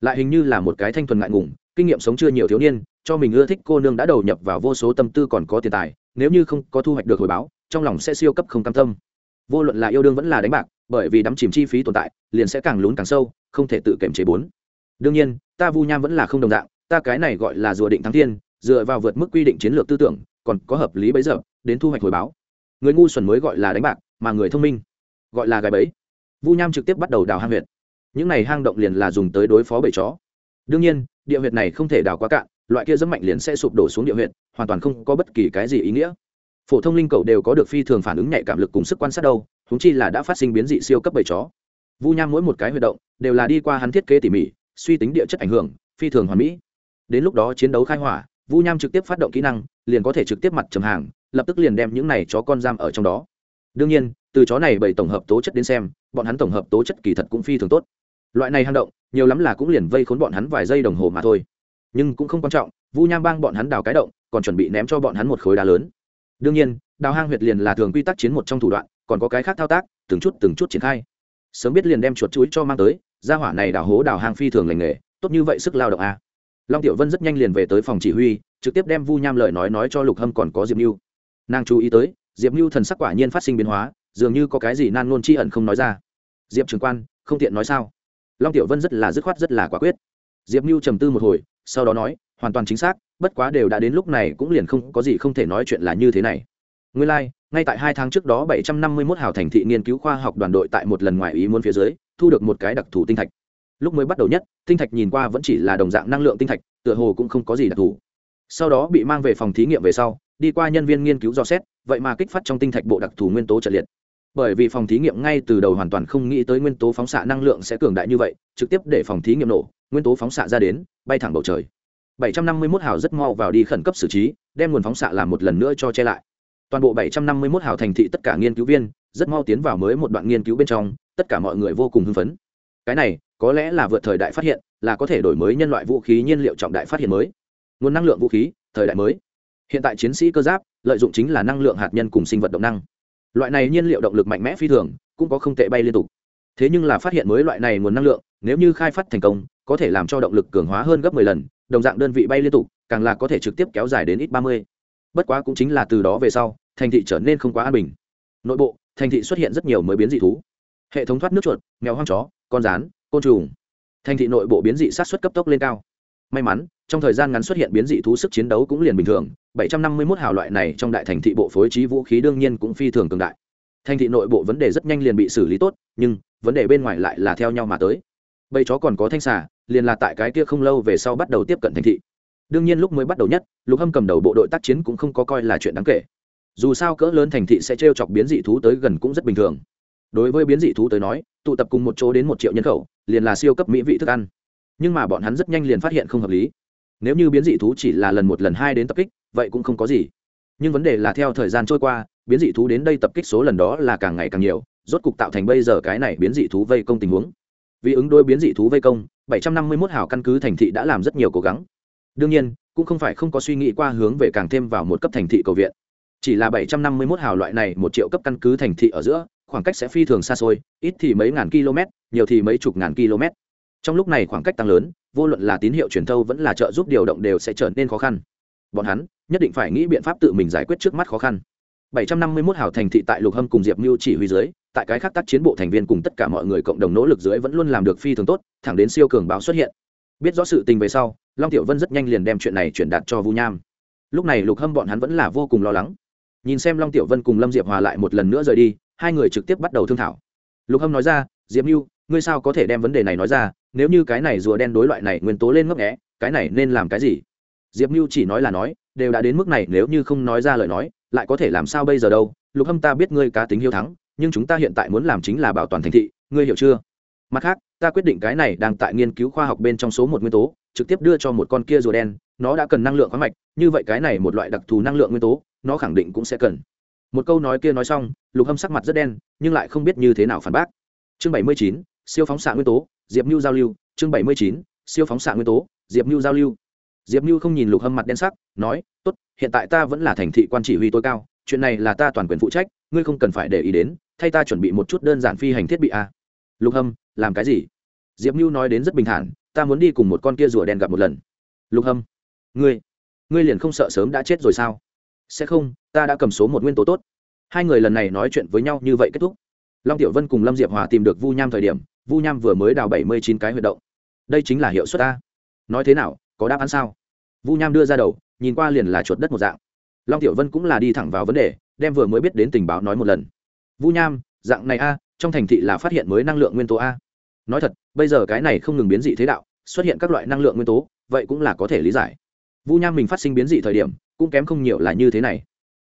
Lại hình như là một cái thanh thuần ngại ngùng, kinh nghiệm sống chưa nhiều thiếu niên, cho mình ưa thích cô nương đã đầu nhập vào vô số tâm tư còn có tiền tài, nếu như không có thu hoạch được hồi báo, trong lòng sẽ siêu cấp không cam tâm. Vô luận là yêu đương vẫn là đánh bạc, bởi vì đắm chìm chi phí tồn tại, liền sẽ càng lún càng sâu, không thể tự kiểm chế bốn. Đương nhiên, ta vu nham vẫn là không đồng dạng, ta cái này gọi là rùa định thắng thiên, dựa vào vượt mức quy định chiến lược tư tưởng còn có hợp lý bấy giờ, đến thu hoạch hồi báo. Người ngu xuẩn mới gọi là đánh bạc, mà người thông minh gọi là gái bẫy. Vu nham trực tiếp bắt đầu đào hang huyệt. Những này hang động liền là dùng tới đối phó bầy chó. Đương nhiên, địa huyệt này không thể đào quá cạn, loại kia rất mạnh liền sẽ sụp đổ xuống địa huyệt, hoàn toàn không có bất kỳ cái gì ý nghĩa. Phổ thông linh cầu đều có được phi thường phản ứng nhạy cảm lực cùng sức quan sát đâu húng chi là đã phát sinh biến dị siêu cấp bầy chó. Vu nham mỗi một cái huy động đều là đi qua hắn thiết kế tỉ mỉ, suy tính địa chất ảnh hưởng, phi thường hoàn mỹ. Đến lúc đó chiến đấu khai hỏa, vu nham trực tiếp phát động kỹ năng liền có thể trực tiếp mặt trầm hàng, lập tức liền đem những này chó con giam ở trong đó. Đương nhiên, từ chó này bởi tổng hợp tố chất đến xem, bọn hắn tổng hợp tố chất kỳ thật cũng phi thường tốt. Loại này hang động, nhiều lắm là cũng liền vây khốn bọn hắn vài giây đồng hồ mà thôi. Nhưng cũng không quan trọng, vu nham bang bọn hắn đào cái động, còn chuẩn bị ném cho bọn hắn một khối đá lớn. Đương nhiên, đào hang huyệt liền là thường quy tắc chiến một trong thủ đoạn, còn có cái khác thao tác, từng chút từng chút triển khai. Sớm biết liền đem chuột chuối cho mang tới ra hỏa này đào hố đào hang phi thường lành nghề, tốt như vậy sức lao động a. à long tiểu vân rất nhanh liền về tới phòng chỉ huy trực tiếp đem vu nham lời nói nói cho lục hâm còn có diệp mưu nàng chú ý tới diệp mưu thần sắc quả nhiên phát sinh biến hóa dường như có cái gì nan nôn chi ẩn không nói ra. Diệp trường quan không tiện nói sao? Long tiểu vân rất là dứt khoát rất là quả quyết. Diệp mưu trầm tư một hồi sau đó nói hoàn toàn chính xác bất quá đều đã đến lúc này cũng liền không có gì không thể nói chuyện là như thế này. Nguyên lai、like, ngay tại hai tháng trước đó bảy trăm năm mươi 751 hào thành thị nghiên cứu khoa học đoàn đội tại một lần ngoài ý muốn phía dưới thu được một cái đặc thù tinh thạch lúc mới bắt đầu nhất, tinh thạch nhìn qua vẫn chỉ là đồng dạng năng lượng tinh thạch, tựa hồ cũng không có gì đặc thù. Sau đó bị mang về phòng thí nghiệm về sau, đi qua nhân viên nghiên cứu do xét, vậy mà kích phát trong tinh thạch bộ đặc thù nguyên tố trật liệt. Bởi vì phòng thí nghiệm ngay từ đầu hoàn toàn không nghĩ tới nguyên tố phóng xạ năng lượng sẽ cường đại như vậy, trực tiếp để phòng thí nghiệm nổ, nguyên tố phóng xạ ra đến, bay thẳng bầu trời. 751 hào rất mau vào đi khẩn cấp xử trí, đem nguồn phóng xạ làm một lần nữa cho che lại. Toàn bộ 751 hào thành thị tất cả nghiên cứu viên, rất mau tiến vào mới một đoạn nghiên cứu bên trong, tất cả mọi người vô cùng hưng phấn cái này có lẽ là vượt thời đại phát hiện, là có thể đổi mới nhân loại vũ khí nhiên liệu trọng đại phát hiện mới. Nguồn năng lượng vũ khí, thời đại mới. Hiện tại chiến sĩ cơ giáp, lợi dụng chính là năng lượng hạt nhân cùng sinh vật động năng. Loại này nhiên liệu động lực mạnh mẽ phi thường, cũng có không tệ bay liên tục. Thế nhưng là phát hiện mới loại này nguồn năng lượng, nếu như khai phát thành công, có thể làm cho động lực cường hóa hơn gấp 10 lần, đồng dạng đơn vị bay liên tục, càng là có thể trực tiếp kéo dài đến ít 30. bất quá cũng chính là từ đó về sau, thành thị trở nên không quá an bình. Nội bộ, thành thị xuất hiện rất nhiều mới biến dị thú. Hệ thống thoát nước chuột, mèo hoang chó con rán, côn trùng. Thành thị nội bộ biến dị sát xuất cấp tốc lên cao. May mắn, trong thời gian ngắn xuất hiện biến dị thú sức chiến đấu cũng liền bình thường 751 hào loại này trong đại thành thị bộ phối trí vũ khí đương nhiên cũng phi thường cường đại. Thành thị nội bộ vấn đề rất nhanh liền bị xử lý tốt, nhưng vấn đề bên ngoài lại là theo nhau mà tới. Bầy chó còn có thanh xà, liền là tại cái kia không lâu về sau bắt đầu tiếp cận thành thị. Đương nhiên lúc mới bắt đầu nhất, lục hâm cầm đầu bộ đội tác chiến cũng không có coi là chuyện đáng kể. Dù sao cỡ lớn thành thị sẽ t chọc biến dị thú tới gần cũng rất bình thường đối với biến dị thú tới nói, tụ tập cùng một chỗ đến một triệu nhân khẩu, liền là siêu cấp mỹ vị thức ăn. Nhưng mà bọn hắn rất nhanh liền phát hiện không hợp lý. Nếu như biến dị thú chỉ là lần một lần hai đến tập kích, vậy cũng không có gì. Nhưng vấn đề là theo thời gian trôi qua, biến dị thú đến đây tập kích số lần đó là càng ngày càng nhiều, rốt cục tạo thành bây giờ cái này biến dị thú vây công tình huống. Vì ứng đối biến dị thú vây công 751 hào căn cứ thành thị đã làm rất nhiều cố gắng. Đương nhiên, cũng không phải không có suy nghĩ qua hướng về càng thêm vào một cấp thành thị cầu viện. Chỉ là 751 hào loại này một triệu cấp căn cứ thành thị ở giữa khoảng cách sẽ phi thường xa xôi, ít thì mấy ngàn km, nhiều thì mấy chục ngàn km. Trong lúc này khoảng cách tăng lớn, vô luận là tín hiệu truyền thâu vẫn là trợ giúp điều động đều sẽ trở nên khó khăn. Bọn hắn nhất định phải nghĩ biện pháp tự mình giải quyết trước mắt khó khăn. 751 hào thành thị tại lục hâm cùng diệp mưu chỉ huy dưới, tại cái khác tác chiến bộ thành viên cùng tất cả mọi người cộng đồng nỗ lực dưới vẫn luôn làm được phi thường tốt, thẳng đến siêu cường báo xuất hiện. Biết rõ sự tình về sau, long tiểu vân rất nhanh liền đem chuyện này chuyển đạt cho vu nham. Lúc này lục hâm bọn hắn vẫn là vô cùng lo lắng. Nhìn xem long tiểu vân cùng lâm diệp hòa lại một lần nữa rời đi hai người trực tiếp bắt đầu thương thảo. Lục hâm nói ra, diệp mưu ngươi sao có thể đem vấn đề này nói ra? Nếu như cái này rùa đen đối loại này nguyên tố lên ngấp nghẽ cái này nên làm cái gì? Diệp mưu chỉ nói là nói, đều đã đến mức này, nếu như không nói ra lời nói, lại có thể làm sao bây giờ đâu? Lục hâm ta biết ngươi cá tính hiếu thắng, nhưng chúng ta hiện tại muốn làm chính là bảo toàn thành thị, ngươi hiểu chưa? Mặt khác, ta quyết định cái này đang tại nghiên cứu khoa học bên trong số một nguyên tố, trực tiếp đưa cho một con kia rùa đen, nó đã cần năng lượng khoáng mạch, như vậy cái này một loại đặc thù năng lượng nguyên tố, nó khẳng định cũng sẽ cần một câu nói kia nói xong, lục hâm sắc mặt rất đen, nhưng lại không biết như thế nào phản bác. Chương bảy mươi chín, siêu phóng xạ nguyên tố, diệp mưu giao lưu. Chương bảy mươi chín, siêu phóng xạ nguyên tố, diệp mưu giao lưu. Diệp mưu không nhìn lục hâm mặt đen sắc, nói, tốt, hiện tại ta vẫn là thành thị quan chỉ huy tối cao, chuyện này là ta toàn quyền phụ trách, ngươi không cần phải để ý đến, thay ta chuẩn bị một chút đơn giản phi hành thiết bị a. À? lục hâm, làm cái gì? Diệp mưu nói đến rất bình thản, ta muốn đi cùng một con kia rùa đen gặp một lần. Lục hâm, ngươi ngươi liền không sợ sớm đã chết rồi sao? Sẽ không, ta đã cầm số một nguyên tố tốt. Hai người lần này nói chuyện với nhau như vậy kết thúc. Long tiểu vân cùng lâm diệp hòa tìm được vu nham thời điểm, vu nham vừa mới đào bảy mươi chín cái huyệt động. Đây chính là hiệu suất ta nói thế nào, có đáp án sao? Vu nham đưa ra đầu, nhìn qua liền là chuột đất một dạng. Long tiểu vân cũng là đi thẳng vào vấn đề, đem vừa mới biết đến tình báo nói một lần. Vu nham, dạng này a, trong thành thị là phát hiện mới năng lượng nguyên tố a. Nói thật, bây giờ cái này không ngừng biến dị thế đạo, xuất hiện các loại năng lượng nguyên tố, vậy cũng là có thể lý giải. Vu nham mình phát sinh biến dị thời điểm cũng kém không nhiều là như thế này.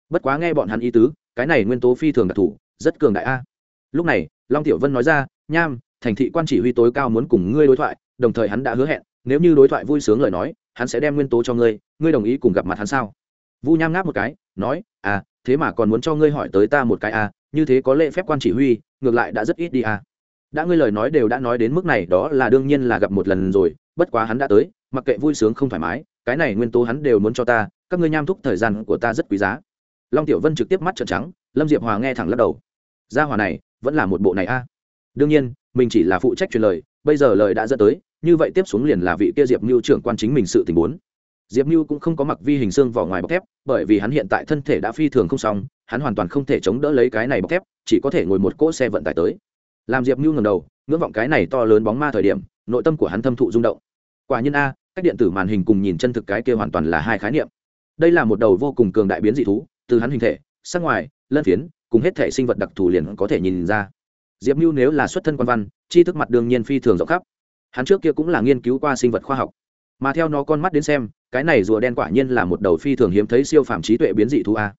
Bất quá nghe bọn hắn ý tứ, cái này nguyên tố phi thường đặc thù, rất cường đại a. Lúc này, long tiểu vân nói ra, nham, thành thị quan chỉ huy tối cao muốn cùng ngươi đối thoại, đồng thời hắn đã hứa hẹn, nếu như đối thoại vui sướng lời nói, hắn sẽ đem nguyên tố cho ngươi ngươi đồng ý cùng gặp mặt hắn sao? Vu nham ngáp một cái, nói à thế mà còn muốn cho ngươi hỏi tới ta một cái à như thế có lệ phép quan chỉ huy, ngược lại đã rất ít đi à đã ngươi lời nói đều đã nói đến mức này, đó là đương nhiên là gặp một lần rồi, bất quá hắn đã tới, mặc kệ vui sướng không thoải mái, cái này nguyên tố hắn đều muốn cho ta các ngươi nham thúc thời gian của ta rất quý giá. Long tiểu vân trực tiếp mắt trợn trắng, lâm diệp hòa nghe thẳng lắc đầu. Gia hòa này, vẫn là một bộ này a. À. đương nhiên, mình chỉ là phụ trách truyền lời, bây giờ lời đã dẫn tới, như vậy tiếp xuống liền là vị kia diệp mưu trưởng quan chính mình sự tình muốn diệp mưu cũng không có mặc vi hình xương vỏ ngoài bọc thép, bởi vì hắn hiện tại thân thể đã phi thường không xong, hắn hoàn toàn không thể chống đỡ lấy cái này bọc thép, chỉ có thể ngồi một cỗ xe vận tải tới. Làm diệp mưu ngầm đầu, ngưỡng vọng cái này to lớn bóng ma thời điểm, nội tâm của hắn thâm thụ rung động. Quả nhiên a, cách điện tử màn hình cùng nhìn chân thực cái kia hoàn toàn là hai khái niệm đây là một đầu vô cùng cường đại biến dị thú, từ hắn hình thể, sắc ngoài, lân phiến, cùng hết thể sinh vật đặc thù liền có thể nhìn ra. Diệp mưu nếu là xuất thân quan văn, tri thức mặt đương nhiên phi thường rộng khắp. Hắn trước kia cũng là nghiên cứu qua sinh vật khoa học. Mà theo nó con mắt đến xem, cái này rùa đen quả nhiên là một đầu phi thường hiếm thấy siêu phàm trí tuệ biến dị thú a.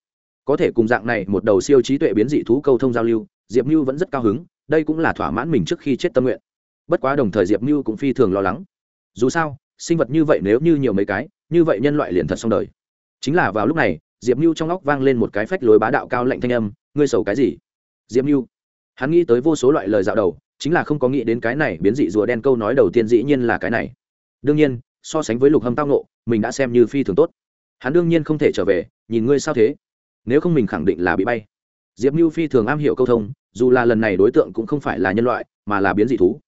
Có thể cùng dạng này một đầu siêu trí tuệ biến dị thú câu thông giao lưu, diệp mưu vẫn rất cao hứng, đây cũng là thỏa mãn mình trước khi chết tâm nguyện. Bất quá đồng thời diệp mưu cũng phi thường lo lắng. Dù sao, sinh vật như vậy nếu như nhiều mấy cái, như vậy nhân loại liền thật xong đời chính là vào lúc này, diệp mưu trong óc vang lên một cái phách lối bá đạo cao lạnh thanh âm, ngươi sầu cái gì? Diệp mưu hắn nghĩ tới vô số loại lời dạo đầu, chính là không có nghĩ đến cái này biến dị rùa đen câu nói đầu tiên dĩ nhiên là cái này. Đương nhiên, so sánh với lục hâm tao nộ mình đã xem như phi thường tốt. Hắn đương nhiên không thể trở về, nhìn ngươi sao thế? Nếu không mình khẳng định là bị bay. Diệp mưu phi thường am hiểu câu thông, dù là lần này đối tượng cũng không phải là nhân loại, mà là biến dị thú.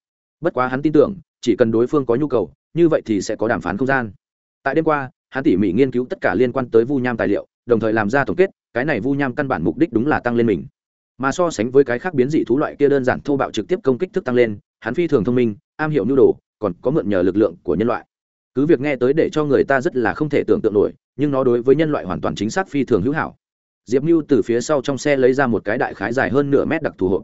Bất quá hắn tin tưởng, chỉ cần đối phương có nhu cầu, như vậy thì sẽ có đàm phán không gian. Tại đêm qua hắn tỉ mỉ nghiên cứu tất cả liên quan tới vu nham tài liệu, đồng thời làm ra tổng kết, cái này vu nham căn bản mục đích đúng là tăng lên mình. Mà so sánh với cái khác biến dị thú loại kia đơn giản thô bạo trực tiếp công kích thức tăng lên, hắn phi thường thông minh, am hiểu nhu đồ, còn có mượn nhờ lực lượng của nhân loại. Cứ việc nghe tới để cho người ta rất là không thể tưởng tượng nổi, nhưng nó đối với nhân loại hoàn toàn chính xác phi thường hữu hảo. Diệp mưu từ phía sau trong xe lấy ra một cái đại khái dài hơn nửa mét đặc thù hộp.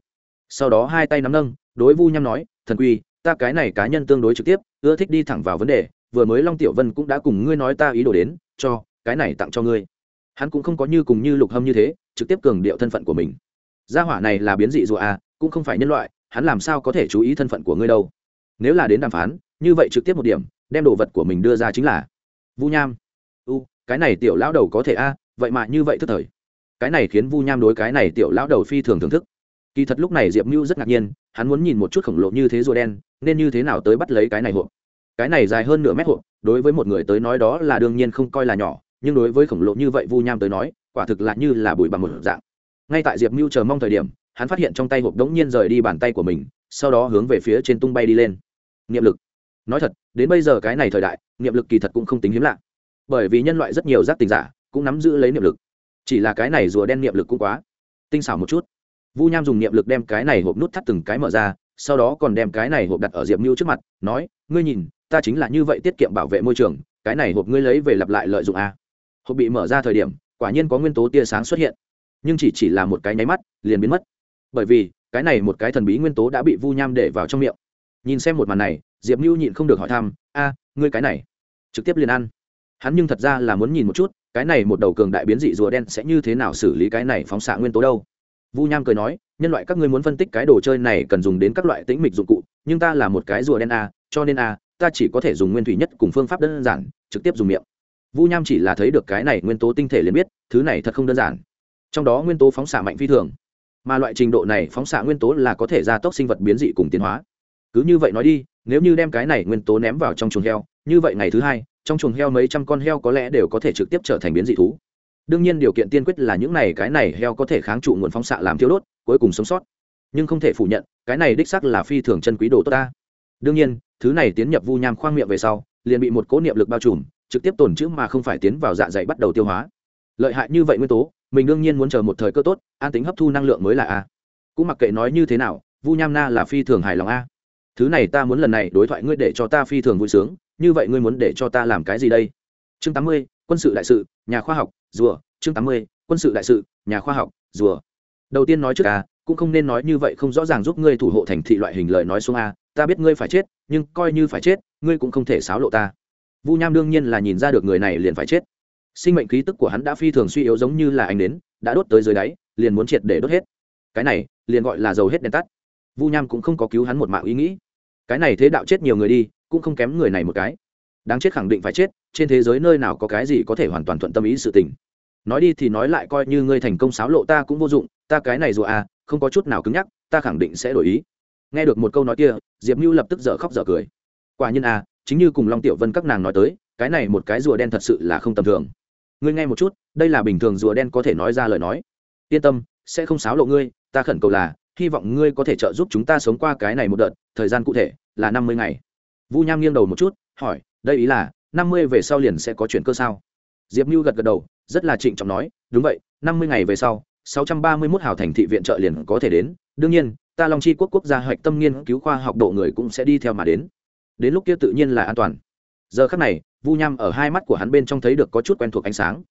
Sau đó hai tay nắm nâng, đối vu nham nói, thần quy, ta cái này cá nhân tương đối trực tiếp, ưa thích đi thẳng vào vấn đề vừa mới long tiểu vân cũng đã cùng ngươi nói ta ý đồ đến, cho, cái này tặng cho ngươi. Hắn cũng không có như cùng như lục hâm như thế, trực tiếp cường điệu thân phận của mình. Gia hỏa này là biến dị rùa à cũng không phải nhân loại, hắn làm sao có thể chú ý thân phận của ngươi đâu. Nếu là đến đàm phán, như vậy trực tiếp một điểm, đem đồ vật của mình đưa ra chính là vu nham. U, cái này tiểu lão đầu có thể a, vậy mà như vậy thức thời. Cái này khiến vu nham đối cái này tiểu lão đầu phi thường thưởng thức. Kỳ thật lúc này diệp mưu rất ngạc nhiên, hắn muốn nhìn một chút khổng lồ như thế rùa đen, nên như thế nào tới bắt lấy cái này hộp cái này dài hơn nửa mét hộp, đối với một người tới nói đó là đương nhiên không coi là nhỏ, nhưng đối với khổng lồ như vậy vu nham tới nói, quả thực là như là bụi bằng một dạng. Ngay tại diệp mưu chờ mong thời điểm, hắn phát hiện trong tay hộp đống nhiên rời đi bàn tay của mình, sau đó hướng về phía trên tung bay đi lên. Niệm lực. Nói thật, đến bây giờ cái này thời đại, niệm lực kỳ thật cũng không tính hiếm lạ. Bởi vì nhân loại rất nhiều giác tình giả cũng nắm giữ lấy niệm lực. Chỉ là cái này rùa đen niệm lực cũng quá tinh xảo một chút. Vu nham dùng niệm lực đem cái này hộp nút thắt từng cái mở ra, sau đó còn đem cái này hộp đặt ở diệp mưu trước mặt, nói, ngươi nhìn ta chính là như vậy tiết kiệm bảo vệ môi trường, cái này hộp ngươi lấy về lặp lại lợi dụng a hộp bị mở ra thời điểm, quả nhiên có nguyên tố tia sáng xuất hiện. Nhưng chỉ chỉ là một cái nháy mắt, liền biến mất. Bởi vì, cái này một cái thần bí nguyên tố đã bị vu nham để vào trong miệng. Nhìn xem một màn này, diệp mưu nhịn không được hỏi thăm, a, ngươi cái này? Trực tiếp liền ăn. Hắn nhưng thật ra là muốn nhìn một chút, cái này một đầu cường đại biến dị rùa đen sẽ như thế nào xử lý cái này phóng xạ nguyên tố đâu. Vu nham cười nói, nhân loại các ngươi muốn phân tích cái đồ chơi này cần dùng đến các loại tĩnh mịch dụng cụ, nhưng ta là một cái rùa đen a, cho nên a ta chỉ có thể dùng nguyên thủy nhất cùng phương pháp đơn giản, trực tiếp dùng miệng. Vu nham chỉ là thấy được cái này nguyên tố tinh thể liền biết, thứ này thật không đơn giản. Trong đó nguyên tố phóng xạ mạnh phi thường, mà loại trình độ này phóng xạ nguyên tố là có thể gia tốc sinh vật biến dị cùng tiến hóa. Cứ như vậy nói đi, nếu như đem cái này nguyên tố ném vào trong chuồng heo, như vậy ngày thứ hai, trong chuồng heo mấy trăm con heo có lẽ đều có thể trực tiếp trở thành biến dị thú. Đương nhiên điều kiện tiên quyết là những này, cái này heo có thể kháng trụ nguồn phóng xạ làm thiếu đốt, cuối cùng sống sót. Nhưng không thể phủ nhận, cái này đích sắc là phi thường chân quý đồ tốt ta đương nhiên, thứ này tiến nhập vu nham khoang miệng về sau, liền bị một cố niệm lực bao trùm, trực tiếp tổn chữ mà không phải tiến vào dạ dày bắt đầu tiêu hóa. Lợi hại như vậy nguyên tố, mình đương nhiên muốn chờ một thời cơ tốt, an tính hấp thu năng lượng mới là a. Cũng mặc kệ nói như thế nào, vu nham na là phi thường hài lòng a. Thứ này ta muốn lần này đối thoại ngươi để cho ta phi thường vui sướng, như vậy ngươi muốn để cho ta làm cái gì đây? Chương tám mươi, quân sự đại sự, nhà khoa học, rùa. Chương tám mươi, quân sự đại sự, nhà khoa học, rùa. Đầu tiên nói trước a, cũng không nên nói như vậy không rõ ràng giúp ngươi thủ hộ thành thị loại hình lời nói xuống a ta biết ngươi phải chết, nhưng coi như phải chết, ngươi cũng không thể xáo lộ ta. Vu nham đương nhiên là nhìn ra được người này liền phải chết. Sinh mệnh khí tức của hắn đã phi thường suy yếu giống như là anh đến đã đốt tới dưới đáy, liền muốn triệt để đốt hết. Cái này, liền gọi là dầu hết đèn tắt. Vu nham cũng không có cứu hắn một mạng ý nghĩ. Cái này thế đạo chết nhiều người đi, cũng không kém người này một cái. Đáng chết khẳng định phải chết, trên thế giới nơi nào có cái gì có thể hoàn toàn thuận tâm ý sự tình. Nói đi thì nói lại coi như ngươi thành công xáo lộ ta cũng vô dụng, ta cái này dù à không có chút nào cứng nhắc, ta khẳng định sẽ đổi ý nghe được một câu nói kia, diệp mưu lập tức dở khóc dở cười. Quả nhiên à chính như cùng long tiểu vân các nàng nói tới, cái này một cái rùa đen thật sự là không tầm thường. Ngươi nghe một chút, đây là bình thường rùa đen có thể nói ra lời nói. Yên tâm, sẽ không xáo lộ ngươi, ta khẩn cầu là, hy vọng ngươi có thể trợ giúp chúng ta sống qua cái này một đợt, thời gian cụ thể là năm mươi ngày. Vu nham nghiêng đầu một chút, hỏi, đây ý là, năm mươi về sau liền sẽ có chuyện cơ sao? Diệp mưu gật gật đầu, rất là trịnh trọng nói, đúng vậy, năm mươi ngày về sau, sáu trăm ba mươi mốt hào thành thị viện trợ liền có thể đến đương nhiên, ta long chi quốc quốc gia hoạch tâm nghiên cứu khoa học độ người cũng sẽ đi theo mà đến. Đến lúc kia tự nhiên là an toàn. Giờ khắc này, vu nham ở hai mắt của hắn bên trong thấy được có chút quen thuộc ánh sáng.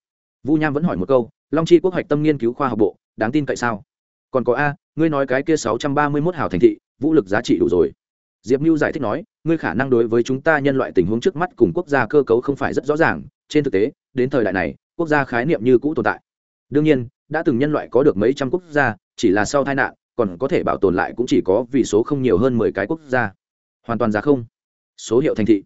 Vu nham vẫn hỏi một câu, long chi quốc hoạch tâm nghiên cứu khoa học bộ, đáng tin cậy sao? Còn có a, ngươi nói cái kia sáu trăm ba mươi mốt hào thành thị, vũ lực giá trị đủ rồi. Diệp mưu giải thích nói, ngươi khả năng đối với chúng ta nhân loại tình huống trước mắt cùng quốc gia cơ cấu không phải rất rõ ràng. Trên thực tế, đến thời đại này, quốc gia khái niệm như cũ tồn tại. Đương nhiên, đã từng nhân loại có được mấy trăm quốc gia, chỉ là sau tai nạn còn có thể bảo tồn lại cũng chỉ có vì số không nhiều hơn mười cái quốc gia. Hoàn toàn giá không. Số hiệu thành thị.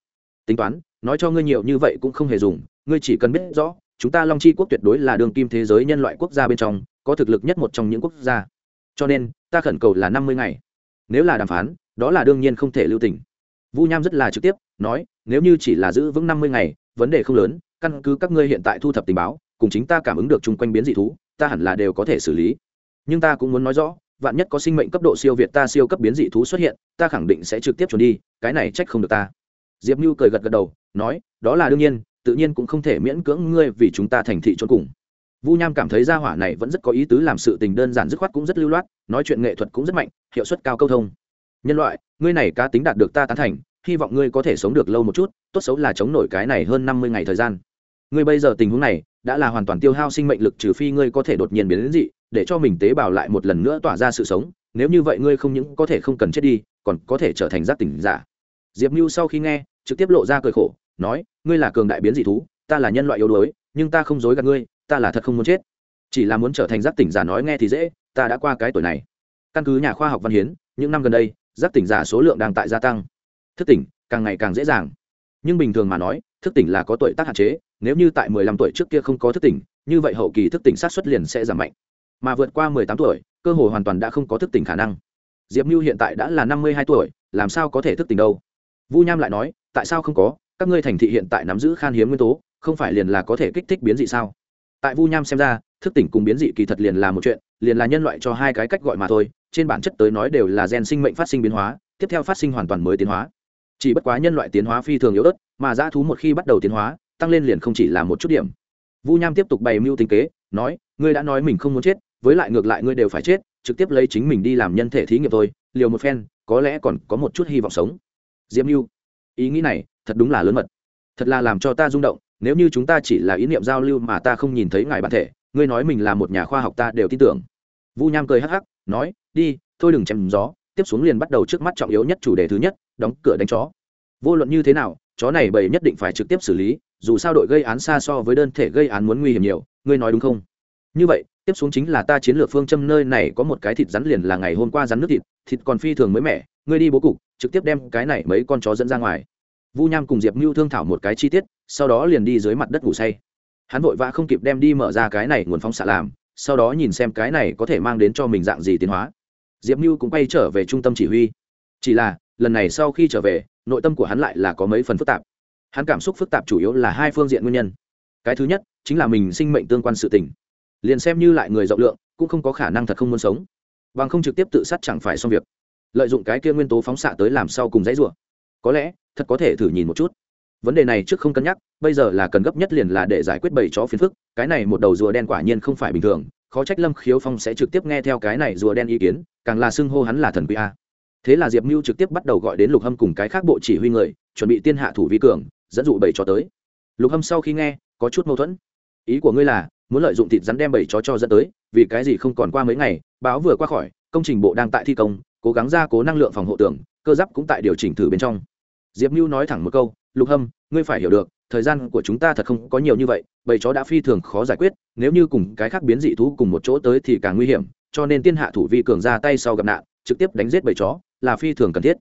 Tính toán, nói cho ngươi nhiều như vậy cũng không hề dùng, ngươi chỉ cần biết rõ, chúng ta long chi quốc tuyệt đối là đường kim thế giới nhân loại quốc gia bên trong, có thực lực nhất một trong những quốc gia. Cho nên, ta khẩn cầu là năm mươi ngày. Nếu là đàm phán, đó là đương nhiên không thể lưu tình. Vu nham rất là trực tiếp, nói, nếu như chỉ là giữ vững năm mươi ngày, vấn đề không lớn, căn cứ các ngươi hiện tại thu thập tình báo, cùng chính ta cảm ứng được chung quanh biến dị thú, ta hẳn là đều có thể xử lý. Nhưng ta cũng muốn nói rõ vạn nhất có sinh mệnh cấp độ siêu việt ta siêu cấp biến dị thú xuất hiện, ta khẳng định sẽ trực tiếp trốn đi, cái này trách không được ta. Diệp mưu cười gật gật đầu, nói, đó là đương nhiên, tự nhiên cũng không thể miễn cưỡng ngươi vì chúng ta thành thị trốn cùng. Vu nham cảm thấy gia hỏa này vẫn rất có ý tứ làm sự tình đơn giản dứt khoát cũng rất lưu loát, nói chuyện nghệ thuật cũng rất mạnh, hiệu suất cao câu thông. Nhân loại, ngươi này cá tính đạt được ta tán thành, hy vọng ngươi có thể sống được lâu một chút, tốt xấu là chống nổi cái này hơn năm mươi ngày thời gian. Ngươi bây giờ tình huống này, đã là hoàn toàn tiêu hao sinh mệnh lực trừ phi ngươi có thể đột nhiên biến đến dị để cho mình tế bào lại một lần nữa tỏa ra sự sống, nếu như vậy ngươi không những có thể không cần chết đi, còn có thể trở thành giác tỉnh giả. Diệp mưu sau khi nghe, trực tiếp lộ ra cười khổ, nói, ngươi là cường đại biến dị thú, ta là nhân loại yếu đuối, nhưng ta không dối gạt ngươi, ta là thật không muốn chết. Chỉ là muốn trở thành giác tỉnh giả nói nghe thì dễ, ta đã qua cái tuổi này. Căn cứ nhà khoa học văn hiến, những năm gần đây, giác tỉnh giả số lượng đang tại gia tăng. Thức tỉnh, càng ngày càng dễ dàng. Nhưng bình thường mà nói, thức tỉnh là có tuổi tác hạn chế, nếu như tại 15 tuổi trước kia không có thức tỉnh, như vậy hậu kỳ thức tỉnh sát xuất liền sẽ giảm mạnh mà vượt qua 18 tuổi, cơ hội hoàn toàn đã không có thức tỉnh khả năng. Diệp mưu hiện tại đã là 52 tuổi, làm sao có thể thức tỉnh đâu? Vu nham lại nói, tại sao không có? Các ngươi thành thị hiện tại nắm giữ khan hiếm nguyên tố, không phải liền là có thể kích thích biến dị sao? Tại vu nham xem ra, thức tỉnh cùng biến dị kỳ thật liền là một chuyện, liền là nhân loại cho hai cái cách gọi mà thôi, trên bản chất tới nói đều là gen sinh mệnh phát sinh biến hóa, tiếp theo phát sinh hoàn toàn mới tiến hóa. Chỉ bất quá nhân loại tiến hóa phi thường yếu ớt, mà dã thú một khi bắt đầu tiến hóa, tăng lên liền không chỉ là một chút điểm. Vu nham tiếp tục bày mưu tính kế, nói, ngươi đã nói mình không muốn chết với lại ngược lại ngươi đều phải chết, trực tiếp lấy chính mình đi làm nhân thể thí nghiệm thôi, liều một phen, có lẽ còn có một chút hy vọng sống. Diễm mưu ý nghĩ này thật đúng là lớn mật. Thật là làm cho ta rung động, nếu như chúng ta chỉ là ý niệm giao lưu mà ta không nhìn thấy ngài bản thể, ngươi nói mình là một nhà khoa học ta đều tin tưởng. Vu nham cười hắc hắc, nói, đi, thôi đừng chém gió. Tiếp xuống liền bắt đầu trước mắt trọng yếu nhất chủ đề thứ nhất, đóng cửa đánh chó. Vô luận như thế nào, chó này bầy nhất định phải trực tiếp xử lý, dù sao đội gây án xa so với đơn thể gây án muốn nguy hiểm nhiều, ngươi nói đúng không? Như vậy, tiếp xuống chính là ta chiến lược phương châm nơi này có một cái thịt rắn liền là ngày hôm qua rắn nước thịt thịt còn phi thường mới mẻ, ngươi đi bố cục, trực tiếp đem cái này mấy con chó dẫn ra ngoài. Vu nham cùng diệp mưu thương thảo một cái chi tiết, sau đó liền đi dưới mặt đất ngủ say. Hắn vội vã không kịp đem đi mở ra cái này nguồn phóng xạ làm, sau đó nhìn xem cái này có thể mang đến cho mình dạng gì tiến hóa. Diệp mưu cũng quay trở về trung tâm chỉ huy. Chỉ là, lần này sau khi trở về, nội tâm của hắn lại là có mấy phần phức tạp. Hắn cảm xúc phức tạp chủ yếu là hai phương diện nguyên nhân. Cái thứ nhất, chính là mình sinh mệnh tương quan sự tình liền xem như lại người rộng lượng, cũng không có khả năng thật không muốn sống. Bằng không trực tiếp tự sát chẳng phải xong việc. Lợi dụng cái kia nguyên tố phóng xạ tới làm sau cùng dãy rủa. Có lẽ, thật có thể thử nhìn một chút. Vấn đề này trước không cân nhắc, bây giờ là cần gấp nhất liền là để giải quyết bảy chó phiền phức, cái này một đầu rùa đen quả nhiên không phải bình thường, khó trách lâm khiếu phong sẽ trực tiếp nghe theo cái này rùa đen ý kiến, càng là xưng hô hắn là thần quý a. Thế là diệp mưu trực tiếp bắt đầu gọi đến lục hâm cùng cái khác bộ chỉ huy người, chuẩn bị tiên hạ thủ vi cường, dẫn dụ bảy chó tới. Lục hâm sau khi nghe, có chút mâu thuẫn. Ý của ngươi là muốn lợi dụng thịt rắn đem bảy chó cho dẫn tới, vì cái gì không còn qua mấy ngày, báo vừa qua khỏi, công trình bộ đang tại thi công, cố gắng gia cố năng lượng phòng hộ tường, cơ giáp cũng tại điều chỉnh thử bên trong. Diệp mưu nói thẳng một câu, lục hâm, ngươi phải hiểu được, thời gian của chúng ta thật không có nhiều như vậy, bầy chó đã phi thường khó giải quyết, nếu như cùng cái khác biến dị thú cùng một chỗ tới thì càng nguy hiểm, cho nên tiên hạ thủ vi cường ra tay sau gặp nạn, trực tiếp đánh giết bầy chó, là phi thường cần thiết.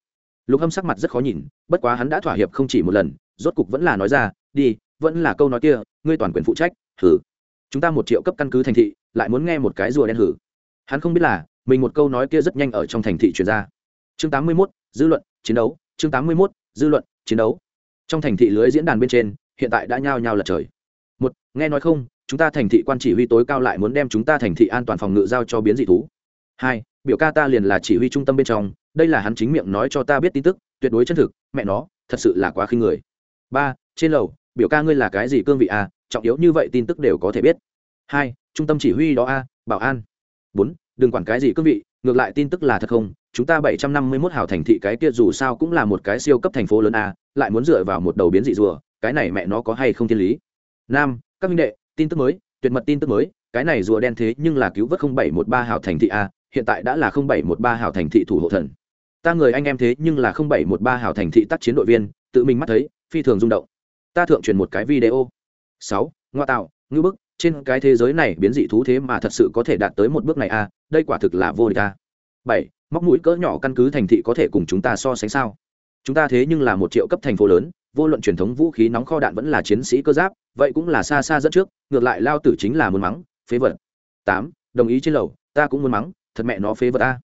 Lục hâm sắc mặt rất khó nhìn, bất quá hắn đã thỏa hiệp không chỉ một lần, rốt cục vẫn là nói ra, đi, vẫn là câu nói kia, ngươi toàn quyền phụ trách thử chúng ta một triệu cấp căn cứ thành thị lại muốn nghe một cái rùa đen hử. Hắn không biết là mình một câu nói kia rất nhanh ở trong thành thị truyền ra. Chương 81, dư luận chiến đấu. Chương 81, dư luận chiến đấu. Trong thành thị lưới diễn đàn bên trên hiện tại đã nhao nhao lật trời. Một nghe nói không chúng ta thành thị quan chỉ huy tối cao lại muốn đem chúng ta thành thị an toàn phòng ngự giao cho biến dị thú. Hai biểu ca ta liền là chỉ huy trung tâm bên trong đây là hắn chính miệng nói cho ta biết tin tức tuyệt đối chân thực mẹ nó thật sự là quá khinh người. Ba trên lầu biểu ca ngươi là cái gì cương vị à? Trọng yếu như vậy tin tức đều có thể biết. Hai, trung tâm chỉ huy đó a, bảo an. Bốn, đừng quản cái gì cương vị, ngược lại tin tức là thật không? Chúng ta bảy trăm năm mươi 751 hào thành thị cái kia dù sao cũng là một cái siêu cấp thành phố lớn a, lại muốn dựa vào một đầu biến dị rùa, cái này mẹ nó có hay không thiên lý? Nam, các minh đệ, tin tức mới, tuyệt mật tin tức mới, cái này rùa đen thế nhưng là cứu vớt không bảy một ba hào thành thị a, hiện tại đã là không bảy một ba hào thành thị thủ hộ thần. Ta người anh em thế nhưng là không bảy một ba hào thành thị tác chiến đội viên, tự mình mắt thấy, phi thường rung động. Ta thượng truyền một cái video sáu, ngoa tạo, ngư bức, trên cái thế giới này biến dị thú thế mà thật sự có thể đạt tới một bước này a đây quả thực là vô địch a bảy, móc mũi cỡ nhỏ căn cứ thành thị có thể cùng chúng ta so sánh sao? Chúng ta thế nhưng là một triệu cấp thành phố lớn, vô luận truyền thống vũ khí nóng kho đạn vẫn là chiến sĩ cơ giáp, vậy cũng là xa xa dẫn trước, ngược lại lao tử chính là muốn mắng, phế vật. Tám, đồng ý trên lầu, ta cũng muốn mắng, thật mẹ nó phế vật a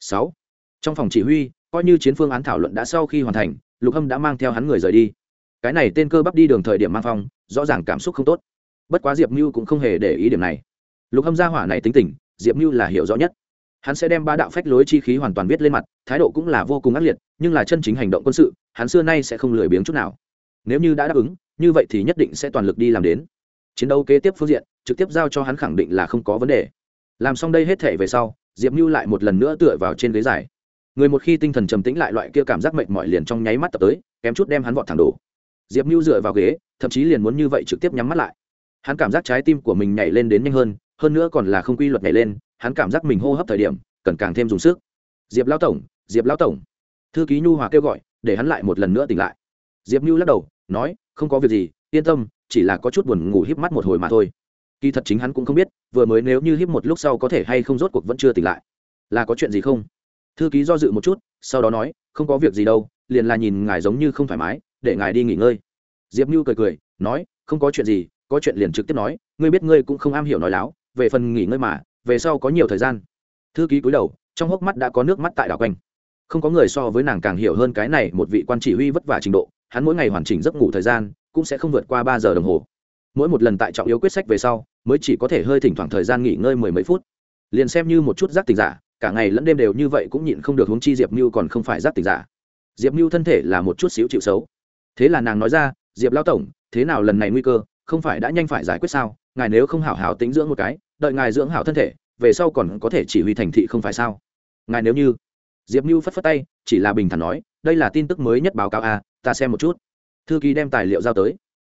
sáu, trong phòng chỉ huy, coi như chiến phương án thảo luận đã sau khi hoàn thành, lục hâm đã mang theo hắn người rời đi. Cái này tên cơ bắp đi đường thời điểm mang phong rõ ràng cảm xúc không tốt. Bất quá diệp mưu cũng không hề để ý điểm này. Lục hâm gia hỏa này tính tình, diệp mưu là hiểu rõ nhất. Hắn sẽ đem ba đạo phách lối chi khí hoàn toàn viết lên mặt, thái độ cũng là vô cùng ác liệt, nhưng là chân chính hành động quân sự, hắn xưa nay sẽ không lười biếng chút nào. Nếu như đã đáp ứng, như vậy thì nhất định sẽ toàn lực đi làm đến. Chiến đấu kế tiếp phương diện, trực tiếp giao cho hắn khẳng định là không có vấn đề. Làm xong đây hết thể về sau, diệp mưu lại một lần nữa tựa vào trên ghế dài. Người một khi tinh thần trầm tĩnh lại loại kia cảm giác mệt mỏi liền trong nháy mắt tập tới, kém chút đem hắn vọt thẳng đổ diệp mưu dựa vào ghế, thậm chí liền muốn như vậy trực tiếp nhắm mắt lại. Hắn cảm giác trái tim của mình nhảy lên đến nhanh hơn hơn nữa còn là không quy luật nhảy lên, hắn cảm giác mình hô hấp thời điểm, cần càng thêm dùng sức. Diệp lão tổng, diệp lão tổng. Thư ký nhu hòa kêu gọi, để hắn lại một lần nữa tỉnh lại. Diệp mưu lắc đầu, nói, không có việc gì, yên tâm, chỉ là có chút buồn ngủ híp mắt một hồi mà thôi. Kỳ thật chính hắn cũng không biết, vừa mới nếu như híp một lúc sau có thể hay không rốt cuộc vẫn chưa tỉnh lại. Là có chuyện gì không? Thư ký do dự một chút, sau đó nói, không có việc gì đâu, liền là nhìn ngài giống như không thoải mái để ngài đi nghỉ ngơi. Diệp mưu cười cười, nói, không có chuyện gì, có chuyện liền trực tiếp nói, ngươi biết ngươi cũng không am hiểu nói láo, về phần nghỉ ngơi mà, về sau có nhiều thời gian. Thư ký cúi đầu, trong hốc mắt đã có nước mắt tại đảo quanh. Không có người so với nàng càng hiểu hơn cái này một vị quan chỉ huy vất vả trình độ, hắn mỗi ngày hoàn chỉnh giấc ngủ thời gian, cũng sẽ không vượt qua ba giờ đồng hồ. Mỗi một lần tại trọng yếu quyết sách về sau, mới chỉ có thể hơi thỉnh thoảng thời gian nghỉ ngơi mười mấy phút. Liền xem như một chút giác tình giả, cả ngày lẫn đêm đều như vậy cũng nhịn không được huống chi diệp mưu còn không phải giác tình giả. Diệp mưu thân thể là một chút xíu chịu xấu thế là nàng nói ra, diệp lao tổng, thế nào lần này nguy cơ? Không phải đã nhanh phải giải quyết sao? Ngài nếu không hảo hảo tính dưỡng một cái, đợi ngài dưỡng hảo thân thể, về sau còn có thể chỉ huy thành thị không phải sao? Ngài nếu như diệp mưu phất phất tay, chỉ là bình thản nói, đây là tin tức mới nhất báo cáo a, ta xem một chút. Thư ký đem tài liệu giao tới.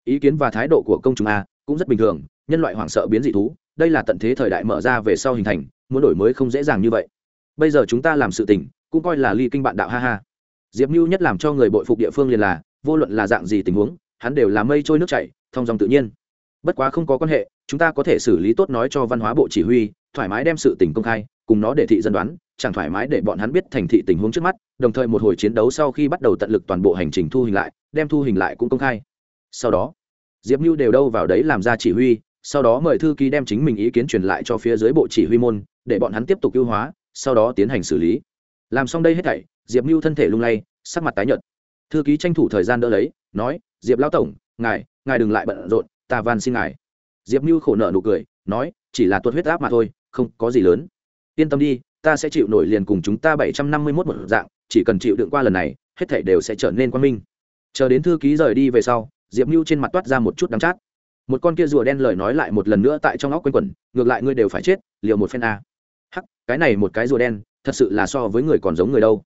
Ý kiến và thái độ của công chúng a cũng rất bình thường, nhân loại hoảng sợ biến dị thú, đây là tận thế thời đại mở ra về sau hình thành, muốn đổi mới không dễ dàng như vậy. Bây giờ chúng ta làm sự tình, cũng coi là ly kinh bạn đạo, ha ha. Diệp mưu nhất làm cho người bội phục địa phương liền là vô luận là dạng gì tình huống, hắn đều là mây trôi nước chảy thông dòng tự nhiên. Bất quá không có quan hệ, chúng ta có thể xử lý tốt nói cho văn hóa bộ chỉ huy, thoải mái đem sự tình công khai, cùng nó để thị dân đoán, chẳng thoải mái để bọn hắn biết thành thị tình huống trước mắt, đồng thời một hồi chiến đấu sau khi bắt đầu tận lực toàn bộ hành trình thu hình lại, đem thu hình lại cũng công khai. Sau đó, diệp mưu đều đâu vào đấy làm ra chỉ huy, sau đó mời thư ký đem chính mình ý kiến truyền lại cho phía dưới bộ chỉ huy môn, để bọn hắn tiếp tục ưu hóa, sau đó tiến hành xử lý. Làm xong đây hết thảy, diệp mưu thân thể lung lay, sắc mặt tái nhợt thư ký tranh thủ thời gian đỡ lấy, nói, diệp lão tổng, ngài ngài đừng lại bận rộn, ta van xin ngài. Diệp mưu khổ nợ nụ cười, nói, chỉ là tuột huyết áp mà thôi, không có gì lớn. Yên tâm đi, ta sẽ chịu nổi liền cùng chúng ta bảy trăm năm mươi mốt một dạng, chỉ cần chịu đựng qua lần này, hết thảy đều sẽ trở nên quan minh. Chờ đến thư ký rời đi về sau, diệp mưu trên mặt toát ra một chút đắng chát. Một con kia rùa đen lời nói lại một lần nữa tại trong óc quanh quẩn, ngược lại ngươi đều phải chết, liều một phen a. Hắc, cái này một cái rùa đen, thật sự là so với người còn giống người đâu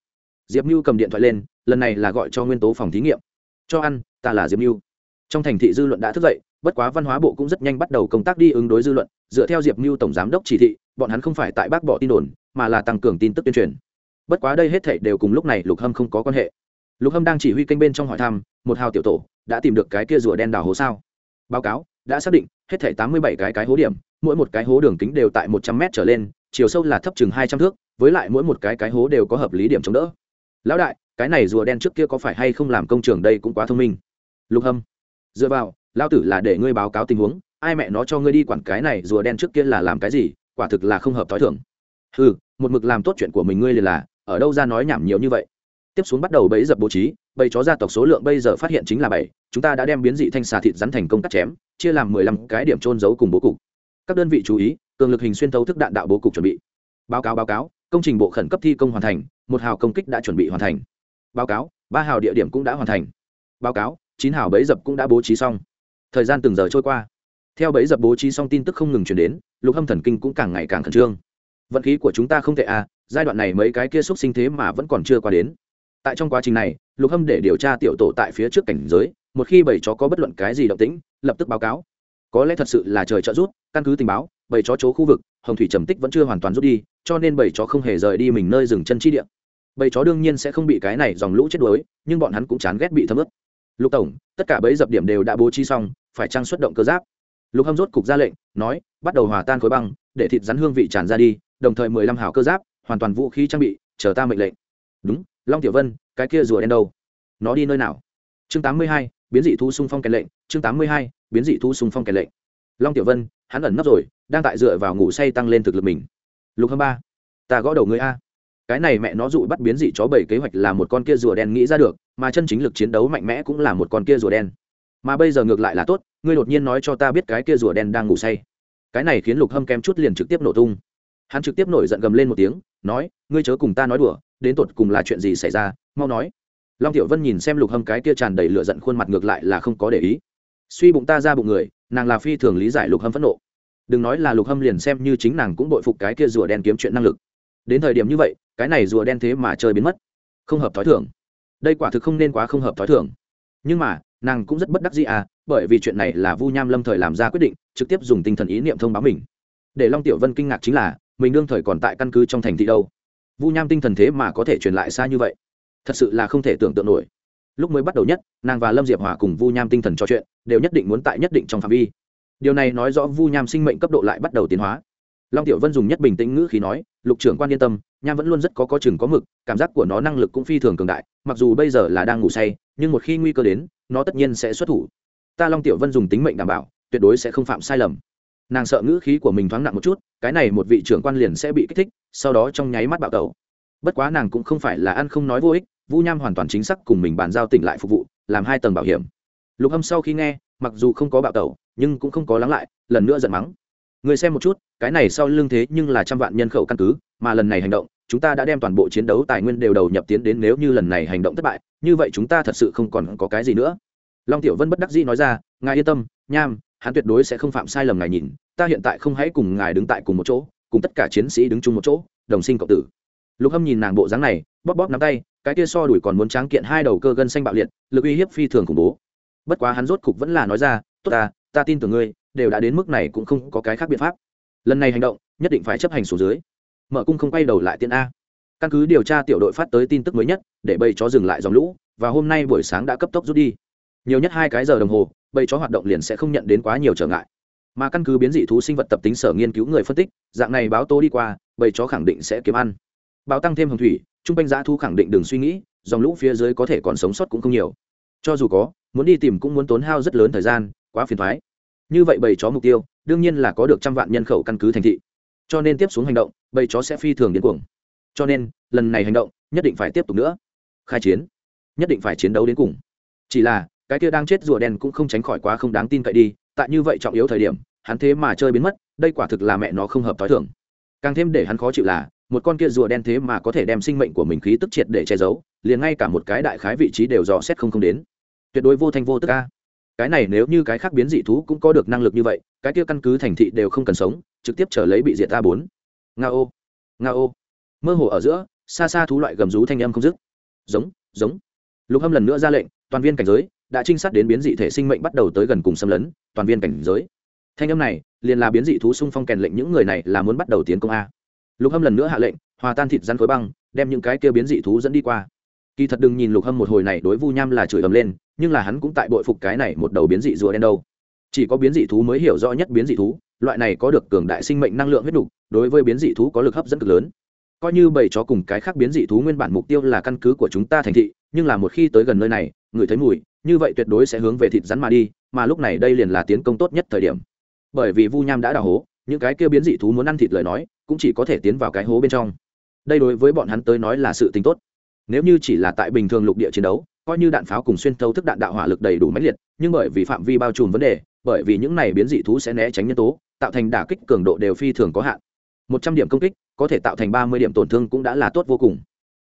diệp mưu cầm điện thoại lên, lần này là gọi cho nguyên tố phòng thí nghiệm. Cho ăn, ta là diệp mưu trong thành thị dư luận đã thức dậy, bất quá văn hóa bộ cũng rất nhanh bắt đầu công tác đi ứng đối dư luận. Dựa theo diệp mưu tổng giám đốc chỉ thị, bọn hắn không phải tại bác bỏ tin đồn, mà là tăng cường tin tức tuyên truyền. Bất quá đây hết thảy đều cùng lúc này lục hâm không có quan hệ. Lục hâm đang chỉ huy kênh bên trong hỏi thăm, một hào tiểu tổ, đã tìm được cái kia rùa đen đào hố sao? Báo cáo, đã xác định, hết thảy tám mươi bảy cái cái hố điểm, mỗi một cái hố đường kính đều tại một trăm m trở lên, chiều sâu là thấp chừng hai trăm thước, với lại mỗi một cái cái hố đều có hợp lý điểm chống đỡ lão đại, cái này rùa đen trước kia có phải hay không làm công trường đây cũng quá thông minh. Lục hâm, dựa vào lao tử là để ngươi báo cáo tình huống, ai mẹ nó cho ngươi đi quản cái này rùa đen trước kia là làm cái gì, quả thực là không hợp t h ó i thưởng ừ một mực làm tốt chuyện của mình ngươi liền là, ở đâu ra nói nhảm nhiều như vậy. Tiếp xuống bắt đầu bẫy dập bố trí bầy chó gia tộc số lượng bây giờ phát hiện chính là bảy, chúng ta đã đem biến dị thanh xà thịt rắn thành công cắt chém, chia làm mười lăm cái điểm trôn giấu cùng bố cục. Các đơn vị chú ý, cường lực hình xuyên thấu thức đạn đạo bố cục chuẩn bị. Báo cáo báo cáo công trình bộ khẩn cấp thi công hoàn thành, một hào công kích đã chuẩn bị hoàn thành. Báo cáo, ba hào địa điểm cũng đã hoàn thành. Báo cáo, chín hào bẫy dập cũng đã bố trí xong. Thời gian từng giờ trôi qua. Theo bẫy dập bố trí xong tin tức không ngừng chuyển đến, lục hâm thần kinh cũng càng ngày càng khẩn trương. Vận khí của chúng ta không tệ à giai đoạn này mấy cái kia xúc sinh thế mà vẫn còn chưa qua đến. Tại trong quá trình này, lục hâm để điều tra tiểu tổ tại phía trước cảnh giới, một khi bầy chó có bất luận cái gì động tĩnh, lập tức báo cáo. Có lẽ thật sự là trời trợ rút căn cứ tình báo bầy chó chỗ khu vực, hồng thủy trầm tích vẫn chưa hoàn toàn rút đi, cho nên bầy chó không hề rời đi mình nơi dừng chân chi địa. Bầy chó đương nhiên sẽ không bị cái này dòng lũ chết đuối, nhưng bọn hắn cũng chán ghét bị thấm ướt. Lục tổng, tất cả bẫy dập điểm đều đã bố trí xong, phải trang xuất động cơ giáp. Lục hâm rốt cục ra lệnh, nói, bắt đầu hòa tan khối băng, để thịt rắn hương vị tràn ra đi, đồng thời mười lăm hào cơ giáp, hoàn toàn vũ khí trang bị, chờ ta mệnh lệnh. Đúng, long tiểu vân, cái kia rùa đen đâu? Nó đi nơi nào? Chương tám mươi hai, biến dị thu xung phong kèn lệnh, chương tám mươi hai, biến dị thu xung phong kèn lệnh long tiểu vân, hắn ẩn nấp rồi, đang tại dựa vào ngủ say tăng lên thực lực mình. Lục hâm ba, ta gõ đầu người a. Cái này mẹ nó dụ bắt biến dị chó bảy kế hoạch là một con kia rùa đen nghĩ ra được, mà chân chính lực chiến đấu mạnh mẽ cũng là một con kia rùa đen. Mà bây giờ ngược lại là tốt, ngươi đột nhiên nói cho ta biết cái kia rùa đen đang ngủ say. Cái này khiến lục hâm kém chút liền trực tiếp nổ tung. Hắn trực tiếp nổi giận gầm lên một tiếng, nói, ngươi chớ cùng ta nói đùa, đến tột cùng là chuyện gì xảy ra, mau nói. Long tiểu vân nhìn xem lục hâm cái kia tràn đầy lửa giận khuôn mặt ngược lại là không có để ý. Suy bụng ta ra bụng người nàng là phi thường lý giải lục hâm phẫn nộ. Đừng nói là lục hâm liền xem như chính nàng cũng bội phục cái kia rùa đen kiếm chuyện năng lực. Đến thời điểm như vậy, cái này rùa đen thế mà chơi biến mất. Không hợp thói thường. Đây quả thực không nên quá không hợp thói thường. Nhưng mà, nàng cũng rất bất đắc dĩ à bởi vì chuyện này là vu nham lâm thời làm ra quyết định, trực tiếp dùng tinh thần ý niệm thông báo mình. Để long tiểu vân kinh ngạc chính là, mình đương thời còn tại căn cứ trong thành thị đâu. Vu nham tinh thần thế mà có thể truyền lại xa như vậy. Thật sự là không thể tưởng tượng nổi lúc mới bắt đầu nhất, nàng và lâm diệp hòa cùng vu nham tinh thần trò chuyện, đều nhất định muốn tại nhất định trong phạm vi. Điều này nói rõ vu nham sinh mệnh cấp độ lại bắt đầu tiến hóa. Long tiểu vân dùng nhất bình tĩnh ngữ khí nói, lục trưởng quan yên tâm, nham vẫn luôn rất có có chừng có mực, cảm giác của nó năng lực cũng phi thường cường đại, mặc dù bây giờ là đang ngủ say, nhưng một khi nguy cơ đến, nó tất nhiên sẽ xuất thủ. Ta long tiểu vân dùng tính mệnh đảm bảo, tuyệt đối sẽ không phạm sai lầm. Nàng sợ ngữ khí của mình thoáng nặng một chút, cái này một vị trưởng quan liền sẽ bị kích thích, sau đó trong nháy mắt bạo tẩu. Bất quá nàng cũng không phải là ăn không nói vô ích vu nham hoàn toàn chính xác cùng mình bàn giao tỉnh lại phục vụ, làm hai tầng bảo hiểm. Lục hâm sau khi nghe, mặc dù không có bạo tẩu, nhưng cũng không có lắng lại, lần nữa giận mắng. Người xem một chút, cái này sau lưng thế nhưng là trăm vạn nhân khẩu căn cứ, mà lần này hành động, chúng ta đã đem toàn bộ chiến đấu tài nguyên đều đầu nhập tiến đến nếu như lần này hành động thất bại, như vậy chúng ta thật sự không còn có cái gì nữa. Long tiểu vân bất đắc dĩ nói ra, ngài yên tâm, nham, hắn tuyệt đối sẽ không phạm sai lầm ngài nhìn, ta hiện tại không hãy cùng ngài đứng tại cùng một chỗ, cùng tất cả chiến sĩ đứng chung một chỗ, đồng sinh cộng tử. Lục hâm nhìn nàng bộ dáng này, bóp bóp nắm tay cái kia so đuổi còn muốn tráng kiện hai đầu cơ gân xanh bạo liệt, lực uy hiếp phi thường khủng bố. Bất quá hắn rốt cục vẫn là nói ra, tốt ta ta tin tưởng ngươi, đều đã đến mức này cũng không có cái khác biện pháp. Lần này hành động, nhất định phải chấp hành số dưới. Mở cung không quay đầu lại tiên a. Căn cứ điều tra tiểu đội phát tới tin tức mới nhất, để bầy chó dừng lại dòng lũ, và hôm nay buổi sáng đã cấp tốc rút đi. Nhiều nhất hai cái giờ đồng hồ, bầy chó hoạt động liền sẽ không nhận đến quá nhiều trở ngại. Mà căn cứ biến dị thú sinh vật tập tính sở nghiên cứu người phân tích, dạng này báo tố đi qua, bầy chó khẳng định sẽ kiếm ăn báo tăng thêm hồng thủy, trung quanh dã thu khẳng định đừng suy nghĩ, dòng lũ phía dưới có thể còn sống sót cũng không nhiều. Cho dù có, muốn đi tìm cũng muốn tốn hao rất lớn thời gian, quá phiền thoái như vậy bầy chó mục tiêu, đương nhiên là có được trăm vạn nhân khẩu căn cứ thành thị. Cho nên tiếp xuống hành động, bầy chó sẽ phi thường điên cuồng. Cho nên, lần này hành động, nhất định phải tiếp tục nữa. Khai chiến. Nhất định phải chiến đấu đến cùng. Chỉ là, cái kia đang chết rùa đen cũng không tránh khỏi quá không đáng tin cậy đi, tại như vậy trọng yếu thời điểm, hắn thế mà chơi biến mất, đây quả thực là mẹ nó không hợp t h o i thưởng càng thêm để hắn khó chịu là một con kia rùa đen thế mà có thể đem sinh mệnh của mình khí tức triệt để che giấu, liền ngay cả một cái đại khái vị trí đều dò xét không không đến. Tuyệt đối vô thanh vô tức ca cái này nếu như cái khác biến dị thú cũng có được năng lực như vậy, cái kia căn cứ thành thị đều không cần sống, trực tiếp trở lấy bị diệt a bốn. Nga ô. Nga ô. Mơ hồ ở giữa, xa xa thú loại gầm rú thanh âm không dứt. Giống giống. Lục hâm lần nữa ra lệnh, toàn viên cảnh giới đã trinh sát đến biến dị thể sinh mệnh bắt đầu tới gần cùng xâm lấn, toàn viên cảnh giới. Thanh âm này liền là biến dị thú xung phong kèn lệnh những người này là muốn bắt đầu tiến công a lục hâm lần nữa hạ lệnh, hòa tan thịt rắn khối băng, đem những cái kia biến dị thú dẫn đi qua. Kỳ thật đừng nhìn lục hâm một hồi này đối vu nham là chửi ầm lên, nhưng là hắn cũng tại bội phục cái này một đầu biến dị rùa đen đâu. Chỉ có biến dị thú mới hiểu rõ nhất biến dị thú, loại này có được cường đại sinh mệnh năng lượng huyết đục đối với biến dị thú có lực hấp dẫn cực lớn. Coi như bầy chó cùng cái khác biến dị thú nguyên bản mục tiêu là căn cứ của chúng ta thành thị, nhưng là một khi tới gần nơi này, người thấy mùi, như vậy tuyệt đối sẽ hướng về thịt rắn mà đi, mà lúc này đây liền là tiến công tốt nhất thời điểm. Bởi vì vu nham đã đào hố những cái kia biến dị thú muốn ăn thịt lời nói, cũng chỉ có thể tiến vào cái hố bên trong. Đây đối với bọn hắn tới nói là sự tính tốt. Nếu như chỉ là tại bình thường lục địa chiến đấu, coi như đạn pháo cùng xuyên thấu thức đạn đạo hỏa lực đầy đủ mãnh liệt, nhưng bởi vì phạm vi bao trùm vấn đề, bởi vì những này biến dị thú sẽ né tránh nhân tố, tạo thành đả kích cường độ đều phi thường có hạn. Một trăm điểm công kích, có thể tạo thành ba mươi điểm tổn thương cũng đã là tốt vô cùng.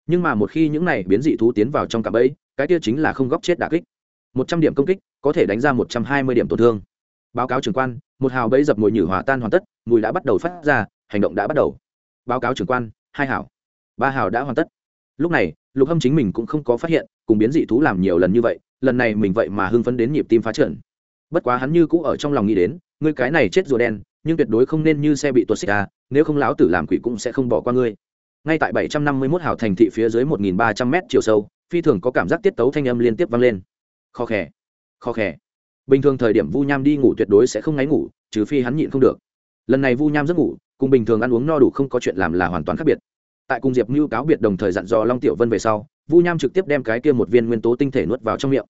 Nhưng mà một khi những này biến dị thú tiến vào trong cạm bẫy, cái kia chính là không góc chết đả kích. Một trăm điểm công kích, có thể đánh ra một trăm hai mươi điểm tổn thương báo cáo trưởng quan một hào bẫy dập mùi nhử hòa tan hoàn tất mùi đã bắt đầu phát ra hành động đã bắt đầu. Báo cáo trưởng quan hai hào, ba hào đã hoàn tất. Lúc này lục hâm chính mình cũng không có phát hiện cùng biến dị thú làm nhiều lần như vậy lần này mình vậy mà hưng phấn đến nhịp tim phá trợn. Bất quá hắn như cũ ở trong lòng nghĩ đến ngươi cái này chết rùa đen nhưng tuyệt đối không nên như xe bị tuột xích ra nếu không láo tử làm quỷ cũng sẽ không bỏ qua ngươi. Ngay tại 751 hào thành thị phía dưới 1.300 m chiều sâu phi thường có cảm giác tiết tấu thanh âm liên tiếp vang lên. Khó khè. Khó khè bình thường thời điểm vu nham đi ngủ tuyệt đối sẽ không ngáy ngủ, trừ phi hắn nhịn không được. Lần này vu nham giấc ngủ, cùng bình thường ăn uống no đủ không có chuyện làm là hoàn toàn khác biệt. Tại cùng diệp ngưu cáo biệt đồng thời dặn dò long tiểu vân về sau, vu nham trực tiếp đem cái kia một viên nguyên tố tinh thể nuốt vào trong miệng.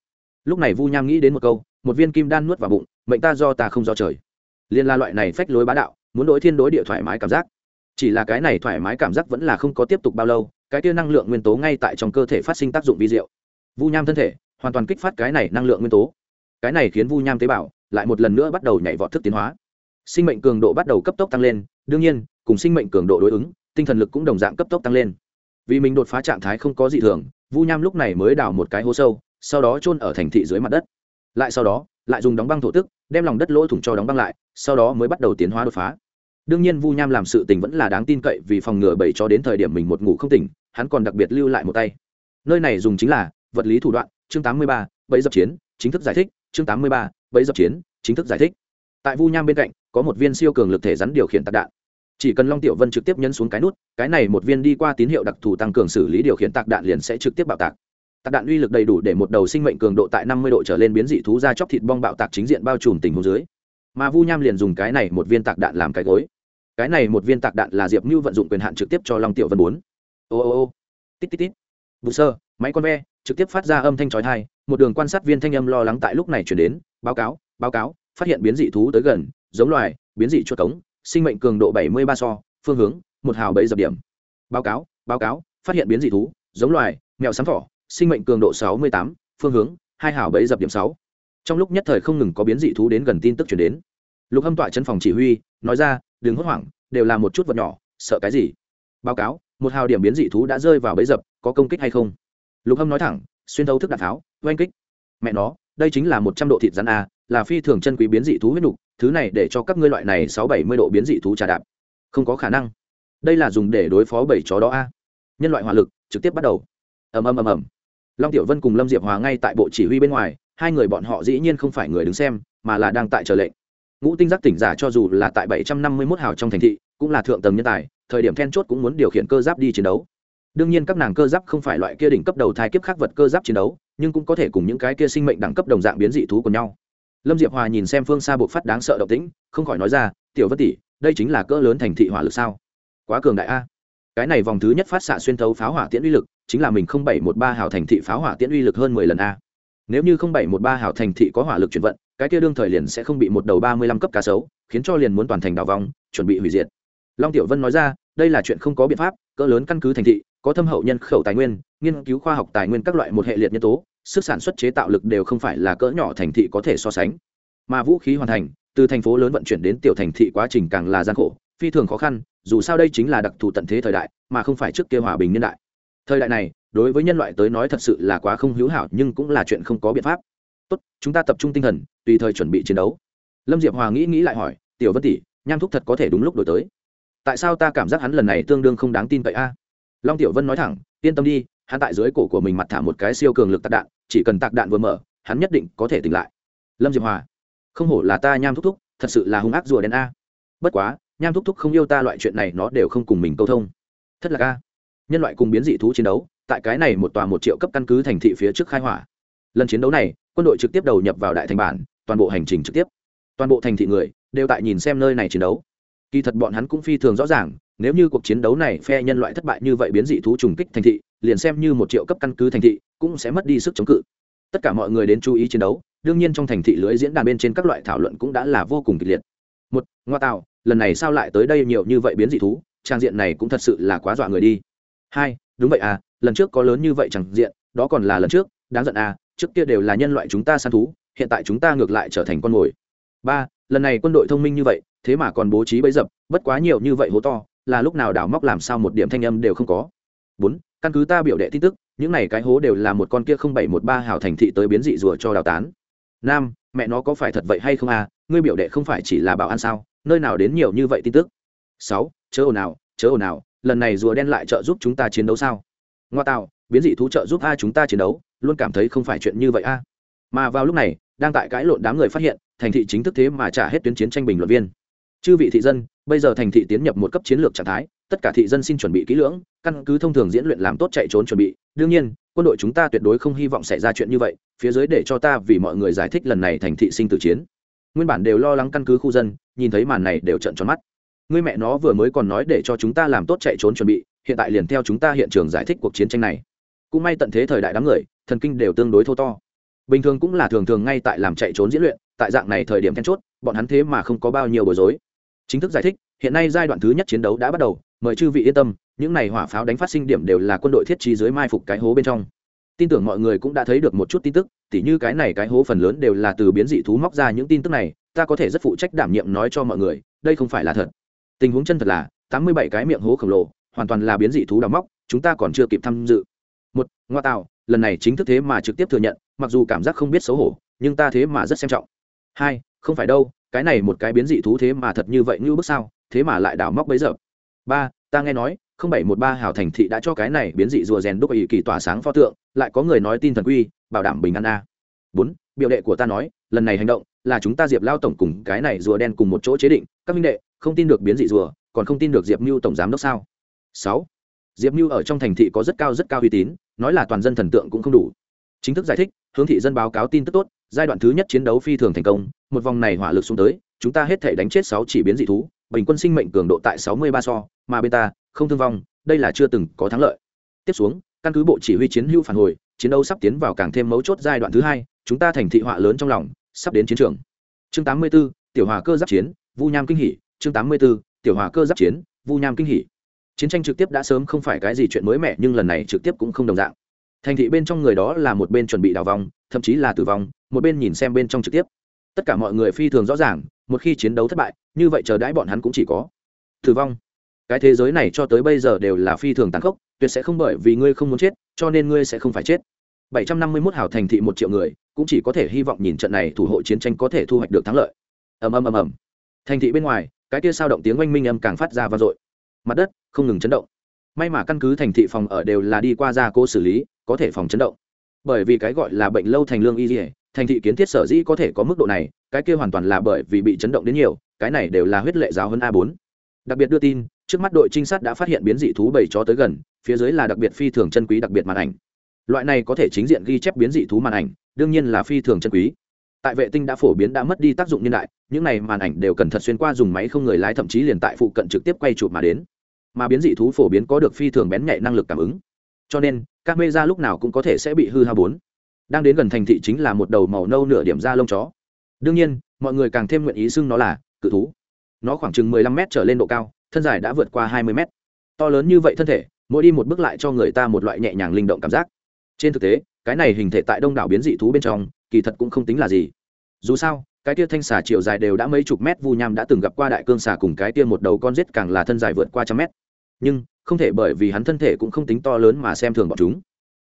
Lúc này vu nham nghĩ đến một câu, một viên kim đan nuốt vào bụng, mệnh ta do ta không do trời. Liên la loại này phách lối bá đạo, muốn đối thiên đối địa thoải mái cảm giác. Chỉ là cái này thoải mái cảm giác vẫn là không có tiếp tục bao lâu, cái kia năng lượng nguyên tố ngay tại trong cơ thể phát sinh tác dụng vi diệu. Vu nham thân thể hoàn toàn kích phát cái này năng lượng nguyên tố cái này khiến vu nham tế bào lại một lần nữa bắt đầu nhảy vọt thức tiến hóa. Sinh mệnh cường độ bắt đầu cấp tốc tăng lên đương nhiên cùng sinh mệnh cường độ đối ứng tinh thần lực cũng đồng dạng cấp tốc tăng lên. Vì mình đột phá trạng thái không có gì thường vu nham lúc này mới đào một cái hố sâu sau đó chôn ở thành thị dưới mặt đất. Lại sau đó lại dùng đóng băng thổ tức đem lòng đất lỗ thủng cho đóng băng lại sau đó mới bắt đầu tiến hóa đột phá. Đương nhiên vu nham làm sự tình vẫn là đáng tin cậy vì phòng ngừa bảy cho đến thời điểm mình một ngủ không tỉnh hắn còn đặc biệt lưu lại một tay. Nơi này dùng chính là vật lý thủ đoạn chương 83, bẫy dập chiến chính thức giải thích chương 83, bẫy dập chiến chính thức giải thích. Tại vu nham bên cạnh có một viên siêu cường lực thể rắn điều khiển tạc đạn. Chỉ cần long tiểu vân trực tiếp nhấn xuống cái nút cái này một viên đi qua tín hiệu đặc thù tăng cường xử lý điều khiển tạc đạn liền sẽ trực tiếp bạo tạc. Tạc đạn uy lực đầy đủ để một đầu sinh mệnh cường độ tại năm mươi độ trở lên biến dị thú ra chóc thịt bong bạo tạc chính diện bao trùm tình hồ dưới. Mà vu nham liền dùng cái này một viên tạc đạn làm cái gối. Cái này một viên tạc đạn là diệp mưu vận dụng quyền hạn trực tiếp cho long tiểu vân bốn. Ô ô ô. Tít tít tít. Vụ sơ máy con ve trực tiếp phát ra âm thanh trói thai một đường quan sát viên thanh âm lo lắng tại lúc này chuyển đến, báo cáo báo cáo, phát hiện biến dị thú tới gần, giống loài, biến dị chuột cống, sinh mệnh cường độ bảy mươi ba so, phương hướng, một hào bẫy dập điểm. Báo cáo báo cáo, phát hiện biến dị thú, giống loài, mèo sám thỏ, sinh mệnh cường độ sáu mươi tám, phương hướng, hai hào bẫy dập điểm sáu. Trong lúc nhất thời không ngừng có biến dị thú đến gần tin tức chuyển đến. Lục hâm tọa chân phòng chỉ huy, nói ra, đừng hốt hoảng, đều là một chút vật nhỏ, sợ cái gì? Báo cáo, một hào điểm biến dị thú đã rơi vào bẫy dập, có công kích hay không? Lục hâm nói thẳng xuyên thấu thức đạn tháo oanh kích. Mẹ nó, đây chính là một trăm độ thịt rắn a là phi thường chân quý biến dị thú huyết nục, thứ này để cho các ngươi loại này sáu bảy mươi độ biến dị thú trà đạp. Không có khả năng. Đây là dùng để đối phó bảy chó đó a nhân loại hỏa lực, trực tiếp bắt đầu. Ầm ầm ầm ầm. Long tiểu vân cùng lâm diệp hòa ngay tại bộ chỉ huy bên ngoài, hai người bọn họ dĩ nhiên không phải người đứng xem, mà là đang tại chờ lệnh. Ngũ tinh giác tỉnh giả cho dù là tại bảy trăm năm mươi mốt hào trong thành thị, cũng là thượng tầng nhân tài, thời điểm then chốt cũng muốn điều khiển cơ giáp đi chiến đấu đương nhiên các nàng cơ giáp không phải loại kia đỉnh cấp đầu thai kiếp khác vật cơ giáp chiến đấu, nhưng cũng có thể cùng những cái kia sinh mệnh đẳng cấp đồng dạng biến dị thú của nhau. Lâm diệp hòa nhìn xem phương xa bộ phát đáng sợ động tĩnh, không khỏi nói ra, tiểu vân tỷ, đây chính là cỡ lớn thành thị hỏa lực sao? Quá cường đại a. Cái này vòng thứ nhất phát xạ xuyên thấu pháo hỏa tiễn uy lực, chính là mình không bảy một ba hào thành thị pháo hỏa tiễn uy lực hơn mười lần a. Nếu như không bảy một ba hào thành thị có hỏa lực chuyển vận, cái kia đương thời liền sẽ không bị một đầu ba mươi lăm cấp cá sấu, khiến cho liền muốn toàn thành đào vòng, chuẩn bị hủy diệt. Long tiểu vân nói ra, đây là chuyện không có biện pháp, cỡ lớn căn cứ thành thị có thâm hậu nhân khẩu tài nguyên, nghiên cứu khoa học tài nguyên các loại một hệ liệt nhân tố, sức sản xuất chế tạo lực đều không phải là cỡ nhỏ thành thị có thể so sánh. Mà vũ khí hoàn thành, từ thành phố lớn vận chuyển đến tiểu thành thị quá trình càng là gian khổ, phi thường khó khăn, dù sao đây chính là đặc thù tận thế thời đại, mà không phải trước kia hòa bình niên đại. Thời đại này, đối với nhân loại tới nói thật sự là quá không hữu hảo, nhưng cũng là chuyện không có biện pháp. Tốt, chúng ta tập trung tinh thần, tùy thời chuẩn bị chiến đấu. Lâm diệp hòa nghĩ nghĩ lại hỏi, tiểu vân tỷ, nham thúc thật có thể đúng lúc đổi tới. Tại sao ta cảm giác hắn lần này tương đương không đáng tin cậy a? Long tiểu vân nói thẳng, yên tâm đi, hắn tại dưới cổ của mình mặt thả một cái siêu cường lực tạc đạn, chỉ cần tạc đạn vừa mở, hắn nhất định có thể tỉnh lại. Lâm diệp hòa, không hổ là ta nham thúc thúc, thật sự là hung ác rùa đen a. Bất quá, nham thúc thúc không yêu ta loại chuyện này, nó đều không cùng mình câu thông. Thất lạc a. Nhân loại cùng biến dị thú chiến đấu, tại cái này một tòa một triệu cấp căn cứ thành thị phía trước khai hỏa. Lần chiến đấu này, quân đội trực tiếp đầu nhập vào đại thành bản, toàn bộ hành trình trực tiếp. Toàn bộ thành thị người đều tại nhìn xem nơi này chiến đấu. Kỳ thật bọn hắn cũng phi thường rõ ràng nếu như cuộc chiến đấu này phe nhân loại thất bại như vậy biến dị thú trùng kích thành thị, liền xem như một triệu cấp căn cứ thành thị, cũng sẽ mất đi sức chống cự. Tất cả mọi người đến chú ý chiến đấu, đương nhiên trong thành thị lưới diễn đàn bên trên các loại thảo luận cũng đã là vô cùng kịch liệt. Một, ngoa tạo, lần này sao lại tới đây nhiều như vậy biến dị thú, trang diện này cũng thật sự là quá dọa người đi. Hai, đúng vậy à lần trước có lớn như vậy chẳng diện, đó còn là lần trước, đáng giận à trước kia đều là nhân loại chúng ta săn thú, hiện tại chúng ta ngược lại trở thành con mồi. Ba, lần này quân đội thông minh như vậy, thế mà còn bố trí bấy dập, bất quá nhiều như vậy hố to là lúc nào đào móc làm sao một điểm thanh âm đều không có. Bốn, căn cứ ta biểu đệ tin tức, những này cái hố đều là một con kia không bảy một ba hào thành thị tới biến dị rùa cho đào tán. Năm mẹ nó có phải thật vậy hay không à? Ngươi biểu đệ không phải chỉ là bảo an sao? Nơi nào đến nhiều như vậy tin tức? Sáu, chớ ồn nào chớ ồn nào lần này rùa đen lại trợ giúp chúng ta chiến đấu sao? Ngoa tạo, biến dị thú trợ giúp a chúng ta chiến đấu, luôn cảm thấy không phải chuyện như vậy a mà vào lúc này, đang tại cãi lộn đám người phát hiện, thành thị chính thức thế mà trả hết tuyến chiến tranh bình luận viên chư vị thị dân, bây giờ thành thị tiến nhập một cấp chiến lược trạng thái, tất cả thị dân xin chuẩn bị kỹ lưỡng, căn cứ thông thường diễn luyện làm tốt chạy trốn chuẩn bị. Đương nhiên, quân đội chúng ta tuyệt đối không hy vọng xảy ra chuyện như vậy, phía dưới để cho ta vì mọi người giải thích lần này thành thị sinh tử chiến. Nguyên bản đều lo lắng căn cứ khu dân, nhìn thấy màn này đều trận tròn mắt. Người mẹ nó vừa mới còn nói để cho chúng ta làm tốt chạy trốn chuẩn bị, hiện tại liền theo chúng ta hiện trường giải thích cuộc chiến tranh này. Cũng may tận thế thời đại đám người, thần kinh đều tương đối thô to. Bình thường cũng là thường thường ngay tại làm chạy trốn diễn luyện, tại dạng này thời điểm then chốt, bọn hắn thế mà không có bao nhiêu bối rối chính thức giải thích, hiện nay giai đoạn thứ nhất chiến đấu đã bắt đầu, mời chư vị yên tâm, những này hỏa pháo đánh phát sinh điểm đều là quân đội thiết trí dưới mai phục cái hố bên trong. Tin tưởng mọi người cũng đã thấy được một chút tin tức, tỉ như cái này cái hố phần lớn đều là từ biến dị thú móc ra những tin tức này, ta có thể rất phụ trách đảm nhiệm nói cho mọi người, đây không phải là thật. Tình huống chân thật là, tám mươi bảy cái miệng hố khổng lồ, hoàn toàn là biến dị thú đào móc, chúng ta còn chưa kịp tham dự. Một, ngoa tạo, lần này chính thức thế mà trực tiếp thừa nhận, mặc dù cảm giác không biết xấu hổ, nhưng ta thế mà rất xem trọng. Hai, không phải đâu cái này một cái biến dị thú thế mà thật như vậy như bước sao, thế mà lại đào móc bấy giờ. Ba, ta nghe nói, không bảy một ba hào thành thị đã cho cái này biến dị rùa rèn đúc ý kỳ tỏa sáng pho tượng, lại có người nói tin thần quy, bảo đảm bình an a. Bốn, biểu đệ của ta nói, lần này hành động là chúng ta diệp lao tổng cùng cái này rùa đen cùng một chỗ chế định, các minh đệ, không tin được biến dị rùa, còn không tin được diệp mưu tổng giám đốc sao? Sáu, diệp mưu ở trong thành thị có rất cao rất cao uy tín, nói là toàn dân thần tượng cũng không đủ. Chính thức giải thích, hướng thị dân báo cáo tin tức tốt, giai đoạn thứ nhất chiến đấu phi thường thành công một vòng này hỏa lực xuống tới chúng ta hết thể đánh chết sáu chỉ biến dị thú bình quân sinh mệnh cường độ tại sáu mươi ba so mà bên ta không thương vong đây là chưa từng có thắng lợi. Tiếp xuống căn cứ bộ chỉ huy chiến hữu phản hồi chiến đấu sắp tiến vào càng thêm mấu chốt giai đoạn thứ hai chúng ta thành thị họa lớn trong lòng sắp đến chiến trường. Chương tám mươi 84, tiểu hòa cơ giáp chiến vu nham kinh hỉ. Chương tám mươi 84, tiểu hòa cơ giáp chiến vu nham kinh hỉ. Chiến tranh trực tiếp đã sớm không phải cái gì chuyện mới mẻ nhưng lần này trực tiếp cũng không đồng dạng. Thành thị bên trong người đó là một bên chuẩn bị đào vong thậm chí là tử vong một bên nhìn xem bên trong trực tiếp tất cả mọi người phi thường rõ ràng, một khi chiến đấu thất bại, như vậy chờ đãi bọn hắn cũng chỉ có tử vong. Cái thế giới này cho tới bây giờ đều là phi thường tàn khốc, tuyệt sẽ không bởi vì ngươi không muốn chết, cho nên ngươi sẽ không phải chết. 751 hào thành thị một triệu người, cũng chỉ có thể hy vọng nhìn trận này thủ hộ chiến tranh có thể thu hoạch được thắng lợi. Ầm ầm ầm ầm. Thành thị bên ngoài, cái kia sao động tiếng oanh minh âm càng phát ra vang dội. Mặt đất không ngừng chấn động. May mà căn cứ thành thị phòng ở đều là đi qua gia cố xử lý, có thể phòng chấn động. Bởi vì cái gọi là bệnh lâu thành lương y dỉa thành thị kiến thiết sở dĩ có thể có mức độ này, cái kia hoàn toàn là bởi vì bị chấn động đến nhiều, cái này đều là huyết lệ giáo hơn a 4 đặc biệt đưa tin, trước mắt đội trinh sát đã phát hiện biến dị thú bầy chó tới gần, phía dưới là đặc biệt phi thường chân quý đặc biệt màn ảnh. Loại này có thể chính diện ghi chép biến dị thú màn ảnh, đương nhiên là phi thường chân quý. Tại vệ tinh đã phổ biến đã mất đi tác dụng niên đại, những này màn ảnh đều cần thật xuyên qua dùng máy không người lái, thậm chí liền tại phụ cận trực tiếp quay chụp mà đến. Mà biến dị thú phổ biến có được phi thường bén nhạy năng lực cảm ứng. Cho nên các mê ra lúc nào cũng có thể sẽ bị hư hao bốn đang đến gần thành thị chính là một đầu màu nâu nửa điểm da lông chó. Đương nhiên, mọi người càng thêm nguyện ý xưng nó là cự thú. Nó khoảng chừng 15 mét trở lên độ cao, thân dài đã vượt qua 20 mét. To lớn như vậy thân thể, mỗi đi một bước lại cho người ta một loại nhẹ nhàng linh động cảm giác. Trên thực tế, cái này hình thể tại đông đảo biến dị thú bên trong, kỳ thật cũng không tính là gì. Dù sao, cái tia thanh xà chiều dài đều đã mấy chục mét vu nham đã từng gặp qua đại cương xà cùng cái tia một đầu con rết càng là thân dài vượt qua trăm mét. Nhưng, không thể bởi vì hắn thân thể cũng không tính to lớn mà xem thường bọn chúng.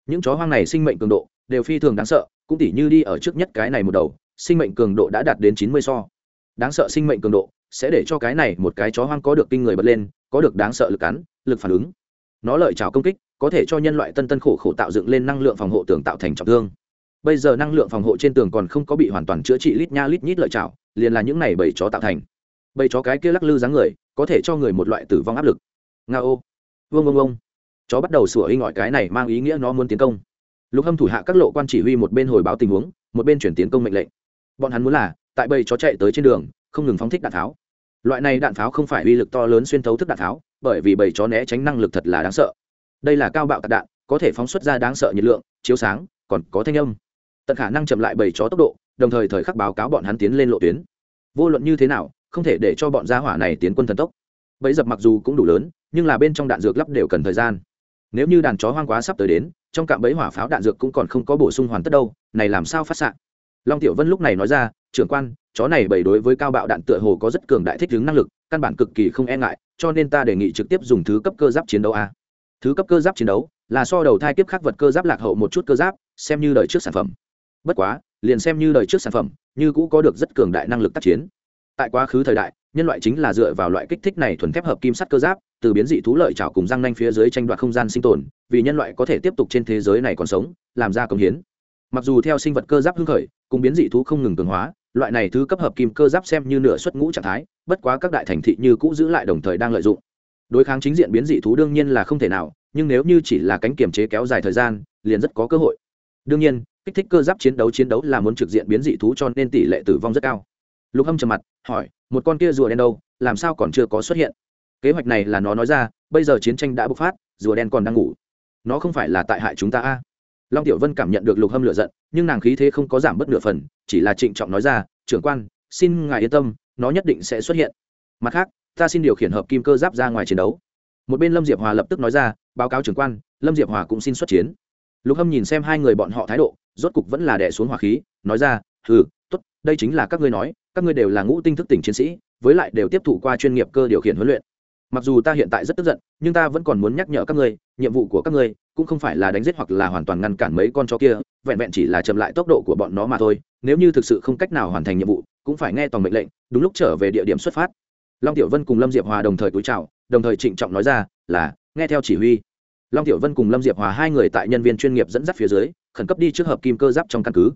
Những chó hoang này sinh mệnh cường độ đều phi thường đáng sợ cũng tỉ như đi ở trước nhất cái này một đầu sinh mệnh cường độ đã đạt đến chín mươi so. Đáng sợ sinh mệnh cường độ sẽ để cho cái này một cái chó hoang có được kinh người bật lên có được đáng sợ lực cắn lực phản ứng. Nó lợi trào công kích có thể cho nhân loại tân tân khổ khổ tạo dựng lên năng lượng phòng hộ tường tạo thành trọng thương. Bây giờ năng lượng phòng hộ trên tường còn không có bị hoàn toàn chữa trị lít nha lít nhít lợi trào liền là những này bầy chó tạo thành. Bầy chó cái kia lắc lư dáng người có thể cho người một loại tử vong áp lực. Nga ô vương vương, chó bắt đầu sủa y ngọi cái này mang ý nghĩa nó muốn tiến công lục hâm thủ hạ các lộ quan chỉ huy một bên hồi báo tình huống, một bên chuyển tiến công mệnh lệnh. Bọn hắn muốn là, tại bầy chó chạy tới trên đường, không ngừng phóng thích đạn pháo. Loại này đạn pháo không phải uy lực to lớn xuyên thấu thức đạn pháo, bởi vì bầy chó né tránh năng lực thật là đáng sợ. Đây là cao bạo tạc đạn, có thể phóng xuất ra đáng sợ nhiệt lượng, chiếu sáng, còn có thanh âm. Tận khả năng chậm lại bầy chó tốc độ, đồng thời thời khắc báo cáo bọn hắn tiến lên lộ tuyến. Vô luận như thế nào, không thể để cho bọn gia hỏa này tiến quân thần tốc. Bẫy dập mặc dù cũng đủ lớn, nhưng là bên trong đạn dược lắp đều cần thời gian nếu như đàn chó hoang quá sắp tới đến, trong cạm bẫy hỏa pháo đạn dược cũng còn không có bổ sung hoàn tất đâu, này làm sao phát xạ? Long tiểu vân lúc này nói ra, trưởng quan, chó này bầy đối với cao bạo đạn tựa hồ có rất cường đại thích ứng năng lực, căn bản cực kỳ không e ngại, cho nên ta đề nghị trực tiếp dùng thứ cấp cơ giáp chiến đấu a. Thứ cấp cơ giáp chiến đấu là so đầu thai kiếp khắc vật cơ giáp lạc hậu một chút cơ giáp, xem như đời trước sản phẩm. Bất quá, liền xem như đời trước sản phẩm, như cũ có được rất cường đại năng lực tác chiến. Tại quá khứ thời đại, nhân loại chính là dựa vào loại kích thích này thuần thép hợp kim sắt cơ giáp từ biến dị thú lợi chảo cùng răng nanh phía dưới tranh đoạt không gian sinh tồn, vì nhân loại có thể tiếp tục trên thế giới này còn sống, làm ra công hiến. Mặc dù theo sinh vật cơ giáp hưng khởi, cùng biến dị thú không ngừng cường hóa, loại này thứ cấp hợp kim cơ giáp xem như nửa xuất ngũ trạng thái, bất quá các đại thành thị như cũ giữ lại đồng thời đang lợi dụng. Đối kháng chính diện biến dị thú đương nhiên là không thể nào, nhưng nếu như chỉ là cánh kiềm chế kéo dài thời gian, liền rất có cơ hội. Đương nhiên, kích thích cơ giáp chiến đấu chiến đấu là muốn trực diện biến dị thú cho nên tỷ lệ tử vong rất cao. Lục hâm trầm mặt, hỏi, một con kia rùa đen đâu? Làm sao còn chưa có xuất hiện? Kế hoạch này là nó nói ra, bây giờ chiến tranh đã bộc phát, rùa đen còn đang ngủ. Nó không phải là tại hại chúng ta a. Long tiểu vân cảm nhận được lục hâm lựa giận, nhưng nàng khí thế không có giảm bớt nửa phần, chỉ là trịnh trọng nói ra, trưởng quan, xin ngài yên tâm, nó nhất định sẽ xuất hiện. Mặt khác, ta xin điều khiển hợp kim cơ giáp ra ngoài chiến đấu. Một bên lâm diệp hòa lập tức nói ra, báo cáo trưởng quan, lâm diệp hòa cũng xin xuất chiến. Lục hâm nhìn xem hai người bọn họ thái độ, rốt cục vẫn là đẻ xuống hỏa khí, nói ra ừ t ố t đây chính là các ngươi nói, các ngươi đều là ngũ tinh thức tỉnh chiến sĩ, với lại đều tiếp thụ qua chuyên nghiệp cơ điều khiển huấn luyện mặc dù ta hiện tại rất tức giận, nhưng ta vẫn còn muốn nhắc nhở các ngươi, nhiệm vụ của các ngươi cũng không phải là đánh giết hoặc là hoàn toàn ngăn cản mấy con chó kia, vẹn vẹn chỉ là chậm lại tốc độ của bọn nó mà thôi. Nếu như thực sự không cách nào hoàn thành nhiệm vụ, cũng phải nghe toàn mệnh lệnh, đúng lúc trở về địa điểm xuất phát. Long tiểu vân cùng lâm diệp hòa đồng thời cúi chào, đồng thời trịnh trọng nói ra, là, nghe theo chỉ huy. Long tiểu vân cùng lâm diệp hòa hai người tại nhân viên chuyên nghiệp dẫn dắt phía dưới, khẩn cấp đi trước hợp kim cơ giáp trong căn cứ.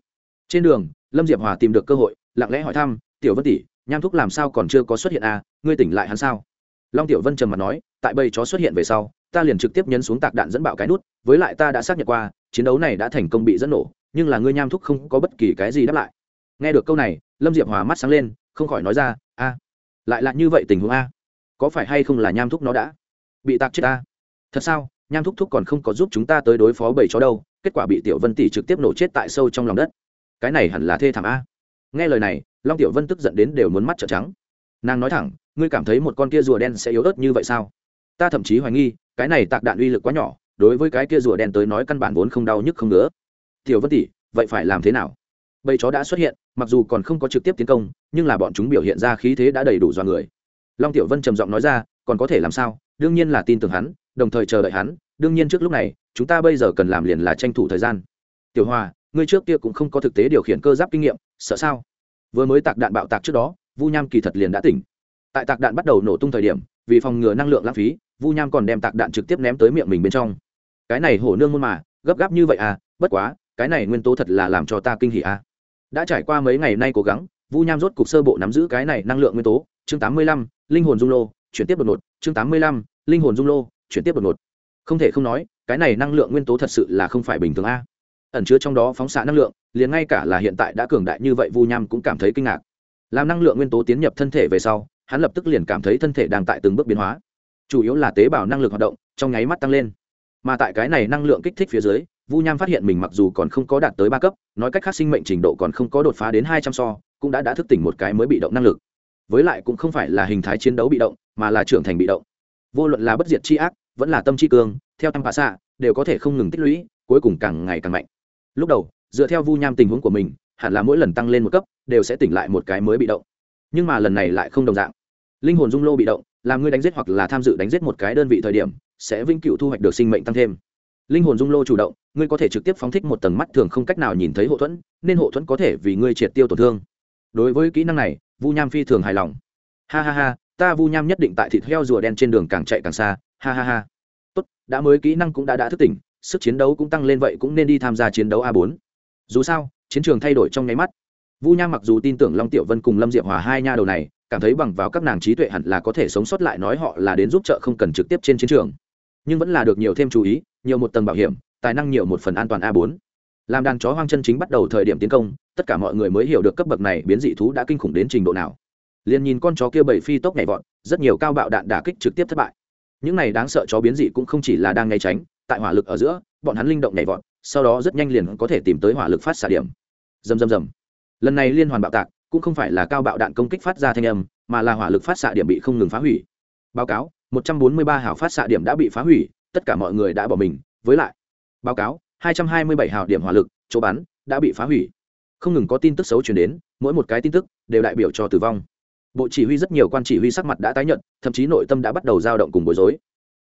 Trên đường, lâm diệp hòa tìm được cơ hội, lặng lẽ hỏi thăm, tiểu vân tỷ, nham thúc làm sao còn chưa có xuất hiện à? Ngươi tỉnh lại hắn sao? Long tiểu vân trầm mặt nói, tại bầy chó xuất hiện về sau, ta liền trực tiếp nhấn xuống tạc đạn dẫn bạo cái nút, với lại ta đã xác nhận qua, chiến đấu này đã thành công bị dẫn nổ, nhưng là ngươi nham thúc không có bất kỳ cái gì đáp lại. Nghe được câu này, lâm diệp hòa mắt sáng lên, không khỏi nói ra, a, lại là như vậy tình huống a. Có phải hay không là nham thúc nó đã bị tạc chết ta thật sao? Nham thúc thúc còn không có giúp chúng ta tới đối phó bầy chó đâu, kết quả bị tiểu vân tỷ trực tiếp nổ chết tại sâu trong lòng đất. Cái này hẳn là thê thảm a. Nghe lời này, long tiểu vân tức giận đến đều muốn mắt trợn trắng. Nàng nói thẳng ngươi cảm thấy một con kia rùa đen sẽ yếu ớt như vậy sao? Ta thậm chí hoài nghi, cái này tạc đạn uy lực quá nhỏ, đối với cái kia rùa đen tới nói căn bản vốn không đau nhức không nữa tiểu vân tỷ, vậy phải làm thế nào? Bầy chó đã xuất hiện, mặc dù còn không có trực tiếp tiến công, nhưng là bọn chúng biểu hiện ra khí thế đã đầy đủ do người. Long tiểu vân trầm giọng nói ra, còn có thể làm sao? Đương nhiên là tin tưởng hắn, đồng thời chờ đợi hắn. Đương nhiên trước lúc này, chúng ta bây giờ cần làm liền là tranh thủ thời gian. Tiểu hòa, ngươi trước kia cũng không có thực tế điều khiển cơ giáp kinh nghiệm, sợ sao? Vừa mới tạc đạn bạo tạc trước đó, vu nham kỳ thật liền đã tỉnh tại tạc đạn bắt đầu nổ tung thời điểm, vì phòng ngừa năng lượng lãng phí, vu nham còn đem tạc đạn trực tiếp ném tới miệng mình bên trong. Cái này hổ nương môn mà, gấp gáp như vậy à bất quá, cái này nguyên tố thật là làm cho ta kinh hỉ à. Đã trải qua mấy ngày nay cố gắng, vu nham rốt cục sơ bộ nắm giữ cái này năng lượng nguyên tố. Chương tám mươi lăm, linh hồn dung lô, chuyển tiếp đột ngột. Chương tám mươi lăm, linh hồn dung lô, chuyển tiếp đột ngột. Không thể không nói, cái này năng lượng nguyên tố thật sự là không phải bình thường a ẩn chứa trong đó phóng xạ năng lượng, liền ngay cả là hiện tại đã cường đại như vậy, vu nham cũng cảm thấy kinh ngạc. Làm năng lượng nguyên tố tiến nhập thân thể về sau hắn lập tức liền cảm thấy thân thể đang tại từng bước biến hóa. Chủ yếu là tế bào năng lực hoạt động, trong nháy mắt tăng lên. Mà tại cái này năng lượng kích thích phía dưới, vu nham phát hiện mình mặc dù còn không có đạt tới ba cấp, nói cách khác sinh mệnh trình độ còn không có đột phá đến hai trăm so, cũng đã đã thức tỉnh một cái mới bị động năng lực. Với lại cũng không phải là hình thái chiến đấu bị động, mà là trưởng thành bị động. Vô luận là bất diệt c h i ác, vẫn là tâm c h i cương theo tăng phá xạ, đều có thể không ngừng tích lũy, cuối cùng càng ngày càng mạnh. Lúc đầu, dựa theo vu nham tình huống của mình, hẳn là mỗi lần tăng lên một cấp, đều sẽ tỉnh lại một cái mới bị động nhưng mà lần này lại không đồng dạng. Linh hồn dung lô bị động, làm ngươi đánh giết hoặc là tham dự đánh giết một cái đơn vị thời điểm, sẽ vĩnh cửu thu hoạch được sinh mệnh tăng thêm. Linh hồn dung lô chủ động, ngươi có thể trực tiếp phóng thích một tầng mắt thường không cách nào nhìn thấy hộ thuẫn, nên hộ thuẫn có thể vì ngươi triệt tiêu tổn thương. Đối với kỹ năng này, vu nham phi thường hài lòng. Ha ha ha, ta vu nham nhất định tại thịt heo rùa đen trên đường càng chạy càng xa, ha ha ha. Tốt, đã mới kỹ năng cũng đã đã thức tỉnh, sức chiến đấu cũng tăng lên vậy cũng nên đi tham gia chiến đấu a bốn. Dù sao, chiến trường thay đổi trong nháy mắt vu nham mặc dù tin tưởng long tiểu vân cùng lâm diệp hòa hai nha đầu này, cảm thấy bằng vào các nàng trí tuệ hẳn là có thể sống sót lại nói họ là đến giúp trợ không cần trực tiếp trên chiến trường. Nhưng vẫn là được nhiều thêm chú ý, nhiều một tầng bảo hiểm, tài năng nhiều một phần an toàn a 4 làm đàn chó hoang chân chính bắt đầu thời điểm tiến công, tất cả mọi người mới hiểu được cấp bậc này biến dị thú đã kinh khủng đến trình độ nào. Liền nhìn con chó kia bảy phi tốc nhảy vọt, rất nhiều cao bạo đạn đả kích trực tiếp thất bại. Những này đáng sợ chó biến dị cũng không chỉ là đang né tránh, tại hỏa lực ở giữa, bọn hắn linh động nhảy vọt, sau đó rất nhanh liền có thể tìm tới hỏa lực phát xạ điểm. Dầm dầm dầm lần này liên hoàn bạo tạc, cũng không phải là cao bạo đạn công kích phát ra thanh âm, mà là hỏa lực phát xạ điểm bị không ngừng phá hủy. Báo cáo 143 hào phát xạ điểm đã bị phá hủy, tất cả mọi người đã bỏ mình. Với lại, báo cáo 227 hào điểm hỏa lực, chỗ bắn, đã bị phá hủy. Không ngừng có tin tức xấu truyền đến, mỗi một cái tin tức đều đại biểu cho tử vong. Bộ chỉ huy rất nhiều quan chỉ huy sắc mặt đã tái nhận thậm chí nội tâm đã bắt đầu dao động cùng bối rối.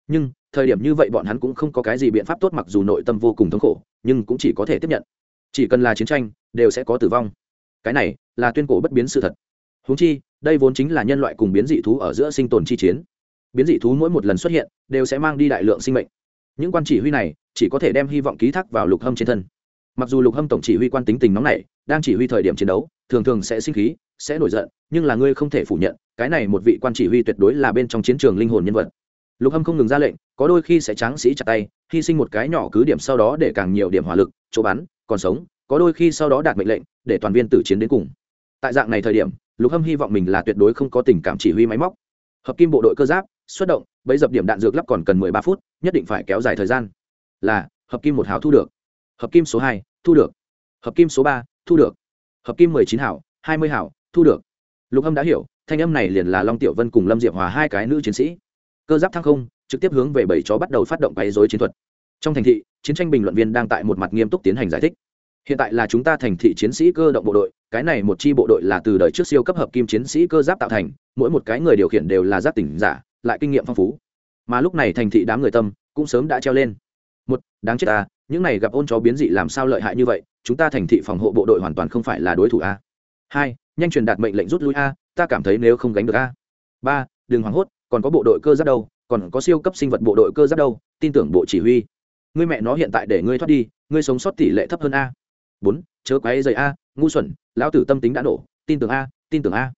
Nhưng, thời điểm như vậy bọn hắn cũng không có cái gì biện pháp tốt mặc dù nội tâm vô cùng thống khổ, nhưng cũng chỉ có thể tiếp nhận. Chỉ cần là chiến tranh, đều sẽ có tử vong cái này là tuyên cổ bất biến sự thật. Húng chi, đây vốn chính là nhân loại cùng biến dị thú ở giữa sinh tồn chi chiến. Biến dị thú mỗi một lần xuất hiện, đều sẽ mang đi đại lượng sinh mệnh. Những quan chỉ huy này, chỉ có thể đem hy vọng ký thác vào lục hâm trên thân. Mặc dù lục hâm tổng chỉ huy quan tính tình nóng này đang chỉ huy thời điểm chiến đấu, thường thường sẽ sinh khí, sẽ nổi giận, nhưng là ngươi không thể phủ nhận, cái này một vị quan chỉ huy tuyệt đối là bên trong chiến trường linh hồn nhân vật. Lục hâm không ngừng ra lệnh, có đôi khi sẽ tráng sĩ chặt tay, hy sinh một cái nhỏ cứ điểm sau đó để càng nhiều điểm hỏa lực, chỗ bắn, còn sống có đôi khi sau đó đạt mệnh lệnh, để toàn viên tử chiến đến cùng. Tại dạng này thời điểm, lục hâm hy vọng mình là tuyệt đối không có tình cảm chỉ huy máy móc. Hợp kim bộ đội cơ giáp, xuất động, bấy dập điểm đạn dược lắp còn cần mười ba phút, nhất định phải kéo dài thời gian. Là, hợp kim một hào thu được. Hợp kim số hai, thu được. Hợp kim số ba, thu được. Hợp kim mười chín hảo hai mươi hảo thu được. Lục hâm đã hiểu, thanh âm này liền là long tiểu vân cùng lâm diệp hòa hai cái nữ chiến sĩ. Cơ giáp thăng không, trực tiếp hướng về bảy chó bắt đầu phát động quấy dối chiến thuật. Trong thành thị, chiến tranh bình luận viên đang tại một mặt nghiêm túc tiến hành giải thích hiện tại là chúng ta thành thị chiến sĩ cơ động bộ đội, cái này một chi bộ đội là từ đời trước siêu cấp hợp kim chiến sĩ cơ giáp tạo thành, mỗi một cái người điều khiển đều là giáp tỉnh giả, lại kinh nghiệm phong phú. Mà lúc này thành thị đám người tâm cũng sớm đã treo lên. Một, đáng chết ta những này gặp ôn chó biến dị làm sao lợi hại như vậy, chúng ta thành thị phòng hộ bộ đội hoàn toàn không phải là đối thủ a hai, nhanh truyền đạt mệnh lệnh rút lui a, ta cảm thấy nếu không gánh được a. Ba, đừng hoảng hốt, còn có bộ đội cơ giáp đâu, còn có siêu cấp sinh vật bộ đội cơ giáp đâu, tin tưởng bộ chỉ huy. Ngươi mẹ nó hiện tại để ngươi thoát đi, ngươi sống sót tỷ lệ thấp hơn a bốn, chớ quái dày a, ngu xuẩn, lão tử tâm tính đã nổ, tin tưởng a, tin tưởng a.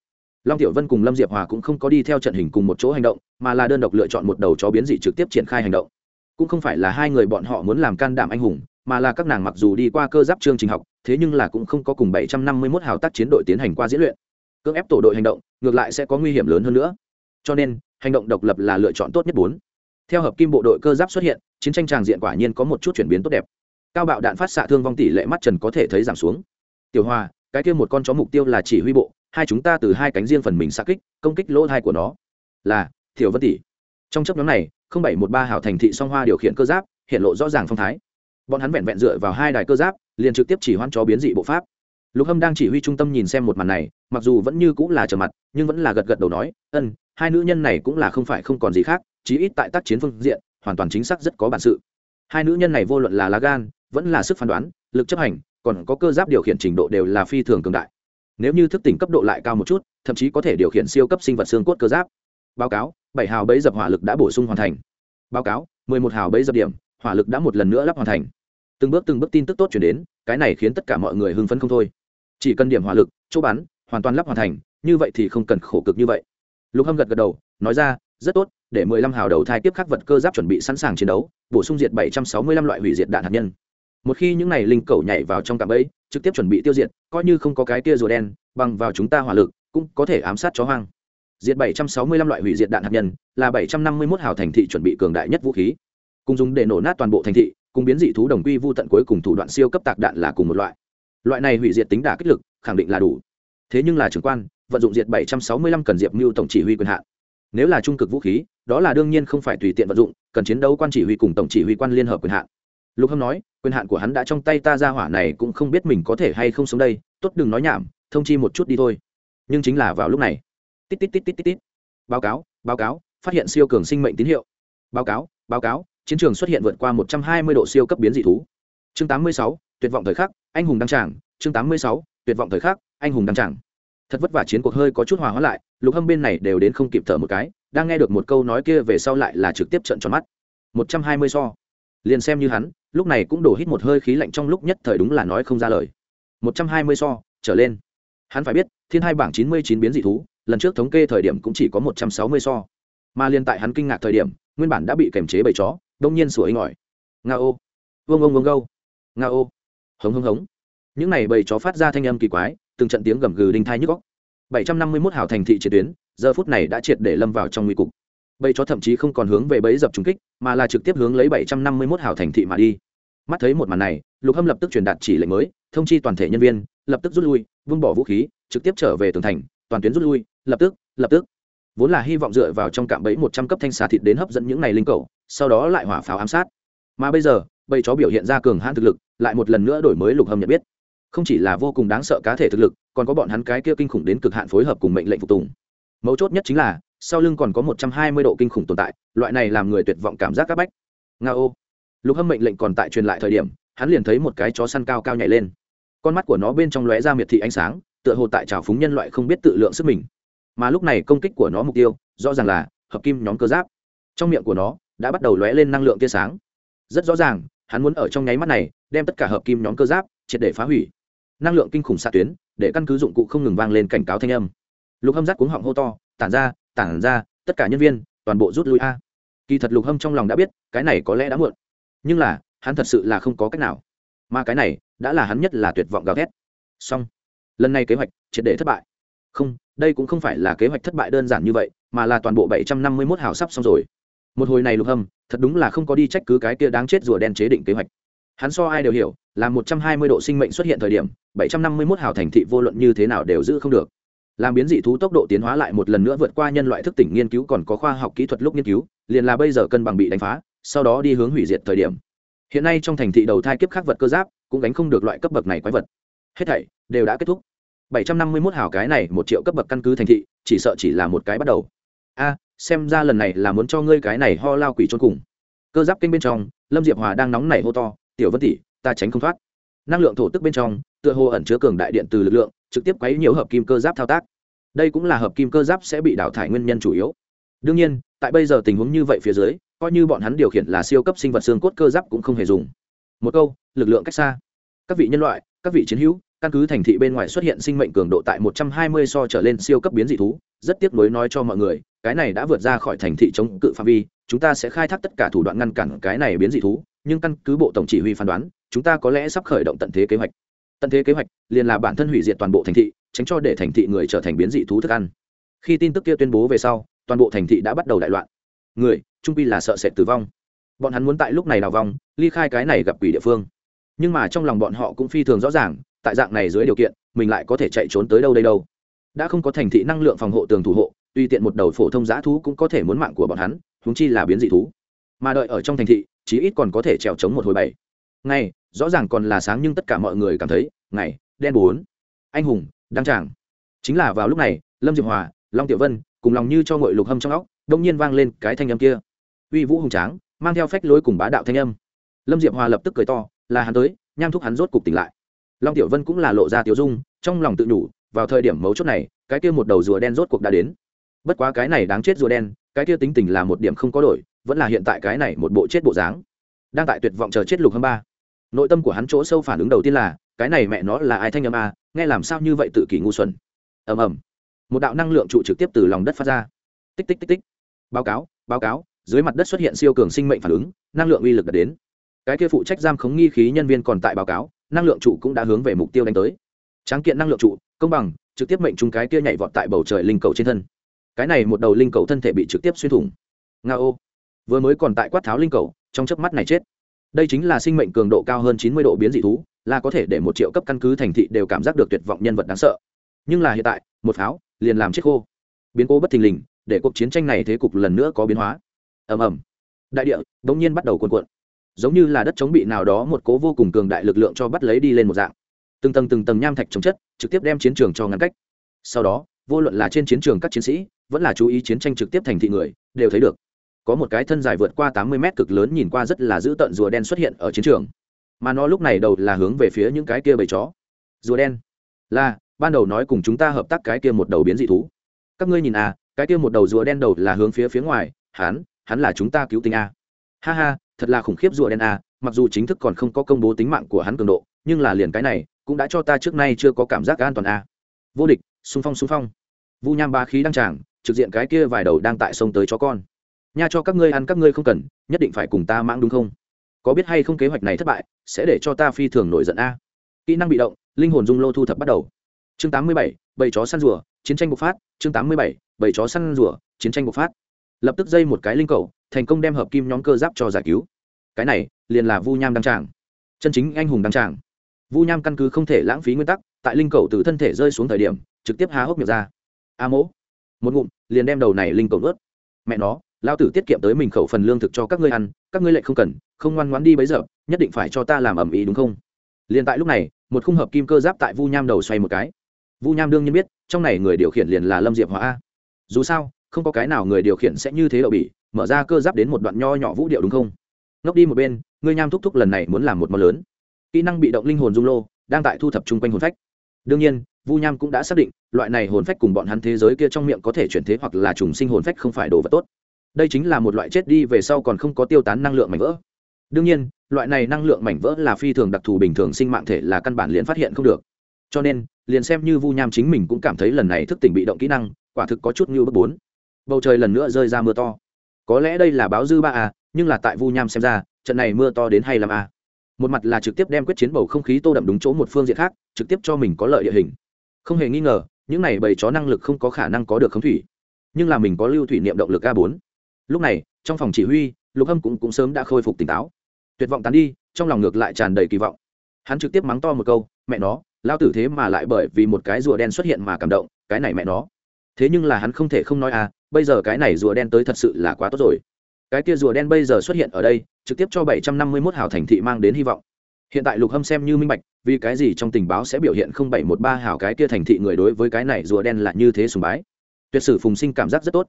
Long tiểu vân cùng lâm diệp hòa cũng không có đi theo trận hình cùng một chỗ hành động, mà là đơn độc lựa chọn một đầu chó biến dị trực tiếp triển khai hành động. Cũng không phải là hai người bọn họ muốn làm can đảm anh hùng, mà là các nàng mặc dù đi qua cơ giáp chương trình học, thế nhưng là cũng không có cùng 751 hào tác chiến đội tiến hành qua diễn luyện. Cưỡng ép tổ đội hành động, ngược lại sẽ có nguy hiểm lớn hơn nữa. Cho nên, hành động độc lập là lựa chọn tốt nhất bốn. Theo hợp kim bộ đội cơ giáp xuất hiện, chiến tranh tràng diện quả nhiên có một chút chuyển biến tốt đẹp cao bạo đạn phát xạ thương vong tỷ lệ mắt trần có thể thấy giảm xuống. Tiểu hoa cái kia một con chó mục tiêu là chỉ huy bộ, hai chúng ta từ hai cánh riêng phần mình xa kích, công kích lỗ thai của nó. Là thiểu vân tỷ. Trong chấp nhóm này, không bảy một ba hảo thành thị song hoa điều khiển cơ giáp, hiện lộ rõ ràng phong thái. Bọn hắn vẹn vẹn dựa vào hai đài cơ giáp, liền trực tiếp chỉ hoan chó biến dị bộ pháp. Lục hâm đang chỉ huy trung tâm nhìn xem một màn này, mặc dù vẫn như cũng là trở mặt, nhưng vẫn là gật gật đầu nói, ân, hai nữ nhân này cũng là không phải không còn gì khác, chí ít tại tác chiến phương diện, hoàn toàn chính xác rất có bản sự. Hai nữ nhân này vô luận là lá gan vẫn là sức phán đoán, lực chấp hành, còn có cơ giáp điều khiển trình độ đều là phi thường cường đại. Nếu như thức tỉnh cấp độ lại cao một chút, thậm chí có thể điều khiển siêu cấp sinh vật xương cốt cơ giáp. Báo cáo, bảy hào bấy dập hỏa lực đã bổ sung hoàn thành. Báo cáo, mười một hào bấy dập điểm, hỏa lực đã một lần nữa lắp hoàn thành. Từng bước từng bước tin tức tốt chuyển đến, cái này khiến tất cả mọi người hưng phấn không thôi. Chỉ cần điểm hỏa lực, chỗ bắn, hoàn toàn lắp hoàn thành, như vậy thì không cần khổ cực như vậy. Lục hâm gật gật đầu, nói ra, rất tốt, để mười lăm hào đầu thai tiếp khắc vật cơ giáp chuẩn bị sẵn sàng chiến đấu, bổ sung diệt bảy trăm sáu mươi lăm loại hủy diệt đạn hạt nhân một khi những này linh cầu nhảy vào trong cạm bẫy, trực tiếp chuẩn bị tiêu diệt, coi như không có cái kia rùa đen, bằng vào chúng ta hỏa lực, cũng có thể ám sát chó hoang. Diệt 765 loại hủy diệt đạn hạt nhân, là 751 hào thành thị chuẩn bị cường đại nhất vũ khí. Cùng dùng để nổ nát toàn bộ thành thị, cùng biến dị thú đồng quy vu tận cuối cùng thủ đoạn siêu cấp tạc đạn là cùng một loại. Loại này hủy diệt tính đả kích lực, khẳng định là đủ. Thế nhưng là trưởng quan, vận dụng diệt 765 cần diệp mưu tổng chỉ huy quyền hạn. Nếu là trung cực vũ khí, đó là đương nhiên không phải tùy tiện vận dụng, cần chiến đấu quan chỉ huy cùng tổng chỉ huy quan liên hợp quyền hạn lục hâm nói, quyền hạn của hắn đã trong tay ta ra hỏa này cũng không biết mình có thể hay không sống đây, tốt đừng nói nhảm, thông chi một chút đi thôi. Nhưng chính là vào lúc này, tít tít tít tít tít tít, báo cáo báo cáo, phát hiện siêu cường sinh mệnh tín hiệu. Báo cáo báo cáo, chiến trường xuất hiện vượt qua một trăm hai mươi độ siêu cấp biến dị thú. Chương tám mươi sáu, tuyệt vọng thời khắc, anh hùng đăng tràng. Chương tám mươi sáu, tuyệt vọng thời khắc, anh hùng đăng tràng. Thật vất vả chiến cuộc hơi có chút hòa hóa lại, lục hâm bên này đều đến không kịp thở một cái, đang nghe được một câu nói kia về sau lại là trực tiếp trận tròn mắt. Một trăm hai mươi so liền xem như hắn, lúc này cũng đổ hít một hơi khí lạnh trong lúc nhất thời đúng là nói không ra lời. Một trăm hai mươi so, trở lên. Hắn phải biết, thiên hai bảng chín mươi chín biến dị thú, lần trước thống kê thời điểm cũng chỉ có một trăm sáu mươi so. Mà liên tại hắn kinh ngạc thời điểm, nguyên bản đã bị kềm chế bầy chó, đông nhiên sủa inh ỏi. Nga ô. Vương ông vương gâu. Nga ô. Hống hống hống. Những này bầy chó phát ra thanh âm kỳ quái, từng trận tiếng gầm gừ đinh thai nhức góc bảy trăm năm mươi mốt hào thành thị triệt tuyến, giờ phút này đã triệt để lâm vào trong nguy cục bầy chó thậm chí không còn hướng về bẫy dập trúng kích, mà là trực tiếp hướng lấy bảy trăm năm mươi mốt hào thành thị mà đi. Mắt thấy một màn này, lục hâm lập tức truyền đạt chỉ lệnh mới, thông chi toàn thể nhân viên, lập tức rút lui, vung bỏ vũ khí, trực tiếp trở về tường thành, toàn tuyến rút lui, lập tức lập tức. Vốn là hy vọng dựa vào trong cạm bẫy một trăm cấp thanh xà thịt đến hấp dẫn những này linh cầu, sau đó lại hỏa pháo ám sát. Mà bây giờ, bầy chó biểu hiện ra cường hãn thực lực, lại một lần nữa đổi mới lục hâm nhận biết. Không chỉ là vô cùng đáng sợ cá thể thực lực, còn có bọn hắn cái kia kinh khủng đến cực hạn phối hợp cùng mệnh lệnh phục tùng. Mấu chốt nhất chính là sau lưng còn có một trăm hai mươi độ kinh khủng tồn tại, loại này làm người tuyệt vọng cảm giác c áp bách. Nga ô. Lục hâm mệnh lệnh còn tại truyền lại thời điểm, hắn liền thấy một cái chó săn cao cao nhảy lên. Con mắt của nó bên trong lóe ra miệt thị ánh sáng, tựa hồ tại trào phúng nhân loại không biết tự lượng sức mình. Mà lúc này công kích của nó mục tiêu, rõ ràng là hợp kim nhóm cơ giáp. Trong miệng của nó đã bắt đầu lóe lên năng lượng tia sáng. Rất rõ ràng, hắn muốn ở trong nháy mắt này, đem tất cả hợp kim nhóm cơ giáp triệt để phá hủy. Năng lượng kinh khủng xạ tuyến, để căn cứ dụng cụ không ngừng vang lên cảnh cáo thanh âm. Lục hâm rát cuống họng hô to, tản ra tản ra, tất cả nhân viên, toàn bộ rút lui. A, kỳ thật lục hâm trong lòng đã biết, cái này có lẽ đã muộn. Nhưng là, hắn thật sự là không có cách nào. Mà cái này, đã là hắn nhất là tuyệt vọng gào thét. Xong. Lần này kế hoạch, triệt để thất bại. Không, đây cũng không phải là kế hoạch thất bại đơn giản như vậy, mà là toàn bộ bảy trăm năm mươi mốt hào sắp xong rồi. Một hồi này lục hâm, thật đúng là không có đi trách cứ cái kia đáng chết rùa đen chế định kế hoạch. Hắn so ai đều hiểu, là một trăm hai mươi độ sinh mệnh xuất hiện thời điểm, bảy trăm năm mươi mốt hào thành thị vô luận như thế nào đều giữ không được làm biến dị thú tốc độ tiến hóa lại một lần nữa vượt qua nhân loại thức tỉnh nghiên cứu còn có khoa học kỹ thuật lúc nghiên cứu, liền là bây giờ cân bằng bị đánh phá, sau đó đi hướng hủy diệt thời điểm. Hiện nay trong thành thị đầu thai kiếp khắc vật cơ giáp, cũng đánh không được loại cấp bậc này quái vật. Hết thảy đều đã kết thúc. 751 hào cái này một triệu cấp bậc căn cứ thành thị, chỉ sợ chỉ là một cái bắt đầu. A, xem ra lần này là muốn cho ngươi cái này ho lao quỷ trốn cùng. Cơ giáp kênh bên trong, lâm diệp hòa đang nóng nảy hô to, tiểu vân tỷ, ta tránh không thoát. Năng lượng thổ tức bên trong, tựa hồ ẩn chứa cường đại điện từ lực lượng trực tiếp quấy nhiều hợp kim cơ giáp thao tác. Đây cũng là hợp kim cơ giáp sẽ bị đào thải nguyên nhân chủ yếu. Đương nhiên, tại bây giờ tình huống như vậy phía dưới, coi như bọn hắn điều khiển là siêu cấp sinh vật xương cốt cơ giáp cũng không hề dùng. Một câu, lực lượng cách xa. Các vị nhân loại, các vị chiến hữu, căn cứ thành thị bên ngoài xuất hiện sinh mệnh cường độ tại 120 so trở lên siêu cấp biến dị thú, rất tiếc nuối nói cho mọi người, cái này đã vượt ra khỏi thành thị chống cự phạm vi, chúng ta sẽ khai thác tất cả thủ đoạn ngăn cản cái này biến dị thú, nhưng căn cứ bộ tổng chỉ huy phán đoán, chúng ta có lẽ sắp khởi động tận thế kế hoạch tận thế kế hoạch, liền là bản thân hủy diệt toàn bộ thành thị, tránh cho để thành thị người trở thành biến dị thú thức ăn. Khi tin tức kia tuyên bố về sau, toàn bộ thành thị đã bắt đầu đại loạn. Người, trung pi là sợ sệt tử vong. Bọn hắn muốn tại lúc này đào vong, ly khai cái này gặp quỷ địa phương. Nhưng mà trong lòng bọn họ cũng phi thường rõ ràng, tại dạng này dưới điều kiện, mình lại có thể chạy trốn tới đâu đây đâu. Đã không có thành thị năng lượng phòng hộ tường thủ hộ tùy tiện một đầu phổ thông giã thú cũng có thể muốn mạng của bọn hắn húng chi là biến dị thú. Mà đợi ở trong thành thị, chí ít còn có thể trèo trống một hồi bảy ngày, rõ ràng còn là sáng nhưng tất cả mọi người cảm thấy, ngày, đen bốn. Anh hùng, đăng tràng. Chính là vào lúc này, lâm diệp hòa, long tiểu vân cùng lòng như cho ngội lục hâm trong óc, đông nhiên vang lên cái thanh âm kia. Uy vũ hùng tráng, mang theo phách lối cùng bá đạo thanh âm. Lâm diệp hòa lập tức cười to, là hắn tới, nham thúc hắn rốt cục tỉnh lại. Long tiểu vân cũng là lộ ra tiểu dung, trong lòng tự nhủ, vào thời điểm mấu chốt này, cái kia một đầu rùa đen rốt cuộc đã đến. Bất quá cái này đáng chết rùa đen, cái kia tính tình là một điểm không có đổi, vẫn là hiện tại cái này một bộ chết bộ dáng. Đang tại tuyệt vọng chờ chết lục hâm ba nội tâm của hắn chỗ sâu phản ứng đầu tiên là, cái này mẹ nó là ai thanh âm a, nghe làm sao như vậy tự kỷ ngu xuẩn. Ầm ầm. Một đạo năng lượng trụ trực tiếp từ lòng đất phát ra. Tích tích tích tích. Báo cáo báo cáo, dưới mặt đất xuất hiện siêu cường sinh mệnh phản ứng, năng lượng uy lực đã đến. Cái kia phụ trách giam khống nghi khí nhân viên còn tại báo cáo, năng lượng trụ cũng đã hướng về mục tiêu đánh tới. Tráng kiện năng lượng trụ, công bằng, trực tiếp mệnh chúng cái kia nhảy vọt tại bầu trời linh cầu trên thân. Cái này một đầu linh cầu thân thể bị trực tiếp xuyên thủng. Nga ô vừa mới còn tại quát tháo linh cầu, trong chớp mắt này chết đây chính là sinh mệnh cường độ cao hơn chín mươi độ biến dị thú, là có thể để một triệu cấp căn cứ thành thị đều cảm giác được tuyệt vọng nhân vật đáng sợ. Nhưng là hiện tại, một pháo, liền làm chết khô. Biến cố bất thình lình, để cuộc chiến tranh này thế cục lần nữa có biến hóa. Ầm ầm. Đại địa đ ỗ n g nhiên bắt đầu cuộn cuộn. Giống như là đất chống bị nào đó một cố vô cùng cường đại lực lượng cho bắt lấy đi lên một dạng. Từng tầng từng tầng nham thạch chống chất, trực tiếp đem chiến trường cho ngăn cách. Sau đó, vô luận là trên chiến trường các chiến sĩ, vẫn là chú ý chiến tranh trực tiếp thành thị người, đều thấy được có một cái thân dài vượt qua tám mươi mét cực lớn nhìn qua rất là dữ tợn rùa đen xuất hiện ở chiến trường. Mà nó lúc này đầu là hướng về phía những cái kia bầy chó. Rùa đen. Là, ban đầu nói cùng chúng ta hợp tác cái kia một đầu biến dị thú. Các ngươi nhìn à cái kia một đầu rùa đen đầu là hướng phía phía ngoài, hắn hắn là chúng ta cứu tinh a. Ha ha, thật là khủng khiếp rùa đen a, mặc dù chính thức còn không có công bố tính mạng của hắn cường độ, nhưng là liền cái này, cũng đã cho ta trước nay chưa có cảm giác an toàn a. Vô địch, xung phong xung phong. Vu nham ba khí đăng tràng, trực diện cái kia vài đầu đang tại sông tới chó con nha cho các ngươi ăn các ngươi không cần nhất định phải cùng ta mãng đúng không? Có biết hay không kế hoạch này thất bại sẽ để cho ta phi thường nổi giận a. Kỹ năng bị động linh hồn dung lô thu thập bắt đầu. Chương 87, bầy chó săn rùa chiến tranh bộc phát. Chương 87, bầy chó săn rùa chiến tranh bộc phát. Lập tức dây một cái linh cầu thành công đem hợp kim nhóm cơ giáp cho giải cứu. Cái này liền là vu nham đăng tràng. Chân chính anh hùng đăng tràng. Vu nham căn cứ không thể lãng phí nguyên tắc tại linh cầu từ thân thể rơi xuống thời điểm trực tiếp há hốc miệng ra. A mỗ một ngụm liền đem đầu này linh cầu ướt mẹ nó lao tử tiết kiệm tới mình khẩu phần lương thực cho các ngươi ăn, các ngươi lại không cần, không ngoan ngoãn đi bấy giờ, nhất định phải cho ta làm ẩm ý đúng không? Liền tại lúc này, một khung hợp kim cơ giáp tại vu nham đầu xoay một cái. Vu nham đương nhiên biết, trong này người điều khiển liền là lâm diệp hóa a. Dù sao, không có cái nào người điều khiển sẽ như thế đậu bỉ, mở ra cơ giáp đến một đoạn nho nhỏ vũ điệu đúng không? Ngốc đi một bên, ngươi nham thúc thúc lần này muốn làm một món lớn. Kỹ năng bị động linh hồn dung lô, đang tại thu thập chung quanh hồn phách. Đương nhiên, vu nham cũng đã xác định, loại này hồn phách cùng bọn hắn thế giới kia trong miệng có thể chuyển thế hoặc là trùng sinh hồn phách không phải đồ vật tốt đây chính là một loại chết đi về sau còn không có tiêu tán năng lượng mảnh vỡ. Đương nhiên, loại này năng lượng mảnh vỡ là phi thường đặc thù bình thường sinh mạng thể là căn bản liền phát hiện không được. Cho nên, liền xem như vu nham chính mình cũng cảm thấy lần này thức tỉnh bị động kỹ năng, quả thực có chút như bất bốn. Bầu trời lần nữa rơi ra mưa to. Có lẽ đây là báo dư ba a nhưng là tại vu nham xem ra, trận này mưa to đến hay làm a à. một mặt là trực tiếp đem quyết chiến bầu không khí tô đậm đúng chỗ một phương diện khác, trực tiếp cho mình có lợi địa hình. Không hề nghi ngờ, những này bầy chó năng lực không có khả năng có được khống thủy. Nhưng là mình có lưu thủy niệm động lực a bốn lúc này trong phòng chỉ huy lục hâm cũng, cũng sớm đã khôi phục tỉnh táo. Tuyệt vọng tán đi trong lòng ngược lại tràn đầy kỳ vọng. Hắn trực tiếp mắng to một câu mẹ nó lao tử thế mà lại bởi vì một cái rùa đen xuất hiện mà cảm động cái này mẹ nó. Thế nhưng là hắn không thể không nói à bây giờ cái này rùa đen tới thật sự là quá tốt rồi. Cái kia rùa đen bây giờ xuất hiện ở đây trực tiếp cho bảy trăm năm mươi 751 hào thành thị mang đến hy vọng. Hiện tại lục hâm xem như minh bạch vì cái gì trong tình báo sẽ biểu hiện không bảy một ba hào cái kia thành thị người đối với cái này rùa đen là như thế sùng bái. Tuyệt sử phùng sinh cảm giác rất tốt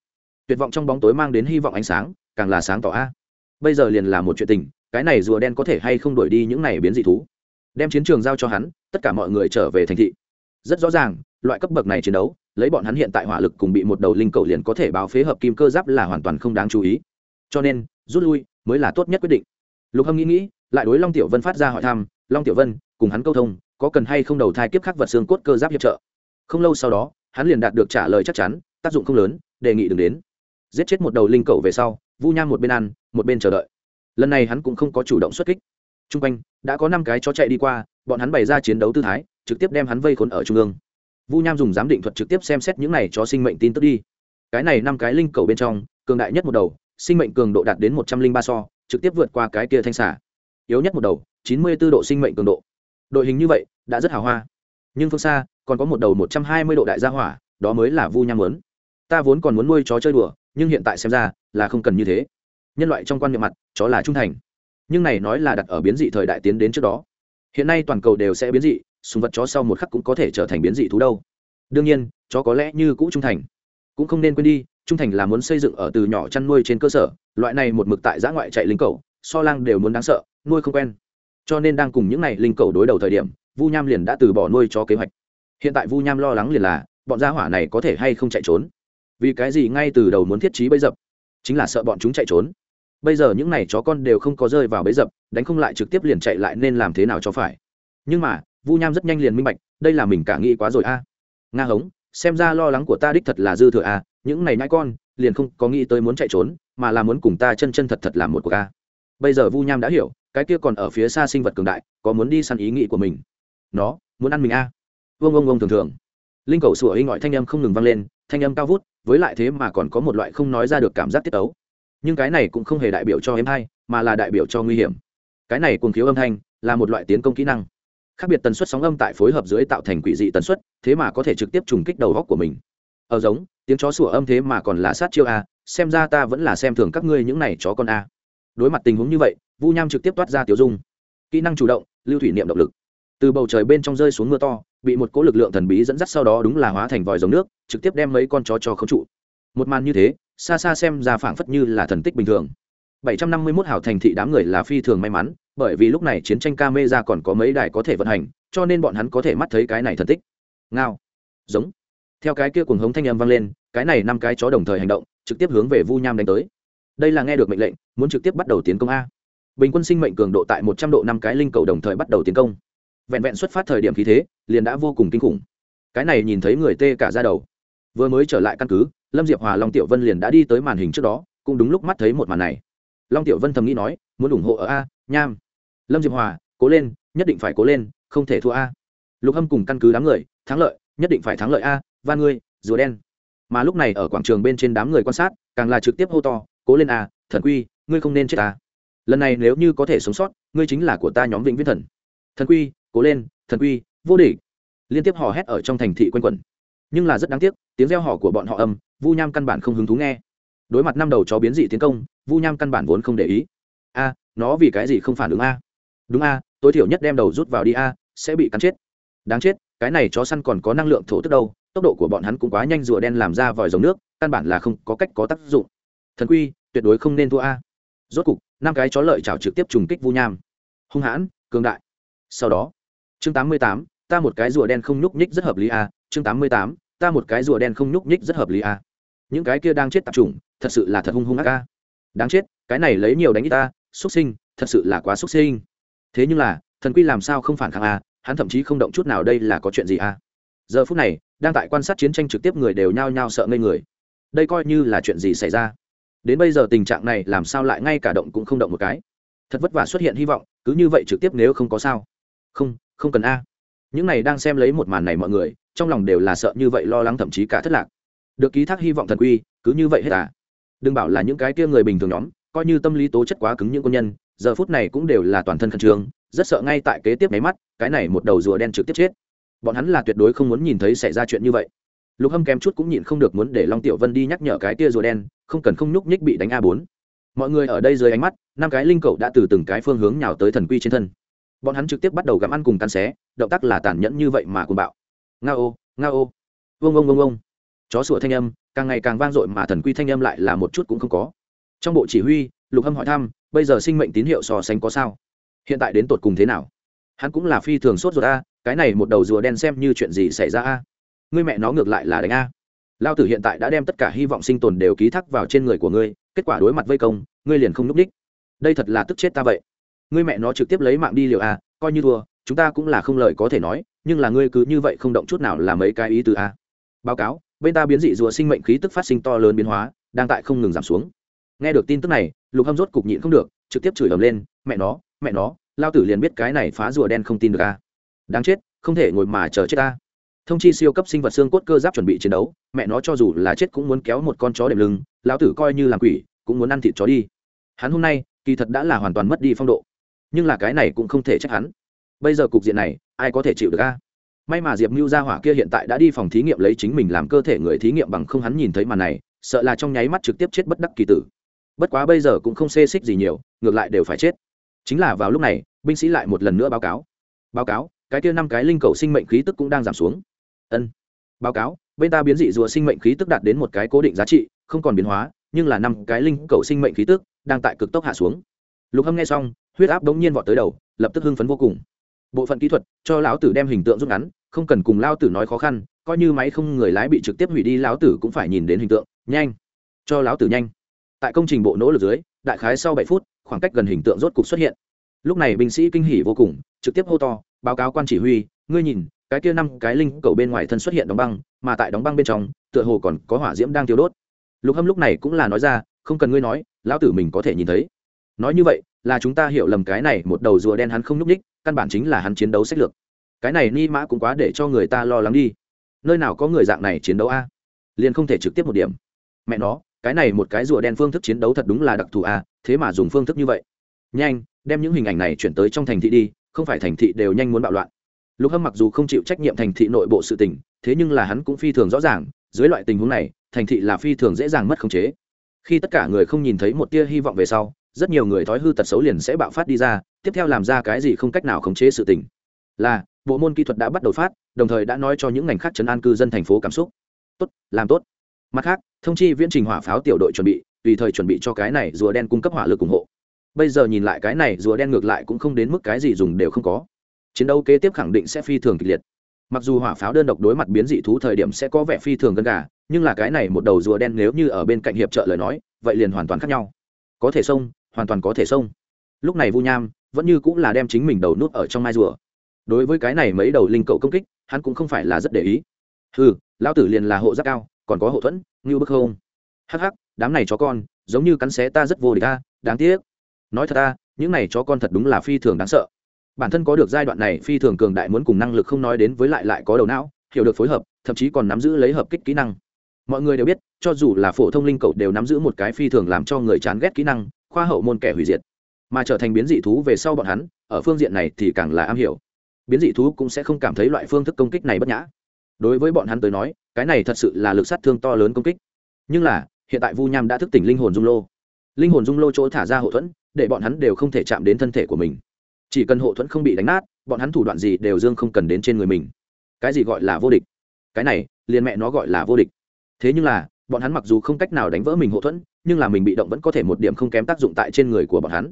tuyệt vọng trong bóng tối mang đến hy vọng ánh sáng, càng là sáng tỏ a. Bây giờ liền là một chuyện tình, cái này rùa đen có thể hay không đổi đi những này biến dị thú? Đem chiến trường giao cho hắn, tất cả mọi người trở về thành thị. Rất rõ ràng, loại cấp bậc này chiến đấu, lấy bọn hắn hiện tại hỏa lực cùng bị một đầu linh cầu liền có thể báo phế hợp kim cơ giáp là hoàn toàn không đáng chú ý. Cho nên, rút lui mới là tốt nhất quyết định. Lục hâm nghĩ nghĩ, lại đối long tiểu vân phát ra hỏi thăm, long tiểu vân, cùng hắn câu thông, có cần hay không đầu thai kiếp khắc vật xương cốt cơ giáp hiệp trợ? Không lâu sau đó, hắn liền đạt được trả lời chắc chắn, tác dụng không lớn, đề nghị đừng đến giết chết một đầu linh cầu về sau, vu nham một bên ăn, một bên chờ đợi. Lần này hắn cũng không có chủ động xuất kích. T r u n g quanh, đã có năm cái chó chạy đi qua, bọn hắn bày ra chiến đấu tư thái, trực tiếp đem hắn vây khốn ở trung ương. Vu nham dùng giám định thuật trực tiếp xem xét những này chó sinh mệnh tin tức đi. Cái này năm cái linh cầu bên trong, cường đại nhất một đầu, sinh mệnh cường độ đạt đến một trăm linh ba so, trực tiếp vượt qua cái kia thanh xả yếu nhất một đầu, chín mươi b ố độ sinh mệnh cường độ. Đội hình như vậy, đã rất hào hoa. Nhưng phương xa, còn có một đầu một trăm hai mươi độ đại gia hỏa, đó mới là vu nham muốn. Ta vốn còn muốn nuôi chó chơi đùa nhưng hiện tại xem ra là không cần như thế. Nhân loại trong quan niệm mặt, chó là trung thành. Nhưng này nói là đặt ở biến dị thời đại tiến đến trước đó. Hiện nay toàn cầu đều sẽ biến dị súng vật chó sau một khắc cũng có thể trở thành biến dị thú đâu. Đương nhiên, chó có lẽ như cũ trung thành. Cũng không nên quên đi, trung thành là muốn xây dựng ở từ nhỏ chăn nuôi trên cơ sở, loại này một mực tại giã ngoại chạy linh cầu, so lang đều muốn đáng sợ, nuôi không quen. Cho nên đang cùng những n à y linh cầu đối đầu thời điểm, vu nham liền đã từ bỏ nuôi cho kế hoạch. Hiện tại vu nham lo lắng liền là, bọn gia hỏa này có thể hay không chạy trốn vì cái gì ngay từ đầu muốn thiết trí bấy dập? Chính là sợ bọn chúng chạy trốn. Bây giờ những n à y chó con đều không có rơi vào bấy dập, đánh không lại trực tiếp liền chạy lại nên làm thế nào cho phải? Nhưng mà, vu nham rất nhanh liền minh bạch, đây là mình cả nghĩ quá rồi a. Nga hống, xem ra lo lắng của ta đích thật là dư thừa a, những này nhãi con, liền không có nghĩ tới muốn chạy trốn, mà là muốn cùng ta chân chân thật thật làm một cuộc a. Bây giờ vu nham đã hiểu, cái kia còn ở phía xa sinh vật cường đại, có muốn đi săn ý nghĩ của mình. Nó, muốn ăn mình a. Vương ông ông thường thường linh cầu sủa hinh ngọi thanh âm không ngừng vang lên, thanh âm cao vút, với lại thế mà còn có một loại không nói ra được cảm giác tiết tấu. Nhưng cái này cũng không hề đại biểu cho em hay, mà là đại biểu cho nguy hiểm. Cái này cuồng khiếu âm thanh, là một loại tiến công kỹ năng. Khác biệt tần suất sóng âm tại phối hợp dưới tạo thành quỷ dị tần suất, thế mà có thể trực tiếp trùng kích đầu góc của mình. Ở giống, tiếng chó sủa âm thế mà còn là sát chiêu a, xem ra ta vẫn là xem thường các ngươi những này chó con a. Đối mặt tình huống như vậy, vu nham trực tiếp toát ra tiểu dung. Kỹ năng chủ động, lưu thủy niệm động lực. Từ bầu trời bên trong rơi xuống mưa to bị một cỗ lực lượng thần bí dẫn dắt sau đó đúng là hóa thành vòi dòng nước, trực tiếp đem mấy con chó cho khống trụ. Một màn như thế, xa xa xem ra phảng phất như là thần tích bình thường. 751 hảo thành thị đám người là phi thường may mắn, bởi vì lúc này chiến tranh camera còn có mấy đài có thể vận hành, cho nên bọn hắn có thể mắt thấy cái này thần tích. Ngao. Giống. Theo cái kia cuồng hống thanh âm vang lên, cái này năm cái chó đồng thời hành động, trực tiếp hướng về vu nham đánh tới. Đây là nghe được mệnh lệnh, muốn trực tiếp bắt đầu tiến công a. Bình quân sinh mệnh cường độ tại một trăm độ năm cái linh cầu đồng thời bắt đầu tiến công vẹn vẹn xuất phát thời điểm khí thế, liền đã vô cùng kinh khủng. Cái này nhìn thấy người tê cả ra đầu. Vừa mới trở lại căn cứ, lâm diệp hòa long tiểu vân liền đã đi tới màn hình trước đó, cũng đúng lúc mắt thấy một màn này. Long tiểu vân thầm nghĩ nói, muốn ủng hộ ở a, nham. Lâm diệp hòa, cố lên, nhất định phải cố lên, không thể thua a. Lục hâm cùng căn cứ đám người, thắng lợi, nhất định phải thắng lợi a và ngươi, rùa đen. Mà lúc này ở quảng trường bên trên đám người quan sát, càng là trực tiếp hô to, cố lên a, thần quy, ngươi không nên chết ta. Lần này nếu như có thể sống sót, ngươi chính là của ta nhóm vĩnh viễn thần. Thần quy cố lên thần uy, vô địch. Liên tiếp hò hét ở trong thành thị quanh quẩn. Nhưng là rất đáng tiếc tiếng reo hò của bọn họ âm vu nham căn bản không hứng thú nghe. Đối mặt năm đầu chó biến dị tiến công vu nham căn bản vốn không để ý. A nó vì cái gì không phản ứng a? Đúng a tối thiểu nhất đem đầu rút vào đi a sẽ bị cắn chết. Đáng chết cái này chó săn còn có năng lượng thổ tức đâu tốc độ của bọn hắn cũng quá nhanh rùa đen làm ra vòi dòng nước căn bản là không có cách có tác dụng. Thần quy tuyệt đối không nên thua a. Rốt cục năm cái chó lợi chảo trực tiếp trùng kích vu nham. Hung hãn cường đại. Sau đó chương tám mươi tám, ta một cái rùa đen không nhúc nhích rất hợp lý a chương tám mươi tám, ta một cái rùa đen không nhúc nhích rất hợp lý a những cái kia đang chết tạp chủng, thật sự là thật hung hung ác a đáng chết, cái này lấy nhiều đánh ít ta, xuất sinh, thật sự là quá xuất sinh. Thế nhưng là, thần quy làm sao không phản kháng a hắn thậm chí không động chút nào đây là có chuyện gì a giờ phút này, đang tại quan sát chiến tranh trực tiếp người đều nhao nhao sợ ngây người. Đây coi như là chuyện gì xảy ra? Đến bây giờ tình trạng này làm sao lại ngay cả động cũng không động một cái. Thật vất vả xuất hiện hy vọng, cứ như vậy trực tiếp nếu không có sao. Không không cần a. Những này đang xem lấy một màn này mọi người, trong lòng đều là sợ như vậy, lo lắng thậm chí cả thất lạc. Được ký thác hy vọng thần quy, cứ như vậy hết à. Đừng bảo là những cái kia người bình thường nhóm, coi như tâm lý tố chất quá cứng những quân nhân, giờ phút này cũng đều là toàn thân khẩn trương, rất sợ ngay tại kế tiếp máy mắt, cái này một đầu rùa đen trực tiếp chết. Bọn hắn là tuyệt đối không muốn nhìn thấy xảy ra chuyện như vậy. Lục hâm kém chút cũng nhịn không được muốn để long tiểu vân đi nhắc nhở cái tia rùa đen, không cần không nhúc nhích bị đánh a bốn. Mọi người ở đây dưới ánh mắt, năm cái linh cậu đã từ từng cái phương hướng nhào tới thần quy trên thân bọn hắn trực tiếp bắt đầu gặm ăn cùng cắn xé, động tác là tàn nhẫn như vậy mà cùng bạo. Nga ô nga ô. Vông vông vông vông. Chó sủa thanh âm, càng ngày càng vang dội mà thần quy thanh âm lại là một chút cũng không có. Trong bộ chỉ huy, lục hâm hỏi thăm, bây giờ sinh mệnh tín hiệu so sánh có sao? Hiện tại đến tột cùng thế nào? Hắn cũng là phi thường sốt ruột a, cái này một đầu rùa đen xem như chuyện gì xảy ra a? Ngươi mẹ nó ngược lại là đánh a. Lao tử hiện tại đã đem tất cả hy vọng sinh tồn đều ký thác vào trên người của ngươi, kết quả đối mặt vây công, ngươi liền không n ú c đích. Đây thật là tức chết ta vậy ngươi mẹ nó trực tiếp lấy mạng đi liệu à? coi như thua, chúng ta cũng là không lời có thể nói, nhưng là ngươi cứ như vậy không động chút nào là mấy cái ý từ a báo cáo, bên ta biến dị rùa sinh mệnh khí tức phát sinh to lớn biến hóa, đang tại không ngừng giảm xuống. Nghe được tin tức này, lục hâm rốt cục nhịn không được, trực tiếp chửi ầm lên, mẹ nó mẹ nó, lao tử liền biết cái này phá rùa đen không tin được a đáng chết, không thể ngồi mà chờ chết ta. Thông chi siêu cấp sinh vật xương cốt cơ giáp chuẩn bị chiến đấu, mẹ nó cho dù là chết cũng muốn kéo một con chó đệm lưng, lão tử coi như làm quỷ, cũng muốn ăn thịt chó đi. Hắn hôm nay, kỳ thật đã là hoàn toàn mất đi phong độ nhưng là cái này cũng không thể trách hắn. Bây giờ cục diện này, ai có thể chịu được a? May mà diệp mưu gia hỏa kia hiện tại đã đi phòng thí nghiệm lấy chính mình làm cơ thể người thí nghiệm bằng không hắn nhìn thấy màn này, sợ là trong nháy mắt trực tiếp chết bất đắc kỳ tử. Bất quá bây giờ cũng không xê xích gì nhiều, ngược lại đều phải chết. Chính là vào lúc này, binh sĩ lại một lần nữa báo cáo. Báo cáo, cái kia năm cái linh cầu sinh mệnh khí tức cũng đang giảm xuống. Ân. Báo cáo, bên ta biến dị rùa sinh mệnh khí tức đạt đến một cái cố định giá trị, không còn biến hóa, nhưng là năm cái linh cầu sinh mệnh khí tức đang tại cực tốc hạ xuống lục hâm nghe xong, huyết áp bỗng nhiên vọt tới đầu, lập tức hưng phấn vô cùng. Bộ phận kỹ thuật cho lão tử đem hình tượng rút ngắn, không cần cùng lao tử nói khó khăn, coi như máy không người lái bị trực tiếp hủy đi, lão tử cũng phải nhìn đến hình tượng, nhanh, cho lão tử nhanh. Tại công trình bộ nỗ lực dưới, đại khái sau bảy phút, khoảng cách gần hình tượng rốt cục xuất hiện. Lúc này binh sĩ kinh hỉ vô cùng, trực tiếp hô to, báo cáo quan chỉ huy, ngươi nhìn, cái kia năm cái linh cầu bên ngoài thân xuất hiện đóng băng, mà tại đóng băng bên trong, tựa hồ còn có hỏa diễm đang tiêu đốt. Lục hâm lúc này cũng là nói ra, không cần ngươi nói, lão tử mình có thể nhìn thấy nói như vậy, là chúng ta hiểu lầm cái này một đầu rùa đen hắn không nhúc ních căn bản chính là hắn chiến đấu sách lược. Cái này ni mã cũng quá để cho người ta lo lắng đi. Nơi nào có người dạng này chiến đấu a? Liền không thể trực tiếp một điểm. Mẹ nó, cái này một cái rùa đen phương thức chiến đấu thật đúng là đặc thù a, thế mà dùng phương thức như vậy. Nhanh, đem những hình ảnh này chuyển tới trong thành thị đi, không phải thành thị đều nhanh muốn bạo loạn. Lục hâm mặc dù không chịu trách nhiệm thành thị nội bộ sự tình, thế nhưng là hắn cũng phi thường rõ ràng, dưới loại tình huống này, thành thị là phi thường dễ dàng mất khống chế. Khi tất cả người không nhìn thấy một tia hy vọng về sau rất nhiều người thói hư tật xấu liền sẽ bạo phát đi ra, tiếp theo làm ra cái gì không cách nào khống chế sự tình. Là, bộ môn kỹ thuật đã bắt đầu phát, đồng thời đã nói cho những ngành khác chấn an cư dân thành phố cảm xúc. Tốt, làm tốt. Mặt khác, thông chi viễn trình hỏa pháo tiểu đội chuẩn bị, tùy thời chuẩn bị cho cái này rùa đen cung cấp hỏa lực ủng hộ. Bây giờ nhìn lại cái này rùa đen ngược lại cũng không đến mức cái gì dùng đều không có. Chiến đấu kế tiếp khẳng định sẽ phi thường kịch liệt. Mặc dù hỏa pháo đơn độc đối mặt biến dị thú thời điểm sẽ có vẻ phi thường gần gà, nhưng là cái này một đầu rùa đen nếu như ở bên cạnh hiệp trợ lời nói, vậy liền hoàn toàn khác nhau. Có thể xông hoàn toàn có thể xông. Lúc này vu nham vẫn như cũng là đem chính mình đầu nút ở trong mai rùa. Đối với cái này mấy đầu linh cầu công kích, hắn cũng không phải là rất để ý. Ừ lão tử liền là hộ giáp cao, còn có hộ thuẫn, ngưu bức không? Hắc hắc, đám này chó con, giống như cắn xé ta rất vô địch ta đáng tiếc. Nói thật ta những này chó con thật đúng là phi thường đáng sợ. Bản thân có được giai đoạn này phi thường cường đại muốn cùng năng lực không nói đến với lại lại có đầu não, hiểu được phối hợp, thậm chí còn nắm giữ lấy hợp kích kỹ năng. Mọi người đều biết, cho dù là phổ thông linh cầu đều nắm giữ một cái phi thường làm cho người chán ghét kỹ năng khoa hậu môn kẻ hủy diệt. Mà trở thành biến dị thú về sau bọn hắn, ở phương diện này thì càng là am hiểu. Biến dị thú cũng sẽ không cảm thấy loại phương thức công kích này bất nhã. Đối với bọn hắn tới nói, cái này thật sự là lực sát thương to lớn công kích. Nhưng là, hiện tại vu nham đã thức tỉnh linh hồn dung lô. Linh hồn dung lô chỗ thả ra hậu thuẫn, để bọn hắn đều không thể chạm đến thân thể của mình. Chỉ cần hộ thuẫn không bị đánh nát, bọn hắn thủ đoạn gì đều dương không cần đến trên người mình. Cái gì gọi là vô địch? Cái này, liền mẹ nó gọi là vô địch. Thế nhưng là bọn hắn mặc dù không cách nào đánh vỡ mình hộ thuẫn, nhưng là mình bị động vẫn có thể một điểm không kém tác dụng tại trên người của bọn hắn.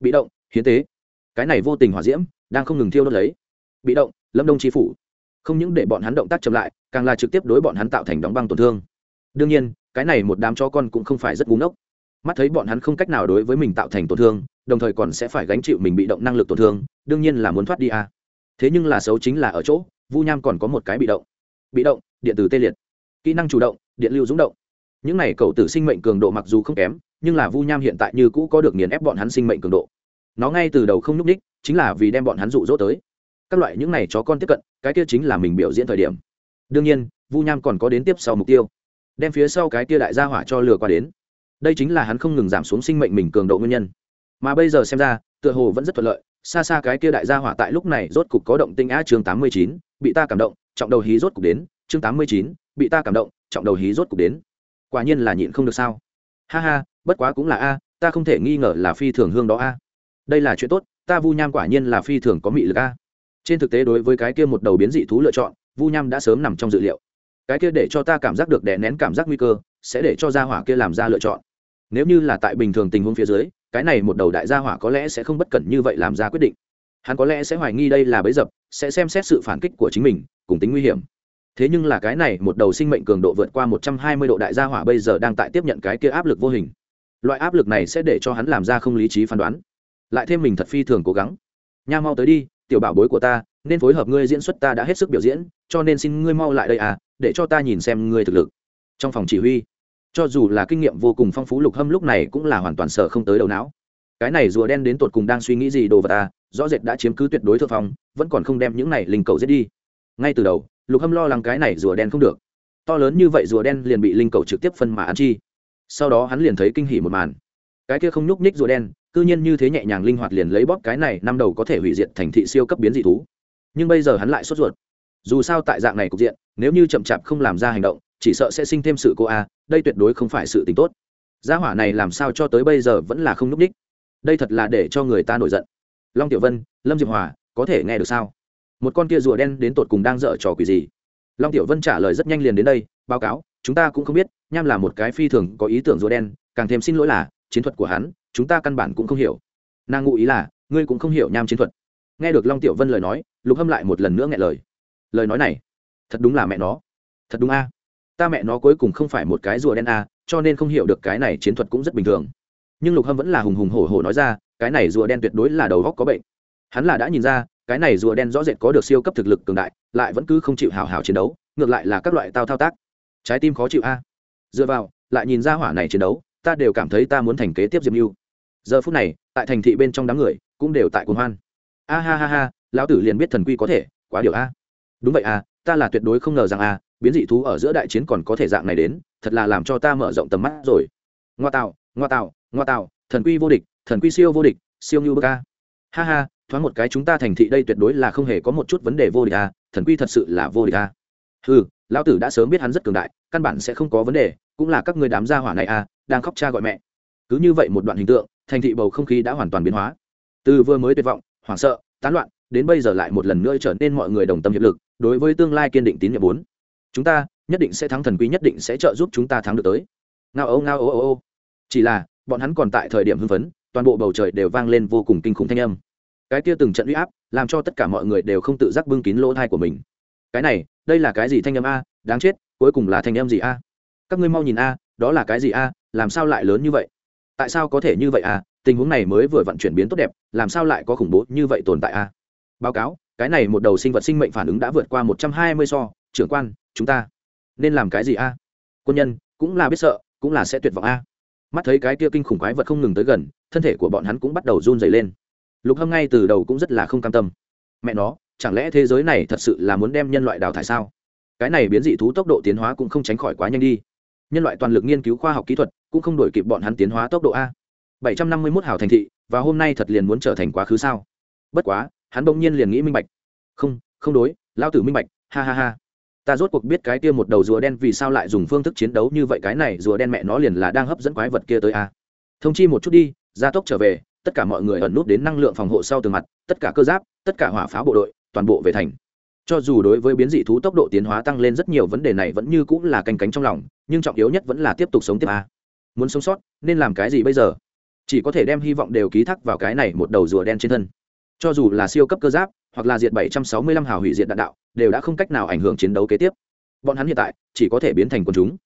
Bị động, hiến tế. Cái này vô tình hòa diễm, đang không ngừng thiêu đốt lấy. Bị động, lâm đông chi phủ. Không những để bọn hắn động tác chậm lại, càng là trực tiếp đối bọn hắn tạo thành đóng băng tổn thương. Đương nhiên, cái này một đám cho con cũng không phải rất búng ốc mắt thấy bọn hắn không cách nào đối với mình tạo thành tổn thương, đồng thời còn sẽ phải gánh chịu mình bị động năng lực tổn thương, đương nhiên là muốn thoát đi à. thế nhưng là xấu chính là ở chỗ, vu nham còn có một cái bị động. Bị động, điện tử tê liệt. Kỹ năng chủ động điện lưu rúng động. Những này cậu tử sinh mệnh cường độ mặc dù không kém, nhưng là vu nham hiện tại như cũ có được nghiền ép bọn hắn sinh mệnh cường độ. Nó ngay từ đầu không nhúc ních chính là vì đem bọn hắn rụ rỗ tới. Các loại những này chó con tiếp cận, cái kia chính là mình biểu diễn thời điểm. Đương nhiên, vu nham còn có đến tiếp sau mục tiêu, đem phía sau cái kia đại gia hỏa cho lừa qua đến. Đây chính là hắn không ngừng giảm xuống sinh mệnh mình cường độ nguyên nhân. Mà bây giờ xem ra, tựa hồ vẫn rất thuận lợi, xa xa cái kia đại gia hỏa tại lúc này rốt cục có động tinh á chương tám mươi chín, bị ta cảm động, trọng đầu hí rốt cục đến, chương tám mươi chín, bị ta cảm động trọng đầu hí rốt cục đến. Quả nhiên là nhịn không được sao. Ha ha, bất quá cũng là a, ta không thể nghi ngờ là phi thường hương đó a. Đây là chuyện tốt, ta vu nham quả nhiên là phi thường có mị lực a. Trên thực tế đối với cái kia một đầu biến dị thú lựa chọn, vu nham đã sớm nằm trong dự liệu. Cái kia để cho ta cảm giác được đè nén cảm giác nguy cơ, sẽ để cho gia hỏa kia làm ra lựa chọn. Nếu như là tại bình thường tình huống phía dưới, cái này một đầu đại gia hỏa có lẽ sẽ không bất cẩn như vậy làm ra quyết định. Hắn có lẽ sẽ hoài nghi đây là bấy dập, sẽ xem xét sự phản kích của chính mình, cùng tính nguy hiểm thế nhưng là cái này, một đầu sinh mệnh cường độ vượt qua một trăm hai mươi độ đại gia hỏa bây giờ đang tại tiếp nhận cái kia áp lực vô hình. Loại áp lực này sẽ để cho hắn làm ra không lý trí phán đoán. Lại thêm mình thật phi thường cố gắng. Nha, mau tới đi, tiểu bảo bối của ta, nên phối hợp ngươi diễn xuất ta đã hết sức biểu diễn, cho nên xin ngươi mau lại đây à để cho ta nhìn xem ngươi thực lực. Trong phòng chỉ huy, cho dù là kinh nghiệm vô cùng phong phú lục hâm lúc này cũng là hoàn toàn sợ không tới đầu não. Cái này rùa đen đến tột cùng đang suy nghĩ gì đồ vật ta rõ rệt đã chiếm cứ tuyệt đối thượng phong, vẫn còn không đem những này linh cầu giết đi. Ngay từ đầu lục hâm lo lắng cái này rùa đen không được. To lớn như vậy rùa đen liền bị linh cầu trực tiếp phân mà ăn chi. Sau đó hắn liền thấy kinh hỉ một màn. Cái kia không nhúc nhích rùa đen cư nhiên như thế nhẹ nhàng linh hoạt liền lấy bóp cái này năm đầu có thể hủy diệt thành thị siêu cấp biến dị thú. Nhưng bây giờ hắn lại sốt ruột. Dù sao tại dạng này cục diện nếu như chậm chạp không làm ra hành động chỉ sợ sẽ sinh thêm sự cô a đây tuyệt đối không phải sự t tốt. Gia hỏa này làm sao cho tới bây giờ vẫn là không núp ních, đây thật là để cho người ta nổi giận. Long tiểu vân lâm diệp hòa có thể nghe được sao? Một con kia rùa đen đến tột cùng đang dở trò quỷ gì? Long tiểu vân trả lời rất nhanh liền đến đây, báo cáo, chúng ta cũng không biết, nham là một cái phi thường có ý tưởng rùa đen, càng thêm xin lỗi là, chiến thuật của hắn, chúng ta căn bản cũng không hiểu. Nàng ngụ ý là, ngươi cũng không hiểu nham chiến thuật. Nghe được long tiểu vân lời nói, lục hâm lại một lần nữa nghe lời. Lời nói này, thật đúng là mẹ nó. Thật đúng a. Ta mẹ nó cuối cùng không phải một cái rùa đen a, cho nên không hiểu được cái này chiến thuật cũng rất bình thường. Nhưng lục hâm vẫn là hùng hùng hổ hổ nói ra, cái này rùa đen tuyệt đối là đầu góc có bệnh. Hắn là đã nhìn ra cái này rùa đen rõ rệt có được siêu cấp thực lực cường đại, lại vẫn cứ không chịu hào hào chiến đấu, ngược lại là các loại tao thao tác. Trái tim khó chịu a. Dựa vào, lại nhìn ra hỏa này chiến đấu, ta đều cảm thấy ta muốn thành kế tiếp diệp mưu giờ phút này, tại thành thị bên trong đám người, cũng đều tại cuồng hoan. A ha ha ha, lão tử liền biết thần quy có thể, quá điều a. Đúng vậy a, ta là tuyệt đối không ngờ rằng a, biến dị thú ở giữa đại chiến còn có thể dạng này đến, thật là làm cho ta mở rộng tầm mắt rồi. Ngoa tạo ngoa tạo ngoa tạo, thần quy vô địch, thần quy siêu vô địch, siêu như bơ ca ha ha thoáng một cái chúng ta thành thị đây tuyệt đối là không hề có một chút vấn đề vô địch a thần quy thật sự là vô địch à. a ừ lão tử đã sớm biết hắn rất cường đại, căn bản sẽ không có vấn đề, cũng là các người đám gia hỏa này a đang khóc cha gọi mẹ. Cứ như vậy một đoạn hình tượng, thành thị bầu không khí đã hoàn toàn biến hóa. Từ vừa mới tuyệt vọng, hoảng sợ, tán loạn, đến bây giờ lại một lần nữa trở nên mọi người đồng tâm hiệp lực, đối với tương lai kiên định tín nhiệm bốn. Chúng ta nhất định sẽ thắng thần quý nhất định sẽ trợ giúp chúng ta thắng được tới. Ngao âu ngao ô ô ô. Chỉ là, bọn hắn còn tại thời điểm hưng phấn, toàn bộ bầu trời đều vang lên vô cùng kinh khủng thanh âm cái kia từng trận uy áp, làm cho tất cả mọi người đều không tự giác bưng kín lỗ thai của mình. Cái này, đây là cái gì thanh âm a? Đáng chết, cuối cùng là thanh âm gì a? Các ngươi mau nhìn a, đó là cái gì a? Làm sao lại lớn như vậy? Tại sao có thể như vậy a? tình huống này mới vừa vận chuyển biến tốt đẹp, làm sao lại có khủng bố như vậy tồn tại a? báo cáo, cái này một đầu sinh vật sinh mệnh phản ứng đã vượt qua một trăm hai mươi so, trưởng quan, chúng ta nên làm cái gì a? Quân nhân, cũng là biết sợ, cũng là sẽ tuyệt vọng a. Mắt thấy cái kia kinh khủng quái vật không ngừng tới gần, thân thể của bọn hắn cũng bắt đầu run dày lên lục hâm ngay từ đầu cũng rất là không cam tâm. Mẹ nó, chẳng lẽ thế giới này thật sự là muốn đem nhân loại đào thải sao? Cái này biến dị thú tốc độ tiến hóa cũng không tránh khỏi quá nhanh đi. Nhân loại toàn lực nghiên cứu khoa học kỹ thuật, cũng không đổi kịp bọn hắn tiến hóa tốc độ a. Bảy trăm năm mươi mốt hào thành thị, và hôm nay thật liền muốn trở thành quá khứ sao? Bất quá, hắn bỗng nhiên liền nghĩ minh bạch. Không không đối lao tử minh bạch, ha ha ha. Ta rốt cuộc biết cái kia một đầu rùa đen vì sao lại dùng phương thức chiến đấu như vậy, cái này rùa đen mẹ nó liền là đang hấp dẫn quái vật kia tới a. Thông chi một chút đi, gia tốc trở về tất cả mọi người ẩn nút đến năng lượng phòng hộ sau tường mặt, tất cả cơ giáp, tất cả hỏa pháo bộ đội, toàn bộ về thành. Cho dù đối với biến dị thú tốc độ tiến hóa tăng lên rất nhiều vấn đề này vẫn như cũng là canh cánh trong lòng, nhưng trọng yếu nhất vẫn là tiếp tục sống tiếp a. Muốn sống sót, nên làm cái gì bây giờ? Chỉ có thể đem hy vọng đều ký thác vào cái này một đầu rùa đen trên thân. Cho dù là siêu cấp cơ giáp, hoặc là diệt 765 hào hủy diệt đạn đạo, đều đã không cách nào ảnh hưởng chiến đấu kế tiếp. Bọn hắn hiện tại, chỉ có thể biến thành quần chúng.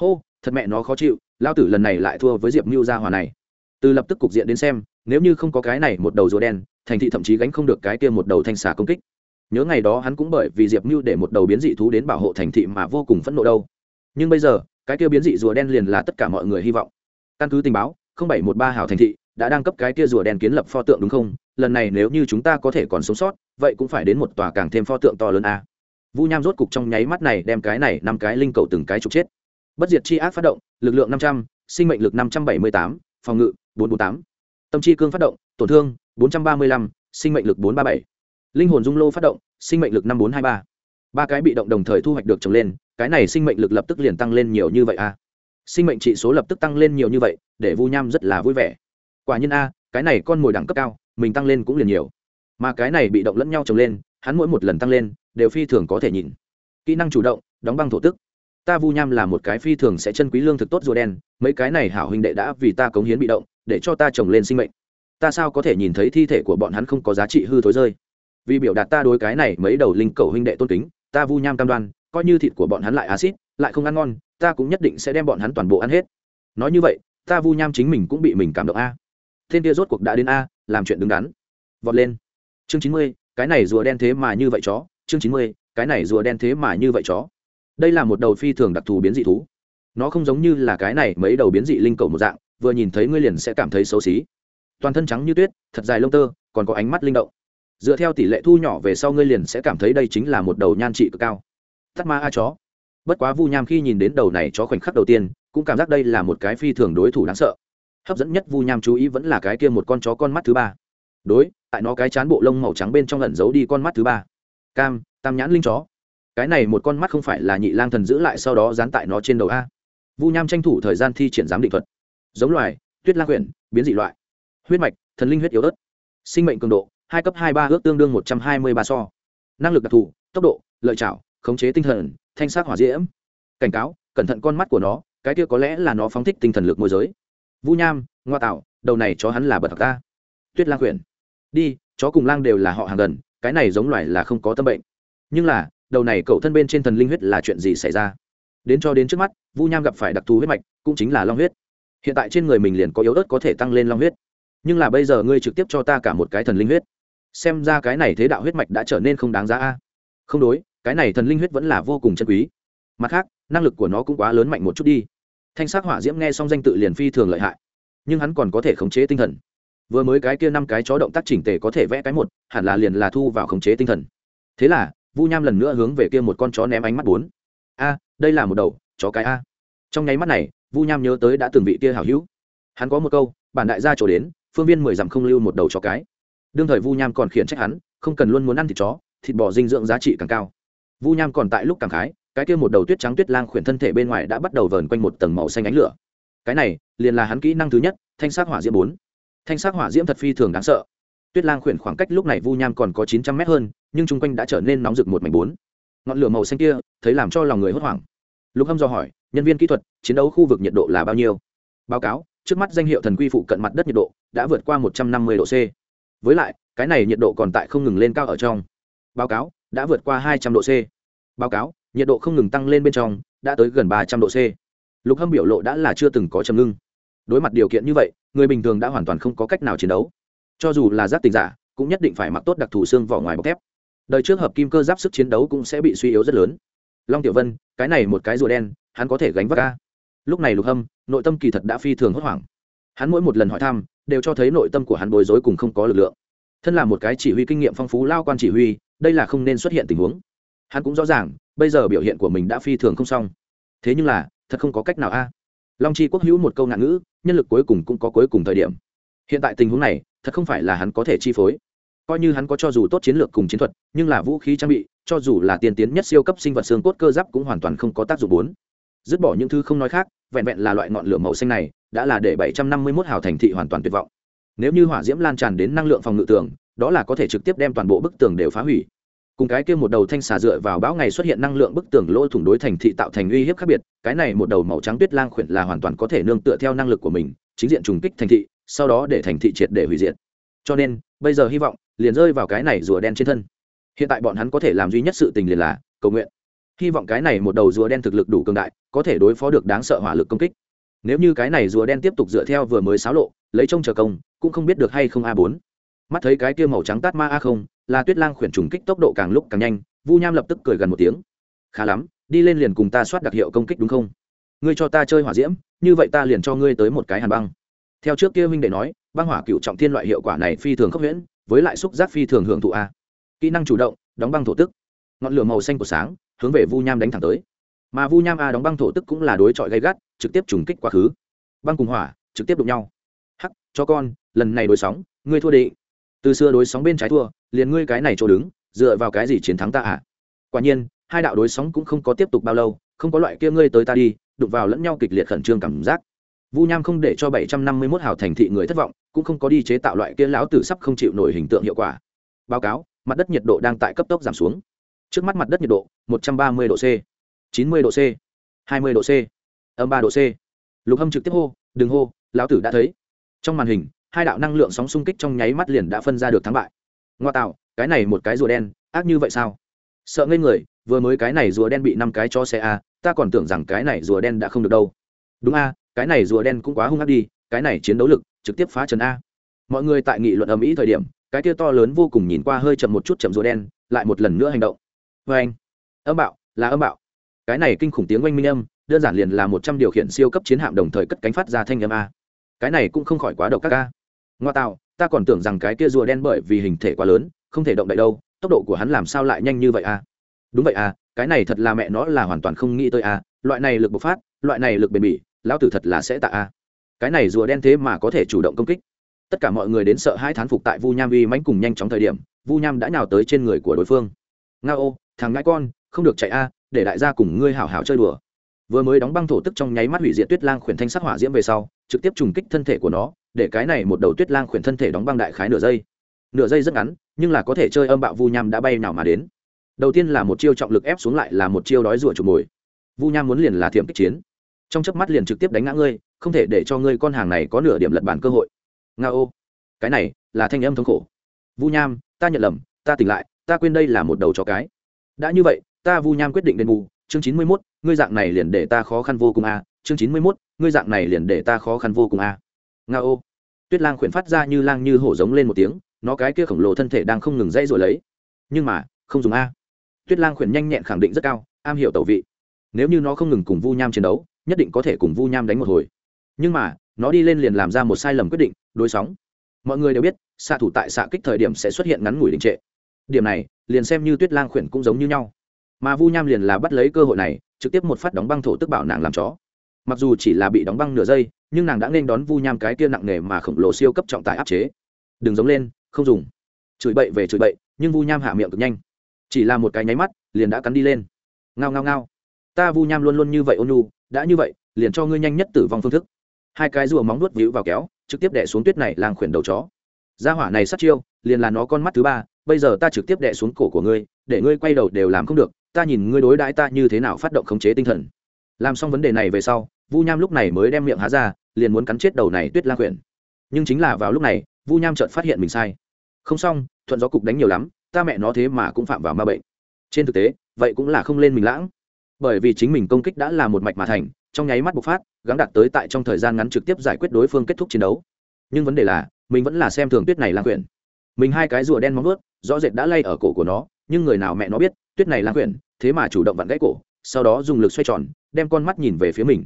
Hô, thật mẹ nó khó chịu, lao tử lần này lại thua với diệp mưu gia hòa này từ lập tức cục diện đến xem, nếu như không có cái này một đầu rùa đen, thành thị thậm chí gánh không được cái kia một đầu thanh xà công kích. Nhớ ngày đó hắn cũng bởi vì diệp mưu để một đầu biến dị thú đến bảo hộ thành thị mà vô cùng phẫn nộ đâu. Nhưng bây giờ, cái kia biến dị rùa đen liền là tất cả mọi người hy vọng. Căn cứ tình báo, không bảy một ba hào thành thị đã đang cấp cái kia rùa đen kiến lập pho tượng đúng không? Lần này nếu như chúng ta có thể còn sống sót, vậy cũng phải đến một tòa càng thêm pho tượng to lớn a. Vu nham rốt cục trong nháy mắt này đem cái này năm cái linh cầu từng cái trục chết. Bất diệt chi ác phát động, lực lượng năm trăm, sinh mệnh lực năm trăm bảy mươi tám phòng ngự, bốn bốn tám, tâm chi cương phát động, tổn thương, bốn trăm ba mươi lăm, sinh mệnh lực bốn ba bảy, linh hồn dung lô phát động, sinh mệnh lực năm bốn hai ba. Cái bị động đồng thời thu hoạch được trồng lên, cái này sinh mệnh lực lập tức liền tăng lên nhiều như vậy a. Sinh mệnh trị số lập tức tăng lên nhiều như vậy, để vu nham rất là vui vẻ. Quả nhiên a, cái này con mồi đẳng cấp cao, mình tăng lên cũng liền nhiều. Mà cái này bị động lẫn nhau trồng lên, hắn mỗi một lần tăng lên, đều phi thường có thể nhìn. Kỹ năng chủ động, đóng băng thổ tức ta vu nham là một cái phi thường sẽ chân quý lương thực tốt rùa đen, mấy cái này hảo huynh đệ đã vì ta cống hiến bị động, để cho ta trồng lên sinh mệnh. Ta sao có thể nhìn thấy thi thể của bọn hắn không có giá trị hư thối rơi? Vì biểu đạt ta đối cái này mấy đầu linh cầu huynh đệ tôn kính, ta vu nham cam đoan, coi như thịt của bọn hắn lại acid lại không ăn ngon, ta cũng nhất định sẽ đem bọn hắn toàn bộ ăn hết. Nói như vậy, ta vu nham chính mình cũng bị mình cảm động a. Thiên kia rốt cuộc đã đến a, làm chuyện đứng đắn. Vọt lên. Chương chín mươi, cái này rùa đen thế mà như vậy chó. Chương chín mươi, cái này rùa đen thế mà như vậy chó đây là một đầu phi thường đặc thù biến dị thú. Nó không giống như là cái này mấy đầu biến dị linh cầu một dạng, vừa nhìn thấy ngươi liền sẽ cảm thấy xấu xí. Toàn thân trắng như tuyết, thật dài lông tơ, còn có ánh mắt linh động. Dựa theo tỷ lệ thu nhỏ về sau ngươi liền sẽ cảm thấy đây chính là một đầu nhan trị cực cao. Tắt ma a chó. Bất quá vu nham khi nhìn đến đầu này chó khoảnh khắc đầu tiên, cũng cảm giác đây là một cái phi thường đối thủ đáng sợ. Hấp dẫn nhất vu nham chú ý vẫn là cái kia một con chó con mắt thứ ba. Đối, tại nó cái chán bộ lông màu trắng bên trong lẩn giấu đi con mắt thứ ba. Cam, tam nhãn linh chó cái này một con mắt không phải là nhị lang thần giữ lại sau đó dán tại nó trên đầu a. Vu nham tranh thủ thời gian thi triển giám định thuật. Giống loài, tuyết lang quyển, biến dị loại. Huyết mạch, thần linh huyết yếu ớt. Sinh mệnh cường độ, hai cấp hai ba ước tương đương một trăm hai mươi ba so. Năng lực đặc thù, tốc độ, lợi chảo khống chế tinh thần, thanh sát hỏa diễm. Cảnh cáo, cẩn thận con mắt của nó, cái kia có lẽ là nó phóng thích tinh thần lực môi giới. Vu nham, ngoa tạo, đầu này chó hắn là bật thật ta. Tuyết lang quyển. Đi, chó cùng lang đều là họ hàng gần, cái này giống loài là không có tâm bệnh. Nhưng là đầu này cậu thân bên trên thần linh huyết là chuyện gì xảy ra? Đến cho đến trước mắt, vu nham gặp phải đặc thù huyết mạch, cũng chính là long huyết. Hiện tại trên người mình liền có yếu ớt có thể tăng lên long huyết. Nhưng là bây giờ ngươi trực tiếp cho ta cả một cái thần linh huyết. Xem ra cái này thế đạo huyết mạch đã trở nên không đáng giá a. Không đối, cái này thần linh huyết vẫn là vô cùng chân quý. Mặt khác, năng lực của nó cũng quá lớn mạnh một chút đi. Thanh sắc hỏa diễm nghe xong danh tự liền phi thường lợi hại. Nhưng hắn còn có thể khống chế tinh thần. Vừa mới cái kia năm cái chó động tác chỉnh tề có thể vẽ cái một, hẳn là liền là thu vào khống chế tinh thần. Thế là vu nham lần nữa hướng về kia một con chó ném ánh mắt bốn. A, đây là một đầu, chó cái a. Trong nháy mắt này, vu nham nhớ tới đã từng vị kia hảo hữu. Hắn có một câu, bản đại gia trổ đến, phương viên mười dặm không lưu một đầu chó cái. Đương thời vu nham còn khiển trách hắn, không cần luôn muốn ăn thịt chó, thịt bò dinh dưỡng giá trị càng cao. Vu nham còn tại lúc càng khái, cái kia một đầu tuyết trắng tuyết lang khuyển thân thể bên ngoài đã bắt đầu vờn quanh một tầng màu xanh ánh lửa. Cái này, liền là hắn kỹ năng thứ nhất, thanh sát hỏa diễm bốn. Thanh sát hỏa diễm thật phi thường đáng sợ tuyết lang khuyển khoảng cách lúc này vu nham còn có chín trăm mét hơn, nhưng chung quanh đã trở nên nóng rực một mảnh bốn. Ngọn lửa màu xanh kia, thấy làm cho lòng người hốt hoảng. Lục hâm do hỏi, nhân viên kỹ thuật, chiến đấu khu vực nhiệt độ là bao nhiêu? Báo cáo, trước mắt danh hiệu thần quy phụ cận mặt đất nhiệt độ đã vượt qua một trăm năm mươi độ c. Với lại, cái này nhiệt độ còn tại không ngừng lên cao ở trong. Báo cáo, đã vượt qua hai trăm độ c. Báo cáo, nhiệt độ không ngừng tăng lên bên trong, đã tới gần ba trăm độ c. Lục hâm biểu lộ đã là chưa từng có chầm ngưng. Đối mặt điều kiện như vậy, người bình thường đã hoàn toàn không có cách nào chiến đấu cho dù là giáp tình giả, cũng nhất định phải mặc tốt đặc thù xương vỏ ngoài bọc thép. Đời trước hợp kim cơ giáp sức chiến đấu cũng sẽ bị suy yếu rất lớn. Long tiểu vân, cái này một cái rùa đen, hắn có thể gánh vác ca. Lúc này lục hâm, nội tâm kỳ thật đã phi thường hốt hoảng. Hắn mỗi một lần hỏi thăm, đều cho thấy nội tâm của hắn bối rối cùng không có lực lượng. Thân là một cái chỉ huy kinh nghiệm phong phú lao quan chỉ huy, đây là không nên xuất hiện tình huống. Hắn cũng rõ ràng, bây giờ biểu hiện của mình đã phi thường không xong. Thế nhưng là, thật không có cách nào a. Long chi quốc hữu một câu ngạn ngữ, nhân lực cuối cùng cũng có cuối cùng thời điểm. Hiện tại tình huống này thật không phải là hắn có thể chi phối. Coi như hắn có cho dù tốt chiến lược cùng chiến thuật, nhưng là vũ khí trang bị, cho dù là tiên tiến nhất siêu cấp sinh vật xương cốt cơ giáp cũng hoàn toàn không có tác dụng bốn. Dứt bỏ những thứ không nói khác, vẹn vẹn là loại ngọn lửa màu xanh này, đã là để 751 hào thành thị hoàn toàn tuyệt vọng. Nếu như hỏa diễm lan tràn đến năng lượng phòng ngự tường, đó là có thể trực tiếp đem toàn bộ bức tường đều phá hủy. Cùng cái kia một đầu thanh xà dựa vào bão ngày xuất hiện năng lượng bức tường lỗ thủng đối thành thị tạo thành uy hiếp khác biệt, cái này một đầu màu trắng tuyết lang khuyển là hoàn toàn có thể nương tựa theo năng lực của mình, chính diện trùng kích thành thị sau đó để thành thị triệt để hủy diệt. Cho nên, bây giờ hy vọng, liền rơi vào cái này rùa đen trên thân. Hiện tại bọn hắn có thể làm duy nhất sự tình liền là cầu nguyện. Hy vọng cái này một đầu rùa đen thực lực đủ cường đại, có thể đối phó được đáng sợ hỏa lực công kích. Nếu như cái này rùa đen tiếp tục dựa theo vừa mới xáo lộ, lấy trông chờ công, cũng không biết được hay không a bốn. Mắt thấy cái kia màu trắng tát ma a không, là tuyết lang khuyển trùng kích tốc độ càng lúc càng nhanh, vu nham lập tức cười gần một tiếng. Khá lắm, đi lên liền cùng ta soát đặc hiệu công kích đúng không? Ngươi cho ta chơi hỏa diễm, như vậy ta liền cho ngươi tới một cái hàn băng theo trước kia huynh đệ nói, băng hỏa cựu trọng thiên loại hiệu quả này phi thường khốc huyễn với lại xúc giác phi thường hưởng thụ a. Kỹ năng chủ động, đóng băng thổ tức. Ngọn lửa màu xanh của sáng, hướng về vu nham đánh thẳng tới. Mà vu nham a đóng băng thổ tức cũng là đối chọi gây gắt, trực tiếp trùng kích quá khứ. Băng cùng hỏa, trực tiếp đụng nhau. Hắc, cho con, lần này đối sóng, ngươi thua đệ từ xưa đối sóng bên trái thua, liền ngươi cái này chỗ đứng, dựa vào cái gì chiến thắng ta à? Quả nhiên, hai đạo đối sóng cũng không có tiếp tục bao lâu, không có loại kia ngươi tới ta đi, đụng vào lẫn nhau kịch liệt khẩn trương cảm giác vu nham không để cho bảy trăm năm mươi 751 hào thành thị người thất vọng, cũng không có đi chế tạo loại kia lão tử sắp không chịu nổi hình tượng hiệu quả. Báo cáo, mặt đất nhiệt độ đang tại cấp tốc giảm xuống. Trước mắt mặt đất nhiệt độ, một trăm ba mươi độ c, chín mươi độ c, hai mươi độ c, âm ba độ c. Lục hâm trực tiếp hô, đừng hô, lão tử đã thấy. Trong màn hình, hai đạo năng lượng sóng xung kích trong nháy mắt liền đã phân ra được thắng bại. Ngoa tạo, cái này một cái rùa đen, ác như vậy sao? Sợ ngây người, vừa mới cái này rùa đen bị năm cái cho xe a à, ta còn tưởng rằng cái này rùa đen đã không được đâu. Đúng a cái này rùa đen cũng quá hung ác đi, cái này chiến đấu lực, trực tiếp phá trần a. Mọi người tại nghị luận ầm ĩ thời điểm, cái kia to lớn vô cùng nhìn qua hơi chậm một chút chậm rùa đen, lại một lần nữa hành động. Vê anh, âm bạo, là âm bạo. Cái này kinh khủng tiếng oanh minh âm, đơn giản liền là một trăm điều khiển siêu cấp chiến hạm đồng thời cất cánh phát ra thanh âm a. Cái này cũng không khỏi quá độc các ca ngoa tạo, ta còn tưởng rằng cái kia rùa đen bởi vì hình thể quá lớn, không thể động đậy đâu, tốc độ của hắn làm sao lại nhanh như vậy a? Đúng vậy à cái này thật là mẹ nó là hoàn toàn không nghĩ tới a. Loại này lực bộc phát, loại này lực bền bỉ lão tử thật là sẽ tạ a. Cái này rùa đen thế mà có thể chủ động công kích. Tất cả mọi người đến sợ hai thán phục tại vu nham uy mãnh cùng nhanh chóng thời điểm, vu nham đã nhào tới trên người của đối phương. Nga ô, thằng ngãi con, không được chạy a, để đại gia cùng ngươi hảo hảo chơi đùa. Vừa mới đóng băng thổ tức trong nháy mắt hủy diệt tuyết lang khuyển thanh sắc hỏa diễm về sau, trực tiếp trùng kích thân thể của nó, để cái này một đầu tuyết lang khuyển thân thể đóng băng đại khái nửa giây. Nửa giây rất ngắn, nhưng là có thể chơi âm bạo vu nham đã bay nào mà đến. Đầu tiên là một chiêu trọng lực ép xuống lại là một chiêu đói rủa chủ mồi. Vu nham muốn liền là thiểm kích chiến trong chớp mắt liền trực tiếp đánh ngã ngươi, không thể để cho ngươi con hàng này có nửa điểm lật bản cơ hội. Nga ô, cái này là thanh âm thống khổ. Vu nham, ta nhận lầm, ta tỉnh lại, ta quên đây là một đầu chó cái. Đã như vậy, ta vu nham quyết định đền bù, chương chín mươi mốt, ngươi dạng này liền để ta khó khăn vô cùng a, chương chín mươi mốt, ngươi dạng này liền để ta khó khăn vô cùng a. Nga ô, tuyết lang khuyển phát ra như lang như hổ giống lên một tiếng, nó cái kia khổng lồ thân thể đang không ngừng dây rồi lấy. Nhưng mà, không dùng a. Tuyết lang khuyển nhanh nhẹn khẳng định rất cao, am hiểu tẩu vị. Nếu như nó không ngừng cùng vu nham chiến đấu nhất định có thể cùng vu nham đánh một hồi. Nhưng mà, nó đi lên liền làm ra một sai lầm quyết định, đối sóng. Mọi người đều biết, xạ thủ tại xạ kích thời điểm sẽ xuất hiện ngắn ngủi đình trệ. Điểm này, liền xem như tuyết lang khuyển cũng giống như nhau. Mà vu nham liền là bắt lấy cơ hội này, trực tiếp một phát đóng băng thổ tức bảo nàng làm chó. Mặc dù chỉ là bị đóng băng nửa giây, nhưng nàng đã nên đón vu nham cái kia nặng nề mà khổng lồ siêu cấp trọng tải áp chế. Đừng giống lên, không dùng. Chửi bậy về chửi bậy, nhưng vu nham hạ miệng cực nhanh. Chỉ là một cái nháy mắt, liền đã cắn đi lên. Ngao ngao ngao ta vu nham luôn luôn như vậy ôn nhu, đã như vậy, liền cho ngươi nhanh nhất tử vong phương thức. Hai cái rùa móng nuốt víu vào kéo, trực tiếp đẻ xuống tuyết này làng khuyển đầu chó. Gia hỏa này sát chiêu, liền là nó con mắt thứ ba, bây giờ ta trực tiếp đẻ xuống cổ của ngươi, để ngươi quay đầu đều làm không được, ta nhìn ngươi đối đãi ta như thế nào phát động khống chế tinh thần. Làm xong vấn đề này về sau, vu nham lúc này mới đem miệng há ra, liền muốn cắn chết đầu này tuyết lang quyển nhưng chính là vào lúc này, vu nham chợt phát hiện mình sai. Không xong, thuận gió cục đánh nhiều lắm, ta mẹ nó thế mà cũng phạm vào ma bệnh. Trên thực tế, vậy cũng là không lên mình lãng bởi vì chính mình công kích đã là một mạch mà thành, trong nháy mắt bộc phát, gắng đạt tới tại trong thời gian ngắn trực tiếp giải quyết đối phương kết thúc chiến đấu. Nhưng vấn đề là, mình vẫn là xem thường tuyết này lan quyển. Mình hai cái rùa đen móng ướt rõ rệt đã lay ở cổ của nó, nhưng người nào mẹ nó biết, tuyết này lan quyển, thế mà chủ động vặn gãy cổ, sau đó dùng lực xoay tròn, đem con mắt nhìn về phía mình.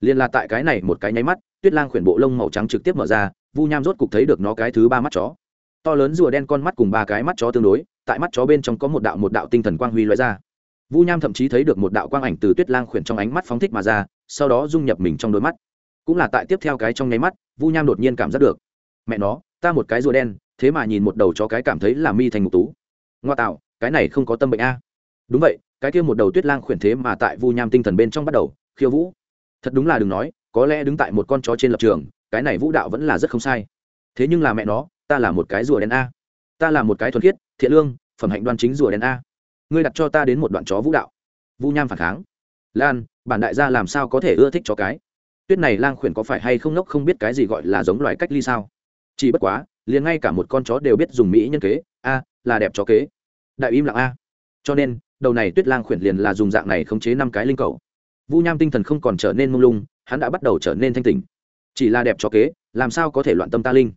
Liền là tại cái này một cái nháy mắt, tuyết lang khuyển bộ lông màu trắng trực tiếp mở ra, vu nham rốt cục thấy được nó cái thứ ba mắt chó. To lớn rùa đen con mắt cùng ba cái mắt chó tương đối, tại mắt chó bên trong có một đạo một đạo tinh thần quang huy loại ra vu nham thậm chí thấy được một đạo quang ảnh từ tuyết lang khuyển trong ánh mắt phóng thích mà ra, sau đó dung nhập mình trong đôi mắt. Cũng là tại tiếp theo cái trong nháy mắt, vu nham đột nhiên cảm giác được, mẹ nó, ta một cái rùa đen, thế mà nhìn một đầu chó cái cảm thấy là mi thành ngục tú. Ngoa tạo, cái này không có tâm bệnh a. Đúng vậy, cái kia một đầu tuyết lang khuyển thế mà tại vu nham tinh thần bên trong bắt đầu, khiêu vũ. Thật đúng là đừng nói, có lẽ đứng tại một con chó trên lập trường, cái này vũ đạo vẫn là rất không sai. Thế nhưng là mẹ nó, ta là một cái rùa đen a. Ta là một cái thuần khiết, thiện lương, phẩm hạnh đoan chính rùa đen a ngươi đặt cho ta đến một đoạn chó vũ đạo. Vu nham phản kháng. Lan, bản đại gia làm sao có thể ưa thích chó cái? Tuyết này lang khuyển có phải hay không nốc không biết cái gì gọi là giống loài cách ly sao? Chỉ bất quá, liền ngay cả một con chó đều biết dùng mỹ nhân kế. A, là đẹp chó kế. Đại im lặng a. Cho nên, đầu này tuyết lang khuyển liền là dùng dạng này khống chế năm cái linh cầu. Vu nham tinh thần không còn trở nên mông lung, hắn đã bắt đầu trở nên thanh tỉnh. Chỉ là đẹp chó kế, làm sao có thể loạn tâm ta linh?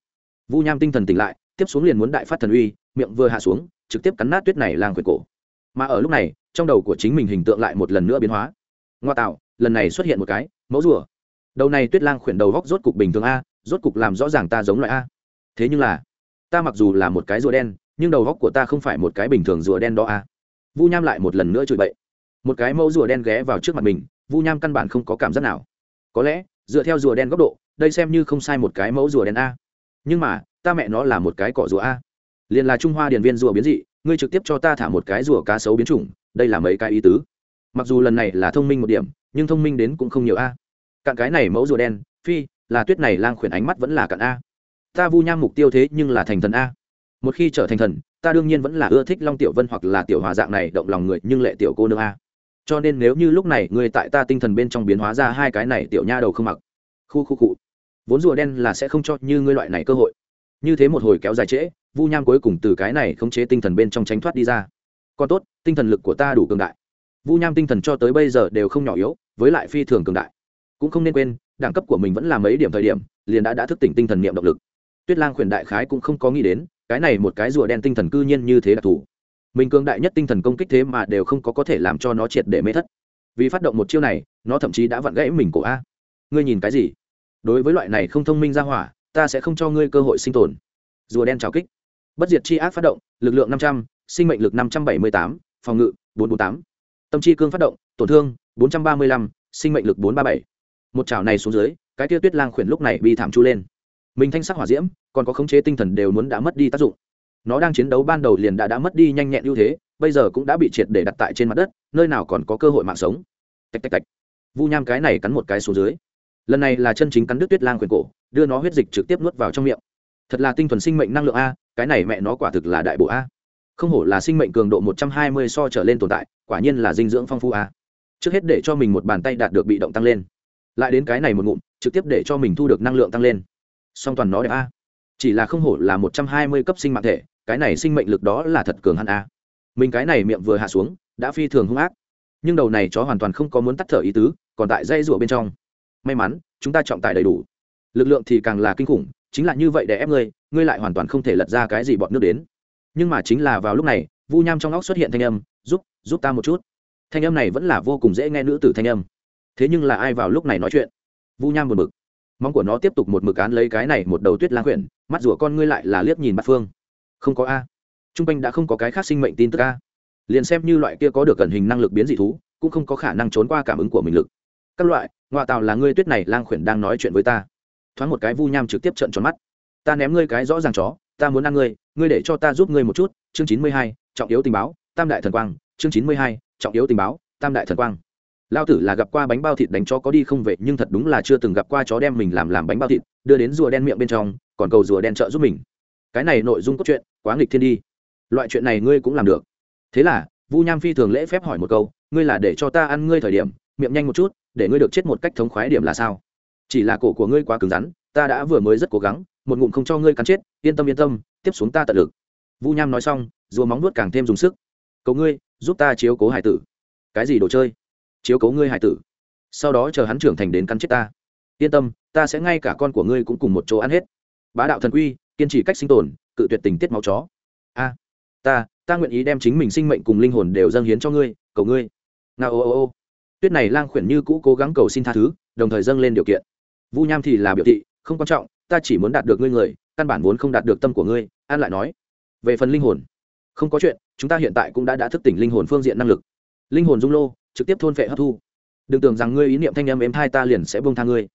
Vu nham tinh thần tỉnh lại, tiếp xuống liền muốn đại phát thần uy, miệng vừa hạ xuống, trực tiếp cắn nát tuyết này lang khuyển cổ mà ở lúc này, trong đầu của chính mình hình tượng lại một lần nữa biến hóa. Ngoa tạo, lần này xuất hiện một cái, mẫu rùa. Đầu này tuyết lang khuyển đầu góc rốt cục bình thường a, rốt cục làm rõ ràng ta giống loại a. Thế nhưng là, ta mặc dù là một cái rùa đen, nhưng đầu góc của ta không phải một cái bình thường rùa đen đó a. Vu nham lại một lần nữa chửi bậy. Một cái mẫu rùa đen ghé vào trước mặt mình, vu nham căn bản không có cảm giác nào. Có lẽ, dựa theo rùa đen góc độ, đây xem như không sai một cái mẫu rùa đen a. Nhưng mà, ta mẹ nó là một cái cỏ rùa a. Liền là trung hoa điền viên rùa biến dị ngươi trực tiếp cho ta thả một cái rùa cá sấu biến chủng, đây là mấy cái ý tứ. Mặc dù lần này là thông minh một điểm, nhưng thông minh đến cũng không nhiều a. Cạn cái này mẫu rùa đen, phi, là tuyết này lang khuyển ánh mắt vẫn là cạn a. Ta vu nham mục tiêu thế nhưng là thành thần a. Một khi trở thành thần, ta đương nhiên vẫn là ưa thích long tiểu vân hoặc là tiểu hòa dạng này động lòng người nhưng lệ tiểu cô nương a. Cho nên nếu như lúc này người tại ta tinh thần bên trong biến hóa ra hai cái này tiểu nha đầu không mặc. Khu khu cụ vốn rùa đen là sẽ không cho như ngươi loại này cơ hội. Như thế một hồi kéo dài trễ vu nham cuối cùng từ cái này khống chế tinh thần bên trong tránh thoát đi ra. Còn tốt, tinh thần lực của ta đủ cường đại. Vu nham tinh thần cho tới bây giờ đều không nhỏ yếu, với lại phi thường cường đại. Cũng không nên quên, đẳng cấp của mình vẫn là mấy điểm thời điểm, liền đã đã thức tỉnh tinh thần niệm động lực. Tuyết lang khuyển đại khái cũng không có nghĩ đến, cái này một cái rùa đen tinh thần cư nhiên như thế đặc thù mình cường đại nhất tinh thần công kích thế mà đều không có có thể làm cho nó triệt để mê thất. Vì phát động một chiêu này, nó thậm chí đã vặn gãy mình cổ a. Ngươi nhìn cái gì? Đối với loại này không thông minh ra hỏa, ta sẽ không cho ngươi cơ hội sinh tồn. Rùa đen trào kích bất diệt chi ác phát động, lực lượng năm trăm, sinh mệnh lực năm trăm bảy mươi tám, phòng ngự bốn bốn tám. Tâm chi cương phát động, tổn thương bốn trăm ba mươi lăm, sinh mệnh lực bốn ba bảy. Một chảo này xuống dưới, cái tiêu tuyết lang khuyển lúc này bị thảm chu lên. Mình thanh sắc hỏa diễm, còn có khống chế tinh thần đều muốn đã mất đi tác dụng. Nó đang chiến đấu ban đầu liền đã đã mất đi nhanh nhẹn ưu thế, bây giờ cũng đã bị triệt để đặt tại trên mặt đất, nơi nào còn có cơ hội mạng sống. Tạch tạch tạch. Vu nham cái này cắn một cái xuống dưới. Lần này là chân chính cắn đứt tuyết lang quyền cổ, đưa nó huyết dịch trực tiếp nuốt vào trong miệng. Thật là tinh thuần sinh mệnh năng lượng a cái này mẹ nó quả thực là đại bộ a. Không hổ là sinh mệnh cường độ một trăm hai mươi so trở lên tồn tại, quả nhiên là dinh dưỡng phong phú a. Trước hết để cho mình một bàn tay đạt được bị động tăng lên. Lại đến cái này một ngụm, trực tiếp để cho mình thu được năng lượng tăng lên. Song toàn nó đẹp a. Chỉ là không hổ là một trăm hai mươi cấp sinh mạng thể, cái này sinh mệnh lực đó là thật cường hẳn a. Mình cái này miệng vừa hạ xuống, đã phi thường hung ác. Nhưng đầu này chó hoàn toàn không có muốn tắt thở ý tứ, còn tại dây rụa bên trong. May mắn, chúng ta trọng tài đầy đủ. Lực lượng thì càng là kinh khủng, chính là như vậy để ép ngươi ngươi lại hoàn toàn không thể lật ra cái gì bọn nước đến. Nhưng mà chính là vào lúc này, vu nham trong óc xuất hiện thanh âm, giúp giúp ta một chút. Thanh âm này vẫn là vô cùng dễ nghe nữ tử thanh âm. Thế nhưng là ai vào lúc này nói chuyện? Vu nham buồn bực. Móng của nó tiếp tục một mực án lấy cái này một đầu tuyết lang quyển, mắt rủa con ngươi lại là liếc nhìn bát phương. Không có a. T r u n g quanh đã không có cái khác sinh mệnh tin tức a. Liền xem như loại kia có được cẩn hình năng lực biến dị thú, cũng không có khả năng trốn qua cảm ứng của mình lực. Các loại, ngoại tào là ngươi tuyết này lang khuyển đang nói chuyện với ta. Thoáng một cái vu nham trực tiếp trận tròn mắt ta ném ngươi cái rõ ràng chó, ta muốn ăn ngươi ngươi để cho ta giúp ngươi một chút, chương chín mươi hai, trọng yếu tình báo, tam đại thần quang, chương chín mươi hai, trọng yếu tình báo, tam đại thần quang. Lao tử là gặp qua bánh bao thịt đánh chó có đi không về, nhưng thật đúng là chưa từng gặp qua chó đem mình làm làm bánh bao thịt, đưa đến rùa đen miệng bên trong, còn cầu rùa đen trợ giúp mình. Cái này nội dung cốt truyện, quá nghịch thiên đi. Loại chuyện này ngươi cũng làm được. Thế là, vu nham phi thường lễ phép hỏi một câu, ngươi là để cho ta ăn ngươi thời điểm, miệng nhanh một chút, để ngươi được chết một cách thống khoái điểm là sao? Chỉ là cổ của ngươi quá cứng rắn, ta đã vừa mới rất cố gắng một ngụm không cho ngươi cắn chết, yên tâm yên tâm, tiếp xuống ta tận lực. Vu nham nói xong, rùa móng nuốt càng thêm dùng sức. Cầu ngươi, giúp ta chiếu cố hải tử. Cái gì đồ chơi? Chiếu cố ngươi hải tử. Sau đó chờ hắn trưởng thành đến cắn chết ta. Yên tâm, ta sẽ ngay cả con của ngươi cũng cùng một chỗ ăn hết. Bá đạo thần quy, kiên trì cách sinh tồn, cự tuyệt tình tiết máu chó. A, ta ta nguyện ý đem chính mình sinh mệnh cùng linh hồn đều dâng hiến cho ngươi, cầu ngươi. Nga ô ô ô. Tuyết này lang khuyển như cũ cố gắng cầu xin tha thứ, đồng thời dâng lên điều kiện. Vu nham thì là biểu thị, không quan trọng ta chỉ muốn đạt được ngươi người, căn bản vốn không đạt được tâm của ngươi, an lại nói. Về phần linh hồn, không có chuyện, chúng ta hiện tại cũng đã đã thức tỉnh linh hồn phương diện năng lực. Linh hồn dung lô, trực tiếp thôn phệ hấp thu. Đừng tưởng rằng ngươi ý niệm thanh âm êm thai ta liền sẽ bông tha ngươi.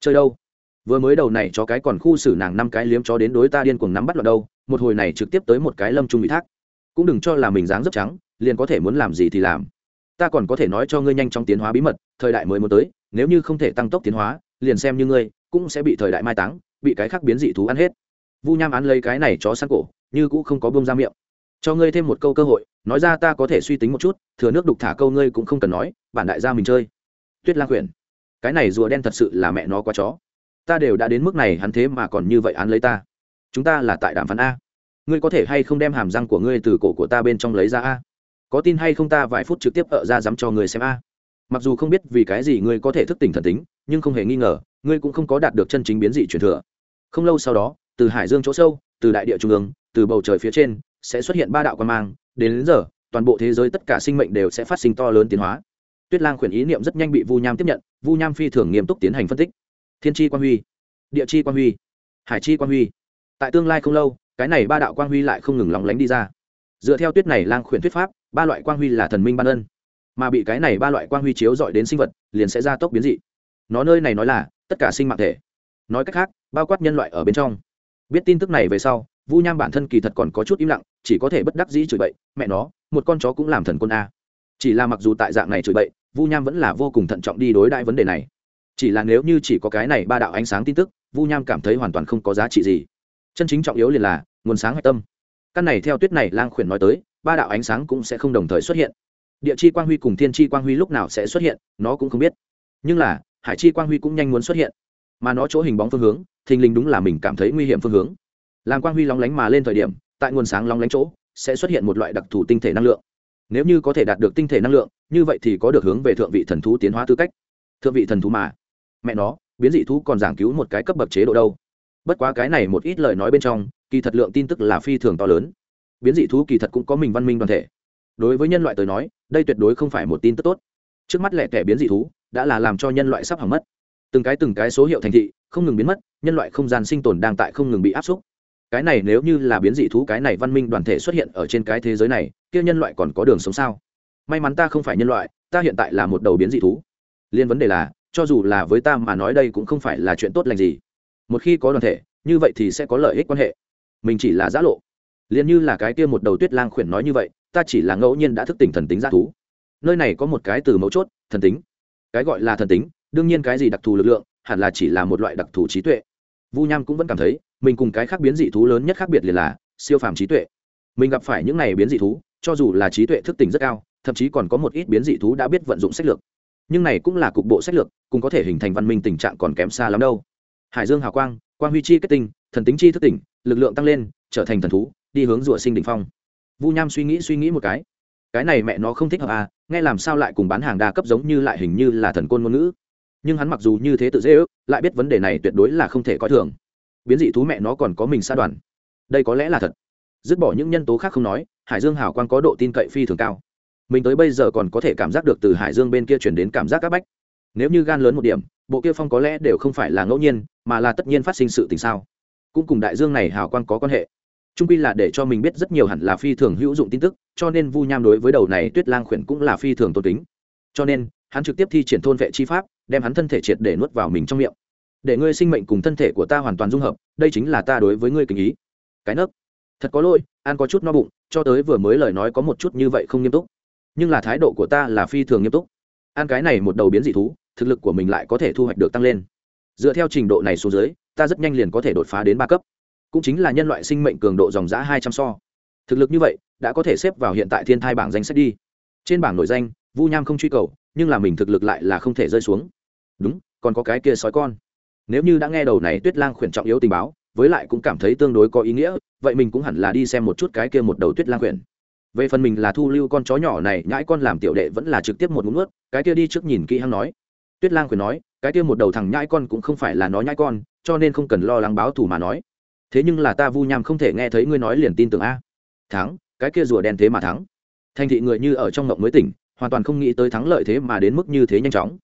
Chơi đâu? Vừa mới đầu này cho cái còn khu xử nàng năm cái liếm chó đến đối ta điên cuồng nắm bắt loạt đâu, một hồi này trực tiếp tới một cái lâm trung bị thác. Cũng đừng cho là mình dáng rất trắng, liền có thể muốn làm gì thì làm. Ta còn có thể nói cho ngươi nhanh trong tiến hóa bí mật, thời đại mới muốn tới, nếu như không thể tăng tốc tiến hóa, liền xem như ngươi, cũng sẽ bị thời đại mai táng bị cái khác biến dị thú ăn hết. Vu nham án lấy cái này chó săn cổ, như cũng không có bông ra miệng. Cho ngươi thêm một câu cơ hội, nói ra ta có thể suy tính một chút, thừa nước đục thả câu ngươi cũng không cần nói, bản đại gia mình chơi. Tuyết lang quyển cái này rùa đen thật sự là mẹ nó quá chó. Ta đều đã đến mức này, hắn thế mà còn như vậy án lấy ta. Chúng ta là tại đàm phán a. Ngươi có thể hay không đem hàm răng của ngươi từ cổ của ta bên trong lấy ra a? Có tin hay không ta vài phút trực tiếp ở ra dám cho ngươi xem a. Mặc dù không biết vì cái gì ngươi có thể thức tỉnh thần tính, nhưng không hề nghi ngờ, ngươi cũng không có đạt được chân chính biến dị truyền thừa không lâu sau đó từ hải dương chỗ sâu từ đại địa trung ương từ bầu trời phía trên sẽ xuất hiện ba đạo quan mang. Đến, đến giờ toàn bộ thế giới tất cả sinh mệnh đều sẽ phát sinh to lớn tiến hóa. Tuyết lang khuyển ý niệm rất nhanh bị vu nham tiếp nhận vu nham phi thường nghiêm túc tiến hành phân tích. Thiên tri quan huy địa chi quan huy hải chi quan huy. Tại tương lai không lâu cái này ba đạo quan huy lại không ngừng lóng lánh đi ra. Dựa theo tuyết này lang khuyển thuyết pháp ba loại quan huy là thần minh ban ân. Mà bị cái này ba loại quan huy chiếu dọi đến sinh vật liền sẽ ra tốc biến dị. Nó nơi này nói là tất cả sinh mạng thể. Nói cách khác bao quát nhân loại ở bên trong. Biết tin tức này về sau, vu nham bản thân kỳ thật còn có chút im lặng, chỉ có thể bất đắc dĩ chửi bậy, mẹ nó, một con chó cũng làm thần quân a. Chỉ là mặc dù tại dạng này chửi bậy, vu nham vẫn là vô cùng thận trọng đi đối đại vấn đề này. Chỉ là nếu như chỉ có cái này ba đạo ánh sáng tin tức, vu nham cảm thấy hoàn toàn không có giá trị gì. Chân chính trọng yếu liền là nguồn sáng hạch tâm. Căn này theo tuyết này lang khuyển nói tới, ba đạo ánh sáng cũng sẽ không đồng thời xuất hiện. Địa chi quang huy cùng thiên chi quang huy lúc nào sẽ xuất hiện, nó cũng không biết. Nhưng là, hải chi quang huy cũng nhanh muốn xuất hiện. Mà nó chỗ hình bóng phương hướng thình lình đúng là mình cảm thấy nguy hiểm phương hướng. Làm quang huy lóng lánh mà lên thời điểm, tại nguồn sáng lóng lánh chỗ, sẽ xuất hiện một loại đặc thù tinh thể năng lượng. Nếu như có thể đạt được tinh thể năng lượng, như vậy thì có được hướng về thượng vị thần thú tiến hóa tư cách. Thượng vị thần thú mà. Mẹ nó, biến dị thú còn giảng cứu một cái cấp bậc chế độ đâu. Bất quá cái này một ít lời nói bên trong, kỳ thật lượng tin tức là phi thường to lớn. Biến dị thú kỳ thật cũng có mình văn minh đoàn thể. Đối với nhân loại tới nói, đây tuyệt đối không phải một tin tức tốt. Trước mắt lẻ tẻ biến dị thú, đã là làm cho nhân loại sắp hỏng mất. Từng cái từng cái số hiệu thành thị, không ngừng biến mất nhân loại không gian sinh tồn đang tại không ngừng bị áp xúc. Cái này nếu như là biến dị thú, cái này văn minh đoàn thể xuất hiện ở trên cái thế giới này, kia nhân loại còn có đường sống sao? May mắn ta không phải nhân loại, ta hiện tại là một đầu biến dị thú. Liên vấn đề là, cho dù là với ta mà nói đây cũng không phải là chuyện tốt lành gì. Một khi có đoàn thể, như vậy thì sẽ có lợi ích quan hệ. Mình chỉ là giã lộ. Liền như là cái kia một đầu tuyết lang khuyển nói như vậy, ta chỉ là ngẫu nhiên đã thức tỉnh thần tính g thú. Nơi này có một cái từ mấu chốt, thần tính. Cái gọi là thần tính, đương nhiên cái gì đặc thù lực lượng, hẳn là chỉ là một loại đặc thù trí tuệ vu nham cũng vẫn cảm thấy, mình cùng cái khác biến dị thú lớn nhất khác biệt liền là siêu phàm trí tuệ. Mình gặp phải những này biến dị thú, cho dù là trí tuệ thức tỉnh rất cao, thậm chí còn có một ít biến dị thú đã biết vận dụng sách lược. Nhưng này cũng là cục bộ sách lược, cũng có thể hình thành văn minh tình trạng còn kém xa lắm đâu. Hải dương hào quang quang huy chi kết tinh, thần tính chi thức tỉnh, lực lượng tăng lên, trở thành thần thú, đi hướng rủa sinh đ ỉ n h phong. Vu nham suy nghĩ suy nghĩ một cái. Cái này mẹ nó không thích hợp à nghe làm sao lại cùng bán hàng đa cấp giống như lại hình như là thần côn ngôn ngữ nhưng hắn mặc dù như thế tự dễ ước, lại biết vấn đề này tuyệt đối là không thể coi thường. Biến dị thú mẹ nó còn có mình xa đoàn. Đây có lẽ là thật. Dứt bỏ những nhân tố khác không nói, hải dương hảo quang có độ tin cậy phi thường cao. Mình tới bây giờ còn có thể cảm giác được từ hải dương bên kia chuyển đến cảm giác c áp bách. Nếu như gan lớn một điểm, bộ kia phong có lẽ đều không phải là ngẫu nhiên, mà là tất nhiên phát sinh sự tình sao. Cũng cùng đại dương này hào quang có quan hệ. Trung pi là để cho mình biết rất nhiều hẳn là phi thường hữu dụng tin tức, cho nên vu nham đối với đầu này tuyết lang khuyển cũng là phi thường tôn kính. Cho nên, hắn trực tiếp thi triển thôn vệ chi pháp đem hắn thân thể triệt để nuốt vào mình trong miệng. Để ngươi sinh mệnh cùng thân thể của ta hoàn toàn dung hợp, đây chính là ta đối với ngươi kính ý. Cái nấc. Thật có lỗi an có chút no bụng, cho tới vừa mới lời nói có một chút như vậy không nghiêm túc. Nhưng là thái độ của ta là phi thường nghiêm túc. An cái này một đầu biến dị thú, thực lực của mình lại có thể thu hoạch được tăng lên. Dựa theo trình độ này xuống dưới, ta rất nhanh liền có thể đột phá đến ba cấp. Cũng chính là nhân loại sinh mệnh cường độ dòng giã hai trăm so. Thực lực như vậy, đã có thể xếp vào hiện tại thiên thai bảng danh sách đi. Trên bảng nổi danh, vu nham không truy cầu, nhưng là mình thực lực lại là không thể rơi xuống đúng, còn có cái kia sói con. Nếu như đã nghe đầu này tuyết lang khuyển trọng yếu tình báo, với lại cũng cảm thấy tương đối có ý nghĩa, vậy mình cũng hẳn là đi xem một chút cái kia một đầu tuyết lang khuyển. Về phần mình là thu lưu con chó nhỏ này, nhãi con làm tiểu đệ vẫn là trực tiếp một ngụm ướt cái kia đi trước nhìn kỹ hăng nói. Tuyết lang khuyển nói, cái kia một đầu thằng nhãi con cũng không phải là nó nhãi con, cho nên không cần lo lắng báo thù mà nói. Thế nhưng là ta vu nham không thể nghe thấy ngươi nói liền tin tưởng a. Thắng, cái kia rùa đen thế mà thắng. Thành thị người như ở trong ngộng mới tỉnh, hoàn toàn không nghĩ tới thắng lợi thế mà đến mức như thế nhanh chóng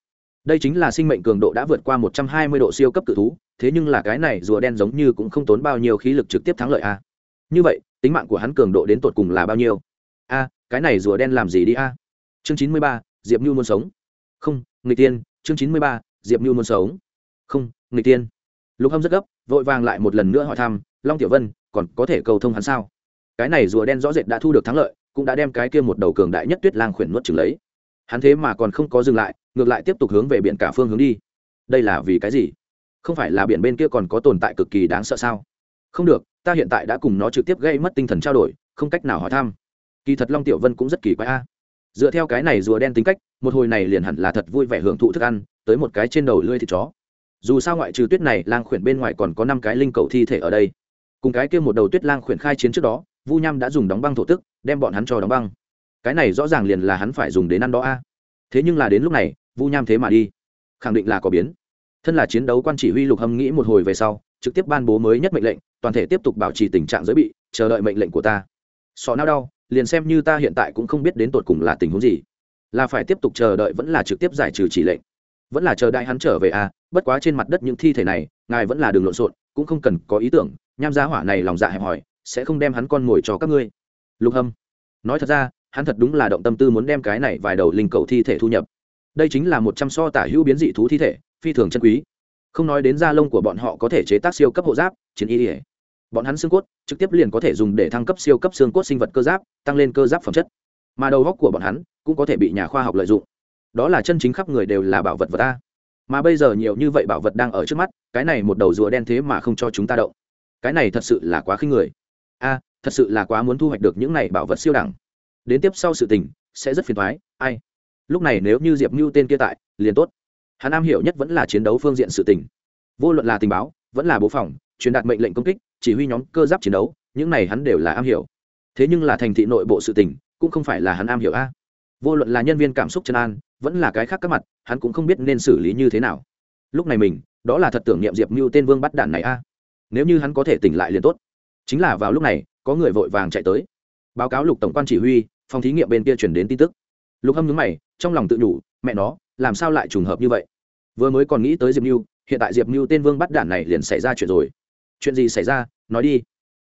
đây chính là sinh mệnh cường độ đã vượt qua một trăm hai mươi độ siêu cấp cự thú, thế nhưng là cái này rùa đen giống như cũng không tốn bao nhiêu khí lực trực tiếp thắng lợi a như vậy, tính mạng của hắn cường độ đến tột cùng là bao nhiêu? A cái này rùa đen làm gì đi a chương chín mươi ba, diệp Nhu muốn sống. Không người tiên, chương chín mươi ba, diệp Nhu muốn sống. Không người tiên. Lục hâm rất gấp, vội vàng lại một lần nữa hỏi thăm, long tiểu vân, còn có thể cầu thông hắn sao? Cái này rùa đen rõ rệt đã thu được thắng lợi, cũng đã đem cái kia một đầu cường đại nhất tuyết lang khuyển nuốt chừng lấy. Hắn thế mà còn không có dừng lại ngược lại tiếp tục hướng về biển cả phương hướng đi. Đây là vì cái gì? Không phải là biển bên kia còn có tồn tại cực kỳ đáng sợ sao? Không được, ta hiện tại đã cùng nó trực tiếp gây mất tinh thần trao đổi, không cách nào hỏi thăm. Kỳ thật long tiểu vân cũng rất kỳ quái a. Dựa theo cái này rùa đen tính cách, một hồi này liền hẳn là thật vui vẻ hưởng thụ thức ăn, tới một cái trên đầu lưỡi thịt chó. Dù sao ngoại trừ tuyết này, lang khuyển bên ngoài còn có năm cái linh cầu thi thể ở đây. Cùng cái kia một đầu tuyết lang khuyển khai chiến trước đó, vu nham đã dùng đóng băng thổ tức, đem bọn hắn cho đóng băng. Cái này rõ ràng liền là hắn phải dùng đến ăn đó a thế nhưng là đến lúc này, vu nham thế mà đi. Khẳng định là có biến. Thân là chiến đấu quan chỉ huy lục hâm nghĩ một hồi về sau, trực tiếp ban bố mới nhất mệnh lệnh, toàn thể tiếp tục bảo trì tình trạng giới bị, chờ đợi mệnh lệnh của ta. Sọ nao đau, liền xem như ta hiện tại cũng không biết đến tột cùng là tình huống gì. Là phải tiếp tục chờ đợi vẫn là trực tiếp giải trừ chỉ lệnh. Vẫn là chờ đại hắn trở về à bất quá trên mặt đất những thi thể này, ngài vẫn là đường lộn xộn, cũng không cần có ý tưởng, nham gia hỏa này lòng dạ hẹp hòi, sẽ không đem hắn con mồi cho các ngươi. Lục hâm, nói thật ra hắn thật đúng là động tâm tư muốn đem cái này vài đầu linh cầu thi thể thu nhập. Đây chính là một trăm so tả hữu biến dị thú thi thể, phi thường chân quý. Không nói đến da lông của bọn họ có thể chế tác siêu cấp hộ giáp, chiến y ỉa bọn hắn xương cốt, trực tiếp liền có thể dùng để thăng cấp siêu cấp xương cốt sinh vật cơ giáp, tăng lên cơ giáp phẩm chất. Mà đầu góc của bọn hắn, cũng có thể bị nhà khoa học lợi dụng. Đó là chân chính khắp người đều là bảo vật vật ta. Mà bây giờ nhiều như vậy bảo vật đang ở trước mắt, cái này một đầu rùa đen thế mà không cho chúng ta động. Cái này thật sự là quá khinh người. A, thật sự là quá muốn thu hoạch được những này bảo vật siêu đẳng đến tiếp sau sự tình, sẽ rất phiền thoái ai? Lúc này nếu như diệp mưu tên kia tại, liền tốt. Hắn am hiểu nhất vẫn là chiến đấu phương diện sự tình. Vô luận là tình báo, vẫn là bố phòng, truyền đạt mệnh lệnh công kích, chỉ huy nhóm cơ giáp chiến đấu, những này hắn đều là am hiểu. Thế nhưng là thành thị nội bộ sự tình, cũng không phải là hắn am hiểu a. Vô luận là nhân viên cảm xúc chân an, vẫn là cái khác các mặt, hắn cũng không biết nên xử lý như thế nào. Lúc này mình, đó là thật tưởng niệm diệp mưu tên vương bắt đạn này a. Nếu như hắn có thể tỉnh lại liền tốt. Chính là vào lúc này, có người vội vàng chạy tới. Báo cáo lục tổng quan chỉ huy phòng thí nghiệm bên kia chuyển đến tin tức. Lục hâm nhướng mày, trong lòng tự nhủ, mẹ nó, làm sao lại trùng hợp như vậy? Vừa mới còn nghĩ tới diệp mưu hiện tại diệp mưu tên vương bắt đản này liền xảy ra chuyện rồi. Chuyện gì xảy ra? Nói đi.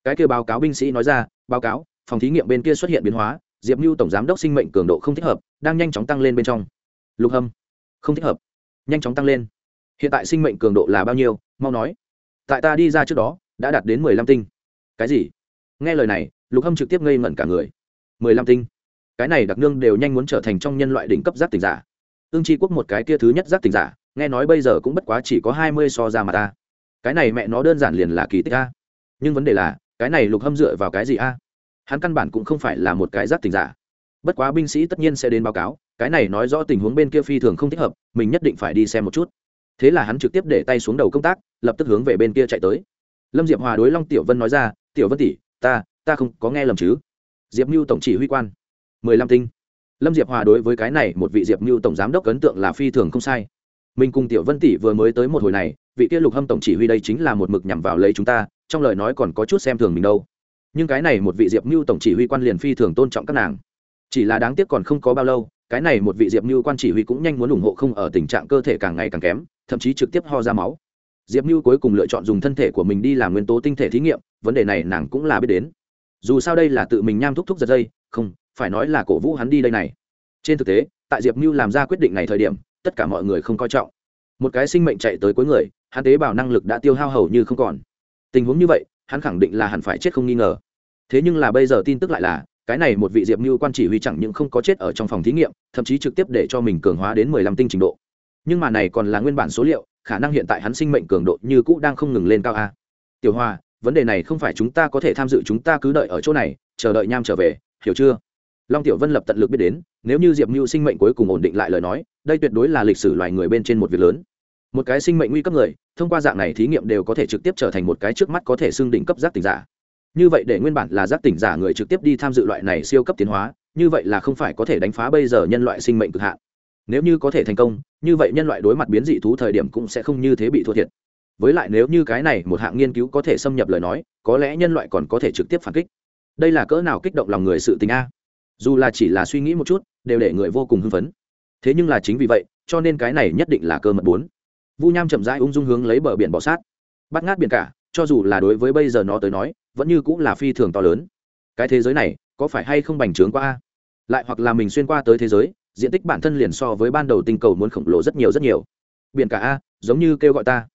Cái kia báo cáo binh sĩ nói ra, báo cáo, phòng thí nghiệm bên kia xuất hiện biến hóa, diệp mưu tổng giám đốc sinh mệnh cường độ không thích hợp, đang nhanh chóng tăng lên bên trong. Lục hâm, không thích hợp. Nhanh chóng tăng lên. Hiện tại sinh mệnh cường độ là bao nhiêu? Mau nói. Tại ta đi ra trước đó, đã đạt đến mười lăm tinh. Cái gì? Nghe lời này, lục hâm trực tiếp ngây ngẩn cả người mười lăm tinh. Cái này đặc nương đều nhanh muốn trở thành trong nhân loại đỉnh cấp giác tỉnh giả. Ương tri quốc một cái kia thứ nhất giác tỉnh giả, nghe nói bây giờ cũng bất quá chỉ có hai mươi so ra mà ta. Cái này mẹ nó đơn giản liền là kỳ tích a. Nhưng vấn đề là, cái này lục hâm dựa vào cái gì a? Hắn căn bản cũng không phải là một cái giác tỉnh giả. Bất quá binh sĩ tất nhiên sẽ đến báo cáo, cái này nói rõ tình huống bên kia phi thường không thích hợp, mình nhất định phải đi xem một chút. Thế là hắn trực tiếp để tay xuống đầu công tác, lập tức hướng về bên kia chạy tới. Lâm diệp hòa đối long tiểu vân nói ra, tiểu vân tỷ, ta ta không có nghe lầm chứ? Diệp mưu tổng chỉ huy quan. Mười lăm tinh. Lâm diệp hòa đối với cái này một vị diệp mưu tổng giám đốc ấn tượng là phi thường không sai. Mình cùng tiểu vân tỷ vừa mới tới một hồi này, vị kia lục hâm tổng chỉ huy đây chính là một mực nhằm vào lấy chúng ta, trong lời nói còn có chút xem thường mình đâu. Nhưng cái này một vị diệp mưu tổng chỉ huy quan liền phi thường tôn trọng các nàng. Chỉ là đáng tiếc còn không có bao lâu, cái này một vị diệp mưu quan chỉ huy cũng nhanh muốn ủng hộ không ở tình trạng cơ thể càng ngày càng kém, thậm chí trực tiếp ho ra máu. Diệp mưu cuối cùng lựa chọn dùng thân thể của mình đi làm nguyên tố tinh thể thí nghiệm, vấn đề này nàng cũng là biết đến dù sao đây là tự mình nham thúc thúc giật dây, không, phải nói là cổ vũ hắn đi đây này. Trên thực tế, tại diệp mưu làm ra quyết định này thời điểm, tất cả mọi người không coi trọng. Một cái sinh mệnh chạy tới cuối người, hắn tế bào năng lực đã tiêu hao hầu như không còn. Tình huống như vậy, hắn khẳng định là hẳn phải chết không nghi ngờ. Thế nhưng là bây giờ tin tức lại là, cái này một vị diệp mưu quan chỉ huy chẳng những không có chết ở trong phòng thí nghiệm, thậm chí trực tiếp để cho mình cường hóa đến mười lăm tinh trình độ. Nhưng mà này còn là nguyên bản số liệu, khả năng hiện tại hắn sinh mệnh cường độ như cũ đang không ngừng lên cao a. Tiểu Hoa vấn đề này không phải chúng ta có thể tham dự, chúng ta cứ đợi ở chỗ này, chờ đợi nham trở về, hiểu chưa? Long tiểu vân lập tận lực biết đến, nếu như diệp mưu sinh mệnh cuối cùng ổn định lại lời nói, đây tuyệt đối là lịch sử loài người bên trên một việc lớn. Một cái sinh mệnh nguy cấp người, thông qua dạng này thí nghiệm đều có thể trực tiếp trở thành một cái trước mắt có thể xưng đỉnh cấp giác tỉnh giả. Như vậy để nguyên bản là giác tỉnh giả người trực tiếp đi tham dự loại này siêu cấp tiến hóa, như vậy là không phải có thể đánh phá bây giờ nhân loại sinh mệnh cực hạn. Nếu như có thể thành công, như vậy nhân loại đối mặt biến dị thú thời điểm cũng sẽ không như thế bị thua thiệt với lại nếu như cái này một hạng nghiên cứu có thể xâm nhập lời nói, có lẽ nhân loại còn có thể trực tiếp phản kích. Đây là cỡ nào kích động lòng người sự tình a? Dù là chỉ là suy nghĩ một chút, đều để người vô cùng hưng phấn. Thế nhưng là chính vì vậy, cho nên cái này nhất định là cơ mật bốn. Vu nham chậm rãi ung dung hướng lấy bờ biển bỏ sát. Bắt ngát biển cả, cho dù là đối với bây giờ nó tới nói, vẫn như cũng là phi thường to lớn. Cái thế giới này, có phải hay không bành trướng qua lại hoặc là mình xuyên qua tới thế giới, diện tích bản thân liền so với ban đầu tinh cầu muốn khổng lồ rất nhiều rất nhiều. Biển cả a, giống như kêu gọi ta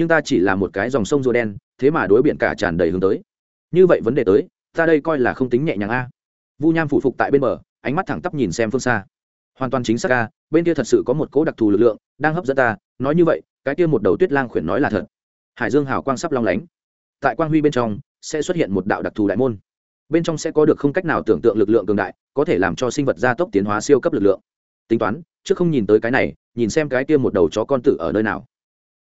nhưng ta chỉ là một cái dòng sông rùa đen, thế mà đối biển cả tràn đầy hướng tới. Như vậy vấn đề tới, ta đây coi là không tính nhẹ nhàng a. Vu nham phụ phục tại bên bờ, ánh mắt thẳng tắp nhìn xem phương xa. Hoàn toàn chính xác a, bên kia thật sự có một cố đặc thù lực lượng, đang hấp dẫn ta, nói như vậy, cái kia một đầu tuyết lang khuyển nói là thật. Hải dương hào quang sắp long lánh. Tại quang huy bên trong, sẽ xuất hiện một đạo đặc thù đại môn. Bên trong sẽ có được không cách nào tưởng tượng lực lượng cường đại, có thể làm cho sinh vật gia tốc tiến hóa siêu cấp lực lượng. Tính toán, trước không nhìn tới cái này, nhìn xem cái kia một đầu chó con tử ở nơi nào.